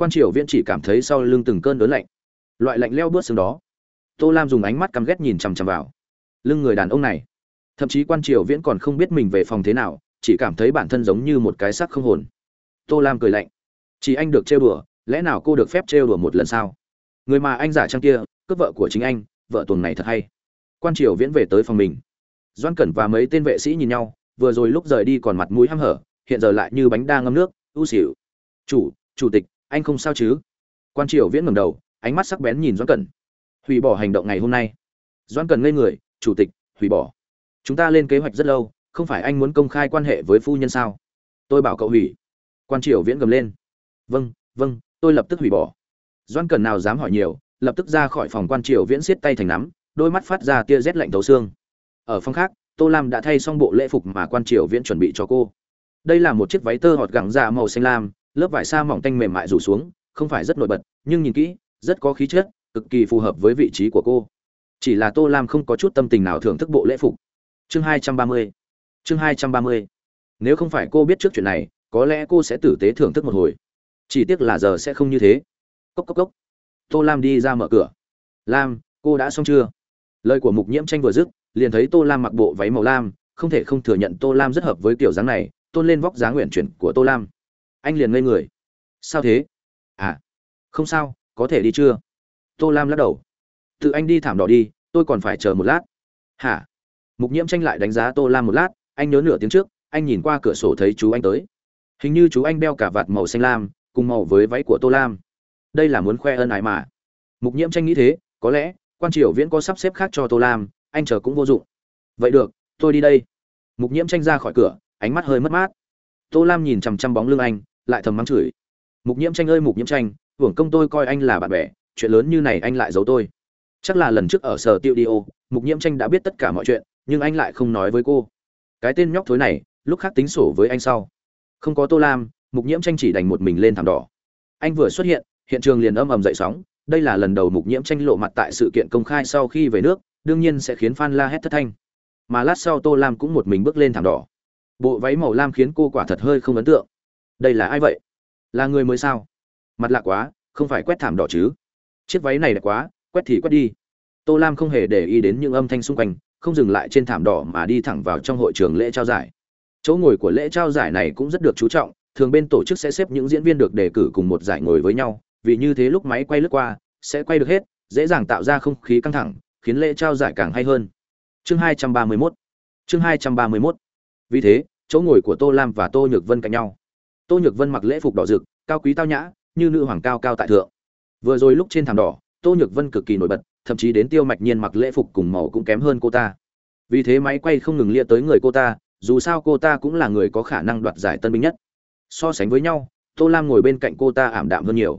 quan triều viễn chỉ cảm thấy sau lưng từng cơn đớn lạnh. Loại lạnh leo bước xương đó. Tô lam dùng ánh mắt căm ghét nhìn chằm chằm vào. Lưng người đàn ông này. Thậm chí quan triều viễn còn không biết mình về phòng thế nào, chỉ cảm thấy bản thân giống như một cái xác không hồn. Tô lam cười lạnh. Chỉ anh được trêu đùa, lẽ nào cô được phép trêu đùa một lần sao? Người mà anh giả trang kia, cướp vợ của chính anh, vợ tuần này thật hay. Quan triều viễn về tới phòng mình. Doan cẩn và mấy tên vệ sĩ nhìn nhau, vừa rồi lúc rời đi còn mặt mũi hăm hở, hiện giờ lại như bánh đa ngâm nước ưu xỉu. Chủ chủ tịch anh không sao chứ? Quan triều viễn ngầm đầu, ánh mắt sắc bén nhìn Doãn cẩn. Hủy bỏ hành động ngày hôm nay. Doãn cẩn ngây người, chủ tịch, hủy bỏ. Chúng ta lên kế hoạch rất lâu, không phải anh muốn công khai quan hệ với phu nhân sao? Tôi bảo cậu hủy. Quan triều viễn gầm lên. Vâng vâng tôi lập tức hủy bỏ. Doãn cần nào dám hỏi nhiều, lập tức ra khỏi phòng quan triều viễn siết tay thành nắm, đôi mắt phát ra tia rét lạnh thấu xương. Ở phòng khác, tô lam đã thay xong bộ lễ phục mà quan triều viễn chuẩn bị cho cô. Đây là một chiếc váy tơ họt gẳng dạ màu xanh lam lớp vải sa mỏng tanh mềm mại rủ xuống, không phải rất nổi bật, nhưng nhìn kỹ, rất có khí chất, cực kỳ phù hợp với vị trí của cô. Chỉ là tô lam không có chút tâm tình nào thưởng thức bộ lễ phục. Chương hai trăm ba mươi. Chương hai trăm ba mươi. Nếu không phải cô biết trước chuyện này, có lẽ cô sẽ tử tế thưởng thức một hồi. Chỉ tiếc là giờ sẽ không như thế. Cốc cốc cốc. Tô lam đi ra mở cửa. Lam, cô đã xong chưa? Lời của mục nhiễm tranh vừa dứt, liền thấy tô lam mặc bộ váy màu lam, không thể không thừa nhận tô lam rất hợp với kiểu dáng này, tôn lên vóc dáng nguyện chuyển của tô lam anh liền ngây người. Sao thế? À không sao, có thể đi chưa? Tô lam lắc đầu. Tự anh đi thảm đỏ đi, tôi còn phải chờ một lát. Hả? Mục nhiễm tranh lại đánh giá tô lam một lát, anh nhớ nửa tiếng trước, anh nhìn qua cửa sổ thấy chú anh tới. Hình như chú anh đeo cả vạt màu xanh lam, cùng màu với váy của tô lam. Đây là muốn khoe ân ái mà. Mục nhiễm tranh nghĩ thế, có lẽ, quan triều viễn có sắp xếp khác cho tô lam, anh chờ cũng vô dụng. Vậy được, tôi đi đây. Mục nhiễm tranh ra khỏi cửa, ánh mắt hơi mất mát. Tô lam nhìn chằm chằm bóng lưng anh lại thầm mắng chửi. Mục nhiễm tranh ơi, mục nhiễm tranh, hưởng công tôi coi anh là bạn bè, chuyện lớn như này anh lại giấu tôi. Chắc là lần trước ở sở tiêu đi ô mục nhiễm tranh đã biết tất cả mọi chuyện, nhưng anh lại không nói với cô. Cái tên nhóc thối này, lúc khác tính sổ với anh sau. Không có tô lam, mục nhiễm tranh chỉ đành một mình lên thảm đỏ. Anh vừa xuất hiện hiện trường liền âm ầm dậy sóng. Đây là lần đầu mục nhiễm tranh lộ mặt tại sự kiện công khai sau khi về nước, đương nhiên sẽ khiến fan la hét thất thanh. Mà lát sau tô lam cũng một mình bước lên thảm đỏ. Bộ váy màu lam khiến cô quả thật hơi không ấn tượng đây là ai vậy? Là người mới sao? Mặt lạ quá, không phải quét thảm đỏ chứ? Chiếc váy này đẹp quá, quét thì quét đi. Tô lam không hề để ý đến những âm thanh xung quanh, không dừng lại trên thảm đỏ mà đi thẳng vào trong hội trường lễ trao giải. Chỗ ngồi của lễ trao giải này cũng rất được chú trọng, thường bên tổ chức sẽ xếp những diễn viên được đề cử cùng một giải ngồi với nhau, vì như thế lúc máy quay lướt qua, sẽ quay được hết, dễ dàng tạo ra không khí căng thẳng, khiến lễ trao giải càng hay hơn. Chương 231 chương 231 vì thế, chỗ ngồi của tô lam và tô nhược vân cạnh nhau tô nhược vân mặc lễ phục đỏ rực, cao quý tao nhã, như nữ hoàng cao cao tại thượng. Vừa rồi lúc trên thảm đỏ, tô nhược vân cực kỳ nổi bật, thậm chí đến tiêu mạch nhiên mặc lễ phục cùng màu cũng kém hơn cô ta. Vì thế máy quay không ngừng lia tới người cô ta, dù sao cô ta cũng là người có khả năng đoạt giải tân binh nhất. So sánh với nhau, tô lam ngồi bên cạnh cô ta ảm đạm hơn nhiều.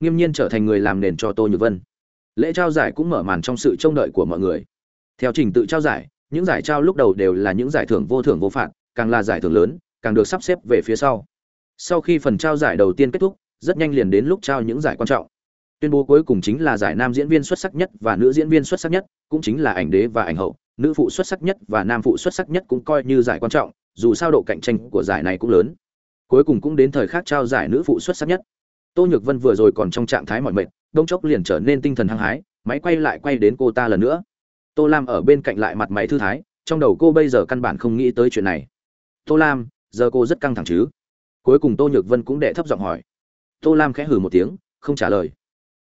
Nghiêm nhiên trở thành người làm nền cho tô nhược vân. Lễ trao giải cũng mở màn trong sự trông đợi của mọi người. Theo trình tự trao giải, những giải trao lúc đầu đều là những giải thưởng vô thưởng vô phạt, càng là giải thưởng lớn, càng được sắp xếp về phía sau sau khi phần trao giải đầu tiên kết thúc, rất nhanh liền đến lúc trao những giải quan trọng. Tuyên bố cuối cùng chính là giải nam diễn viên xuất sắc nhất và nữ diễn viên xuất sắc nhất, cũng chính là ảnh đế và ảnh hậu. Nữ phụ xuất sắc nhất và nam phụ xuất sắc nhất cũng coi như giải quan trọng, dù sao độ cạnh tranh của giải này cũng lớn. Cuối cùng cũng đến thời khắc trao giải nữ phụ xuất sắc nhất. Tô nhược vân vừa rồi còn trong trạng thái mỏi mệt, đông chốc liền trở nên tinh thần hăng hái, máy quay lại quay đến cô ta lần nữa. Tô lam ở bên cạnh lại mặt máy thư thái, trong đầu cô bây giờ căn bản không nghĩ tới chuyện này. Tô lam, giờ cô rất căng thẳng chứ? Cuối cùng tô nhược vân cũng đệ thấp giọng hỏi. Tô lam khẽ hừ một tiếng, không trả lời.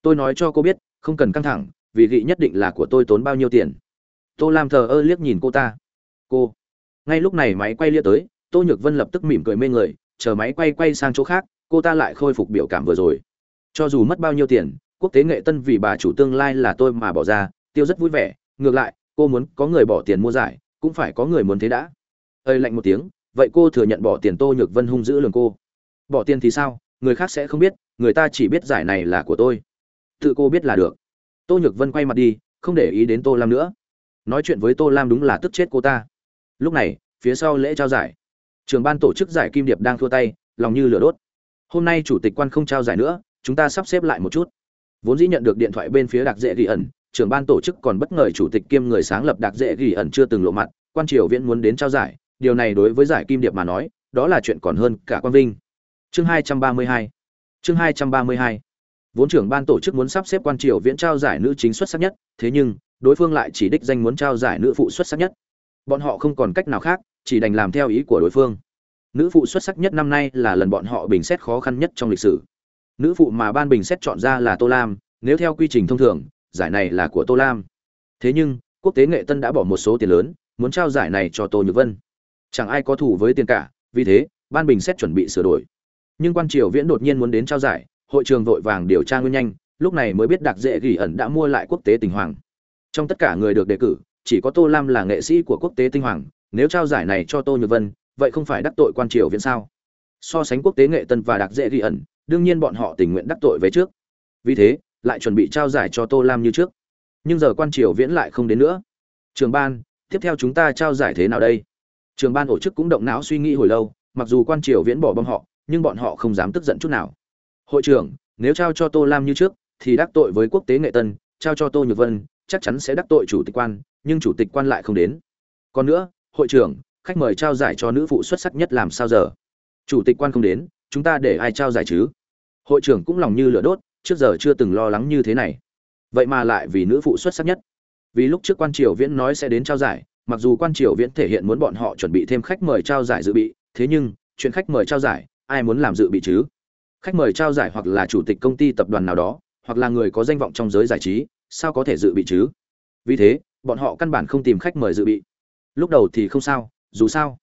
Tôi nói cho cô biết, không cần căng thẳng, vì gị nhất định là của tôi tốn bao nhiêu tiền. Tô lam thờ ơ liếc nhìn cô ta. Cô, ngay lúc này máy quay lia tới, tô nhược vân lập tức mỉm cười mê người, chờ máy quay quay sang chỗ khác, cô ta lại khôi phục biểu cảm vừa rồi. Cho dù mất bao nhiêu tiền, quốc tế nghệ tân vì bà chủ tương lai là tôi mà bỏ ra, tiêu rất vui vẻ. Ngược lại, cô muốn có người bỏ tiền mua giải, cũng phải có người muốn thế đã. Ơi lạnh một tiếng vậy cô thừa nhận bỏ tiền tô nhược vân hung dữ lường cô. Bỏ tiền thì sao? Người khác sẽ không biết, người ta chỉ biết giải này là của tôi. Tự cô biết là được. Tô nhược vân quay mặt đi, không để ý đến tô lam nữa. Nói chuyện với tô lam đúng là tức chết cô ta. Lúc này, phía sau lễ trao giải. Trường ban tổ chức giải kim điệp đang thua tay, lòng như lửa đốt. Hôm nay chủ tịch quan không trao giải nữa, chúng ta sắp xếp lại một chút. Vốn dĩ nhận được điện thoại bên phía đặc dễ ghi ẩn trưởng ban tổ chức còn bất ngờ chủ tịch kiêm người sáng lập đặc dễ ghi ẩn chưa từng lộ mặt, quan triều viễn muốn đến trao giải điều này đối với giải kim điệp mà nói, đó là chuyện còn hơn cả quan vinh. Chương hai trăm ba mươi hai. Chương hai trăm ba mươi hai. Vốn trưởng ban tổ chức muốn sắp xếp quan triều viễn trao giải nữ chính xuất sắc nhất, thế nhưng, đối phương lại chỉ đích danh muốn trao giải nữ phụ xuất sắc nhất. Bọn họ không còn cách nào khác, chỉ đành làm theo ý của đối phương. Nữ phụ xuất sắc nhất năm nay là lần bọn họ bình xét khó khăn nhất trong lịch sử. Nữ phụ mà ban bình xét chọn ra là tô lam, nếu theo quy trình thông thường, giải này là của tô lam. Thế nhưng, quốc tế nghệ tân đã bỏ một số tiền lớn, muốn trao giải này cho tô nhược vân chẳng ai có thủ với tiền cả, vì thế, ban bình xét chuẩn bị sửa đổi. Nhưng quan triều viễn đột nhiên muốn đến trao giải, hội trường vội vàng điều tra nguyên nhanh, lúc này mới biết đặc dễ gỉ ẩn đã mua lại quốc tế tình hoàng. Trong tất cả người được đề cử, chỉ có tô lam là nghệ sĩ của quốc tế tinh hoàng, nếu trao giải này cho tô nhược vân, vậy không phải đắc tội quan triều viễn sao? So sánh quốc tế nghệ tân và đặc dễ ghi ẩn, đương nhiên bọn họ tình nguyện đắc tội về trước. Vì thế, lại chuẩn bị trao giải cho tô lam như trước. Nhưng giờ quan triều viễn lại không đến nữa. Trường ban, tiếp theo chúng ta trao giải thế nào đây? Trường ban tổ chức cũng động não suy nghĩ hồi lâu, mặc dù quan triều viễn bỏ bom họ, nhưng bọn họ không dám tức giận chút nào. Hội trưởng, nếu trao cho tô lam như trước, thì đắc tội với quốc tế nghệ tân, trao cho tô nhược vân, chắc chắn sẽ đắc tội chủ tịch quan, nhưng chủ tịch quan lại không đến. Còn nữa, hội trưởng, khách mời trao giải cho nữ phụ xuất sắc nhất làm sao giờ? Chủ tịch quan không đến, chúng ta để ai trao giải chứ? Hội trưởng cũng lòng như lửa đốt, trước giờ chưa từng lo lắng như thế này. Vậy mà lại vì nữ phụ xuất sắc nhất. Vì lúc trước quan triều viễn nói sẽ đến trao giải mặc dù quan triều viễn thể hiện muốn bọn họ chuẩn bị thêm khách mời trao giải dự bị, thế nhưng, chuyện khách mời trao giải, ai muốn làm dự bị chứ? Khách mời trao giải hoặc là chủ tịch công ty tập đoàn nào đó, hoặc là người có danh vọng trong giới giải trí, sao có thể dự bị chứ? Vì thế, bọn họ căn bản không tìm khách mời dự bị. Lúc đầu thì không sao, dù sao.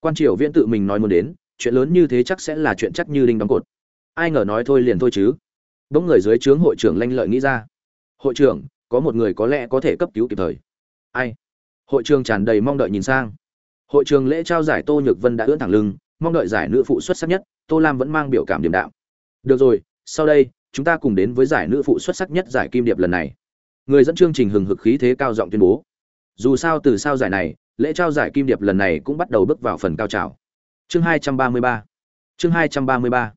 Quan triều viễn tự mình nói muốn đến, chuyện lớn như thế chắc sẽ là chuyện chắc như đinh đóng cột. Ai ngờ nói thôi liền thôi chứ. Bỗng người dưới trướng hội trưởng lanh lợi nghĩ ra. Hội trưởng, có một người có lẽ có thể cấp cứu kịp thời. Ai? Hội trường tràn đầy mong đợi nhìn sang. Hội trường lễ trao giải tô nhược vân đã ưỡn thẳng lưng, mong đợi giải nữ phụ xuất sắc nhất, tô lam vẫn mang biểu cảm điềm đạm. Được rồi, sau đây, chúng ta cùng đến với giải nữ phụ xuất sắc nhất giải kim điệp lần này. Người dẫn chương trình hừng hực khí thế cao giọng tuyên bố. Dù sao từ sau giải này, lễ trao giải kim điệp lần này cũng bắt đầu bước vào phần cao trào. Chương 233 chương 233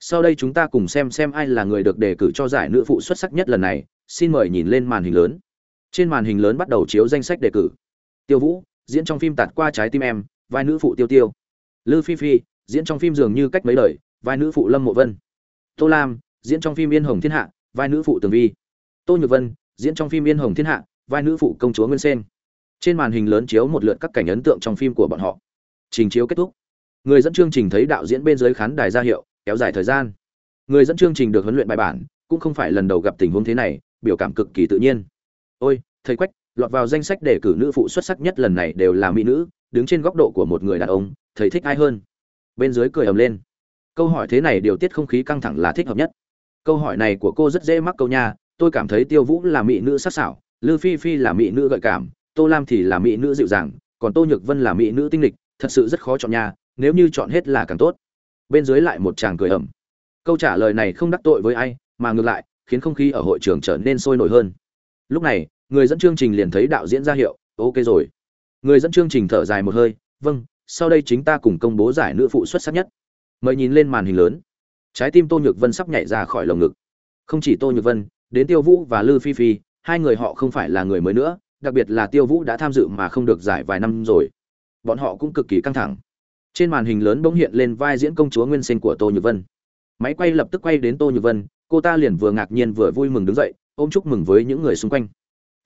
sau đây chúng ta cùng xem xem ai là người được đề cử cho giải nữ phụ xuất sắc nhất lần này. Xin mời nhìn lên màn hình lớn. Trên màn hình lớn bắt đầu chiếu danh sách đề cử tiêu vũ, diễn trong phim tạt qua trái tim em, vai nữ phụ tiêu tiêu. Lư phi phi, diễn trong phim dường như cách mấy lời vai nữ phụ lâm mộ vân. Tô lam, diễn trong phim yên hồng thiên hạ, vai nữ phụ tường vi. Tô nhược vân, diễn trong phim yên hồng thiên hạ, vai nữ phụ công chúa nguyên sen trên màn hình lớn chiếu một lượt các cảnh ấn tượng trong phim của bọn họ. Trình chiếu kết thúc. Người dẫn chương trình thấy đạo diễn bên dưới khán đài ra hiệu, kéo dài thời gian. Người dẫn chương trình được huấn luyện bài bản, cũng không phải lần đầu gặp tình huống thế này, biểu cảm cực kỳ tự nhiên. Ôi, thầy quách lọt vào danh sách đề cử nữ phụ xuất sắc nhất lần này đều là mỹ nữ, đứng trên góc độ của một người đàn ông, thấy thích ai hơn. Bên dưới cười ầm lên. Câu hỏi thế này điều tiết không khí căng thẳng là thích hợp nhất. Câu hỏi này của cô rất dễ mắc câu nha, tôi cảm thấy tiêu vũ là mỹ nữ sắc sảo lư phi phi là mỹ nữ gợi cảm, tô lam thì là mỹ nữ dịu dàng, còn tô nhược vân là mỹ nữ tinh lịch, thật sự rất khó chọn nha, nếu như chọn hết là càng tốt. Bên dưới lại một chàng cười ẩm câu trả lời này không đắc tội với ai, mà ngược lại, khiến không khí ở hội trường trở nên sôi nổi hơn. Lúc này người dẫn chương trình liền thấy đạo diễn ra hiệu, ok rồi. Người dẫn chương trình thở dài một hơi vâng sau đây chính ta cùng công bố giải nữ phụ xuất sắc nhất. Mời nhìn lên màn hình lớn. Trái tim tô nhược vân sắp nhảy ra khỏi lồng ngực. Không chỉ tô nhược vân, đến tiêu vũ và lư phi phi, hai người họ không phải là người mới nữa, đặc biệt là tiêu vũ đã tham dự mà không được giải vài năm rồi. Bọn họ cũng cực kỳ căng thẳng. Trên màn hình lớn bỗng hiện lên vai diễn công chúa nguyên sinh của tô nhược vân. Máy quay lập tức quay đến tô nhược vân, cô ta liền vừa ngạc nhiên vừa vui mừng đứng dậy, ôm chúc mừng với những người xung quanh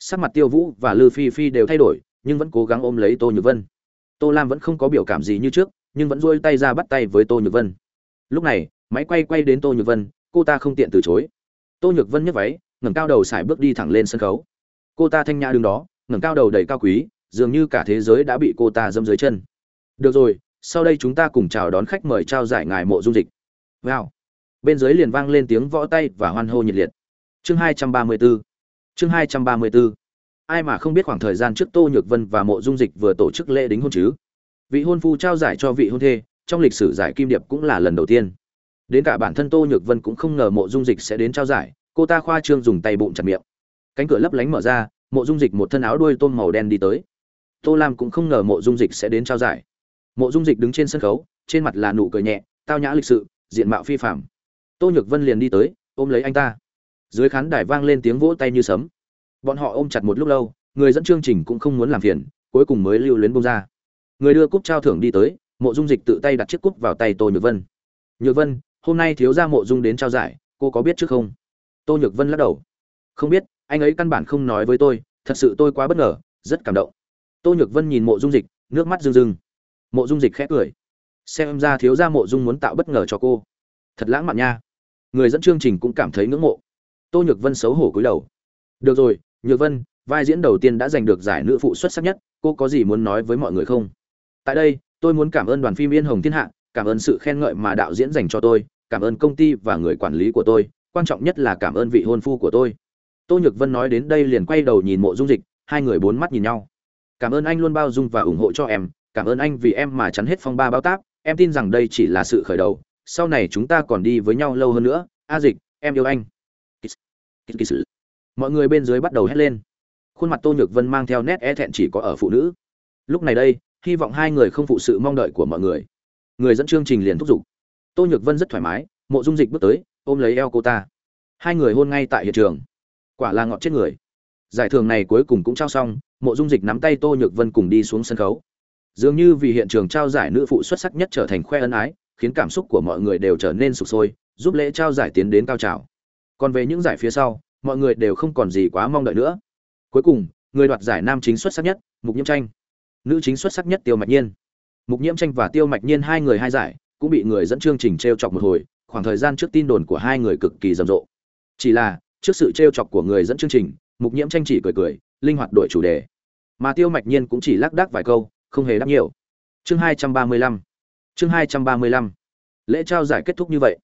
sắc mặt tiêu vũ và lư phi phi đều thay đổi, nhưng vẫn cố gắng ôm lấy tô nhược vân. Tô lam vẫn không có biểu cảm gì như trước, nhưng vẫn duỗi tay ra bắt tay với tô nhược vân. Lúc này, máy quay quay đến tô nhược vân, cô ta không tiện từ chối. Tô nhược vân nhấc váy, ngẩng cao đầu xài bước đi thẳng lên sân khấu. Cô ta thanh nhã đứng đó, ngẩng cao đầu đầy cao quý, dường như cả thế giới đã bị cô ta dâm dưới chân. Được rồi, sau đây chúng ta cùng chào đón khách mời trao giải ngài mộ dung dịch. Wow. Bên dưới liền vang lên tiếng võ tay và hoan hô nhiệt liệt. Chương hai trăm ba mươi bốn chương hai trăm ba mươi 234 ai mà không biết khoảng thời gian trước tô nhược vân và mộ dung dịch vừa tổ chức lễ đính hôn chứ? Vị hôn phu trao giải cho vị hôn thê, trong lịch sử giải kim điệp cũng là lần đầu tiên. Đến cả bản thân tô nhược vân cũng không ngờ mộ dung dịch sẽ đến trao giải, cô ta khoa trương dùng tay bụng chặt miệng. Cánh cửa lấp lánh mở ra, mộ dung dịch một thân áo đuôi tôm màu đen đi tới. Tô lam cũng không ngờ mộ dung dịch sẽ đến trao giải. Mộ dung dịch đứng trên sân khấu, trên mặt là nụ cười nhẹ, tao nhã lịch sự, diện mạo phi phạm tô nhược vân liền đi tới, ôm lấy anh ta dưới khán đài vang lên tiếng vỗ tay như sấm. Bọn họ ôm chặt một lúc lâu, người dẫn chương trình cũng không muốn làm phiền, cuối cùng mới lưu luyến bông ra. Người đưa cúp trao thưởng đi tới, mộ dung dịch tự tay đặt chiếc cúp vào tay tô nhược vân. Nhược vân, hôm nay thiếu gia mộ dung đến trao giải, cô có biết trước không? Tô nhược vân lắc đầu. Không biết, anh ấy căn bản không nói với tôi, thật sự tôi quá bất ngờ, rất cảm động. Tô nhược vân nhìn mộ dung dịch, nước mắt rưng rưng. Mộ dung dịch khẽ cười. Xem ra thiếu gia mộ dung muốn tạo bất ngờ cho cô. Thật lãng mạn nha. Người dẫn chương trình cũng cảm thấy ngưỡng mộ tô nhược vân xấu hổ cúi đầu. Được rồi, nhược vân, vai diễn đầu tiên đã giành được giải nữ phụ xuất sắc nhất, cô có gì muốn nói với mọi người không? Tại đây, tôi muốn cảm ơn đoàn phim yên hồng thiên hạ, cảm ơn sự khen ngợi mà đạo diễn dành cho tôi, cảm ơn công ty và người quản lý của tôi, quan trọng nhất là cảm ơn vị hôn phu của tôi. Tô nhược vân nói đến đây liền quay đầu nhìn mộ dung dịch, hai người bốn mắt nhìn nhau. Cảm ơn anh luôn bao dung và ủng hộ cho em, cảm ơn anh vì em mà chắn hết phong ba bao táp, em tin rằng đây chỉ là sự khởi đầu, sau này chúng ta còn đi với nhau lâu hơn nữa. A dịch, em yêu anh mọi người bên dưới bắt đầu hét lên. Khuôn mặt tô nhược vân mang theo nét e thẹn chỉ có ở phụ nữ. Lúc này đây, hy vọng hai người không phụ sự mong đợi của mọi người. Người dẫn chương trình liền thúc giục. Tô nhược vân rất thoải mái, mộ dung dịch bước tới, ôm lấy eo cô ta. Hai người hôn ngay tại hiện trường. Quả là ngọt chết người. Giải thưởng này cuối cùng cũng trao xong, mộ dung dịch nắm tay tô nhược vân cùng đi xuống sân khấu. Dường như vì hiện trường trao giải nữ phụ xuất sắc nhất trở thành khoe ân ái, khiến cảm xúc của mọi người đều trở nên sụp sôi, giúp lễ trao giải tiến đến cao trào còn về những giải phía sau, mọi người đều không còn gì quá mong đợi nữa. Cuối cùng, người đoạt giải nam chính xuất sắc nhất, mục nhiễm tranh. Nữ chính xuất sắc nhất tiêu mạch nhiên. Mục nhiễm tranh và tiêu mạch nhiên hai người hai giải, cũng bị người dẫn chương trình t r e o chọc một hồi, khoảng thời gian trước tin đồn của hai người cực kỳ rầm rộ. Chỉ là, trước sự t r e o chọc của người dẫn chương trình, mục nhiễm tranh chỉ cười cười, linh hoạt đổi chủ đề. Mà tiêu mạch nhiên cũng chỉ lác đác vài câu, không hề đáp nhiều. Chương hai trăm ba mươi lăm. Chương hai trăm ba mươi lăm. Lễ trao giải kết thúc như vậy.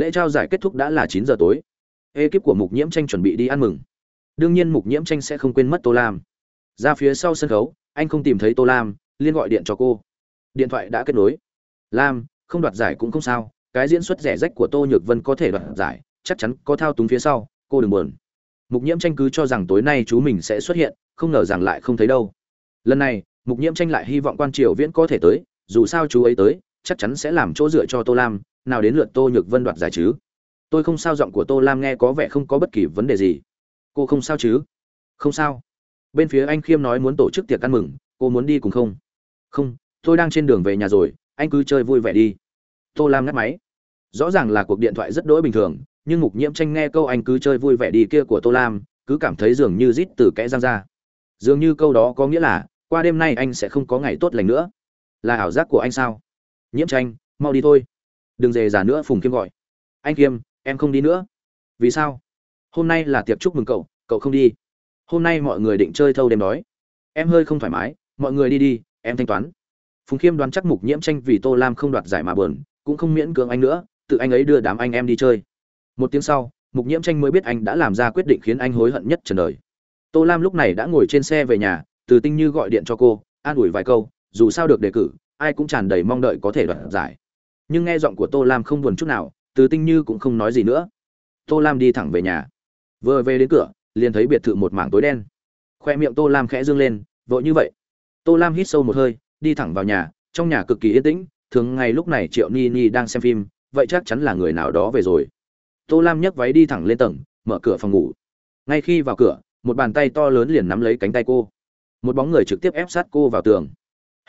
Lễ trao giải kết thúc đã là chín giờ tối ekip của mục nhiễm tranh chuẩn bị đi ăn mừng. Đương nhiên mục nhiễm tranh sẽ không quên mất tô lam. Ra phía sau sân khấu, anh không tìm thấy tô lam, liên gọi điện cho cô. Điện thoại đã kết nối. Lam, không đoạt giải cũng không sao, cái diễn xuất rẻ rách của tô nhược vân có thể đoạt giải, chắc chắn có thao túng phía sau, cô đừng buồn. Mục nhiễm tranh cứ cho rằng tối nay chú mình sẽ xuất hiện, không ngờ rằng lại không thấy đâu. Lần này, mục nhiễm tranh lại hy vọng quan triều viễn có thể tới, dù sao chú ấy tới, chắc chắn sẽ làm chỗ dựa cho tô lam, nào đến lượt tô nhược vân đoạt giải chứ tôi không sao, giọng của tô lam nghe có vẻ không có bất kỳ vấn đề gì. Cô không sao chứ? Không sao. Bên phía anh khiêm nói muốn tổ chức tiệc ăn mừng, cô muốn đi cùng không? Không, tôi đang trên đường về nhà rồi, anh cứ chơi vui vẻ đi. Tô lam ngắt máy. Rõ ràng là cuộc điện thoại rất đỗi bình thường, nhưng mục nhiễm tranh nghe câu anh cứ chơi vui vẻ đi kia của tô lam, cứ cảm thấy dường như rít từ kẽ răng ra. Dường như câu đó có nghĩa là, qua đêm nay anh sẽ không có ngày tốt lành nữa. Là ảo giác của anh sao? Nhiễm tranh, mau đi thôi. Đừng dề già nữa, phùng kiêm gọi. Anh kiêm em không đi nữa. Vì sao? Hôm nay là tiệc chúc mừng cậu cậu không đi. Hôm nay mọi người định chơi thâu đêm đói. Em hơi không thoải mái, mọi người đi đi, em thanh toán. Phùng khiêm đoán chắc mục nhiễm tranh vì tô lam không đoạt giải mà bờn cũng không miễn cưỡng anh nữa, tự anh ấy đưa đám anh em đi chơi. Một tiếng sau, mục nhiễm tranh mới biết anh đã làm ra quyết định khiến anh hối hận nhất trần đời. Tô lam lúc này đã ngồi trên xe về nhà, từ tinh như gọi điện cho cô, an ủi vài câu, dù sao được đề cử, ai cũng tràn đầy mong đợi có thể đoạt giải. Nhưng nghe giọng của tô lam không buồn chút nào từ tinh như cũng không nói gì nữa. Tô lam đi thẳng về nhà. Vừa về đến cửa, liền thấy biệt thự một mảng tối đen. Khoe miệng tô lam khẽ dương lên, vội như vậy. Tô lam hít sâu một hơi, đi thẳng vào nhà, trong nhà cực kỳ yên tĩnh, thường ngày lúc này triệu ni ni đang xem phim, vậy chắc chắn là người nào đó về rồi. Tô lam nhấc váy đi thẳng lên tầng, mở cửa phòng ngủ. Ngay khi vào cửa, một bàn tay to lớn liền nắm lấy cánh tay cô. Một bóng người trực tiếp ép sát cô vào tường.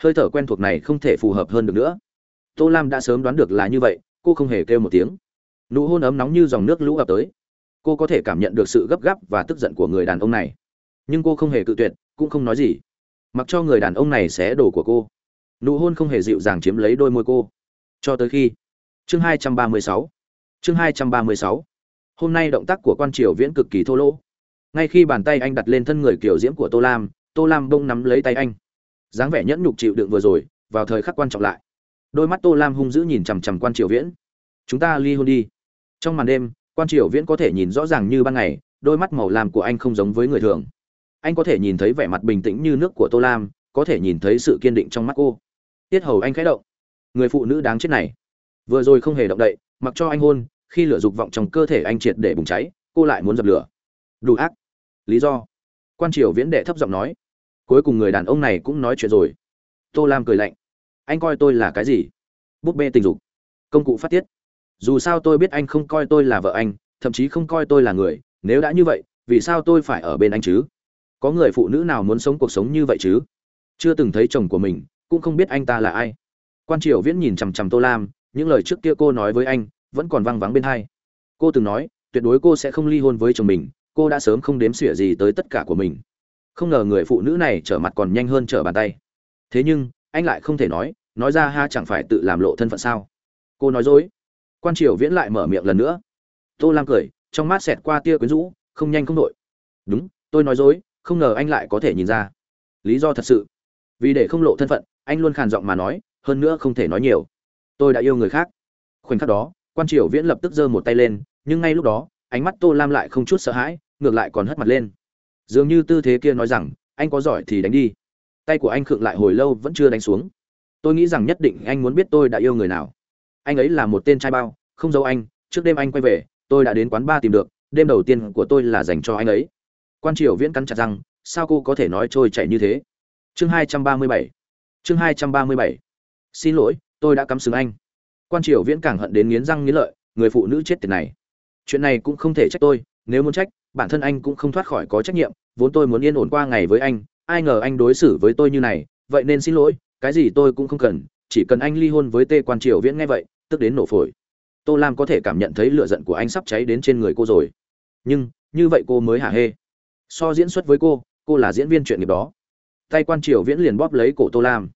Hơi thở quen thuộc này không thể phù hợp hơn được nữa. Tô lam đã sớm đoán được là như vậy cô không hề kêu một tiếng. Nụ hôn ấm nóng như dòng nước lũ ập tới. Cô có thể cảm nhận được sự gấp gáp và tức giận của người đàn ông này. Nhưng cô không hề cự tuyệt, cũng không nói gì. Mặc cho người đàn ông này xé đồ của cô, nụ hôn không hề dịu dàng chiếm lấy đôi môi cô. Cho tới khi, chương 236 chương 236 hôm nay động tác của quan triều viễn cực kỳ thô lỗ. Ngay khi bàn tay anh đặt lên thân người kiểu diễm của tô lam tô lam bông nắm lấy tay anh. Dáng vẻ nhẫn nhục chịu đựng vừa rồi, vào thời khắc quan trọng lại đôi mắt tô lam hung dữ nhìn chằm chằm quan triều viễn. Chúng ta ly hôn đi. Trong màn đêm, quan triều viễn có thể nhìn rõ ràng như ban ngày, đôi mắt màu lam của anh không giống với người thường. Anh có thể nhìn thấy vẻ mặt bình tĩnh như nước của tô lam, có thể nhìn thấy sự kiên định trong mắt cô. Tiết hầu anh khẽ động. Người phụ nữ đáng chết này. Vừa rồi không hề động đậy, mặc cho anh hôn, khi lửa dục vọng trong cơ thể anh triệt để bùng cháy, cô lại muốn dập lửa. Đủ ác. Lý do. Quan triều viễn đệ thấp giọng nói. Cuối cùng người đàn ông này cũng nói chuyện rồi. Tô lam cười lạnh anh coi tôi là cái gì? Búp bê tình dục. Công cụ phát tiết. Dù sao tôi biết anh không coi tôi là vợ anh, thậm chí không coi tôi là người, nếu đã như vậy, vì sao tôi phải ở bên anh chứ? Có người phụ nữ nào muốn sống cuộc sống như vậy chứ? Chưa từng thấy chồng của mình, cũng không biết anh ta là ai. Quan triều viễn nhìn chằm chằm tô lam, những lời trước kia cô nói với anh, vẫn còn văng vắng bên hai. Cô từng nói, tuyệt đối cô sẽ không ly hôn với chồng mình, cô đã sớm không đếm xỉa gì tới tất cả của mình. Không ngờ người phụ nữ này trở mặt còn nhanh hơn trở bàn tay. Thế nhưng anh lại không thể nói nói ra ha chẳng phải tự làm lộ thân phận sao? Cô nói dối. Quan triều viễn lại mở miệng lần nữa. Tô lam cười, trong mắt xẹt qua tia quyến rũ, không nhanh không đội. Đúng, tôi nói dối, không ngờ anh lại có thể nhìn ra. Lý do thật sự. Vì để không lộ thân phận, anh luôn khàn giọng mà nói, hơn nữa không thể nói nhiều. Tôi đã yêu người khác. Khoảnh khắc đó, quan triều viễn lập tức giơ một tay lên, nhưng ngay lúc đó, ánh mắt tô lam lại không chút sợ hãi, ngược lại còn hất mặt lên. Dường như tư thế kia nói rằng, anh có giỏi thì đánh đi tay của anh khựng lại hồi lâu vẫn chưa đánh xuống. Tôi nghĩ rằng nhất định anh muốn biết tôi đã yêu người nào. Anh ấy là một tên trai bao, không giấu anh. Trước đêm anh quay về, tôi đã đến quán ba tìm được. Đêm đầu tiên của tôi là dành cho anh ấy. Quan triều viễn cắn chặt rằng sao cô có thể nói trôi chảy như thế? Chương hai trăm ba mươi bảy. Chương hai trăm ba mươi bảy. Xin lỗi, tôi đã cắm sừng anh. Quan triều viễn càng hận đến nghiến răng nghiến lợi, người phụ nữ chết tiệt này. Chuyện này cũng không thể trách tôi, nếu muốn trách, bản thân anh cũng không thoát khỏi có trách nhiệm, vốn tôi muốn yên ổn qua ngày với anh ai ngờ anh đối xử với tôi như này, vậy nên xin lỗi, cái gì tôi cũng không cần, chỉ cần anh ly hôn với tê quan triều viễn nghe vậy, tức đến nổ phổi. Tô lam có thể cảm nhận thấy lửa giận của anh sắp cháy đến trên người cô rồi. Nhưng, như vậy cô mới hả hê? So diễn xuất với cô cô là diễn viên chuyện nghiệp đó. Tay quan triều viễn liền bóp lấy cổ tô lam.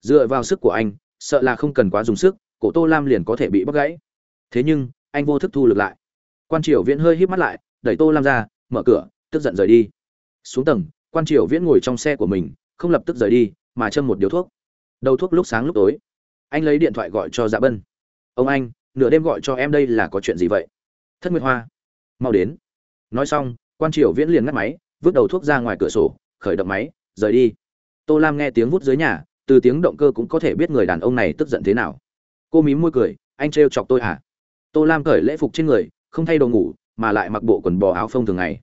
Dựa vào sức của anh, sợ là không cần quá dùng sức, cổ tô lam liền có thể bị bóp gãy. Thế nhưng, anh vô thức thu lực lại. Quan triều viễn hơi hít mắt lại, đẩy tô lam ra, mở cửa, tức giận rời đi. Xuống tầng quan triều viễn ngồi trong xe của mình, không lập tức rời đi, mà châm một điếu thuốc. Đầu thuốc lúc sáng lúc tối. Anh lấy điện thoại gọi cho dạ bân. Ông anh, nửa đêm gọi cho em đây là có chuyện gì vậy? Thất nguyệt hoa. Mau đến. Nói xong, quan triều viễn liền ngắt máy, vứt đầu thuốc ra ngoài cửa sổ, khởi động máy, rời đi. Tô lam nghe tiếng vút dưới nhà, từ tiếng động cơ cũng có thể biết người đàn ông này tức giận thế nào. Cô mím môi cười, anh trêu chọc tôi à tô lam cởi lễ phục trên người, không thay đồ ngủ, mà lại mặc bộ quần bò áo phông thường ngày.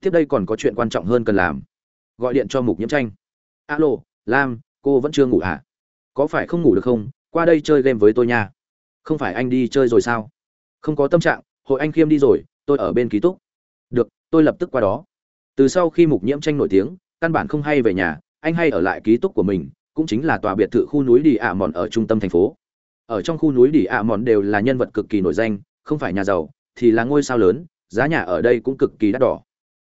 Tiếp đây còn có chuyện quan trọng hơn cần làm gọi điện cho mục nhiễm tranh. Alo, lam, cô vẫn chưa ngủ à? Có phải không ngủ được không? Qua đây chơi game với tôi nha. Không phải anh đi chơi rồi sao? Không có tâm trạng, hội anh khiêm đi rồi, tôi ở bên ký túc. Được, tôi lập tức qua đó. Từ sau khi mục nhiễm tranh nổi tiếng, căn bản không hay về nhà, anh hay ở lại ký túc của mình, cũng chính là tòa biệt thự khu núi đi ạ mòn ở trung tâm thành phố. Ở trong khu núi đi ạ mòn đều là nhân vật cực kỳ nổi danh, không phải nhà giàu, thì là ngôi sao lớn, giá nhà ở đây cũng cực kỳ đắt đỏ.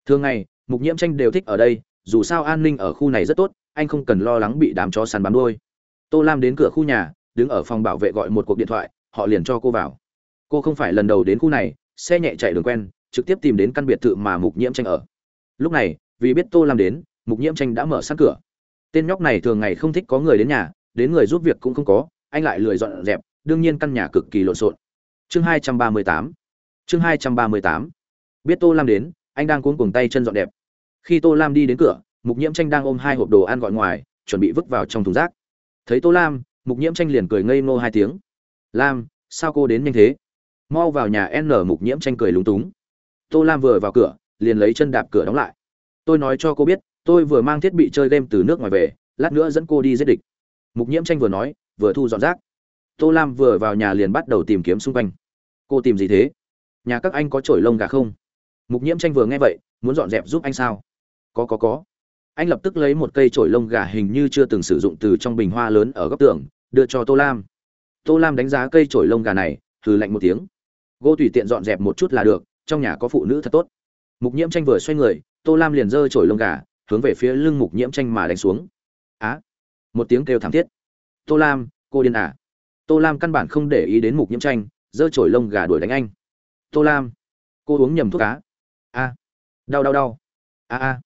Thường ngày, mục nhiễm tranh đều thích ở đây dù sao an ninh ở khu này rất tốt, anh không cần lo lắng bị đám chó săn bám đuôi. Tô lam đến cửa khu nhà, đứng ở phòng bảo vệ gọi một cuộc điện thoại, họ liền cho cô vào. Cô không phải lần đầu đến khu này, xe nhẹ chạy đường quen, trực tiếp tìm đến căn biệt thự mà mục nhiễm tranh ở. Lúc này, vì biết tô lam đến, mục nhiễm tranh đã mở sát cửa. Tên nhóc này thường ngày không thích có người đến nhà, đến người giúp việc cũng không có, anh lại lười dọn dẹp, đương nhiên căn nhà cực kỳ lộn xộn. Chương hai trăm ba mươi tám. Chương hai trăm ba mươi tám. Biết tô lam đến, anh đang cuống cuồng tay chân dọn đẹp khi tô lam đi đến cửa, mục nhiễm tranh đang ôm hai hộp đồ ăn gọi ngoài, chuẩn bị vứt vào trong thùng rác. Thấy tô lam, mục nhiễm tranh liền cười ngây ngô hai tiếng. Lam, sao cô đến nhanh thế? Mau vào nhà n, mục nhiễm tranh cười lúng túng. Tô lam vừa vào cửa, liền lấy chân đạp cửa đóng lại. Tôi nói cho cô biết, tôi vừa mang thiết bị chơi game từ nước ngoài về, lát nữa dẫn cô đi giết địch. Mục nhiễm tranh vừa nói, vừa thu dọn rác. Tô lam vừa vào nhà liền bắt đầu tìm kiếm xung quanh. Cô tìm gì thế? Nhà các anh có trổi lông gà không? Mục nhiễm tranh vừa nghe vậy, muốn dọn dẹp giúp anh sao? Có có có. Anh lập tức lấy một cây chổi lông gà hình như chưa từng sử dụng từ trong bình hoa lớn ở góc tường, đưa cho tô lam. Tô lam đánh giá cây chổi lông gà này thử lạnh một tiếng. Gô tùy tiện dọn dẹp một chút là được, trong nhà có phụ nữ thật tốt. Mục nhiễm tranh vừa xoay người, tô lam liền giơ chổi lông gà, hướng về phía lưng mục nhiễm tranh mà đánh xuống. Á! Một tiếng kêu thảm thiết. Tô lam, cô điên à? Tô lam căn bản không để ý đến mục nhiễm tranh, giơ chổi lông gà đuổi đánh anh. Tô lam, cô uống nhầm thuốc cá a đau đau đau. A a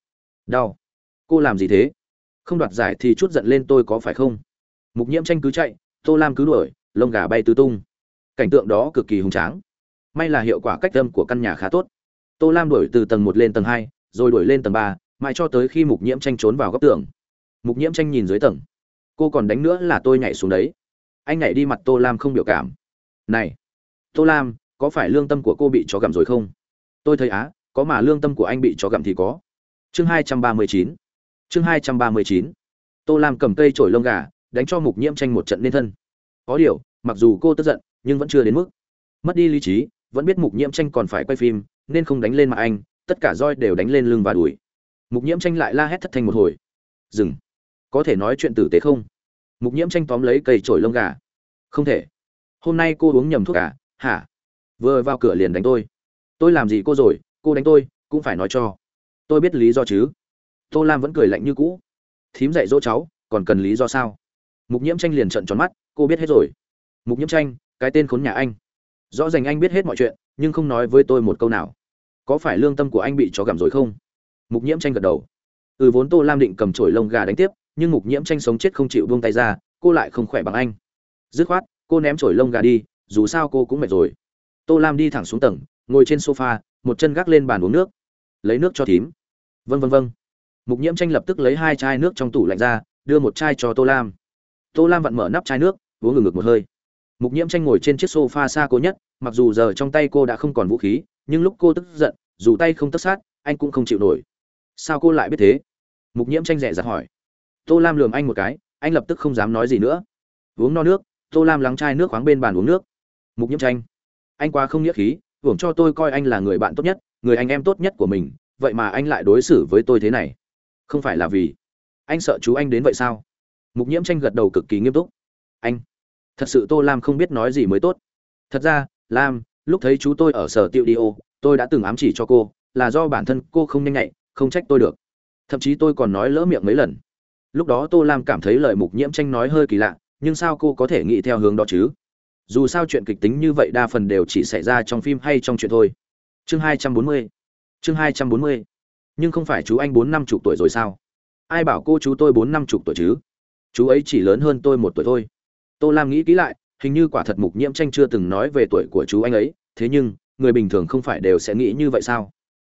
đau. Cô làm gì thế? Không đoạt giải thì chút giận lên tôi có phải không? Mục nhiễm tranh cứ chạy, tô lam cứ đuổi, lông gà bay tứ tung. Cảnh tượng đó cực kỳ hùng tráng. May là hiệu quả cách âm của căn nhà khá tốt. Tô lam đuổi từ tầng một lên tầng hai, rồi đuổi lên tầng ba, mãi cho tới khi mục nhiễm tranh trốn vào góc tường. Mục nhiễm tranh nhìn dưới tầng. Cô còn đánh nữa là tôi nhảy xuống đấy. Anh nhảy đi mặt tô lam không biểu cảm. Này, tô lam, có phải lương tâm của cô bị chó gặm rồi không? Tôi thấy á, có mà lương tâm của anh bị chó gặm thì có chương hai trăm ba mươi chín. Chương hai trăm ba mươi chín. Tô lam cầm cây trổi lông gà, đánh cho mục nhiễm tranh một trận nên thân. Có điều, mặc dù cô tức giận, nhưng vẫn chưa đến mức. Mất đi lý trí, vẫn biết mục nhiễm tranh còn phải quay phim, nên không đánh lên mặt anh, tất cả roi đều đánh lên lưng và đùi. Mục nhiễm tranh lại la hét thất thanh một hồi. Dừng. Có thể nói chuyện tử tế không? Mục nhiễm tranh tóm lấy cây trổi lông gà. Không thể. Hôm nay cô uống nhầm thuốc gà hả? Vừa vào cửa liền đánh tôi. Tôi làm gì cô rồi? Cô đánh tôi, cũng phải nói cho tôi biết lý do chứ. Tô lam vẫn cười lạnh như cũ. Thím dạy dỗ cháu, còn cần lý do sao? Mục nhiễm tranh liền trận tròn mắt, cô biết hết rồi. Mục nhiễm tranh, cái tên khốn nhà anh. Rõ ràng anh biết hết mọi chuyện, nhưng không nói với tôi một câu nào. Có phải lương tâm của anh bị chó gặm rồi không? Mục nhiễm tranh gật đầu. Ừ vốn tô lam định cầm chổi lông gà đánh tiếp, nhưng mục nhiễm tranh sống chết không chịu buông tay ra, cô lại không khỏe bằng anh. Dứt khoát, cô ném chổi lông gà đi, dù sao cô cũng mệt rồi. Tô lam đi thẳng xuống tầng, ngồi trên sofa, một chân gác lên bàn uống nước lấy nước cho thím. Vân vân vân mục nhiễm tranh lập tức lấy hai chai nước trong tủ lạnh ra, đưa một chai cho tô lam. Tô lam vặn mở nắp chai nước, uống ngừng ngực một hơi. Mục nhiễm tranh ngồi trên chiếc sofa xa cô nhất, mặc dù giờ trong tay cô đã không còn vũ khí, nhưng lúc cô tức giận, dù tay không tất sát, anh cũng không chịu nổi. Sao cô lại biết thế? Mục nhiễm tranh rẻ rặt hỏi. Tô lam lườm anh một cái, anh lập tức không dám nói gì nữa. Uống no nước, tô lam lắng chai nước khoáng bên bàn uống nước. Mục nhiễm tranh. Anh quá không nghĩa khí hưởng cho tôi coi anh là người bạn tốt nhất, người anh em tốt nhất của mình, vậy mà anh lại đối xử với tôi thế này. Không phải là vì anh sợ chú anh đến vậy sao? Mục nhiễm tranh gật đầu cực kỳ nghiêm túc. Anh, thật sự tô lam không biết nói gì mới tốt. Thật ra, lam, lúc thấy chú tôi ở sở tiệu đi ô, tôi đã từng ám chỉ cho cô, là do bản thân cô không nhanh nhạy, không trách tôi được. Thậm chí tôi còn nói lỡ miệng mấy lần. Lúc đó tô lam cảm thấy lời mục nhiễm tranh nói hơi kỳ lạ, nhưng sao cô có thể nghĩ theo hướng đó chứ? Dù sao chuyện kịch tính như vậy đa phần đều chỉ xảy ra trong phim hay trong chuyện thôi. Chương hai trăm bốn mươi. Chương hai trăm bốn mươi. Nhưng không phải chú anh bốn năm chục tuổi rồi sao? Ai bảo cô chú tôi bốn năm chục tuổi chứ? Chú ấy chỉ lớn hơn tôi một tuổi thôi. Tô lam nghĩ kỹ lại, hình như quả thật mục nhiễm tranh chưa từng nói về tuổi của chú anh ấy, thế nhưng, người bình thường không phải đều sẽ nghĩ như vậy sao?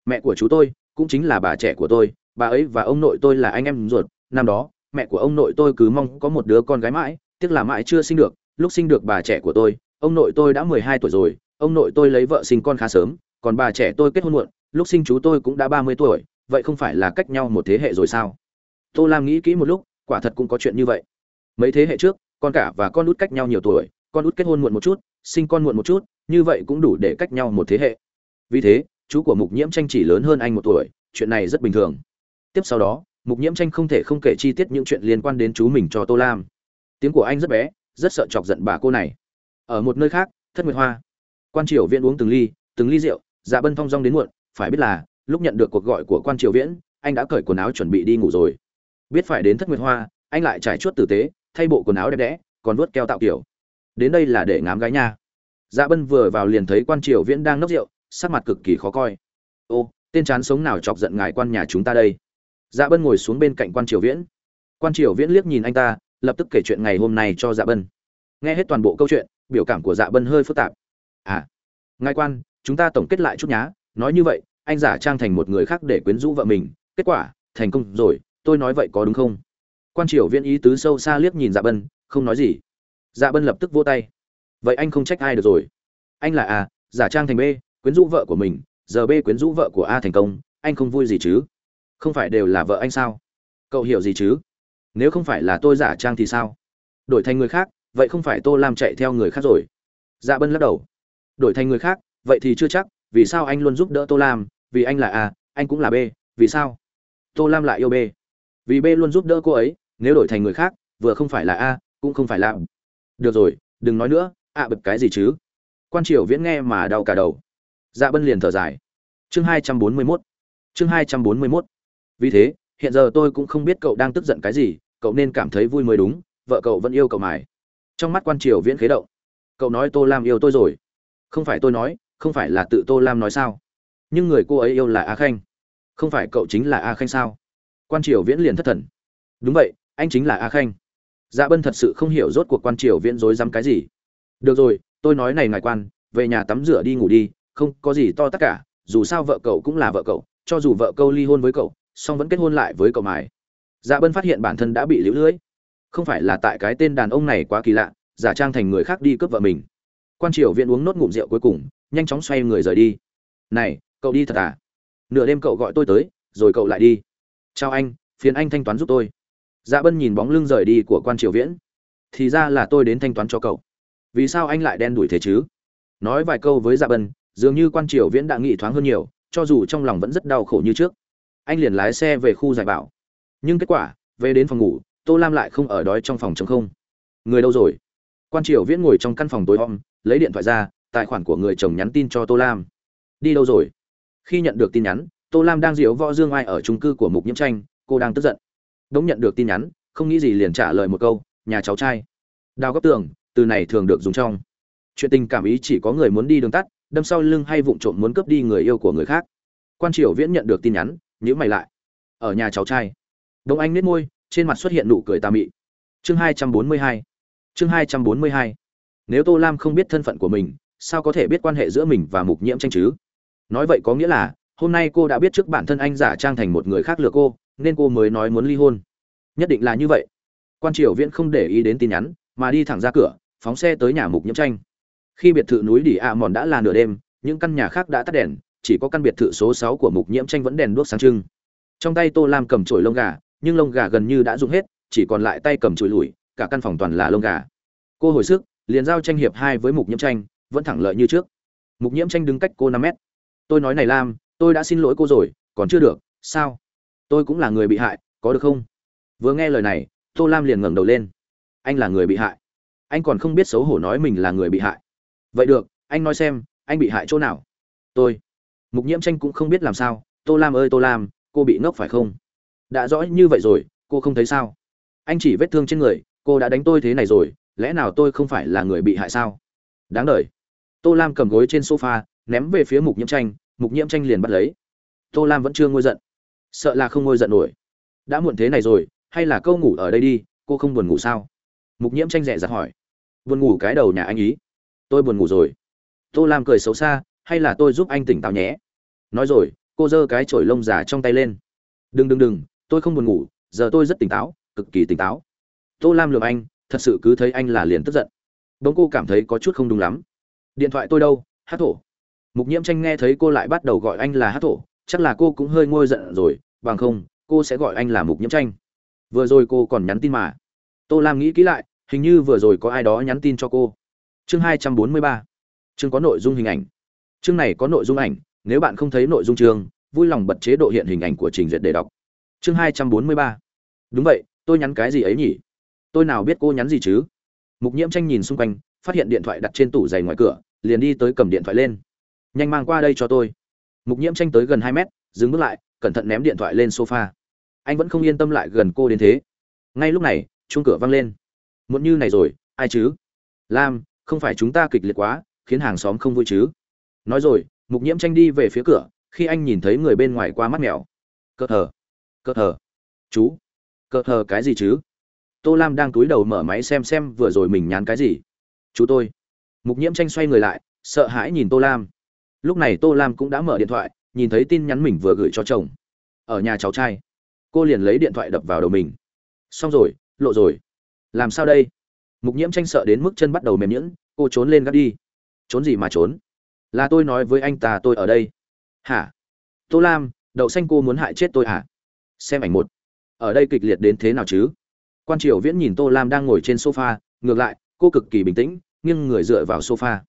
Mẹ của chú tôi cũng chính là bà trẻ của tôi, bà ấy và ông nội tôi là anh em ruột, năm đó, mẹ của ông nội tôi cứ mong có một đứa con gái mãi, tiếc là mãi chưa sinh được lúc sinh được bà trẻ của tôi, ông nội tôi đã mười hai tuổi rồi, ông nội tôi lấy vợ sinh con khá sớm, còn bà trẻ tôi kết hôn muộn, lúc sinh chú tôi cũng đã ba mươi tuổi, vậy không phải là cách nhau một thế hệ rồi sao? Tô lam nghĩ kỹ một lúc, quả thật cũng có chuyện như vậy. Mấy thế hệ trước, con cả và con út cách nhau nhiều tuổi, con út kết hôn muộn một chút, sinh con muộn một chút, như vậy cũng đủ để cách nhau một thế hệ. Vì thế, chú của mục nhiễm tranh chỉ lớn hơn anh một tuổi, chuyện này rất bình thường. Tiếp sau đó, mục nhiễm tranh không thể không kể chi tiết những chuyện liên quan đến chú mình cho tô lam. Tiếng của anh rất bé rất sợ chọc giận bà cô này. Ở một nơi khác, thất nguyệt hoa. Quan triều viễn uống từng ly từng ly rượu dạ bân thong dong đến muộn, phải biết là, lúc nhận được cuộc gọi của quan triều viễn, anh đã cởi quần áo chuẩn bị đi ngủ rồi. Biết phải đến thất nguyệt hoa, anh lại trải chuốt tử tế, thay bộ quần áo đẹp đẽ, còn vuốt keo tạo kiểu. Đến đây là để ngám gái nha. Dạ bân vừa vào liền thấy quan triều viễn đang nốc rượu, sắc mặt cực kỳ khó coi. Ô, tên chán sống nào chọc giận ngài quan nhà chúng ta đây? Dạ bân ngồi xuống bên cạnh quan triều viễn. Quan triều viễn liếc nhìn anh ta lập tức kể chuyện ngày hôm nay cho dạ bân. Nghe hết toàn bộ câu chuyện, biểu cảm của dạ bân hơi phức tạp. À ngài quan, chúng ta tổng kết lại chút nhá. Nói như vậy, anh giả trang thành một người khác để quyến rũ vợ mình. Kết quả, thành công rồi. Tôi nói vậy có đúng không? Quan triều viên ý tứ sâu xa liếc nhìn dạ bân, không nói gì. Dạ bân lập tức vô tay. Vậy anh không trách ai được rồi. Anh là a, giả trang thành b, quyến rũ vợ của mình. Giờ b quyến rũ vợ của a thành công. Anh không vui gì chứ? Không phải đều là vợ anh sao? Cậu hiểu gì chứ? Nếu không phải là tôi giả trang thì sao? Đổi thành người khác, vậy không phải tô lam chạy theo người khác rồi? Dạ bân lắc đầu. Đổi thành người khác, vậy thì chưa chắc, vì sao anh luôn giúp đỡ tô lam? Vì anh là a, anh cũng là b, vì sao? Tô lam lại yêu b. Vì b luôn giúp đỡ cô ấy, nếu đổi thành người khác, vừa không phải là a, cũng không phải là được rồi, đừng nói nữa ạ bực cái gì chứ? Quan triều viễn nghe mà đau cả đầu. Dạ bân liền thở dài. Chương hai trăm bốn mươi mốt. Chương hai trăm bốn mươi mốt. Vì thế hiện giờ tôi cũng không biết cậu đang tức giận cái gì, cậu nên cảm thấy vui mới đúng, vợ cậu vẫn yêu cậu mải trong mắt quan triều viễn khế động. Cậu nói tô lam yêu tôi rồi. Không phải tôi nói, không phải là tự tô lam nói sao? Nhưng người cô ấy yêu là a khanh. Không phải cậu chính là a khanh sao? Quan triều viễn liền thất thần. Đúng vậy, anh chính là a khanh. Dạ bân thật sự không hiểu rốt cuộc quan triều viễn dối dám cái gì. Được rồi, tôi nói này ngài quan, về nhà tắm rửa đi ngủ đi, không có gì to tất cả, dù sao vợ cậu cũng là vợ cậu, cho dù vợ câu ly hôn với cậu song vẫn kết hôn lại với cậu mài dạ bân phát hiện bản thân đã bị liễu lưỡi không phải là tại cái tên đàn ông này quá kỳ lạ, giả trang thành người khác đi cướp vợ mình. Quan triều viện uống nốt ngụm rượu cuối cùng, nhanh chóng xoay người rời đi. Này, cậu đi thật à? Nửa đêm cậu gọi tôi tới, rồi cậu lại đi. Chào anh, phiền anh thanh toán giúp tôi. Dạ bân nhìn bóng lưng rời đi của quan triều viễn thì ra là tôi đến thanh toán cho cậu. Vì sao anh lại đen đuổi thế chứ? Nói vài câu với dạ bân, dường như quan triều viễn đã nghĩ thoáng hơn nhiều, cho dù trong lòng vẫn rất đau khổ như trước anh liền lái xe về khu giải bảo. Nhưng kết quả, về đến phòng ngủ, tô lam lại không ở đói trong phòng chống không. Người đâu rồi? Quan triều viễn ngồi trong căn phòng tối om, lấy điện thoại ra, tài khoản của người chồng nhắn tin cho tô lam. Đi đâu rồi? Khi nhận được tin nhắn, tô lam đang diễu võ dương ai ở trung cư của mục nhiễm tranh, cô đang tức giận. Đống nhận được tin nhắn, không nghĩ gì liền trả lời một câu, nhà cháu trai. Đào góc tường, từ này thường được dùng trong. Chuyện tình cảm ý chỉ có người muốn đi đường tắt, đâm sau lưng hay vụng trộm muốn cướp đi người yêu của người khác. Quan triều viễn nhận được tin nhắn nhữ mày lại. Ở nhà cháu trai. Đông anh nết môi, trên mặt xuất hiện nụ cười tà mị. Chương hai trăm bốn mươi hai. Chương hai trăm bốn mươi hai. Nếu tô lam không biết thân phận của mình, sao có thể biết quan hệ giữa mình và mục nhiễm tranh chứ? Nói vậy có nghĩa là, hôm nay cô đã biết trước bản thân anh giả trang thành một người khác lừa cô, nên cô mới nói muốn ly hôn. Nhất định là như vậy. Quan triều viễn không để ý đến tin nhắn, mà đi thẳng ra cửa, phóng xe tới nhà mục nhiễm tranh. Khi biệt thự núi đỉ ạ mòn đã là nửa đêm, những căn nhà khác đã tắt đèn chỉ có căn biệt thự số sáu của mục nhiễm tranh vẫn đèn đuốc sáng trưng. Trong tay tô lam cầm chổi lông gà nhưng lông gà gần như đã dùng hết chỉ còn lại tay cầm chổi lủi, cả căn phòng toàn là lông gà. Cô hồi sức liền giao tranh hiệp hai với mục nhiễm tranh vẫn thẳng lợi như trước. Mục nhiễm tranh đứng cách cô năm mét. Tôi nói này lam tôi đã xin lỗi cô rồi còn chưa được sao? Tôi cũng là người bị hại có được không? Vừa nghe lời này tô lam liền ngẩng đầu lên. Anh là người bị hại. Anh còn không biết xấu hổ nói mình là người bị hại. Vậy được anh nói xem anh bị hại chỗ nào? Tôi mục nhiễm tranh cũng không biết làm sao, tô lam ơi, tô lam, cô bị ngốc phải không? Đã rõ như vậy rồi, cô không thấy sao? Anh chỉ vết thương trên người, cô đã đánh tôi thế này rồi, lẽ nào tôi không phải là người bị hại sao? Đáng đ tô lam cầm gối trên sofa, ném về phía mục nhiễm tranh, mục nhiễm tranh liền bắt lấy. Tô lam vẫn chưa ngôi giận. Sợ là không ngôi giận nổi. Đã muộn thế này rồi, hay là câu ngủ ở đây đi, cô không buồn ngủ sao? Mục nhiễm tranh rẻ rặt hỏi. Buồn ngủ cái đầu nhà anh ý. Tôi buồn ngủ rồi. Tô lam cười xấu xa hay là tôi giúp anh tỉnh táo nhé? Nói rồi, cô giơ cái chổi lông giả trong tay lên. Đừng đừng đừng, tôi không buồn ngủ, giờ tôi rất tỉnh táo, cực kỳ tỉnh táo. Tô lam lường anh, thật sự cứ thấy anh là liền tức giận. Bỗng cô cảm thấy có chút không đúng lắm. Điện thoại tôi đâu, hát thổ. Mục nhiễm tranh nghe thấy cô lại bắt đầu gọi anh là hát thổ, chắc là cô cũng hơi ngôi giận rồi, bằng không, cô sẽ gọi anh là mục nhiễm tranh. Vừa rồi cô còn nhắn tin mà. Tô lam nghĩ kỹ lại, hình như vừa rồi có ai đó nhắn tin cho cô. Chương hai trăm bốn mươi ba. Chương có nội dung hình ảnh chương này có nội dung ảnh, nếu bạn không thấy nội dung chương, vui lòng bật chế độ hiện hình ảnh của trình duyệt để đọc. Chương hai trăm bốn mươi ba. Đúng vậy, tôi nhắn cái gì ấy nhỉ? Tôi nào biết cô nhắn gì chứ? Mục nhiễm tranh nhìn xung quanh, phát hiện điện thoại đặt trên tủ giày ngoài cửa, liền đi tới cầm điện thoại lên. Nhanh mang qua đây cho tôi. Mục nhiễm tranh tới gần hai mét, dừng bước lại, cẩn thận ném điện thoại lên sofa. Anh vẫn không yên tâm lại gần cô đến thế. Ngay lúc này, chuông cửa vang lên. Muốn như này rồi, ai chứ? Lam, không phải chúng ta kịch liệt quá, khiến hàng xóm không vui chứ? Nói rồi, mục nhiễm tranh đi về phía cửa, khi anh nhìn thấy người bên ngoài qua mắt mèo. Cờ thờ cờ thờ chú cờ thờ cái gì chứ? Tô lam đang túi đầu mở máy xem xem vừa rồi mình nhán cái gì. Chú tôi. Mục nhiễm tranh xoay người lại, sợ hãi nhìn tô lam. Lúc này tô lam cũng đã mở điện thoại, nhìn thấy tin nhắn mình vừa gửi cho chồng. Ở nhà cháu trai. Cô liền lấy điện thoại đập vào đầu mình. Xong rồi, lộ rồi. Làm sao đây? Mục nhiễm tranh sợ đến mức chân bắt đầu mềm nhẫn cô trốn lên gác đi. Trốn gì mà trốn? Là tôi nói với anh ta tôi ở đây. Hả? Tô lam, đậu xanh cô muốn hại chết tôi hả? Xem ảnh một. Ở đây kịch liệt đến thế nào chứ? Quan triều viễn nhìn tô lam đang ngồi trên sofa, ngược lại, cô cực kỳ bình tĩnh, nghiêng người dựa vào sofa.